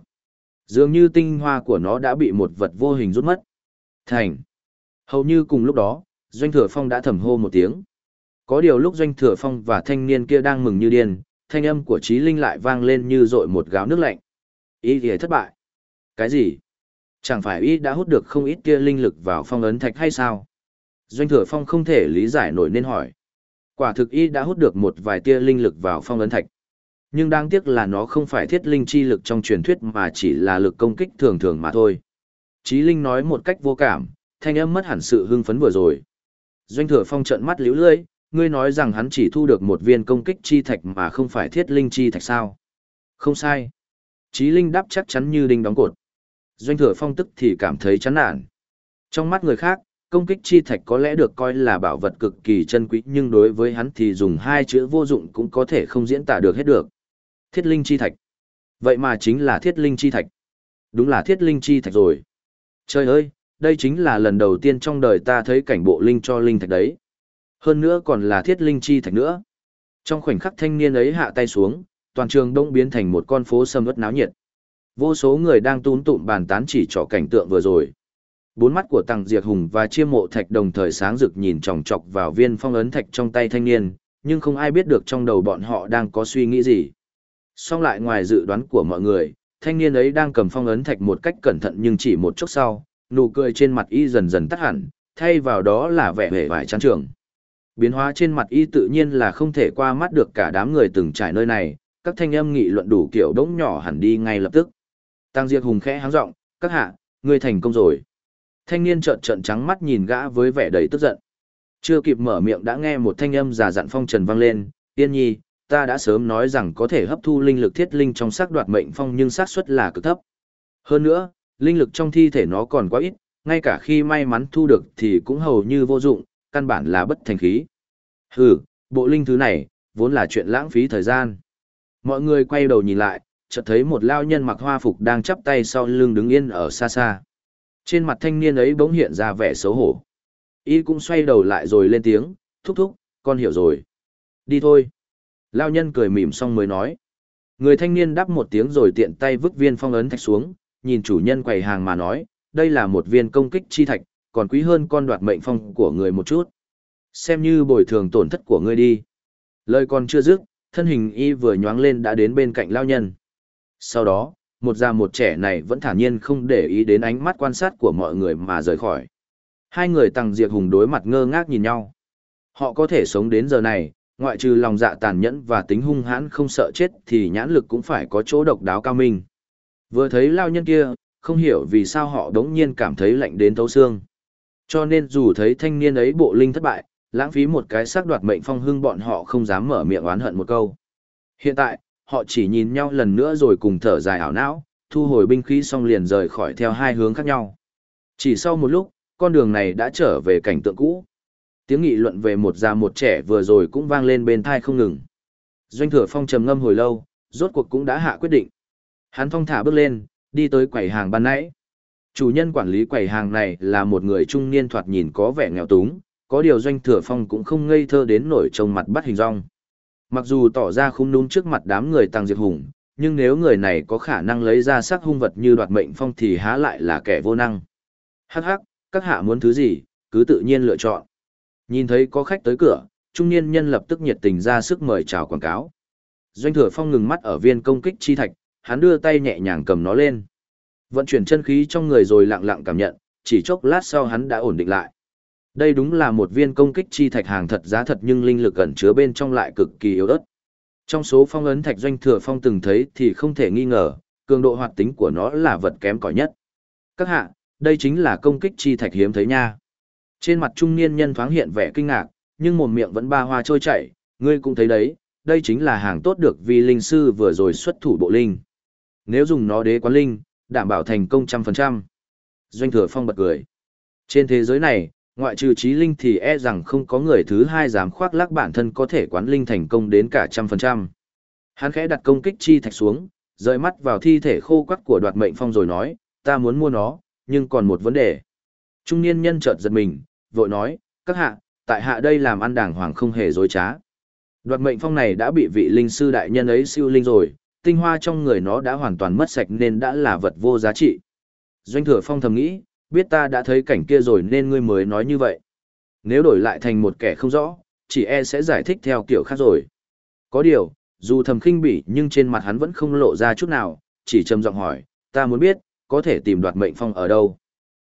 Dường như tinh hoa của nó đã bị một vật vô hình rút mất. Thành. Hầu như cùng lúc đó, Doanh Thừa Phong đã thầm hô một tiếng. Có điều lúc Doanh Thừa Phong và thanh niên kia đang mừng như điên, thanh âm của Trí Linh lại vang lên như dội một gáo nước lạnh. Ý thì thất bại. Cái gì? Chẳng phải y đã hút được không ít kia linh lực vào phong ấn thạch hay sao? Doanh Thừa Phong không thể lý giải nổi nên hỏi. Quả thực y đã hút được một vài tia linh lực vào phong ấn thạch. Nhưng đáng tiếc là nó không phải thiết linh chi lực trong truyền thuyết mà chỉ là lực công kích thường thường mà thôi. Chí Linh nói một cách vô cảm, thanh âm mất hẳn sự hưng phấn vừa rồi. Doanh Thừa Phong trợn mắt liễu lưỡi, ngươi nói rằng hắn chỉ thu được một viên công kích chi thạch mà không phải thiết linh chi thạch sao? Không sai. Chí Linh đáp chắc chắn như đinh đóng cột. Doanh Thừa Phong tức thì cảm thấy chán nản. Trong mắt người khác, công kích chi thạch có lẽ được coi là bảo vật cực kỳ chân quý nhưng đối với hắn thì dùng hai chữ vô dụng cũng có thể không diễn tả được hết được. Thiết linh chi thạch. Vậy mà chính là thiết linh chi thạch. Đúng là thiết linh chi thạch rồi. Trời ơi, đây chính là lần đầu tiên trong đời ta thấy cảnh bộ linh cho linh thạch đấy. Hơn nữa còn là thiết linh chi thạch nữa. Trong khoảnh khắc thanh niên ấy hạ tay xuống, toàn trường đông biến thành một con phố sầm ớt náo nhiệt. Vô số người đang tún tụm bàn tán chỉ trỏ cảnh tượng vừa rồi. Bốn mắt của Tăng Diệt Hùng và Chiêm Mộ Thạch đồng thời sáng rực nhìn chòng chọc vào viên phong ấn thạch trong tay thanh niên, nhưng không ai biết được trong đầu bọn họ đang có suy nghĩ gì. Song lại ngoài dự đoán của mọi người, thanh niên ấy đang cầm phong ấn thạch một cách cẩn thận nhưng chỉ một chốc sau, nụ cười trên mặt y dần dần tắt hẳn, thay vào đó là vẻ vẻ vải chán trường. Biến hóa trên mặt y tự nhiên là không thể qua mắt được cả đám người từng trải nơi này, các thanh âm nghị luận đủ kiểu đống nhỏ hẳn đi ngay lập tức. Tăng Diệp Hùng khẽ háng giọng, "Các hạ, ngươi thành công rồi." Thanh niên trợn trợn trắng mắt nhìn gã với vẻ đầy tức giận. Chưa kịp mở miệng đã nghe một thanh âm già dặn phong trần vang lên, "Tiên nhi, ta đã sớm nói rằng có thể hấp thu linh lực thiết linh trong xác đoạt mệnh phong nhưng xác suất là cực thấp. Hơn nữa, linh lực trong thi thể nó còn quá ít, ngay cả khi may mắn thu được thì cũng hầu như vô dụng, căn bản là bất thành khí. Hừ, bộ linh thứ này, vốn là chuyện lãng phí thời gian. Mọi người quay đầu nhìn lại, chợt thấy một lao nhân mặc hoa phục đang chắp tay sau lưng đứng yên ở xa xa. Trên mặt thanh niên ấy bỗng hiện ra vẻ xấu hổ. Y cũng xoay đầu lại rồi lên tiếng, thúc thúc, con hiểu rồi. Đi thôi. Lao nhân cười mỉm xong mới nói. Người thanh niên đáp một tiếng rồi tiện tay vứt viên phong ấn thạch xuống, nhìn chủ nhân quầy hàng mà nói, đây là một viên công kích chi thạch, còn quý hơn con đoạt mệnh phong của người một chút. Xem như bồi thường tổn thất của ngươi đi. Lời còn chưa dứt, thân hình y vừa nhoáng lên đã đến bên cạnh lao nhân. Sau đó, một già một trẻ này vẫn thản nhiên không để ý đến ánh mắt quan sát của mọi người mà rời khỏi. Hai người tăng diệt hùng đối mặt ngơ ngác nhìn nhau. Họ có thể sống đến giờ này, ngoại trừ lòng dạ tàn nhẫn và tính hung hãn không sợ chết thì nhãn lực cũng phải có chỗ độc đáo cao minh. Vừa thấy lao nhân kia, không hiểu vì sao họ đống nhiên cảm thấy lạnh đến thấu xương. Cho nên dù thấy thanh niên ấy bộ linh thất bại, lãng phí một cái xác đoạt mệnh phong hưng bọn họ không dám mở miệng oán hận một câu. Hiện tại, họ chỉ nhìn nhau lần nữa rồi cùng thở dài ảo não, thu hồi binh khí xong liền rời khỏi theo hai hướng khác nhau. Chỉ sau một lúc, con đường này đã trở về cảnh tượng cũ. Tiếng nghị luận về một già một trẻ vừa rồi cũng vang lên bên thai không ngừng. Doanh thừa phong trầm ngâm hồi lâu, rốt cuộc cũng đã hạ quyết định. Hắn phong thả bước lên, đi tới quầy hàng ban nãy. Chủ nhân quản lý quầy hàng này là một người trung niên thoạt nhìn có vẻ nghèo túng, có điều doanh thừa phong cũng không ngây thơ đến nổi trông mặt bắt hình rong. Mặc dù tỏ ra không núm trước mặt đám người tăng diệt hùng, nhưng nếu người này có khả năng lấy ra sắc hung vật như đoạt mệnh phong thì há lại là kẻ vô năng. Hắc hắc, các hạ muốn thứ gì, cứ tự nhiên lựa chọn. Nhìn thấy có khách tới cửa, trung niên nhân lập tức nhiệt tình ra sức mời chào quảng cáo. Doanh thừa phong ngừng mắt ở viên công kích chi thạch, hắn đưa tay nhẹ nhàng cầm nó lên. Vận chuyển chân khí trong người rồi lặng lặng cảm nhận, chỉ chốc lát sau hắn đã ổn định lại. Đây đúng là một viên công kích chi thạch hàng thật giá thật nhưng linh lực ẩn chứa bên trong lại cực kỳ yếu ớt. Trong số phong ấn thạch doanh thừa phong từng thấy thì không thể nghi ngờ, cường độ hoạt tính của nó là vật kém cỏi nhất. Các hạ, đây chính là công kích chi thạch hiếm thấy nha. Trên mặt trung niên nhân thoáng hiện vẻ kinh ngạc, nhưng mồm miệng vẫn ba hoa trôi chảy, ngươi cũng thấy đấy, đây chính là hàng tốt được vì linh sư vừa rồi xuất thủ bộ linh. Nếu dùng nó đế quán linh, đảm bảo thành công trăm phần trăm. Doanh thừa phong bật cười. Trên thế giới này, Ngoại trừ trí linh thì e rằng không có người thứ hai dám khoác lác bản thân có thể quán linh thành công đến cả trăm phần trăm. Hắn khẽ đặt công kích chi thạch xuống, rời mắt vào thi thể khô quắt của đoạt mệnh phong rồi nói, ta muốn mua nó, nhưng còn một vấn đề. Trung niên nhân chợt giật mình, vội nói, các hạ, tại hạ đây làm ăn đàng hoàng không hề dối trá. Đoạt mệnh phong này đã bị vị linh sư đại nhân ấy siêu linh rồi, tinh hoa trong người nó đã hoàn toàn mất sạch nên đã là vật vô giá trị. Doanh thừa phong thầm nghĩ, biết ta đã thấy cảnh kia rồi nên ngươi mới nói như vậy. Nếu đổi lại thành một kẻ không rõ, chỉ e sẽ giải thích theo kiểu khác rồi. Có điều, dù thầm khinh bỉ nhưng trên mặt hắn vẫn không lộ ra chút nào, chỉ trầm giọng hỏi, ta muốn biết, có thể tìm đoạt mệnh phong ở đâu.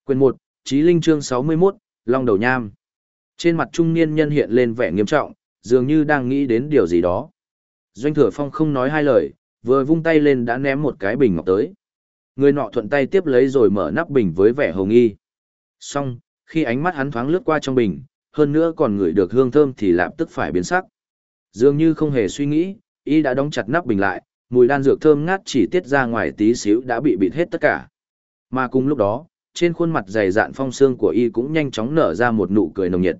Quyền 1, Chí Linh chương 61, Long Đầu Nham. Trên mặt trung niên nhân hiện lên vẻ nghiêm trọng, dường như đang nghĩ đến điều gì đó. Doanh thừa phong không nói hai lời, vừa vung tay lên đã ném một cái bình ngọc tới. Người nọ thuận tay tiếp lấy rồi mở nắp bình với vẻ hồng y. Xong, khi ánh mắt hắn thoáng lướt qua trong bình, hơn nữa còn ngửi được hương thơm thì lập tức phải biến sắc. Dường như không hề suy nghĩ, y đã đóng chặt nắp bình lại, mùi đan dược thơm ngát chỉ tiết ra ngoài tí xíu đã bị bịt hết tất cả. Mà cùng lúc đó, trên khuôn mặt dày dạn phong xương của y cũng nhanh chóng nở ra một nụ cười nồng nhiệt.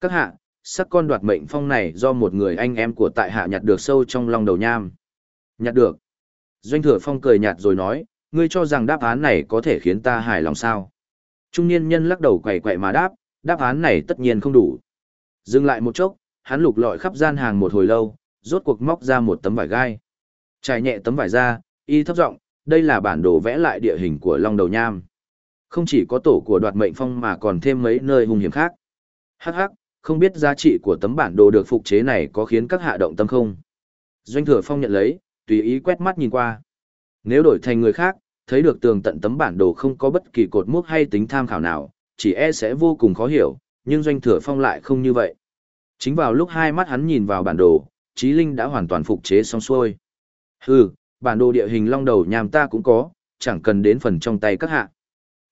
Các hạ, sắc con đoạt mệnh phong này do một người anh em của tại hạ nhặt được sâu trong lòng đầu nham. Nhặt được. Doanh thừa phong cười nhạt rồi nói, ngươi cho rằng đáp án này có thể khiến ta hài lòng sao. Trung niên nhân lắc đầu quậy quậy mà đáp, đáp án này tất nhiên không đủ. Dừng lại một chốc, hắn lục lọi khắp gian hàng một hồi lâu, rốt cuộc móc ra một tấm vải gai. Trải nhẹ tấm vải ra, y thấp giọng, đây là bản đồ vẽ lại địa hình của Long Đầu Nham. Không chỉ có tổ của đoạt mệnh phong mà còn thêm mấy nơi hung hiểm khác. Hắc hắc, không biết giá trị của tấm bản đồ được phục chế này có khiến các hạ động tâm không? Doanh thừa phong nhận lấy, tùy ý quét mắt nhìn qua. Nếu đổi thành người khác, thấy được tường tận tấm bản đồ không có bất kỳ cột mốc hay tính tham khảo nào, chỉ e sẽ vô cùng khó hiểu, nhưng doanh thừa phong lại không như vậy. Chính vào lúc hai mắt hắn nhìn vào bản đồ, Trí Linh đã hoàn toàn phục chế xong xuôi. Hừ, bản đồ địa hình long đầu nhàm ta cũng có, chẳng cần đến phần trong tay các hạ.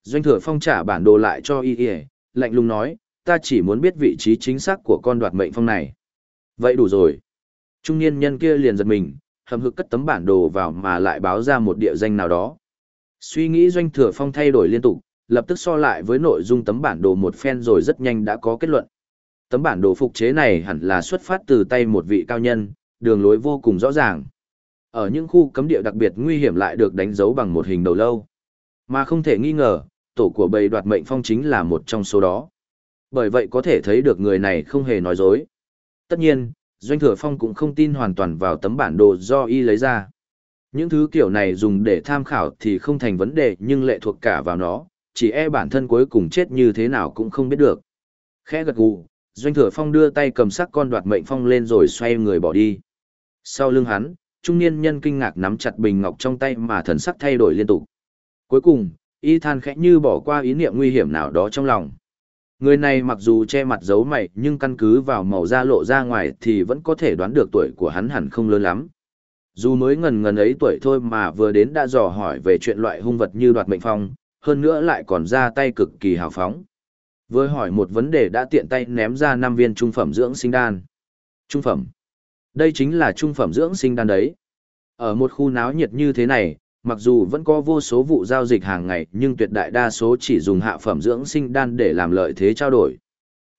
Doanh thừa phong trả bản đồ lại cho y y, lạnh lùng nói, ta chỉ muốn biết vị trí chính xác của con đoạt mệnh phong này. Vậy đủ rồi. Trung niên nhân kia liền giật mình, hầm hực cất tấm bản đồ vào mà lại báo ra một địa danh nào đó. Suy nghĩ doanh thừa phong thay đổi liên tục, lập tức so lại với nội dung tấm bản đồ một phen rồi rất nhanh đã có kết luận. Tấm bản đồ phục chế này hẳn là xuất phát từ tay một vị cao nhân, đường lối vô cùng rõ ràng. Ở những khu cấm địa đặc biệt nguy hiểm lại được đánh dấu bằng một hình đầu lâu. Mà không thể nghi ngờ, tổ của bầy đoạt mệnh phong chính là một trong số đó. Bởi vậy có thể thấy được người này không hề nói dối. Tất nhiên, Doanh Thừa Phong cũng không tin hoàn toàn vào tấm bản đồ do y lấy ra. Những thứ kiểu này dùng để tham khảo thì không thành vấn đề nhưng lệ thuộc cả vào nó, chỉ e bản thân cuối cùng chết như thế nào cũng không biết được. Khẽ gật gù, Doanh Thừa Phong đưa tay cầm sắc con đoạt mệnh phong lên rồi xoay người bỏ đi. Sau lưng hắn, trung niên nhân kinh ngạc nắm chặt bình ngọc trong tay mà thần sắc thay đổi liên tục. Cuối cùng, y than khẽ như bỏ qua ý niệm nguy hiểm nào đó trong lòng. Người này mặc dù che mặt giấu mày nhưng căn cứ vào màu da lộ ra ngoài thì vẫn có thể đoán được tuổi của hắn hẳn không lớn lắm. Dù mới ngần ngần ấy tuổi thôi mà vừa đến đã dò hỏi về chuyện loại hung vật như đoạt mệnh phong, hơn nữa lại còn ra tay cực kỳ hào phóng. Vừa hỏi một vấn đề đã tiện tay ném ra năm viên trung phẩm dưỡng sinh đan. Trung phẩm. Đây chính là trung phẩm dưỡng sinh đan đấy. Ở một khu náo nhiệt như thế này, mặc dù vẫn có vô số vụ giao dịch hàng ngày nhưng tuyệt đại đa số chỉ dùng hạ phẩm dưỡng sinh đan để làm lợi thế trao đổi.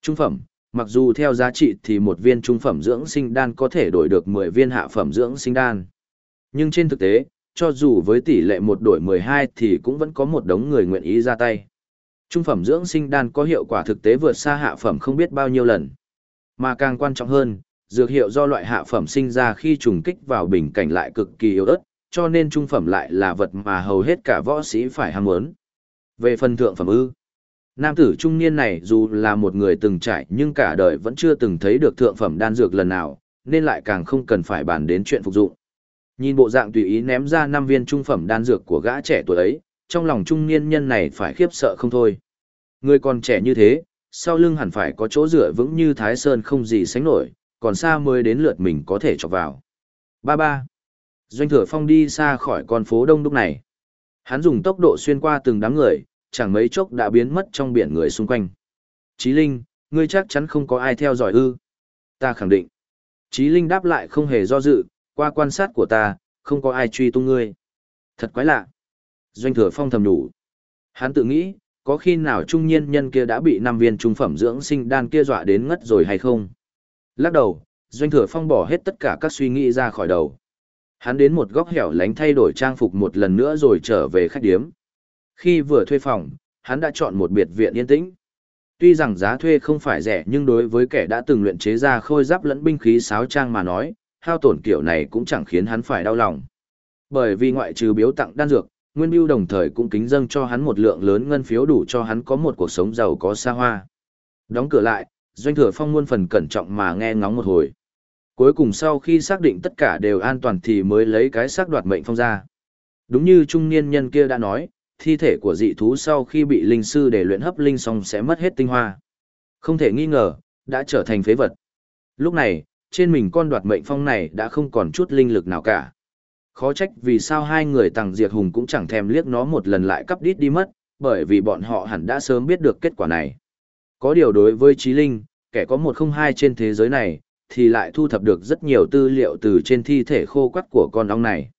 Trung phẩm, mặc dù theo giá trị thì một viên trung phẩm dưỡng sinh đan có thể đổi được 10 viên hạ phẩm dưỡng sinh đan. Nhưng trên thực tế, cho dù với tỷ lệ một đổi 12 thì cũng vẫn có một đống người nguyện ý ra tay. Trung phẩm dưỡng sinh đan có hiệu quả thực tế vượt xa hạ phẩm không biết bao nhiêu lần. Mà càng quan trọng hơn, dược hiệu do loại hạ phẩm sinh ra khi trùng kích vào bình cảnh lại cực kỳ yếu ớt, cho nên trung phẩm lại là vật mà hầu hết cả võ sĩ phải ham muốn. Về phần thượng phẩm ư, nam tử trung niên này dù là một người từng trải nhưng cả đời vẫn chưa từng thấy được thượng phẩm đan dược lần nào, nên lại càng không cần phải bàn đến chuyện phục dụng. Nhìn bộ dạng tùy ý ném ra năm viên trung phẩm đan dược của gã trẻ tuổi ấy, trong lòng trung niên nhân này phải khiếp sợ không thôi. Người còn trẻ như thế, sau lưng hẳn phải có chỗ dựa vững như Thái Sơn không gì sánh nổi, còn xa mới đến lượt mình có thể chọc vào. Ba ba. Doanh thừa phong đi xa khỏi con phố đông đúc này. Hắn dùng tốc độ xuyên qua từng đám người, chẳng mấy chốc đã biến mất trong biển người xung quanh. Chí Linh, ngươi chắc chắn không có ai theo dõi ư. Ta khẳng định. Chí Linh đáp lại không hề do dự, qua quan sát của ta, không có ai truy tung ngươi. Thật quái lạ. Doanh thừa phong thầm đủ. Hắn tự nghĩ, có khi nào trung niên nhân kia đã bị năm viên trung phẩm dưỡng sinh đan kia dọa đến ngất rồi hay không? Lắc đầu, Doanh Thừa Phong bỏ hết tất cả các suy nghĩ ra khỏi đầu. Hắn đến một góc hẻo lánh thay đổi trang phục một lần nữa rồi trở về khách điếm. Khi vừa thuê phòng, hắn đã chọn một biệt viện yên tĩnh. Tuy rằng giá thuê không phải rẻ nhưng đối với kẻ đã từng luyện chế ra khôi giáp lẫn binh khí sáo trang mà nói, hao tổn kiểu này cũng chẳng khiến hắn phải đau lòng. Bởi vì ngoại trừ biếu tặng đan dược, Nguyên Biêu đồng thời cũng kính dâng cho hắn một lượng lớn ngân phiếu đủ cho hắn có một cuộc sống giàu có xa hoa. Đóng cửa lại, Doanh Thừa Phong muôn phần cẩn trọng mà nghe ngóng một hồi. Cuối cùng sau khi xác định tất cả đều an toàn thì mới lấy cái xác đoạt mệnh phong ra. Đúng như trung niên nhân kia đã nói, thi thể của dị thú sau khi bị linh sư để luyện hấp linh xong sẽ mất hết tinh hoa. Không thể nghi ngờ, đã trở thành phế vật. Lúc này, trên mình con đoạt mệnh phong này đã không còn chút linh lực nào cả. Khó trách vì sao hai người tàng diệt hùng cũng chẳng thèm liếc nó một lần lại cắp đít đi mất, bởi vì bọn họ hẳn đã sớm biết được kết quả này. Có điều đối với trí linh, kẻ có một không hai trên thế giới này, thì lại thu thập được rất nhiều tư liệu từ trên thi thể khô quắt của con ong này.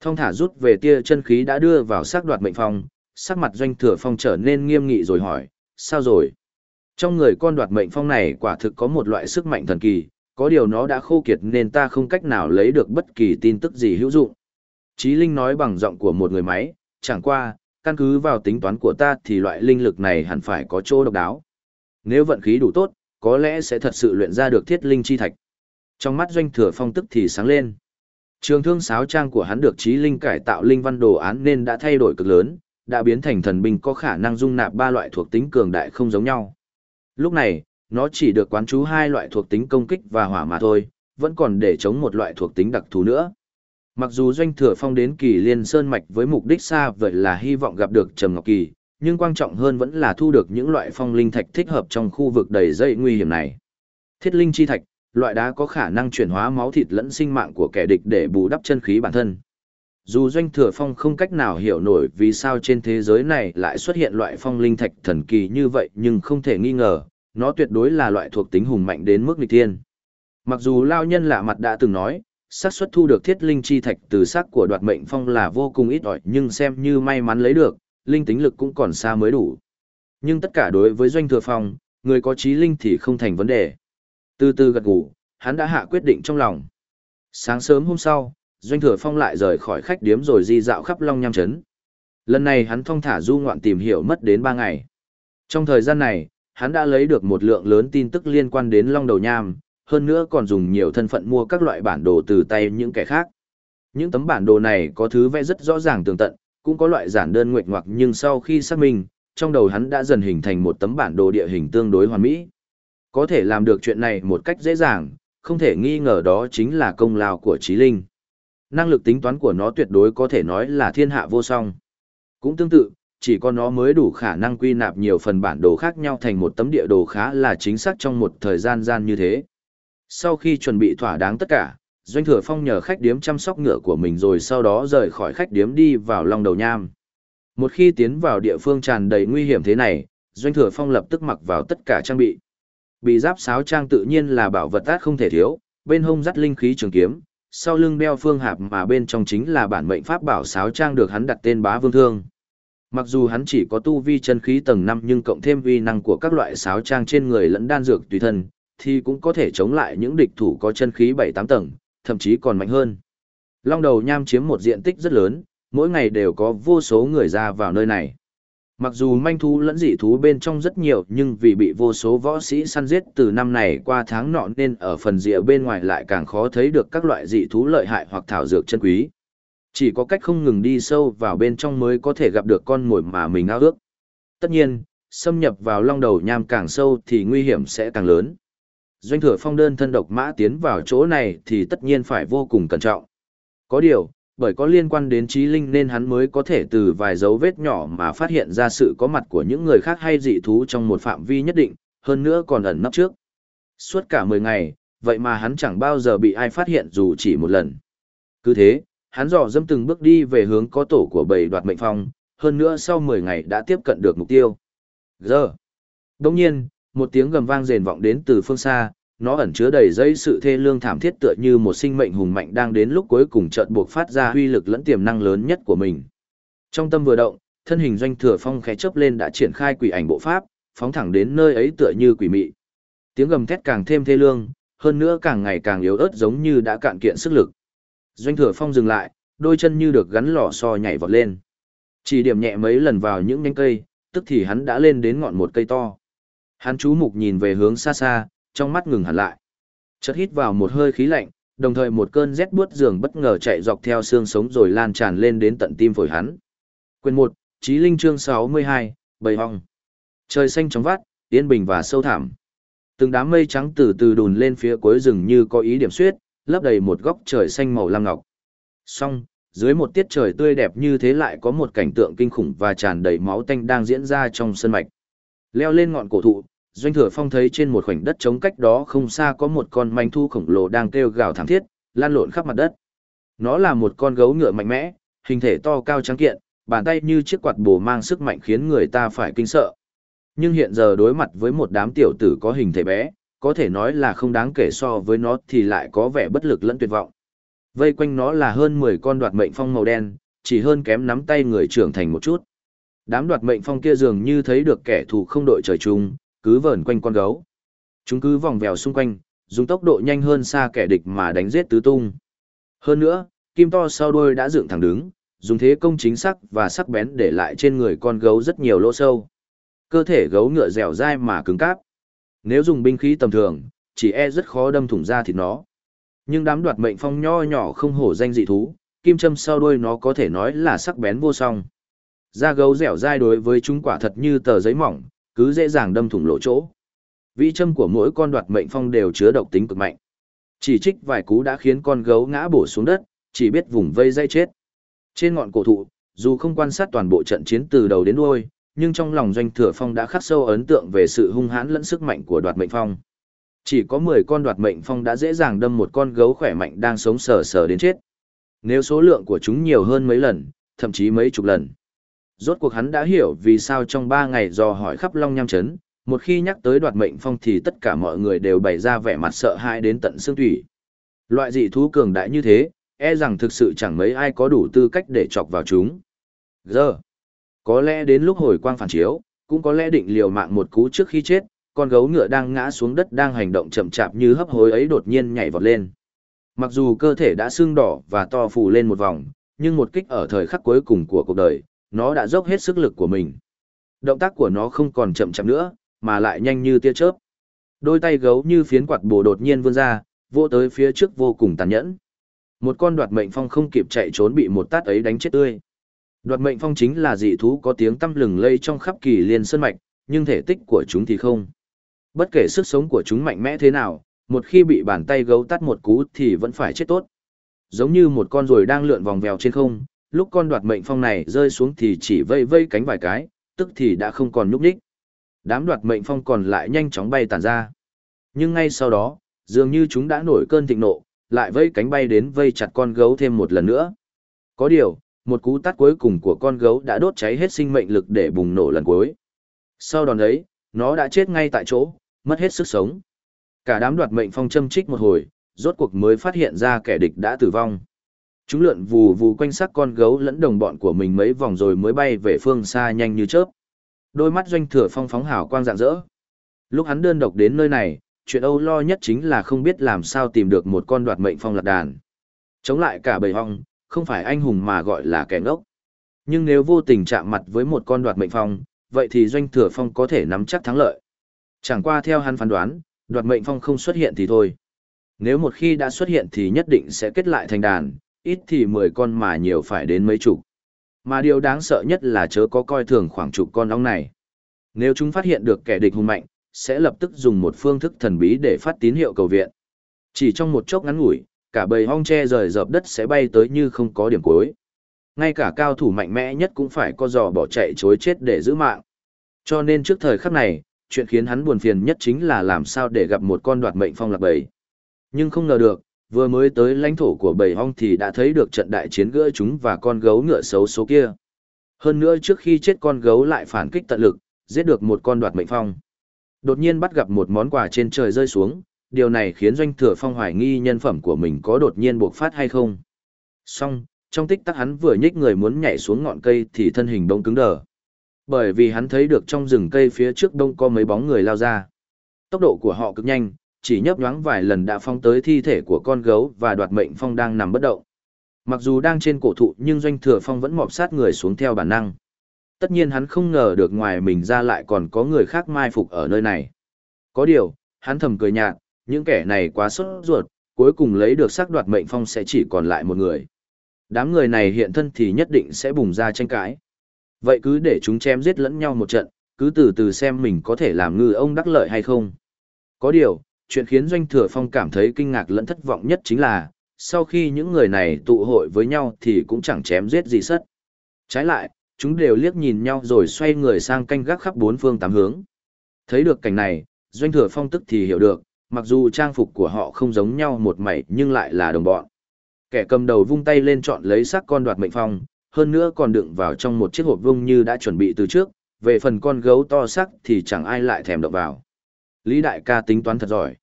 Thông thả rút về tia chân khí đã đưa vào xác đoạt mệnh phong, sắc mặt doanh thừa phong trở nên nghiêm nghị rồi hỏi, sao rồi? Trong người con đoạt mệnh phong này quả thực có một loại sức mạnh thần kỳ, có điều nó đã khô kiệt nên ta không cách nào lấy được bất kỳ tin tức gì hữu dụng. Chí Linh nói bằng giọng của một người máy, chẳng qua, căn cứ vào tính toán của ta thì loại linh lực này hẳn phải có chỗ độc đáo. Nếu vận khí đủ tốt, có lẽ sẽ thật sự luyện ra được thiết linh chi thạch. Trong mắt doanh thừa phong tức thì sáng lên. Trường thương sáo trang của hắn được trí linh cải tạo linh văn đồ án nên đã thay đổi cực lớn, đã biến thành thần binh có khả năng dung nạp ba loại thuộc tính cường đại không giống nhau. Lúc này, nó chỉ được quán chú hai loại thuộc tính công kích và hỏa mà thôi, vẫn còn để chống một loại thuộc tính đặc thù nữa. Mặc dù doanh thừa phong đến kỳ liên sơn mạch với mục đích xa vậy là hy vọng gặp được Trầm Ngọc Kỳ, nhưng quan trọng hơn vẫn là thu được những loại phong linh thạch thích hợp trong khu vực đầy dây nguy hiểm này. Thiết linh chi thạch, loại đá có khả năng chuyển hóa máu thịt lẫn sinh mạng của kẻ địch để bù đắp chân khí bản thân. Dù doanh thừa phong không cách nào hiểu nổi vì sao trên thế giới này lại xuất hiện loại phong linh thạch thần kỳ như vậy nhưng không thể nghi ngờ, nó tuyệt đối là loại thuộc tính hùng mạnh đến mức nghịch thiên. Mặc dù lao nhân lạ mặt đã từng nói, xác suất thu được thiết linh chi thạch từ xác của đoạt mệnh phong là vô cùng ít ỏi nhưng xem như may mắn lấy được, linh tính lực cũng còn xa mới đủ. Nhưng tất cả đối với doanh thừa phong, người có trí linh thì không thành vấn đề. Từ từ gật gù, hắn đã hạ quyết định trong lòng. Sáng sớm hôm sau, doanh thừa phong lại rời khỏi khách điếm rồi di dạo khắp Long Nham Trấn. Lần này hắn thong thả du ngoạn tìm hiểu mất đến 3 ngày. Trong thời gian này, hắn đã lấy được một lượng lớn tin tức liên quan đến Long Đầu Nham, hơn nữa còn dùng nhiều thân phận mua các loại bản đồ từ tay những kẻ khác. Những tấm bản đồ này có thứ vẽ rất rõ ràng tường tận, cũng có loại giản đơn nguyệt ngoạc nhưng sau khi xác minh, trong đầu hắn đã dần hình thành một tấm bản đồ địa hình tương đối hoàn mỹ. Có thể làm được chuyện này một cách dễ dàng, không thể nghi ngờ đó chính là công lao của trí linh. Năng lực tính toán của nó tuyệt đối có thể nói là thiên hạ vô song. Cũng tương tự, chỉ có nó mới đủ khả năng quy nạp nhiều phần bản đồ khác nhau thành một tấm địa đồ khá là chính xác trong một thời gian gian như thế. Sau khi chuẩn bị thỏa đáng tất cả, Doanh Thừa Phong nhờ khách điếm chăm sóc ngựa của mình rồi sau đó rời khỏi khách điếm đi vào Long Đầu Nham. Một khi tiến vào địa phương tràn đầy nguy hiểm thế này, Doanh Thừa Phong lập tức mặc vào tất cả trang bị. Bị giáp sáo trang tự nhiên là bảo vật tát không thể thiếu, bên hông dắt linh khí trường kiếm, sau lưng đeo phương hạp mà bên trong chính là bản mệnh pháp bảo sáo trang được hắn đặt tên bá vương thương. Mặc dù hắn chỉ có tu vi chân khí tầng 5 nhưng cộng thêm vi năng của các loại sáo trang trên người lẫn đan dược tùy thân, thì cũng có thể chống lại những địch thủ có chân khí 7-8 tầng, thậm chí còn mạnh hơn. Long đầu nham chiếm một diện tích rất lớn, mỗi ngày đều có vô số người ra vào nơi này. Mặc dù manh thú lẫn dị thú bên trong rất nhiều nhưng vì bị vô số võ sĩ săn giết từ năm này qua tháng nọ nên ở phần rìa bên ngoài lại càng khó thấy được các loại dị thú lợi hại hoặc thảo dược chân quý. Chỉ có cách không ngừng đi sâu vào bên trong mới có thể gặp được con mồi mà mình ao ước. Tất nhiên, xâm nhập vào long đầu nham càng sâu thì nguy hiểm sẽ càng lớn. Doanh thừa phong đơn thân độc mã tiến vào chỗ này thì tất nhiên phải vô cùng cẩn trọng. Có điều, bởi có liên quan đến trí linh nên hắn mới có thể từ vài dấu vết nhỏ mà phát hiện ra sự có mặt của những người khác hay dị thú trong một phạm vi nhất định, hơn nữa còn ẩn nấp trước. Suốt cả 10 ngày, vậy mà hắn chẳng bao giờ bị ai phát hiện dù chỉ một lần. Cứ thế, hắn dò dâm từng bước đi về hướng có tổ của bầy đoạt mệnh phong, hơn nữa sau 10 ngày đã tiếp cận được mục tiêu. Giờ, đồng nhiên, một tiếng gầm vang rền vọng đến từ phương xa, nó ẩn chứa đầy dây sự thê lương thảm thiết tựa như một sinh mệnh hùng mạnh đang đến lúc cuối cùng chợt buộc phát ra uy lực lẫn tiềm năng lớn nhất của mình. Trong tâm vừa động, thân hình doanh thừa phong khẽ chớp lên đã triển khai quỷ ảnh bộ pháp, phóng thẳng đến nơi ấy tựa như quỷ mị. Tiếng gầm thét càng thêm thê lương, hơn nữa càng ngày càng yếu ớt giống như đã cạn kiện sức lực. Doanh thừa phong dừng lại, đôi chân như được gắn lò xo nhảy vọt lên. Chỉ điểm nhẹ mấy lần vào những nhánh cây, tức thì hắn đã lên đến ngọn một cây to. Hắn chú mục nhìn về hướng xa xa, trong mắt ngừng hẳn lại. Chợt hít vào một hơi khí lạnh, đồng thời một cơn rét buốt giường bất ngờ chạy dọc theo xương sống rồi lan tràn lên đến tận tim phổi hắn. Quyền 1, Chí Linh chương 62, Bầy Hong. Trời xanh trong vắt, yên bình và sâu thẳm. Từng đám mây trắng từ từ đùn lên phía cuối rừng như có ý điểm xuyết, lấp đầy một góc trời xanh màu lam ngọc. Song, dưới một tiết trời tươi đẹp như thế lại có một cảnh tượng kinh khủng và tràn đầy máu tanh đang diễn ra trong sân mạch. Leo lên ngọn cổ thụ, Doanh Thừa Phong thấy trên một khoảnh đất trống cách đó không xa có một con manh thu khổng lồ đang kêu gào thảm thiết, lan lộn khắp mặt đất. Nó là một con gấu ngựa mạnh mẽ, hình thể to cao trắng kiện, bàn tay như chiếc quạt bổ mang sức mạnh khiến người ta phải kinh sợ. Nhưng hiện giờ đối mặt với một đám tiểu tử có hình thể bé, có thể nói là không đáng kể so với nó thì lại có vẻ bất lực lẫn tuyệt vọng. Vây quanh nó là hơn 10 con đoạt mệnh phong màu đen, chỉ hơn kém nắm tay người trưởng thành một chút. Đám đoạt mệnh phong kia dường như thấy được kẻ thù không đội trời chung, cứ vờn quanh con gấu. Chúng cứ vòng vèo xung quanh, dùng tốc độ nhanh hơn xa kẻ địch mà đánh giết tứ tung. Hơn nữa, kim to sau đuôi đã dựng thẳng đứng, dùng thế công chính xác và sắc bén để lại trên người con gấu rất nhiều lỗ sâu. Cơ thể gấu ngựa dẻo dai mà cứng cáp. Nếu dùng binh khí tầm thường, chỉ e rất khó đâm thủng ra thịt nó. Nhưng đám đoạt mệnh phong nho nhỏ không hổ danh dị thú, kim châm sau đuôi nó có thể nói là sắc bén vô song. Da gấu dẻo dai đối với chúng quả thật như tờ giấy mỏng, cứ dễ dàng đâm thủng lỗ chỗ. Vĩ châm của mỗi con đoạt mệnh phong đều chứa độc tính cực mạnh. Chỉ trích vài cú đã khiến con gấu ngã bổ xuống đất, chỉ biết vùng vây dây chết. Trên ngọn cổ thụ, dù không quan sát toàn bộ trận chiến từ đầu đến đuôi, nhưng trong lòng doanh thừa phong đã khắc sâu ấn tượng về sự hung hãn lẫn sức mạnh của đoạt mệnh phong. Chỉ có 10 con đoạt mệnh phong đã dễ dàng đâm một con gấu khỏe mạnh đang sống sờ sờ đến chết. Nếu số lượng của chúng nhiều hơn mấy lần, thậm chí mấy chục lần. Rốt cuộc hắn đã hiểu vì sao trong ba ngày dò hỏi khắp Long Nham Trấn, một khi nhắc tới đoạt mệnh phong thì tất cả mọi người đều bày ra vẻ mặt sợ hãi đến tận xương thủy. Loại dị thú cường đại như thế, e rằng thực sự chẳng mấy ai có đủ tư cách để chọc vào chúng. Giờ, có lẽ đến lúc hồi quang phản chiếu, cũng có lẽ định liều mạng một cú trước khi chết, con gấu ngựa đang ngã xuống đất đang hành động chậm chạp như hấp hối ấy đột nhiên nhảy vọt lên. Mặc dù cơ thể đã sưng đỏ và to phù lên một vòng, nhưng một kích ở thời khắc cuối cùng của cuộc đời, nó đã dốc hết sức lực của mình. Động tác của nó không còn chậm chạp nữa, mà lại nhanh như tia chớp. Đôi tay gấu như phiến quạt bổ đột nhiên vươn ra, vỗ tới phía trước vô cùng tàn nhẫn. Một con đoạt mệnh phong không kịp chạy trốn bị một tát ấy đánh chết tươi. Đoạt mệnh phong chính là dị thú có tiếng tăm lừng lây trong khắp kỳ liên sơn mạch, nhưng thể tích của chúng thì không. Bất kể sức sống của chúng mạnh mẽ thế nào, một khi bị bàn tay gấu tắt một cú thì vẫn phải chết tốt. Giống như một con ruồi đang lượn vòng vèo trên không, lúc con đoạt mệnh phong này rơi xuống thì chỉ vây vây cánh vài cái, tức thì đã không còn nhúc nhích. Đám đoạt mệnh phong còn lại nhanh chóng bay tản ra. Nhưng ngay sau đó, dường như chúng đã nổi cơn thịnh nộ, lại vây cánh bay đến vây chặt con gấu thêm một lần nữa. Có điều, một cú tát cuối cùng của con gấu đã đốt cháy hết sinh mệnh lực để bùng nổ lần cuối. Sau đòn ấy, nó đã chết ngay tại chỗ, mất hết sức sống. Cả đám đoạt mệnh phong châm trích một hồi, rốt cuộc mới phát hiện ra kẻ địch đã tử vong. Chúng lượn vù vù quanh sắc con gấu lẫn đồng bọn của mình mấy vòng rồi mới bay về phương xa nhanh như chớp. Đôi mắt doanh thừa phong phóng hào quang rạng rỡ. Lúc hắn đơn độc đến nơi này, chuyện âu lo nhất chính là không biết làm sao tìm được một con đoạt mệnh phong lạc đàn. Chống lại cả bầy hong, không phải anh hùng mà gọi là kẻ ngốc. Nhưng nếu vô tình chạm mặt với một con đoạt mệnh phong, vậy thì doanh thừa phong có thể nắm chắc thắng lợi. Chẳng qua theo hắn phán đoán, đoạt mệnh phong không xuất hiện thì thôi. Nếu một khi đã xuất hiện thì nhất định sẽ kết lại thành đàn, ít thì 10 con mà nhiều phải đến mấy chục. Mà điều đáng sợ nhất là chớ có coi thường khoảng chục con ong này. Nếu chúng phát hiện được kẻ địch hung mạnh, sẽ lập tức dùng một phương thức thần bí để phát tín hiệu cầu viện. Chỉ trong một chốc ngắn ngủi, cả bầy ong tre rời dập đất sẽ bay tới như không có điểm cuối. Ngay cả cao thủ mạnh mẽ nhất cũng phải co giò bỏ chạy chối chết để giữ mạng. Cho nên trước thời khắc này, chuyện khiến hắn buồn phiền nhất chính là làm sao để gặp một con đoạt mệnh phong lạc bầy. Nhưng không ngờ được, vừa mới tới lãnh thổ của bầy hong thì đã thấy được trận đại chiến gỡ chúng và con gấu ngựa xấu số kia. Hơn nữa trước khi chết con gấu lại phản kích tận lực, giết được một con đoạt mệnh phong. Đột nhiên bắt gặp một món quà trên trời rơi xuống, điều này khiến doanh thừa phong hoài nghi nhân phẩm của mình có đột nhiên bộc phát hay không. Song, trong tích tắc hắn vừa nhích người muốn nhảy xuống ngọn cây thì thân hình đông cứng đờ. Bởi vì hắn thấy được trong rừng cây phía trước đông có mấy bóng người lao ra. Tốc độ của họ cực nhanh, chỉ nhấp nhoáng vài lần đã phong tới thi thể của con gấu và đoạt mệnh phong đang nằm bất động. Mặc dù đang trên cổ thụ nhưng doanh thừa phong vẫn mọp sát người xuống theo bản năng. Tất nhiên hắn không ngờ được ngoài mình ra lại còn có người khác mai phục ở nơi này. Có điều, hắn thầm cười nhạt, những kẻ này quá sốt ruột, cuối cùng lấy được xác đoạt mệnh phong sẽ chỉ còn lại một người. Đám người này hiện thân thì nhất định sẽ bùng ra tranh cãi. Vậy cứ để chúng chém giết lẫn nhau một trận, cứ từ từ xem mình có thể làm ngư ông đắc lợi hay không. Có điều, chuyện khiến Doanh Thừa Phong cảm thấy kinh ngạc lẫn thất vọng nhất chính là, sau khi những người này tụ hội với nhau thì cũng chẳng chém giết gì sất. Trái lại, chúng đều liếc nhìn nhau rồi xoay người sang canh gác khắp bốn phương tám hướng. Thấy được cảnh này, Doanh Thừa Phong tức thì hiểu được, mặc dù trang phục của họ không giống nhau một mảy nhưng lại là đồng bọn. Kẻ cầm đầu vung tay lên chọn lấy xác con đoạt mệnh phong, hơn nữa còn đựng vào trong một chiếc hộp vung như đã chuẩn bị từ trước, về phần con gấu to sắc thì chẳng ai lại thèm động vào. Lý Đại ca tính toán thật giỏi.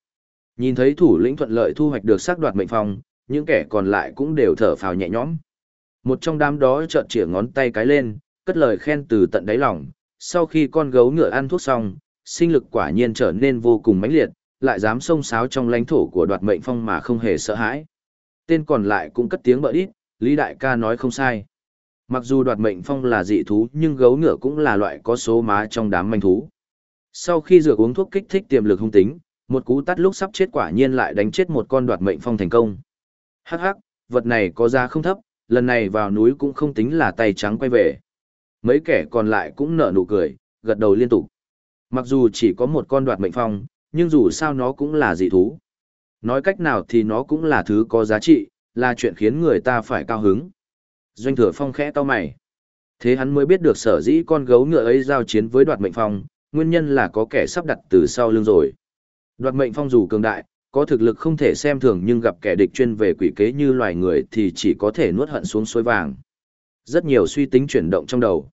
Nhìn thấy thủ lĩnh thuận lợi thu hoạch được xác đoạt mệnh phong, những kẻ còn lại cũng đều thở phào nhẹ nhõm. Một trong đám đó chợt chĩa ngón tay cái lên, cất lời khen từ tận đáy lòng. Sau khi con gấu ngựa ăn thuốc xong, sinh lực quả nhiên trở nên vô cùng mãnh liệt, lại dám xông xáo trong lãnh thổ của đoạt mệnh phong mà không hề sợ hãi. Tên còn lại cũng cất tiếng bợ đít, Lý Đại ca nói không sai. Mặc dù đoạt mệnh phong là dị thú nhưng gấu ngựa cũng là loại có số má trong đám manh thú. Sau khi dược uống thuốc kích thích tiềm lực hung tính, một cú tắt lúc sắp chết quả nhiên lại đánh chết một con đoạt mệnh phong thành công. Hắc hắc, vật này có giá không thấp, lần này vào núi cũng không tính là tay trắng quay về. Mấy kẻ còn lại cũng nở nụ cười, gật đầu liên tục. Mặc dù chỉ có một con đoạt mệnh phong, nhưng dù sao nó cũng là dị thú. Nói cách nào thì nó cũng là thứ có giá trị, là chuyện khiến người ta phải cao hứng. Doanh thừa phong khẽ to mày. Thế hắn mới biết được sở dĩ con gấu ngựa ấy giao chiến với đoạt mệnh phong, nguyên nhân là có kẻ sắp đặt từ sau lưng rồi. Đoạt mệnh phong dù cường đại, có thực lực không thể xem thường nhưng gặp kẻ địch chuyên về quỷ kế như loài người thì chỉ có thể nuốt hận xuống suối vàng. Rất nhiều suy tính chuyển động trong đầu.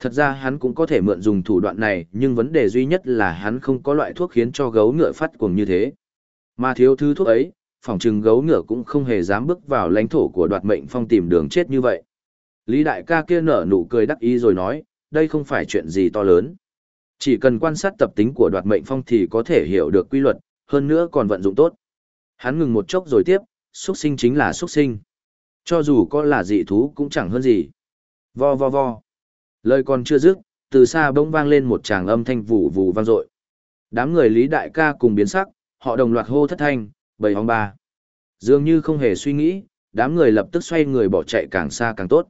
Thật ra hắn cũng có thể mượn dùng thủ đoạn này, nhưng vấn đề duy nhất là hắn không có loại thuốc khiến cho gấu ngựa phát cuồng như thế. Mà thiếu thứ thuốc ấy, phòng trừng gấu ngựa cũng không hề dám bước vào lãnh thổ của đoạt mệnh phong tìm đường chết như vậy. Lý đại ca kia nở nụ cười đắc ý rồi nói, đây không phải chuyện gì to lớn. Chỉ cần quan sát tập tính của đoạt mệnh phong thì có thể hiểu được quy luật, hơn nữa còn vận dụng tốt. Hắn ngừng một chốc rồi tiếp, xuất sinh chính là xuất sinh. Cho dù có là dị thú cũng chẳng hơn gì. Vo vo vo. Lời còn chưa dứt, từ xa bỗng vang lên một tràng âm thanh vù vù vang dội. Đám người Lý Đại ca cùng biến sắc, họ đồng loạt hô thất thanh, bầy hóng ba. Dường như không hề suy nghĩ, đám người lập tức xoay người bỏ chạy càng xa càng tốt.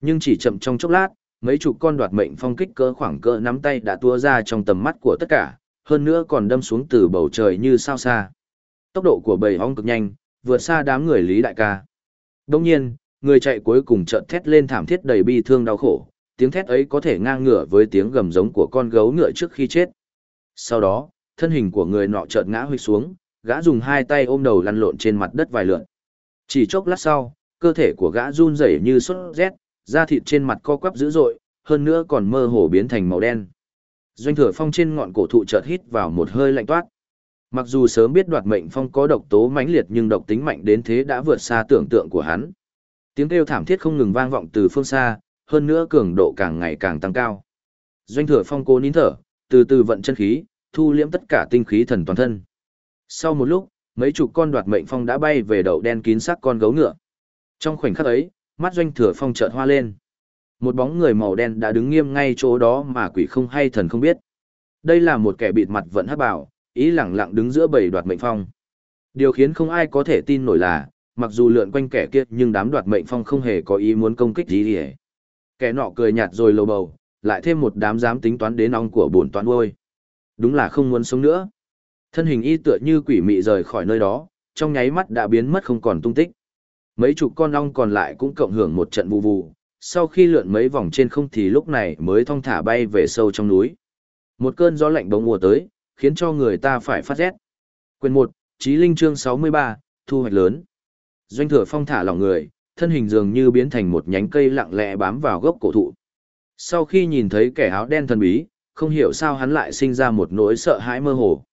Nhưng chỉ chậm trong chốc lát, mấy chục con đoạt mệnh phong kích cỡ khoảng cỡ nắm tay đã tua ra trong tầm mắt của tất cả, hơn nữa còn đâm xuống từ bầu trời như sao xa. Tốc độ của bầy ong cực nhanh, vượt xa đám người Lý Đại ca. Đồng nhiên, người chạy cuối cùng chợt thét lên thảm thiết đầy bi thương đau khổ, tiếng thét ấy có thể ngang ngửa với tiếng gầm giống của con gấu ngựa trước khi chết. Sau đó, thân hình của người nọ chợt ngã huỵch xuống, gã dùng hai tay ôm đầu lăn lộn trên mặt đất vài lượn. Chỉ chốc lát sau, cơ thể của gã run rẩy như sốt rét, da thịt trên mặt co quắp dữ dội, hơn nữa còn mơ hồ biến thành màu đen. Doanh thừa phong trên ngọn cổ thụ chợt hít vào một hơi lạnh toát. Mặc dù sớm biết đoạt mệnh phong có độc tố mãnh liệt nhưng độc tính mạnh đến thế đã vượt xa tưởng tượng của hắn. Tiếng kêu thảm thiết không ngừng vang vọng từ phương xa, hơn nữa cường độ càng ngày càng tăng cao. Doanh thừa phong cố nín thở, từ từ vận chân khí, thu liễm tất cả tinh khí thần toàn thân. Sau một lúc, mấy chục con đoạt mệnh phong đã bay về đầu đen kín xác con gấu ngựa. Trong khoảnh khắc ấy, mắt doanh thừa phong chợt hoa lên. Một bóng người màu đen đã đứng nghiêm ngay chỗ đó mà quỷ không hay thần không biết. Đây là một kẻ bịt mặt vận hắc bảo, ý lẳng lặng đứng giữa bầy đoạt mệnh phong. Điều khiến không ai có thể tin nổi là, mặc dù lượn quanh kẻ kia nhưng đám đoạt mệnh phong không hề có ý muốn công kích gì gì Kẻ nọ cười nhạt rồi lầu bầu, lại thêm một đám dám tính toán đến ong của bổn toán ôi. Đúng là không muốn sống nữa. Thân hình y tựa như quỷ mị rời khỏi nơi đó, trong nháy mắt đã biến mất không còn tung tích. Mấy chục con ong còn lại cũng cộng hưởng một trận vụ vụ, sau khi lượn mấy vòng trên không thì lúc này mới thong thả bay về sâu trong núi. Một cơn gió lạnh bỗng mùa tới, khiến cho người ta phải phát rét. Quyền 1, Chí Linh chương 63, thu hoạch lớn. Doanh thừa phong thả lỏng người, thân hình dường như biến thành một nhánh cây lặng lẽ bám vào gốc cổ thụ. Sau khi nhìn thấy kẻ áo đen thần bí, không hiểu sao hắn lại sinh ra một nỗi sợ hãi mơ hồ.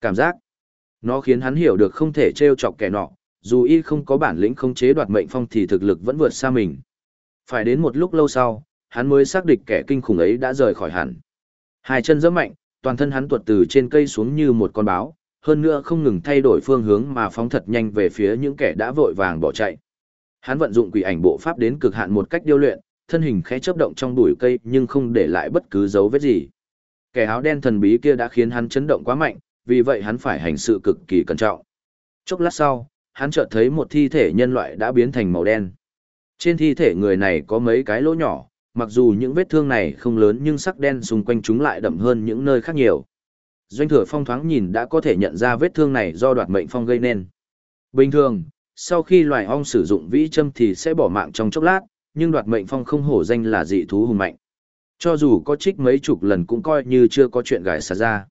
Cảm giác, nó khiến hắn hiểu được không thể trêu chọc kẻ nọ, dù y không có bản lĩnh không chế đoạt mệnh phong thì thực lực vẫn vượt xa mình. Phải đến một lúc lâu sau, hắn mới xác định kẻ kinh khủng ấy đã rời khỏi hẳn. Hai chân giẫm mạnh, toàn thân hắn tuột từ trên cây xuống như một con báo, hơn nữa không ngừng thay đổi phương hướng mà phóng thật nhanh về phía những kẻ đã vội vàng bỏ chạy. Hắn vận dụng quỷ ảnh bộ pháp đến cực hạn một cách điêu luyện, thân hình khẽ chớp động trong bụi cây nhưng không để lại bất cứ dấu vết gì. Kẻ áo đen thần bí kia đã khiến hắn chấn động quá mạnh, vì vậy hắn phải hành sự cực kỳ cẩn trọng. Chốc lát sau, hắn chợt thấy một thi thể nhân loại đã biến thành màu đen. Trên thi thể người này có mấy cái lỗ nhỏ, mặc dù những vết thương này không lớn nhưng sắc đen xung quanh chúng lại đậm hơn những nơi khác nhiều. Doanh thừa phong thoáng nhìn đã có thể nhận ra vết thương này do đoạt mệnh phong gây nên. Bình thường, sau khi loài ong sử dụng vĩ châm thì sẽ bỏ mạng trong chốc lát, nhưng đoạt mệnh phong không hổ danh là dị thú hùng mạnh. Cho dù có trích mấy chục lần cũng coi như chưa có chuyện gài xả ra.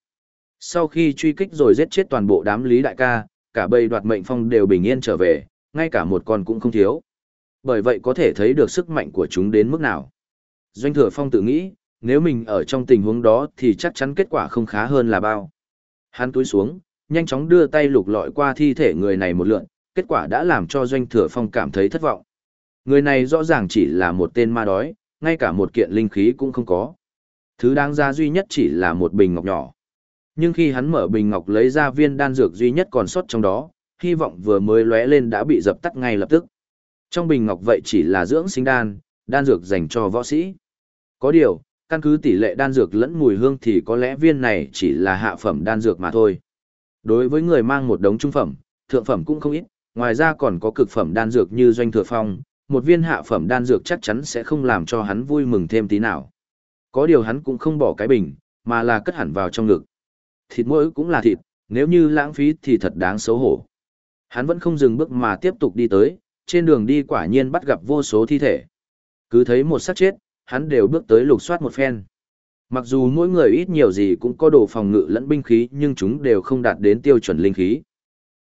Sau khi truy kích rồi giết chết toàn bộ đám lý đại ca, cả bầy đoạt mệnh phong đều bình yên trở về, ngay cả một con cũng không thiếu. Bởi vậy có thể thấy được sức mạnh của chúng đến mức nào. Doanh thừa phong tự nghĩ, nếu mình ở trong tình huống đó thì chắc chắn kết quả không khá hơn là bao. Hắn túi xuống, nhanh chóng đưa tay lục lọi qua thi thể người này một lượn, kết quả đã làm cho Doanh thừa phong cảm thấy thất vọng. Người này rõ ràng chỉ là một tên ma đói, ngay cả một kiện linh khí cũng không có. Thứ đáng ra duy nhất chỉ là một bình ngọc nhỏ. Nhưng khi hắn mở bình ngọc lấy ra viên đan dược duy nhất còn sót trong đó, hy vọng vừa mới lóe lên đã bị dập tắt ngay lập tức. Trong bình ngọc vậy chỉ là dưỡng sinh đan, đan dược dành cho võ sĩ. Có điều, căn cứ tỷ lệ đan dược lẫn mùi hương thì có lẽ viên này chỉ là hạ phẩm đan dược mà thôi. Đối với người mang một đống trung phẩm, thượng phẩm cũng không ít, ngoài ra còn có cực phẩm đan dược như doanh thừa phong, một viên hạ phẩm đan dược chắc chắn sẽ không làm cho hắn vui mừng thêm tí nào. Có điều hắn cũng không bỏ cái bình, mà là cất hẳn vào trong ngực. Thịt mỗi cũng là thịt, nếu như lãng phí thì thật đáng xấu hổ. Hắn vẫn không dừng bước mà tiếp tục đi tới, trên đường đi quả nhiên bắt gặp vô số thi thể. Cứ thấy một xác chết, hắn đều bước tới lục soát một phen. Mặc dù mỗi người ít nhiều gì cũng có đồ phòng ngự lẫn binh khí nhưng chúng đều không đạt đến tiêu chuẩn linh khí.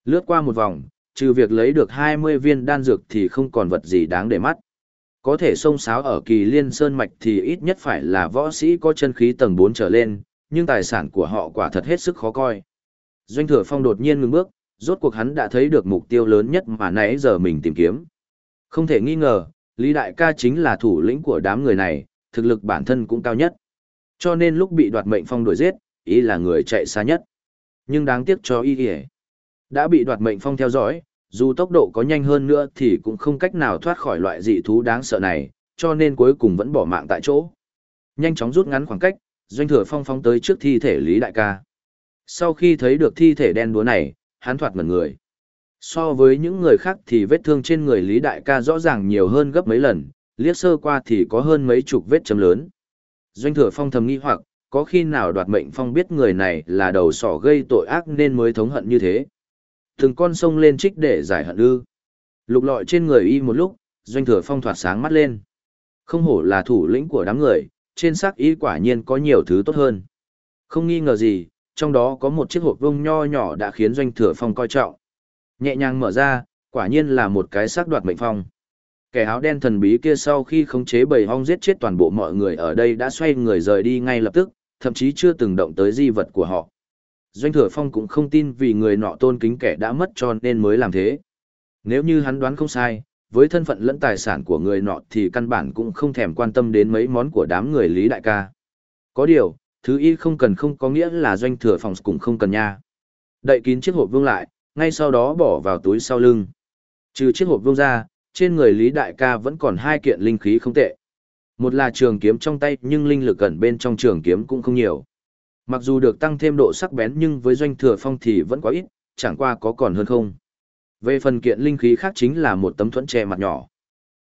Lướt qua một vòng, trừ việc lấy được 20 viên đan dược thì không còn vật gì đáng để mắt. Có thể xông sáo ở kỳ liên sơn mạch thì ít nhất phải là võ sĩ có chân khí tầng 4 trở lên, nhưng tài sản của họ quả thật hết sức khó coi. Doanh thừa phong đột nhiên ngừng bước, rốt cuộc hắn đã thấy được mục tiêu lớn nhất mà nãy giờ mình tìm kiếm. Không thể nghi ngờ, Lý Đại ca chính là thủ lĩnh của đám người này, thực lực bản thân cũng cao nhất. Cho nên lúc bị đoạt mệnh phong đuổi giết, ý là người chạy xa nhất. Nhưng đáng tiếc cho y kìa. Đã bị đoạt mệnh phong theo dõi, dù tốc độ có nhanh hơn nữa thì cũng không cách nào thoát khỏi loại dị thú đáng sợ này, cho nên cuối cùng vẫn bỏ mạng tại chỗ. Nhanh chóng rút ngắn khoảng cách, doanh thừa phong phóng tới trước thi thể Lý Đại ca. Sau khi thấy được thi thể đen đúa này, hắn thoạt ngẩn người. So với những người khác thì vết thương trên người Lý Đại ca rõ ràng nhiều hơn gấp mấy lần, liếc sơ qua thì có hơn mấy chục vết chấm lớn. Doanh thừa phong thầm nghi hoặc, có khi nào đoạt mệnh phong biết người này là đầu sỏ gây tội ác nên mới thống hận như thế. Từng con sông lên trích để giải hận ư. Lục lọi trên người y một lúc, doanh thừa phong thoạt sáng mắt lên. Không hổ là thủ lĩnh của đám người, trên xác y quả nhiên có nhiều thứ tốt hơn. Không nghi ngờ gì, trong đó có một chiếc hộp vông nho nhỏ đã khiến doanh thừa phong coi trọng. Nhẹ nhàng mở ra, quả nhiên là một cái xác đoạt mệnh phong. Kẻ áo đen thần bí kia sau khi khống chế bầy hong giết chết toàn bộ mọi người ở đây đã xoay người rời đi ngay lập tức, thậm chí chưa từng động tới di vật của họ. Doanh thừa phong cũng không tin vì người nọ tôn kính kẻ đã mất cho nên mới làm thế. Nếu như hắn đoán không sai, với thân phận lẫn tài sản của người nọ thì căn bản cũng không thèm quan tâm đến mấy món của đám người Lý Đại ca. Có điều, thứ y không cần không có nghĩa là doanh thừa phòng cũng không cần nha. Đậy kín chiếc hộp vương lại, ngay sau đó bỏ vào túi sau lưng. Trừ chiếc hộp vương ra, trên người Lý Đại ca vẫn còn hai kiện linh khí không tệ. Một là trường kiếm trong tay nhưng linh lực gần bên trong trường kiếm cũng không nhiều. Mặc dù được tăng thêm độ sắc bén nhưng với doanh thừa phong thì vẫn quá ít, chẳng qua có còn hơn không. Về phần kiện linh khí khác chính là một tấm thuẫn che mặt nhỏ.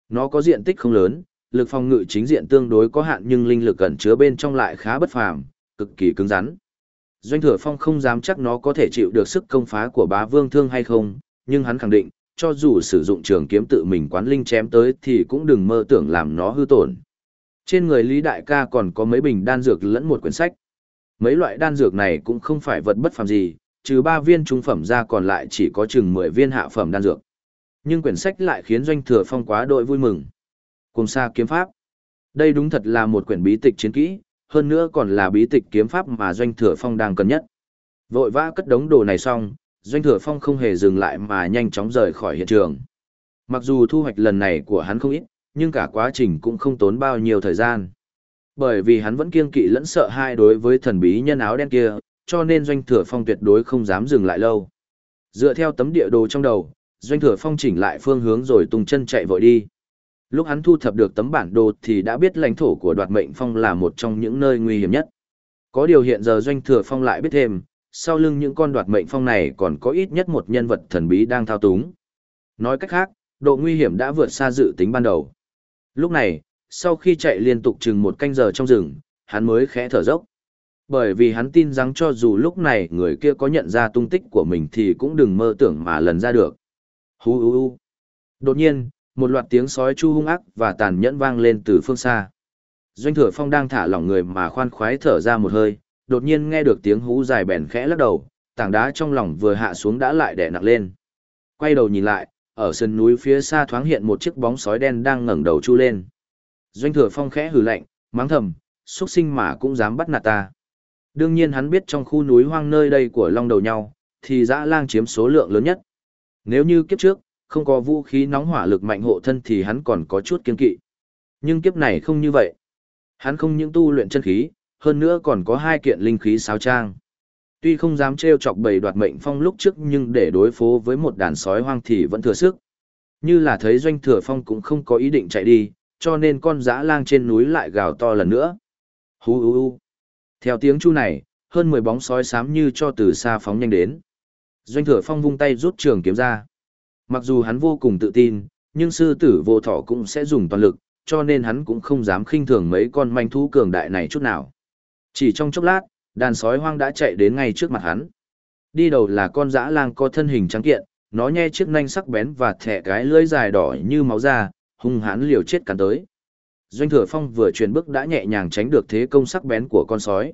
Nó có diện tích không lớn, lực phòng ngự chính diện tương đối có hạn nhưng linh lực ẩn chứa bên trong lại khá bất phàm, cực kỳ cứng rắn. Doanh thừa phong không dám chắc nó có thể chịu được sức công phá của bá vương thương hay không, nhưng hắn khẳng định, cho dù sử dụng trường kiếm tự mình quán linh chém tới thì cũng đừng mơ tưởng làm nó hư tổn. Trên người Lý Đại ca còn có mấy bình đan dược lẫn một quyển sách. Mấy loại đan dược này cũng không phải vật bất phàm gì, trừ ba viên trung phẩm ra còn lại chỉ có chừng 10 viên hạ phẩm đan dược. Nhưng quyển sách lại khiến doanh thừa phong quá đội vui mừng. Cùng xa kiếm pháp. Đây đúng thật là một quyển bí tịch chiến kỹ, hơn nữa còn là bí tịch kiếm pháp mà doanh thừa phong đang cần nhất. Vội vã cất đống đồ này xong, Doanh Thừa Phong không hề dừng lại mà nhanh chóng rời khỏi hiện trường. Mặc dù thu hoạch lần này của hắn không ít, nhưng cả quá trình cũng không tốn bao nhiêu thời gian. Bởi vì hắn vẫn kiêng kỵ lẫn sợ hai đối với thần bí nhân áo đen kia, cho nên Doanh Thừa Phong tuyệt đối không dám dừng lại lâu. Dựa theo tấm địa đồ trong đầu, Doanh Thừa Phong chỉnh lại phương hướng rồi tung chân chạy vội đi. Lúc hắn thu thập được tấm bản đồ thì đã biết lãnh thổ của đoạt mệnh phong là một trong những nơi nguy hiểm nhất. Có điều hiện giờ Doanh Thừa Phong lại biết thêm, sau lưng những con đoạt mệnh phong này còn có ít nhất một nhân vật thần bí đang thao túng. Nói cách khác, độ nguy hiểm đã vượt xa dự tính ban đầu. Lúc này, sau khi chạy liên tục chừng một canh giờ trong rừng, hắn mới khẽ thở dốc. Bởi vì hắn tin rằng cho dù lúc này người kia có nhận ra tung tích của mình thì cũng đừng mơ tưởng mà lần ra được. Hú hú hú. Đột nhiên, một loạt tiếng sói chu hung ác và tàn nhẫn vang lên từ phương xa. Doanh thừa phong đang thả lỏng người mà khoan khoái thở ra một hơi, đột nhiên nghe được tiếng hú dài bèn khẽ lắc đầu, tảng đá trong lòng vừa hạ xuống đã lại đè nặng lên. Quay đầu nhìn lại, ở sườn núi phía xa thoáng hiện một chiếc bóng sói đen đang ngẩng đầu chu lên. Doanh thừa phong khẽ hừ lạnh, mắng thầm, xuất sinh mà cũng dám bắt nạt ta. Đương nhiên hắn biết trong khu núi hoang nơi đây của long đầu nhau, thì dã lang chiếm số lượng lớn nhất. Nếu như kiếp trước, không có vũ khí nóng hỏa lực mạnh hộ thân thì hắn còn có chút kiên kỵ. Nhưng kiếp này không như vậy. Hắn không những tu luyện chân khí, hơn nữa còn có hai kiện linh khí sáo trang. Tuy không dám trêu chọc bầy đoạt mệnh phong lúc trước nhưng để đối phó với một đàn sói hoang thì vẫn thừa sức. Như là thấy doanh thừa phong cũng không có ý định chạy đi, cho nên con dã lang trên núi lại gào to lần nữa. Hú hú hú. Theo tiếng chu này, hơn 10 bóng sói xám như cho từ xa phóng nhanh đến. Doanh thừa phong vung tay rút trường kiếm ra. Mặc dù hắn vô cùng tự tin, nhưng sư tử vô thọ cũng sẽ dùng toàn lực, cho nên hắn cũng không dám khinh thường mấy con manh thú cường đại này chút nào. Chỉ trong chốc lát, đàn sói hoang đã chạy đến ngay trước mặt hắn. Đi đầu là con dã lang có thân hình trắng kiện, nó nhe chiếc nanh sắc bén và thẻ cái lưỡi dài đỏ như máu da, hung hãn liều chết cắn tới. Doanh Thừa Phong vừa chuyển bước đã nhẹ nhàng tránh được thế công sắc bén của con sói.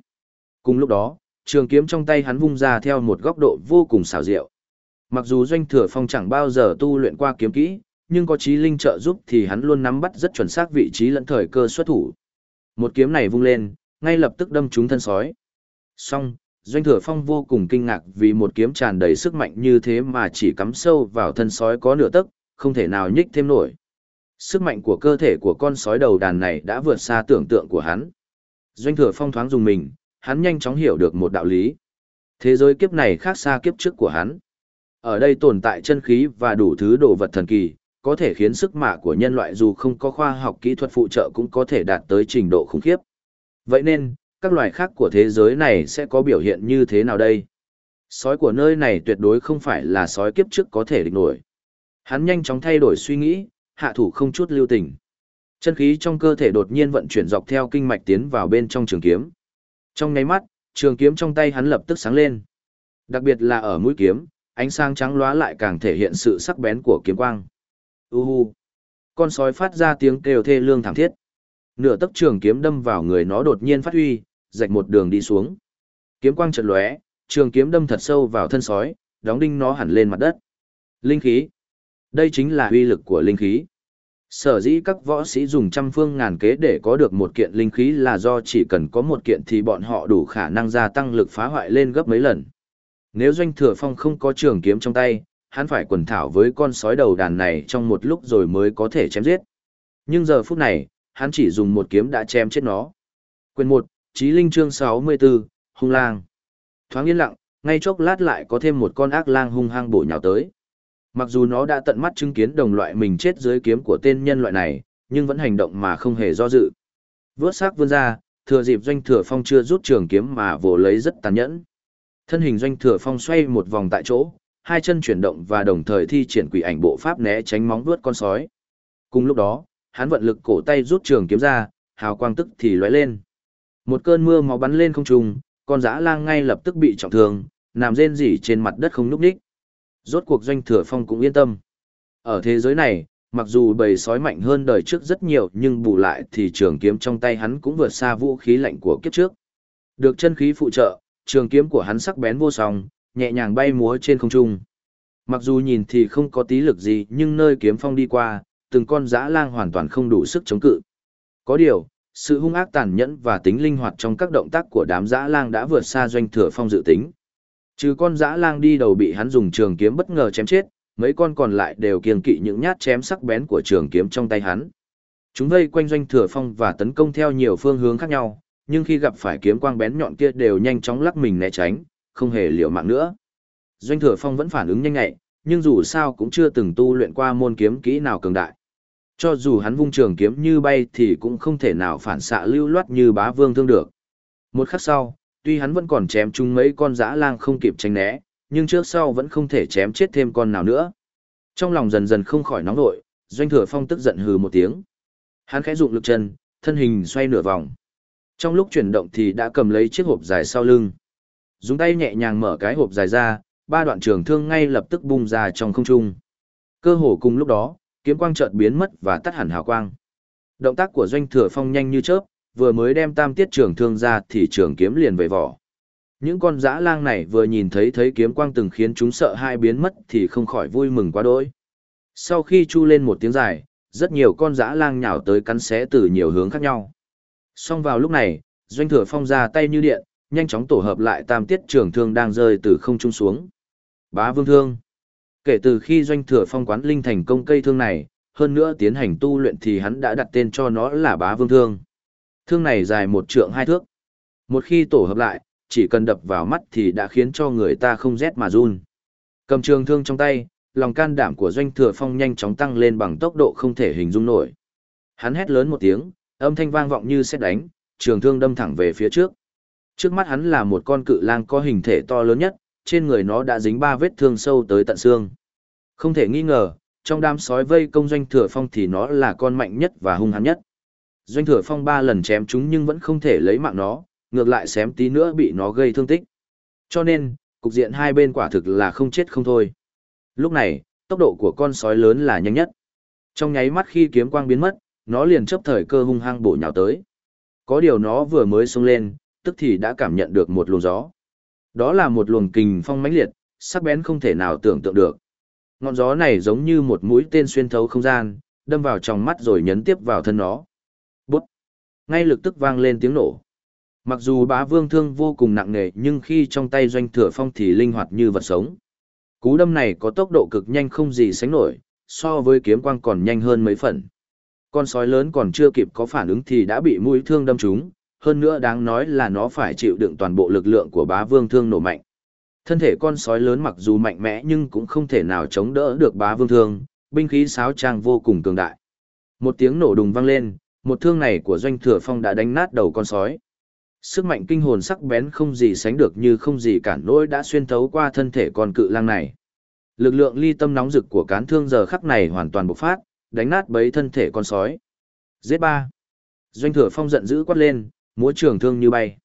Cùng lúc đó, trường kiếm trong tay hắn vung ra theo một góc độ vô cùng xảo diệu. Mặc dù Doanh Thừa Phong chẳng bao giờ tu luyện qua kiếm kỹ, nhưng có trí linh trợ giúp thì hắn luôn nắm bắt rất chuẩn xác vị trí lẫn thời cơ xuất thủ. Một kiếm này vung lên, ngay lập tức đâm trúng thân sói. Song, Doanh Thừa Phong vô cùng kinh ngạc vì một kiếm tràn đầy sức mạnh như thế mà chỉ cắm sâu vào thân sói có nửa tấc, không thể nào nhích thêm nổi. Sức mạnh của cơ thể của con sói đầu đàn này đã vượt xa tưởng tượng của hắn. Doanh Thừa Phong thoáng dùng mình, hắn nhanh chóng hiểu được một đạo lý. Thế giới kiếp này khác xa kiếp trước của hắn. Ở đây tồn tại chân khí và đủ thứ đồ vật thần kỳ, có thể khiến sức mạ của nhân loại dù không có khoa học kỹ thuật phụ trợ cũng có thể đạt tới trình độ khủng khiếp. Vậy nên, các loài khác của thế giới này sẽ có biểu hiện như thế nào đây? Sói của nơi này tuyệt đối không phải là sói kiếp trước có thể địch nổi. Hắn nhanh chóng thay đổi suy nghĩ, hạ thủ không chút lưu tình. Chân khí trong cơ thể đột nhiên vận chuyển dọc theo kinh mạch tiến vào bên trong trường kiếm. Trong nháy mắt, trường kiếm trong tay hắn lập tức sáng lên. Đặc biệt là ở mũi kiếm, ánh sáng trắng lóa lại càng thể hiện sự sắc bén của kiếm quang. Uhu. Con sói phát ra tiếng kêu thê lương thảm thiết. Nửa tấc trường kiếm đâm vào người nó đột nhiên phát huy, rạch một đường đi xuống. Kiếm quang chợt lóe, trường kiếm đâm thật sâu vào thân sói, đóng đinh nó hẳn lên mặt đất. Linh khí. Đây chính là uy lực của linh khí. Sở dĩ các võ sĩ dùng trăm phương ngàn kế để có được một kiện linh khí là do chỉ cần có một kiện thì bọn họ đủ khả năng gia tăng lực phá hoại lên gấp mấy lần. Nếu doanh thừa phong không có trường kiếm trong tay, hắn phải quần thảo với con sói đầu đàn này trong một lúc rồi mới có thể chém giết. Nhưng giờ phút này, hắn chỉ dùng một kiếm đã chém chết nó. Quyền 1, Chí Linh chương 64, Hung Lang. Thoáng yên lặng, ngay chốc lát lại có thêm một con ác lang hung hăng bổ nhào tới. Mặc dù nó đã tận mắt chứng kiến đồng loại mình chết dưới kiếm của tên nhân loại này, nhưng vẫn hành động mà không hề do dự. Vướt xác vươn ra, thừa dịp doanh thừa phong chưa rút trường kiếm mà vồ lấy rất tàn nhẫn. Thân hình doanh thừa phong xoay một vòng tại chỗ, hai chân chuyển động và đồng thời thi triển quỷ ảnh bộ pháp né tránh móng vuốt con sói. Cùng lúc đó, hắn vận lực cổ tay rút trường kiếm ra, hào quang tức thì lóe lên. Một cơn mưa máu bắn lên không trung, con dã lang ngay lập tức bị trọng thương, nằm rên rỉ trên mặt đất không nhúc nhích. Rốt cuộc doanh thừa phong cũng yên tâm. Ở thế giới này, mặc dù bầy sói mạnh hơn đời trước rất nhiều nhưng bù lại thì trường kiếm trong tay hắn cũng vượt xa vũ khí lạnh của kiếp trước. Được chân khí phụ trợ, trường kiếm của hắn sắc bén vô song, nhẹ nhàng bay múa trên không trung. Mặc dù nhìn thì không có tí lực gì nhưng nơi kiếm phong đi qua, từng con dã lang hoàn toàn không đủ sức chống cự. Có điều, sự hung ác tàn nhẫn và tính linh hoạt trong các động tác của đám dã lang đã vượt xa doanh thừa phong dự tính. Trừ con dã lang đi đầu bị hắn dùng trường kiếm bất ngờ chém chết, mấy con còn lại đều kiêng kỵ những nhát chém sắc bén của trường kiếm trong tay hắn. Chúng vây quanh doanh thừa phong và tấn công theo nhiều phương hướng khác nhau, nhưng khi gặp phải kiếm quang bén nhọn kia đều nhanh chóng lắc mình né tránh, không hề liều mạng nữa. Doanh thừa phong vẫn phản ứng nhanh nhạy, nhưng dù sao cũng chưa từng tu luyện qua môn kiếm kỹ nào cường đại. Cho dù hắn vung trường kiếm như bay thì cũng không thể nào phản xạ lưu loát như bá vương thương được. Một khắc sau, tuy hắn vẫn còn chém chung mấy con dã lang không kịp tránh né, nhưng trước sau vẫn không thể chém chết thêm con nào nữa. Trong lòng dần dần không khỏi nóng nổi, doanh thừa phong tức giận hừ một tiếng. Hắn khẽ dụng lực chân, thân hình xoay nửa vòng. Trong lúc chuyển động thì đã cầm lấy chiếc hộp dài sau lưng. Dùng tay nhẹ nhàng mở cái hộp dài ra, ba đoạn trường thương ngay lập tức bung ra trong không trung. Cơ hồ cùng lúc đó, kiếm quang chợt biến mất và tắt hẳn hào quang. Động tác của doanh thừa phong nhanh như chớp, vừa mới đem tam tiết trường thương ra thì trường kiếm liền về vỏ. Những con dã lang này vừa nhìn thấy thấy kiếm quang từng khiến chúng sợ hai biến mất thì không khỏi vui mừng quá đỗi. Sau khi chu lên một tiếng dài, rất nhiều con dã lang nhào tới cắn xé từ nhiều hướng khác nhau. Xong vào lúc này, doanh thừa phong ra tay như điện, nhanh chóng tổ hợp lại tam tiết trường thương đang rơi từ không trung xuống. Bá vương thương. Kể từ khi doanh thừa phong quán linh thành công cây thương này, hơn nữa tiến hành tu luyện thì hắn đã đặt tên cho nó là bá vương thương. Thương này dài một trượng hai thước. Một khi tổ hợp lại, chỉ cần đập vào mắt thì đã khiến cho người ta không rét mà run. Cầm trường thương trong tay, lòng can đảm của doanh thừa phong nhanh chóng tăng lên bằng tốc độ không thể hình dung nổi. Hắn hét lớn một tiếng, âm thanh vang vọng như xét đánh, trường thương đâm thẳng về phía trước. Trước mắt hắn là một con cự lang có hình thể to lớn nhất, trên người nó đã dính ba vết thương sâu tới tận xương. Không thể nghi ngờ, trong đám sói vây công doanh thừa phong thì nó là con mạnh nhất và hung hãn nhất. Doanh thừa phong ba lần chém chúng nhưng vẫn không thể lấy mạng nó, ngược lại xém tí nữa bị nó gây thương tích. Cho nên, cục diện hai bên quả thực là không chết không thôi. Lúc này, tốc độ của con sói lớn là nhanh nhất. Trong nháy mắt khi kiếm quang biến mất, nó liền chấp thời cơ hung hăng bổ nhào tới. Có điều nó vừa mới xông lên, tức thì đã cảm nhận được một luồng gió. Đó là một luồng kình phong mãnh liệt, sắc bén không thể nào tưởng tượng được. Ngọn gió này giống như một mũi tên xuyên thấu không gian, đâm vào trong mắt rồi nhấn tiếp vào thân nó. Ngay lập tức vang lên tiếng nổ. Mặc dù bá vương thương vô cùng nặng nề nhưng khi trong tay doanh thừa phong thì linh hoạt như vật sống. Cú đâm này có tốc độ cực nhanh không gì sánh nổi, so với kiếm quang còn nhanh hơn mấy phần. Con sói lớn còn chưa kịp có phản ứng thì đã bị mũi thương đâm trúng, hơn nữa đáng nói là nó phải chịu đựng toàn bộ lực lượng của bá vương thương nổ mạnh. Thân thể con sói lớn mặc dù mạnh mẽ nhưng cũng không thể nào chống đỡ được bá vương thương, binh khí sáo trang vô cùng cường đại. Một tiếng nổ đùng vang lên, một thương này của doanh thừa phong đã đánh nát đầu con sói. Sức mạnh kinh hồn sắc bén không gì sánh được như không gì cản nỗi đã xuyên thấu qua thân thể con cự lang này. Lực lượng ly tâm nóng rực của cán thương giờ khắc này hoàn toàn bộc phát, đánh nát bấy thân thể con sói. Giết ba. Doanh thừa phong giận dữ quát lên, múa trường thương như bay.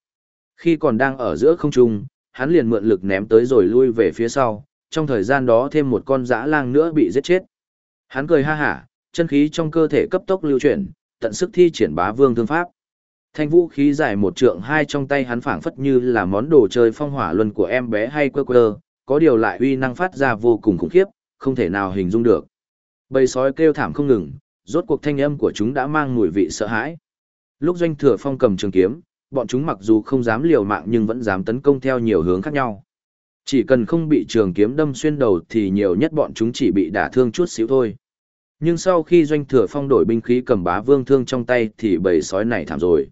Khi còn đang ở giữa không trung, hắn liền mượn lực ném tới rồi lui về phía sau, trong thời gian đó thêm một con dã lang nữa bị giết chết. Hắn cười ha hả, chân khí trong cơ thể cấp tốc lưu chuyển, tận sức thi triển bá vương thương pháp. Thanh vũ khí dài một trượng hai trong tay hắn phảng phất như là món đồ chơi phong hỏa luân của em bé hay quơ quơ, có điều lại uy năng phát ra vô cùng khủng khiếp, không thể nào hình dung được. Bầy sói kêu thảm không ngừng, rốt cuộc thanh âm của chúng đã mang mùi vị sợ hãi. Lúc doanh thừa phong cầm trường kiếm, bọn chúng mặc dù không dám liều mạng nhưng vẫn dám tấn công theo nhiều hướng khác nhau. Chỉ cần không bị trường kiếm đâm xuyên đầu thì nhiều nhất bọn chúng chỉ bị đả thương chút xíu thôi. Nhưng sau khi doanh thừa phong đổi binh khí cầm bá vương thương trong tay thì bầy sói này thảm rồi.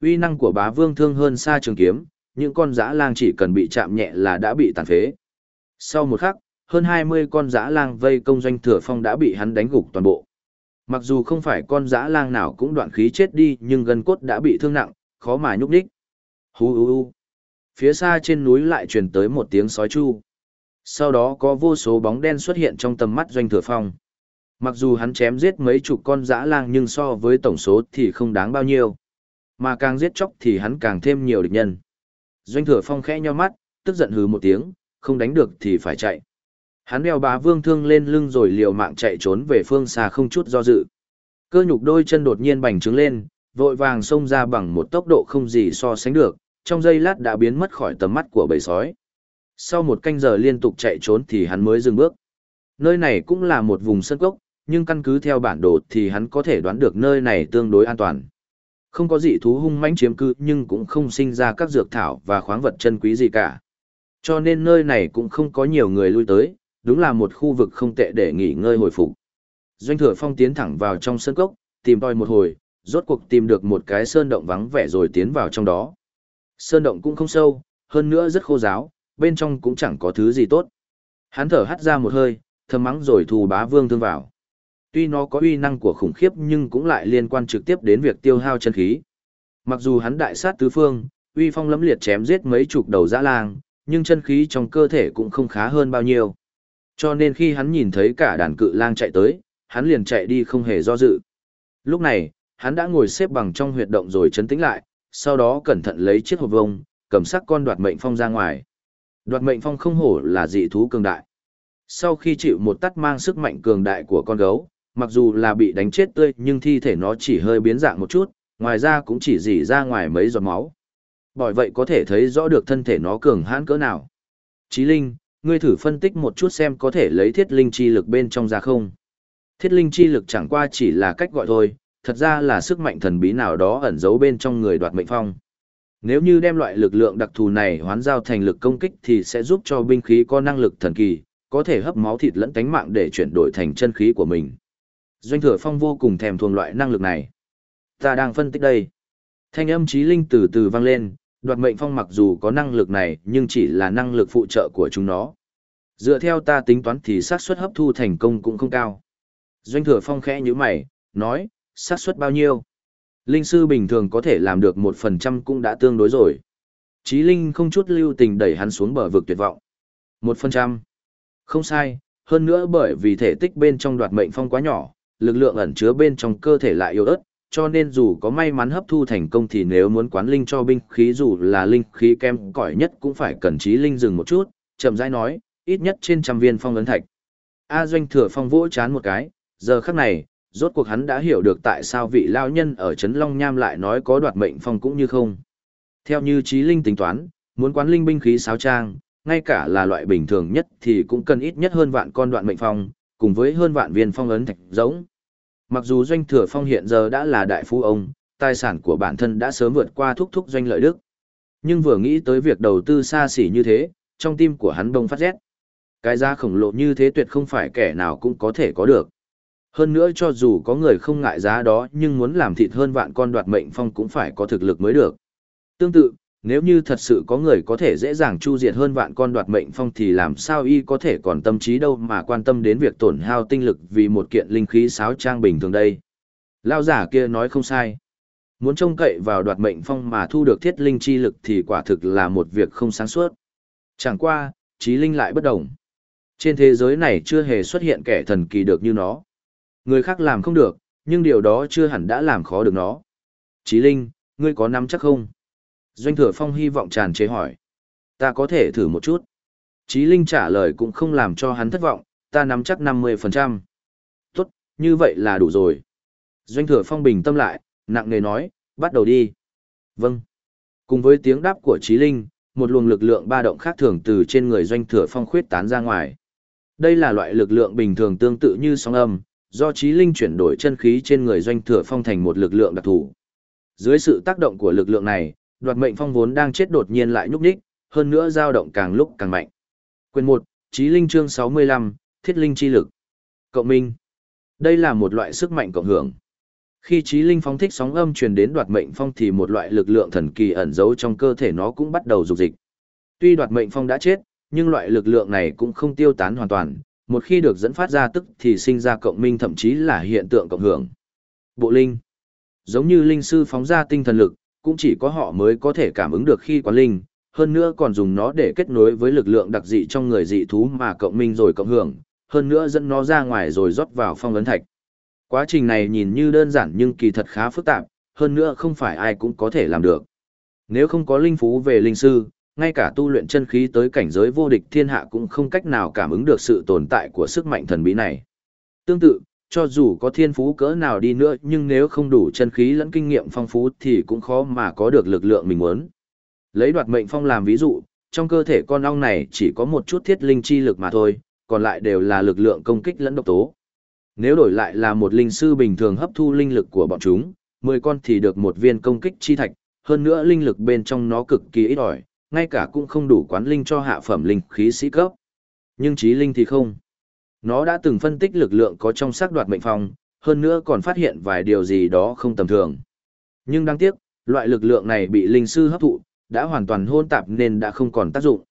Uy năng của bá vương thương hơn xa trường kiếm, những con dã lang chỉ cần bị chạm nhẹ là đã bị tàn phế. Sau một khắc, hơn 20 con dã lang vây công doanh thừa phong đã bị hắn đánh gục toàn bộ. Mặc dù không phải con dã lang nào cũng đoạn khí chết đi nhưng gân cốt đã bị thương nặng, khó mà nhúc đích. Hú hú hú. Phía xa trên núi lại truyền tới một tiếng sói chu. Sau đó có vô số bóng đen xuất hiện trong tầm mắt doanh thừa phong. Mặc dù hắn chém giết mấy chục con dã lang nhưng so với tổng số thì không đáng bao nhiêu. Mà càng giết chóc thì hắn càng thêm nhiều địch nhân. Doanh thừa phong khẽ nheo mắt, tức giận hừ một tiếng, không đánh được thì phải chạy. Hắn đeo bá vương thương lên lưng rồi liều mạng chạy trốn về phương xa không chút do dự. Cơ nhục đôi chân đột nhiên bành trướng lên, vội vàng xông ra bằng một tốc độ không gì so sánh được, trong giây lát đã biến mất khỏi tầm mắt của bầy sói. Sau một canh giờ liên tục chạy trốn thì hắn mới dừng bước. Nơi này cũng là một vùng sân cốc, nhưng căn cứ theo bản đồ thì hắn có thể đoán được nơi này tương đối an toàn. Không có gì thú hung mãnh chiếm cư nhưng cũng không sinh ra các dược thảo và khoáng vật chân quý gì cả. Cho nên nơi này cũng không có nhiều người lui tới, đúng là một khu vực không tệ để nghỉ ngơi hồi phục. Doanh thừa phong tiến thẳng vào trong sân cốc, tìm tòi một hồi, rốt cuộc tìm được một cái sơn động vắng vẻ rồi tiến vào trong đó. Sơn động cũng không sâu, hơn nữa rất khô giáo, bên trong cũng chẳng có thứ gì tốt. Hắn thở hắt ra một hơi, thầm mắng rồi thù bá vương thương vào. Tuy nó có uy năng của khủng khiếp nhưng cũng lại liên quan trực tiếp đến việc tiêu hao chân khí. Mặc dù hắn đại sát tứ phương, uy phong lẫm liệt chém giết mấy chục đầu dã lang, nhưng chân khí trong cơ thể cũng không khá hơn bao nhiêu. Cho nên khi hắn nhìn thấy cả đàn cự lang chạy tới, hắn liền chạy đi không hề do dự. Lúc này, hắn đã ngồi xếp bằng trong huyệt động rồi chấn tĩnh lại, sau đó cẩn thận lấy chiếc hộp vông, cầm sắc con đoạt mệnh phong ra ngoài. Đoạt mệnh phong không hổ là dị thú cường đại. Sau khi chịu một tắt mang sức mạnh cường đại của con gấu, mặc dù là bị đánh chết tươi nhưng thi thể nó chỉ hơi biến dạng một chút, ngoài ra cũng chỉ dỉ ra ngoài mấy giọt máu. Bởi vậy có thể thấy rõ được thân thể nó cường hãn cỡ nào. Chí Linh, ngươi thử phân tích một chút xem có thể lấy thiết linh chi lực bên trong ra không. Thiết linh chi lực chẳng qua chỉ là cách gọi thôi, thật ra là sức mạnh thần bí nào đó ẩn giấu bên trong người đoạt mệnh phong. Nếu như đem loại lực lượng đặc thù này hoán giao thành lực công kích thì sẽ giúp cho binh khí có năng lực thần kỳ, có thể hấp máu thịt lẫn tánh mạng để chuyển đổi thành chân khí của mình. Doanh thừa phong vô cùng thèm thuồng loại năng lực này. Ta đang phân tích đây. Thanh âm trí linh từ từ vang lên, đoạt mệnh phong mặc dù có năng lực này nhưng chỉ là năng lực phụ trợ của chúng nó. Dựa theo ta tính toán thì xác suất hấp thu thành công cũng không cao. Doanh thừa phong khẽ như mày, nói, xác suất bao nhiêu? Linh sư bình thường có thể làm được một phần trăm cũng đã tương đối rồi. Chí Linh không chút lưu tình đẩy hắn xuống bờ vực tuyệt vọng. Một phần trăm. Không sai, hơn nữa bởi vì thể tích bên trong đoạt mệnh phong quá nhỏ, lực lượng ẩn chứa bên trong cơ thể lại yếu ớt, cho nên dù có may mắn hấp thu thành công thì nếu muốn quán linh cho binh khí dù là linh khí kem cỏi nhất cũng phải cần trí linh dừng một chút, chậm rãi nói, ít nhất trên trăm viên phong ấn thạch. A Doanh thừa phong vỗ chán một cái, giờ khắc này, rốt cuộc hắn đã hiểu được tại sao vị lao nhân ở Trấn Long Nham lại nói có đoạt mệnh phong cũng như không. Theo như trí linh tính toán, muốn quán linh binh khí sáo trang, ngay cả là loại bình thường nhất thì cũng cần ít nhất hơn vạn con đoạn mệnh phong, cùng với hơn vạn viên phong ấn thạch giống. Mặc dù doanh thừa phong hiện giờ đã là đại phú ông, tài sản của bản thân đã sớm vượt qua thúc thúc doanh lợi đức. Nhưng vừa nghĩ tới việc đầu tư xa xỉ như thế, trong tim của hắn đông phát rét. Cái giá khổng lồ như thế tuyệt không phải kẻ nào cũng có thể có được. Hơn nữa cho dù có người không ngại giá đó nhưng muốn làm thịt hơn vạn con đoạt mệnh phong cũng phải có thực lực mới được. Tương tự, nếu như thật sự có người có thể dễ dàng chu diệt hơn vạn con đoạt mệnh phong thì làm sao y có thể còn tâm trí đâu mà quan tâm đến việc tổn hao tinh lực vì một kiện linh khí sáo trang bình thường đây. Lao giả kia nói không sai. Muốn trông cậy vào đoạt mệnh phong mà thu được thiết linh chi lực thì quả thực là một việc không sáng suốt. Chẳng qua, trí linh lại bất đồng. Trên thế giới này chưa hề xuất hiện kẻ thần kỳ được như nó. Người khác làm không được, nhưng điều đó chưa hẳn đã làm khó được nó. Trí linh, ngươi có nắm chắc không? Doanh thừa phong hy vọng tràn chế hỏi. Ta có thể thử một chút. Chí Linh trả lời cũng không làm cho hắn thất vọng, ta nắm chắc 50%. Tốt, như vậy là đủ rồi. Doanh thừa phong bình tâm lại, nặng nề nói, bắt đầu đi. Vâng. Cùng với tiếng đáp của Chí Linh, một luồng lực lượng ba động khác thường từ trên người doanh thừa phong khuyết tán ra ngoài. Đây là loại lực lượng bình thường tương tự như sóng âm, do Chí Linh chuyển đổi chân khí trên người doanh thừa phong thành một lực lượng đặc thù. Dưới sự tác động của lực lượng này, đoạt mệnh phong vốn đang chết đột nhiên lại nhúc nhích, hơn nữa dao động càng lúc càng mạnh. Quyền 1, Chí Linh chương 65, Thiết Linh chi lực. Cộng minh. Đây là một loại sức mạnh cộng hưởng. Khi Chí Linh phóng thích sóng âm truyền đến đoạt mệnh phong thì một loại lực lượng thần kỳ ẩn giấu trong cơ thể nó cũng bắt đầu dục dịch. Tuy đoạt mệnh phong đã chết, nhưng loại lực lượng này cũng không tiêu tán hoàn toàn, một khi được dẫn phát ra tức thì sinh ra cộng minh thậm chí là hiện tượng cộng hưởng. Bộ linh. Giống như linh sư phóng ra tinh thần lực, cũng chỉ có họ mới có thể cảm ứng được khi quán linh, hơn nữa còn dùng nó để kết nối với lực lượng đặc dị trong người dị thú mà cộng minh rồi cộng hưởng, hơn nữa dẫn nó ra ngoài rồi rót vào phong ấn thạch. Quá trình này nhìn như đơn giản nhưng kỳ thật khá phức tạp, hơn nữa không phải ai cũng có thể làm được. Nếu không có linh phú về linh sư, ngay cả tu luyện chân khí tới cảnh giới vô địch thiên hạ cũng không cách nào cảm ứng được sự tồn tại của sức mạnh thần bí này. Tương tự, cho dù có thiên phú cỡ nào đi nữa nhưng nếu không đủ chân khí lẫn kinh nghiệm phong phú thì cũng khó mà có được lực lượng mình muốn. Lấy đoạt mệnh phong làm ví dụ, trong cơ thể con ong này chỉ có một chút thiết linh chi lực mà thôi, còn lại đều là lực lượng công kích lẫn độc tố. Nếu đổi lại là một linh sư bình thường hấp thu linh lực của bọn chúng, 10 con thì được một viên công kích chi thạch, hơn nữa linh lực bên trong nó cực kỳ ít ỏi, ngay cả cũng không đủ quán linh cho hạ phẩm linh khí sĩ cấp. Nhưng trí linh thì không. Nó đã từng phân tích lực lượng có trong sắc đoạt mệnh phong, hơn nữa còn phát hiện vài điều gì đó không tầm thường. Nhưng đáng tiếc, loại lực lượng này bị linh sư hấp thụ, đã hoàn toàn hôn tạp nên đã không còn tác dụng.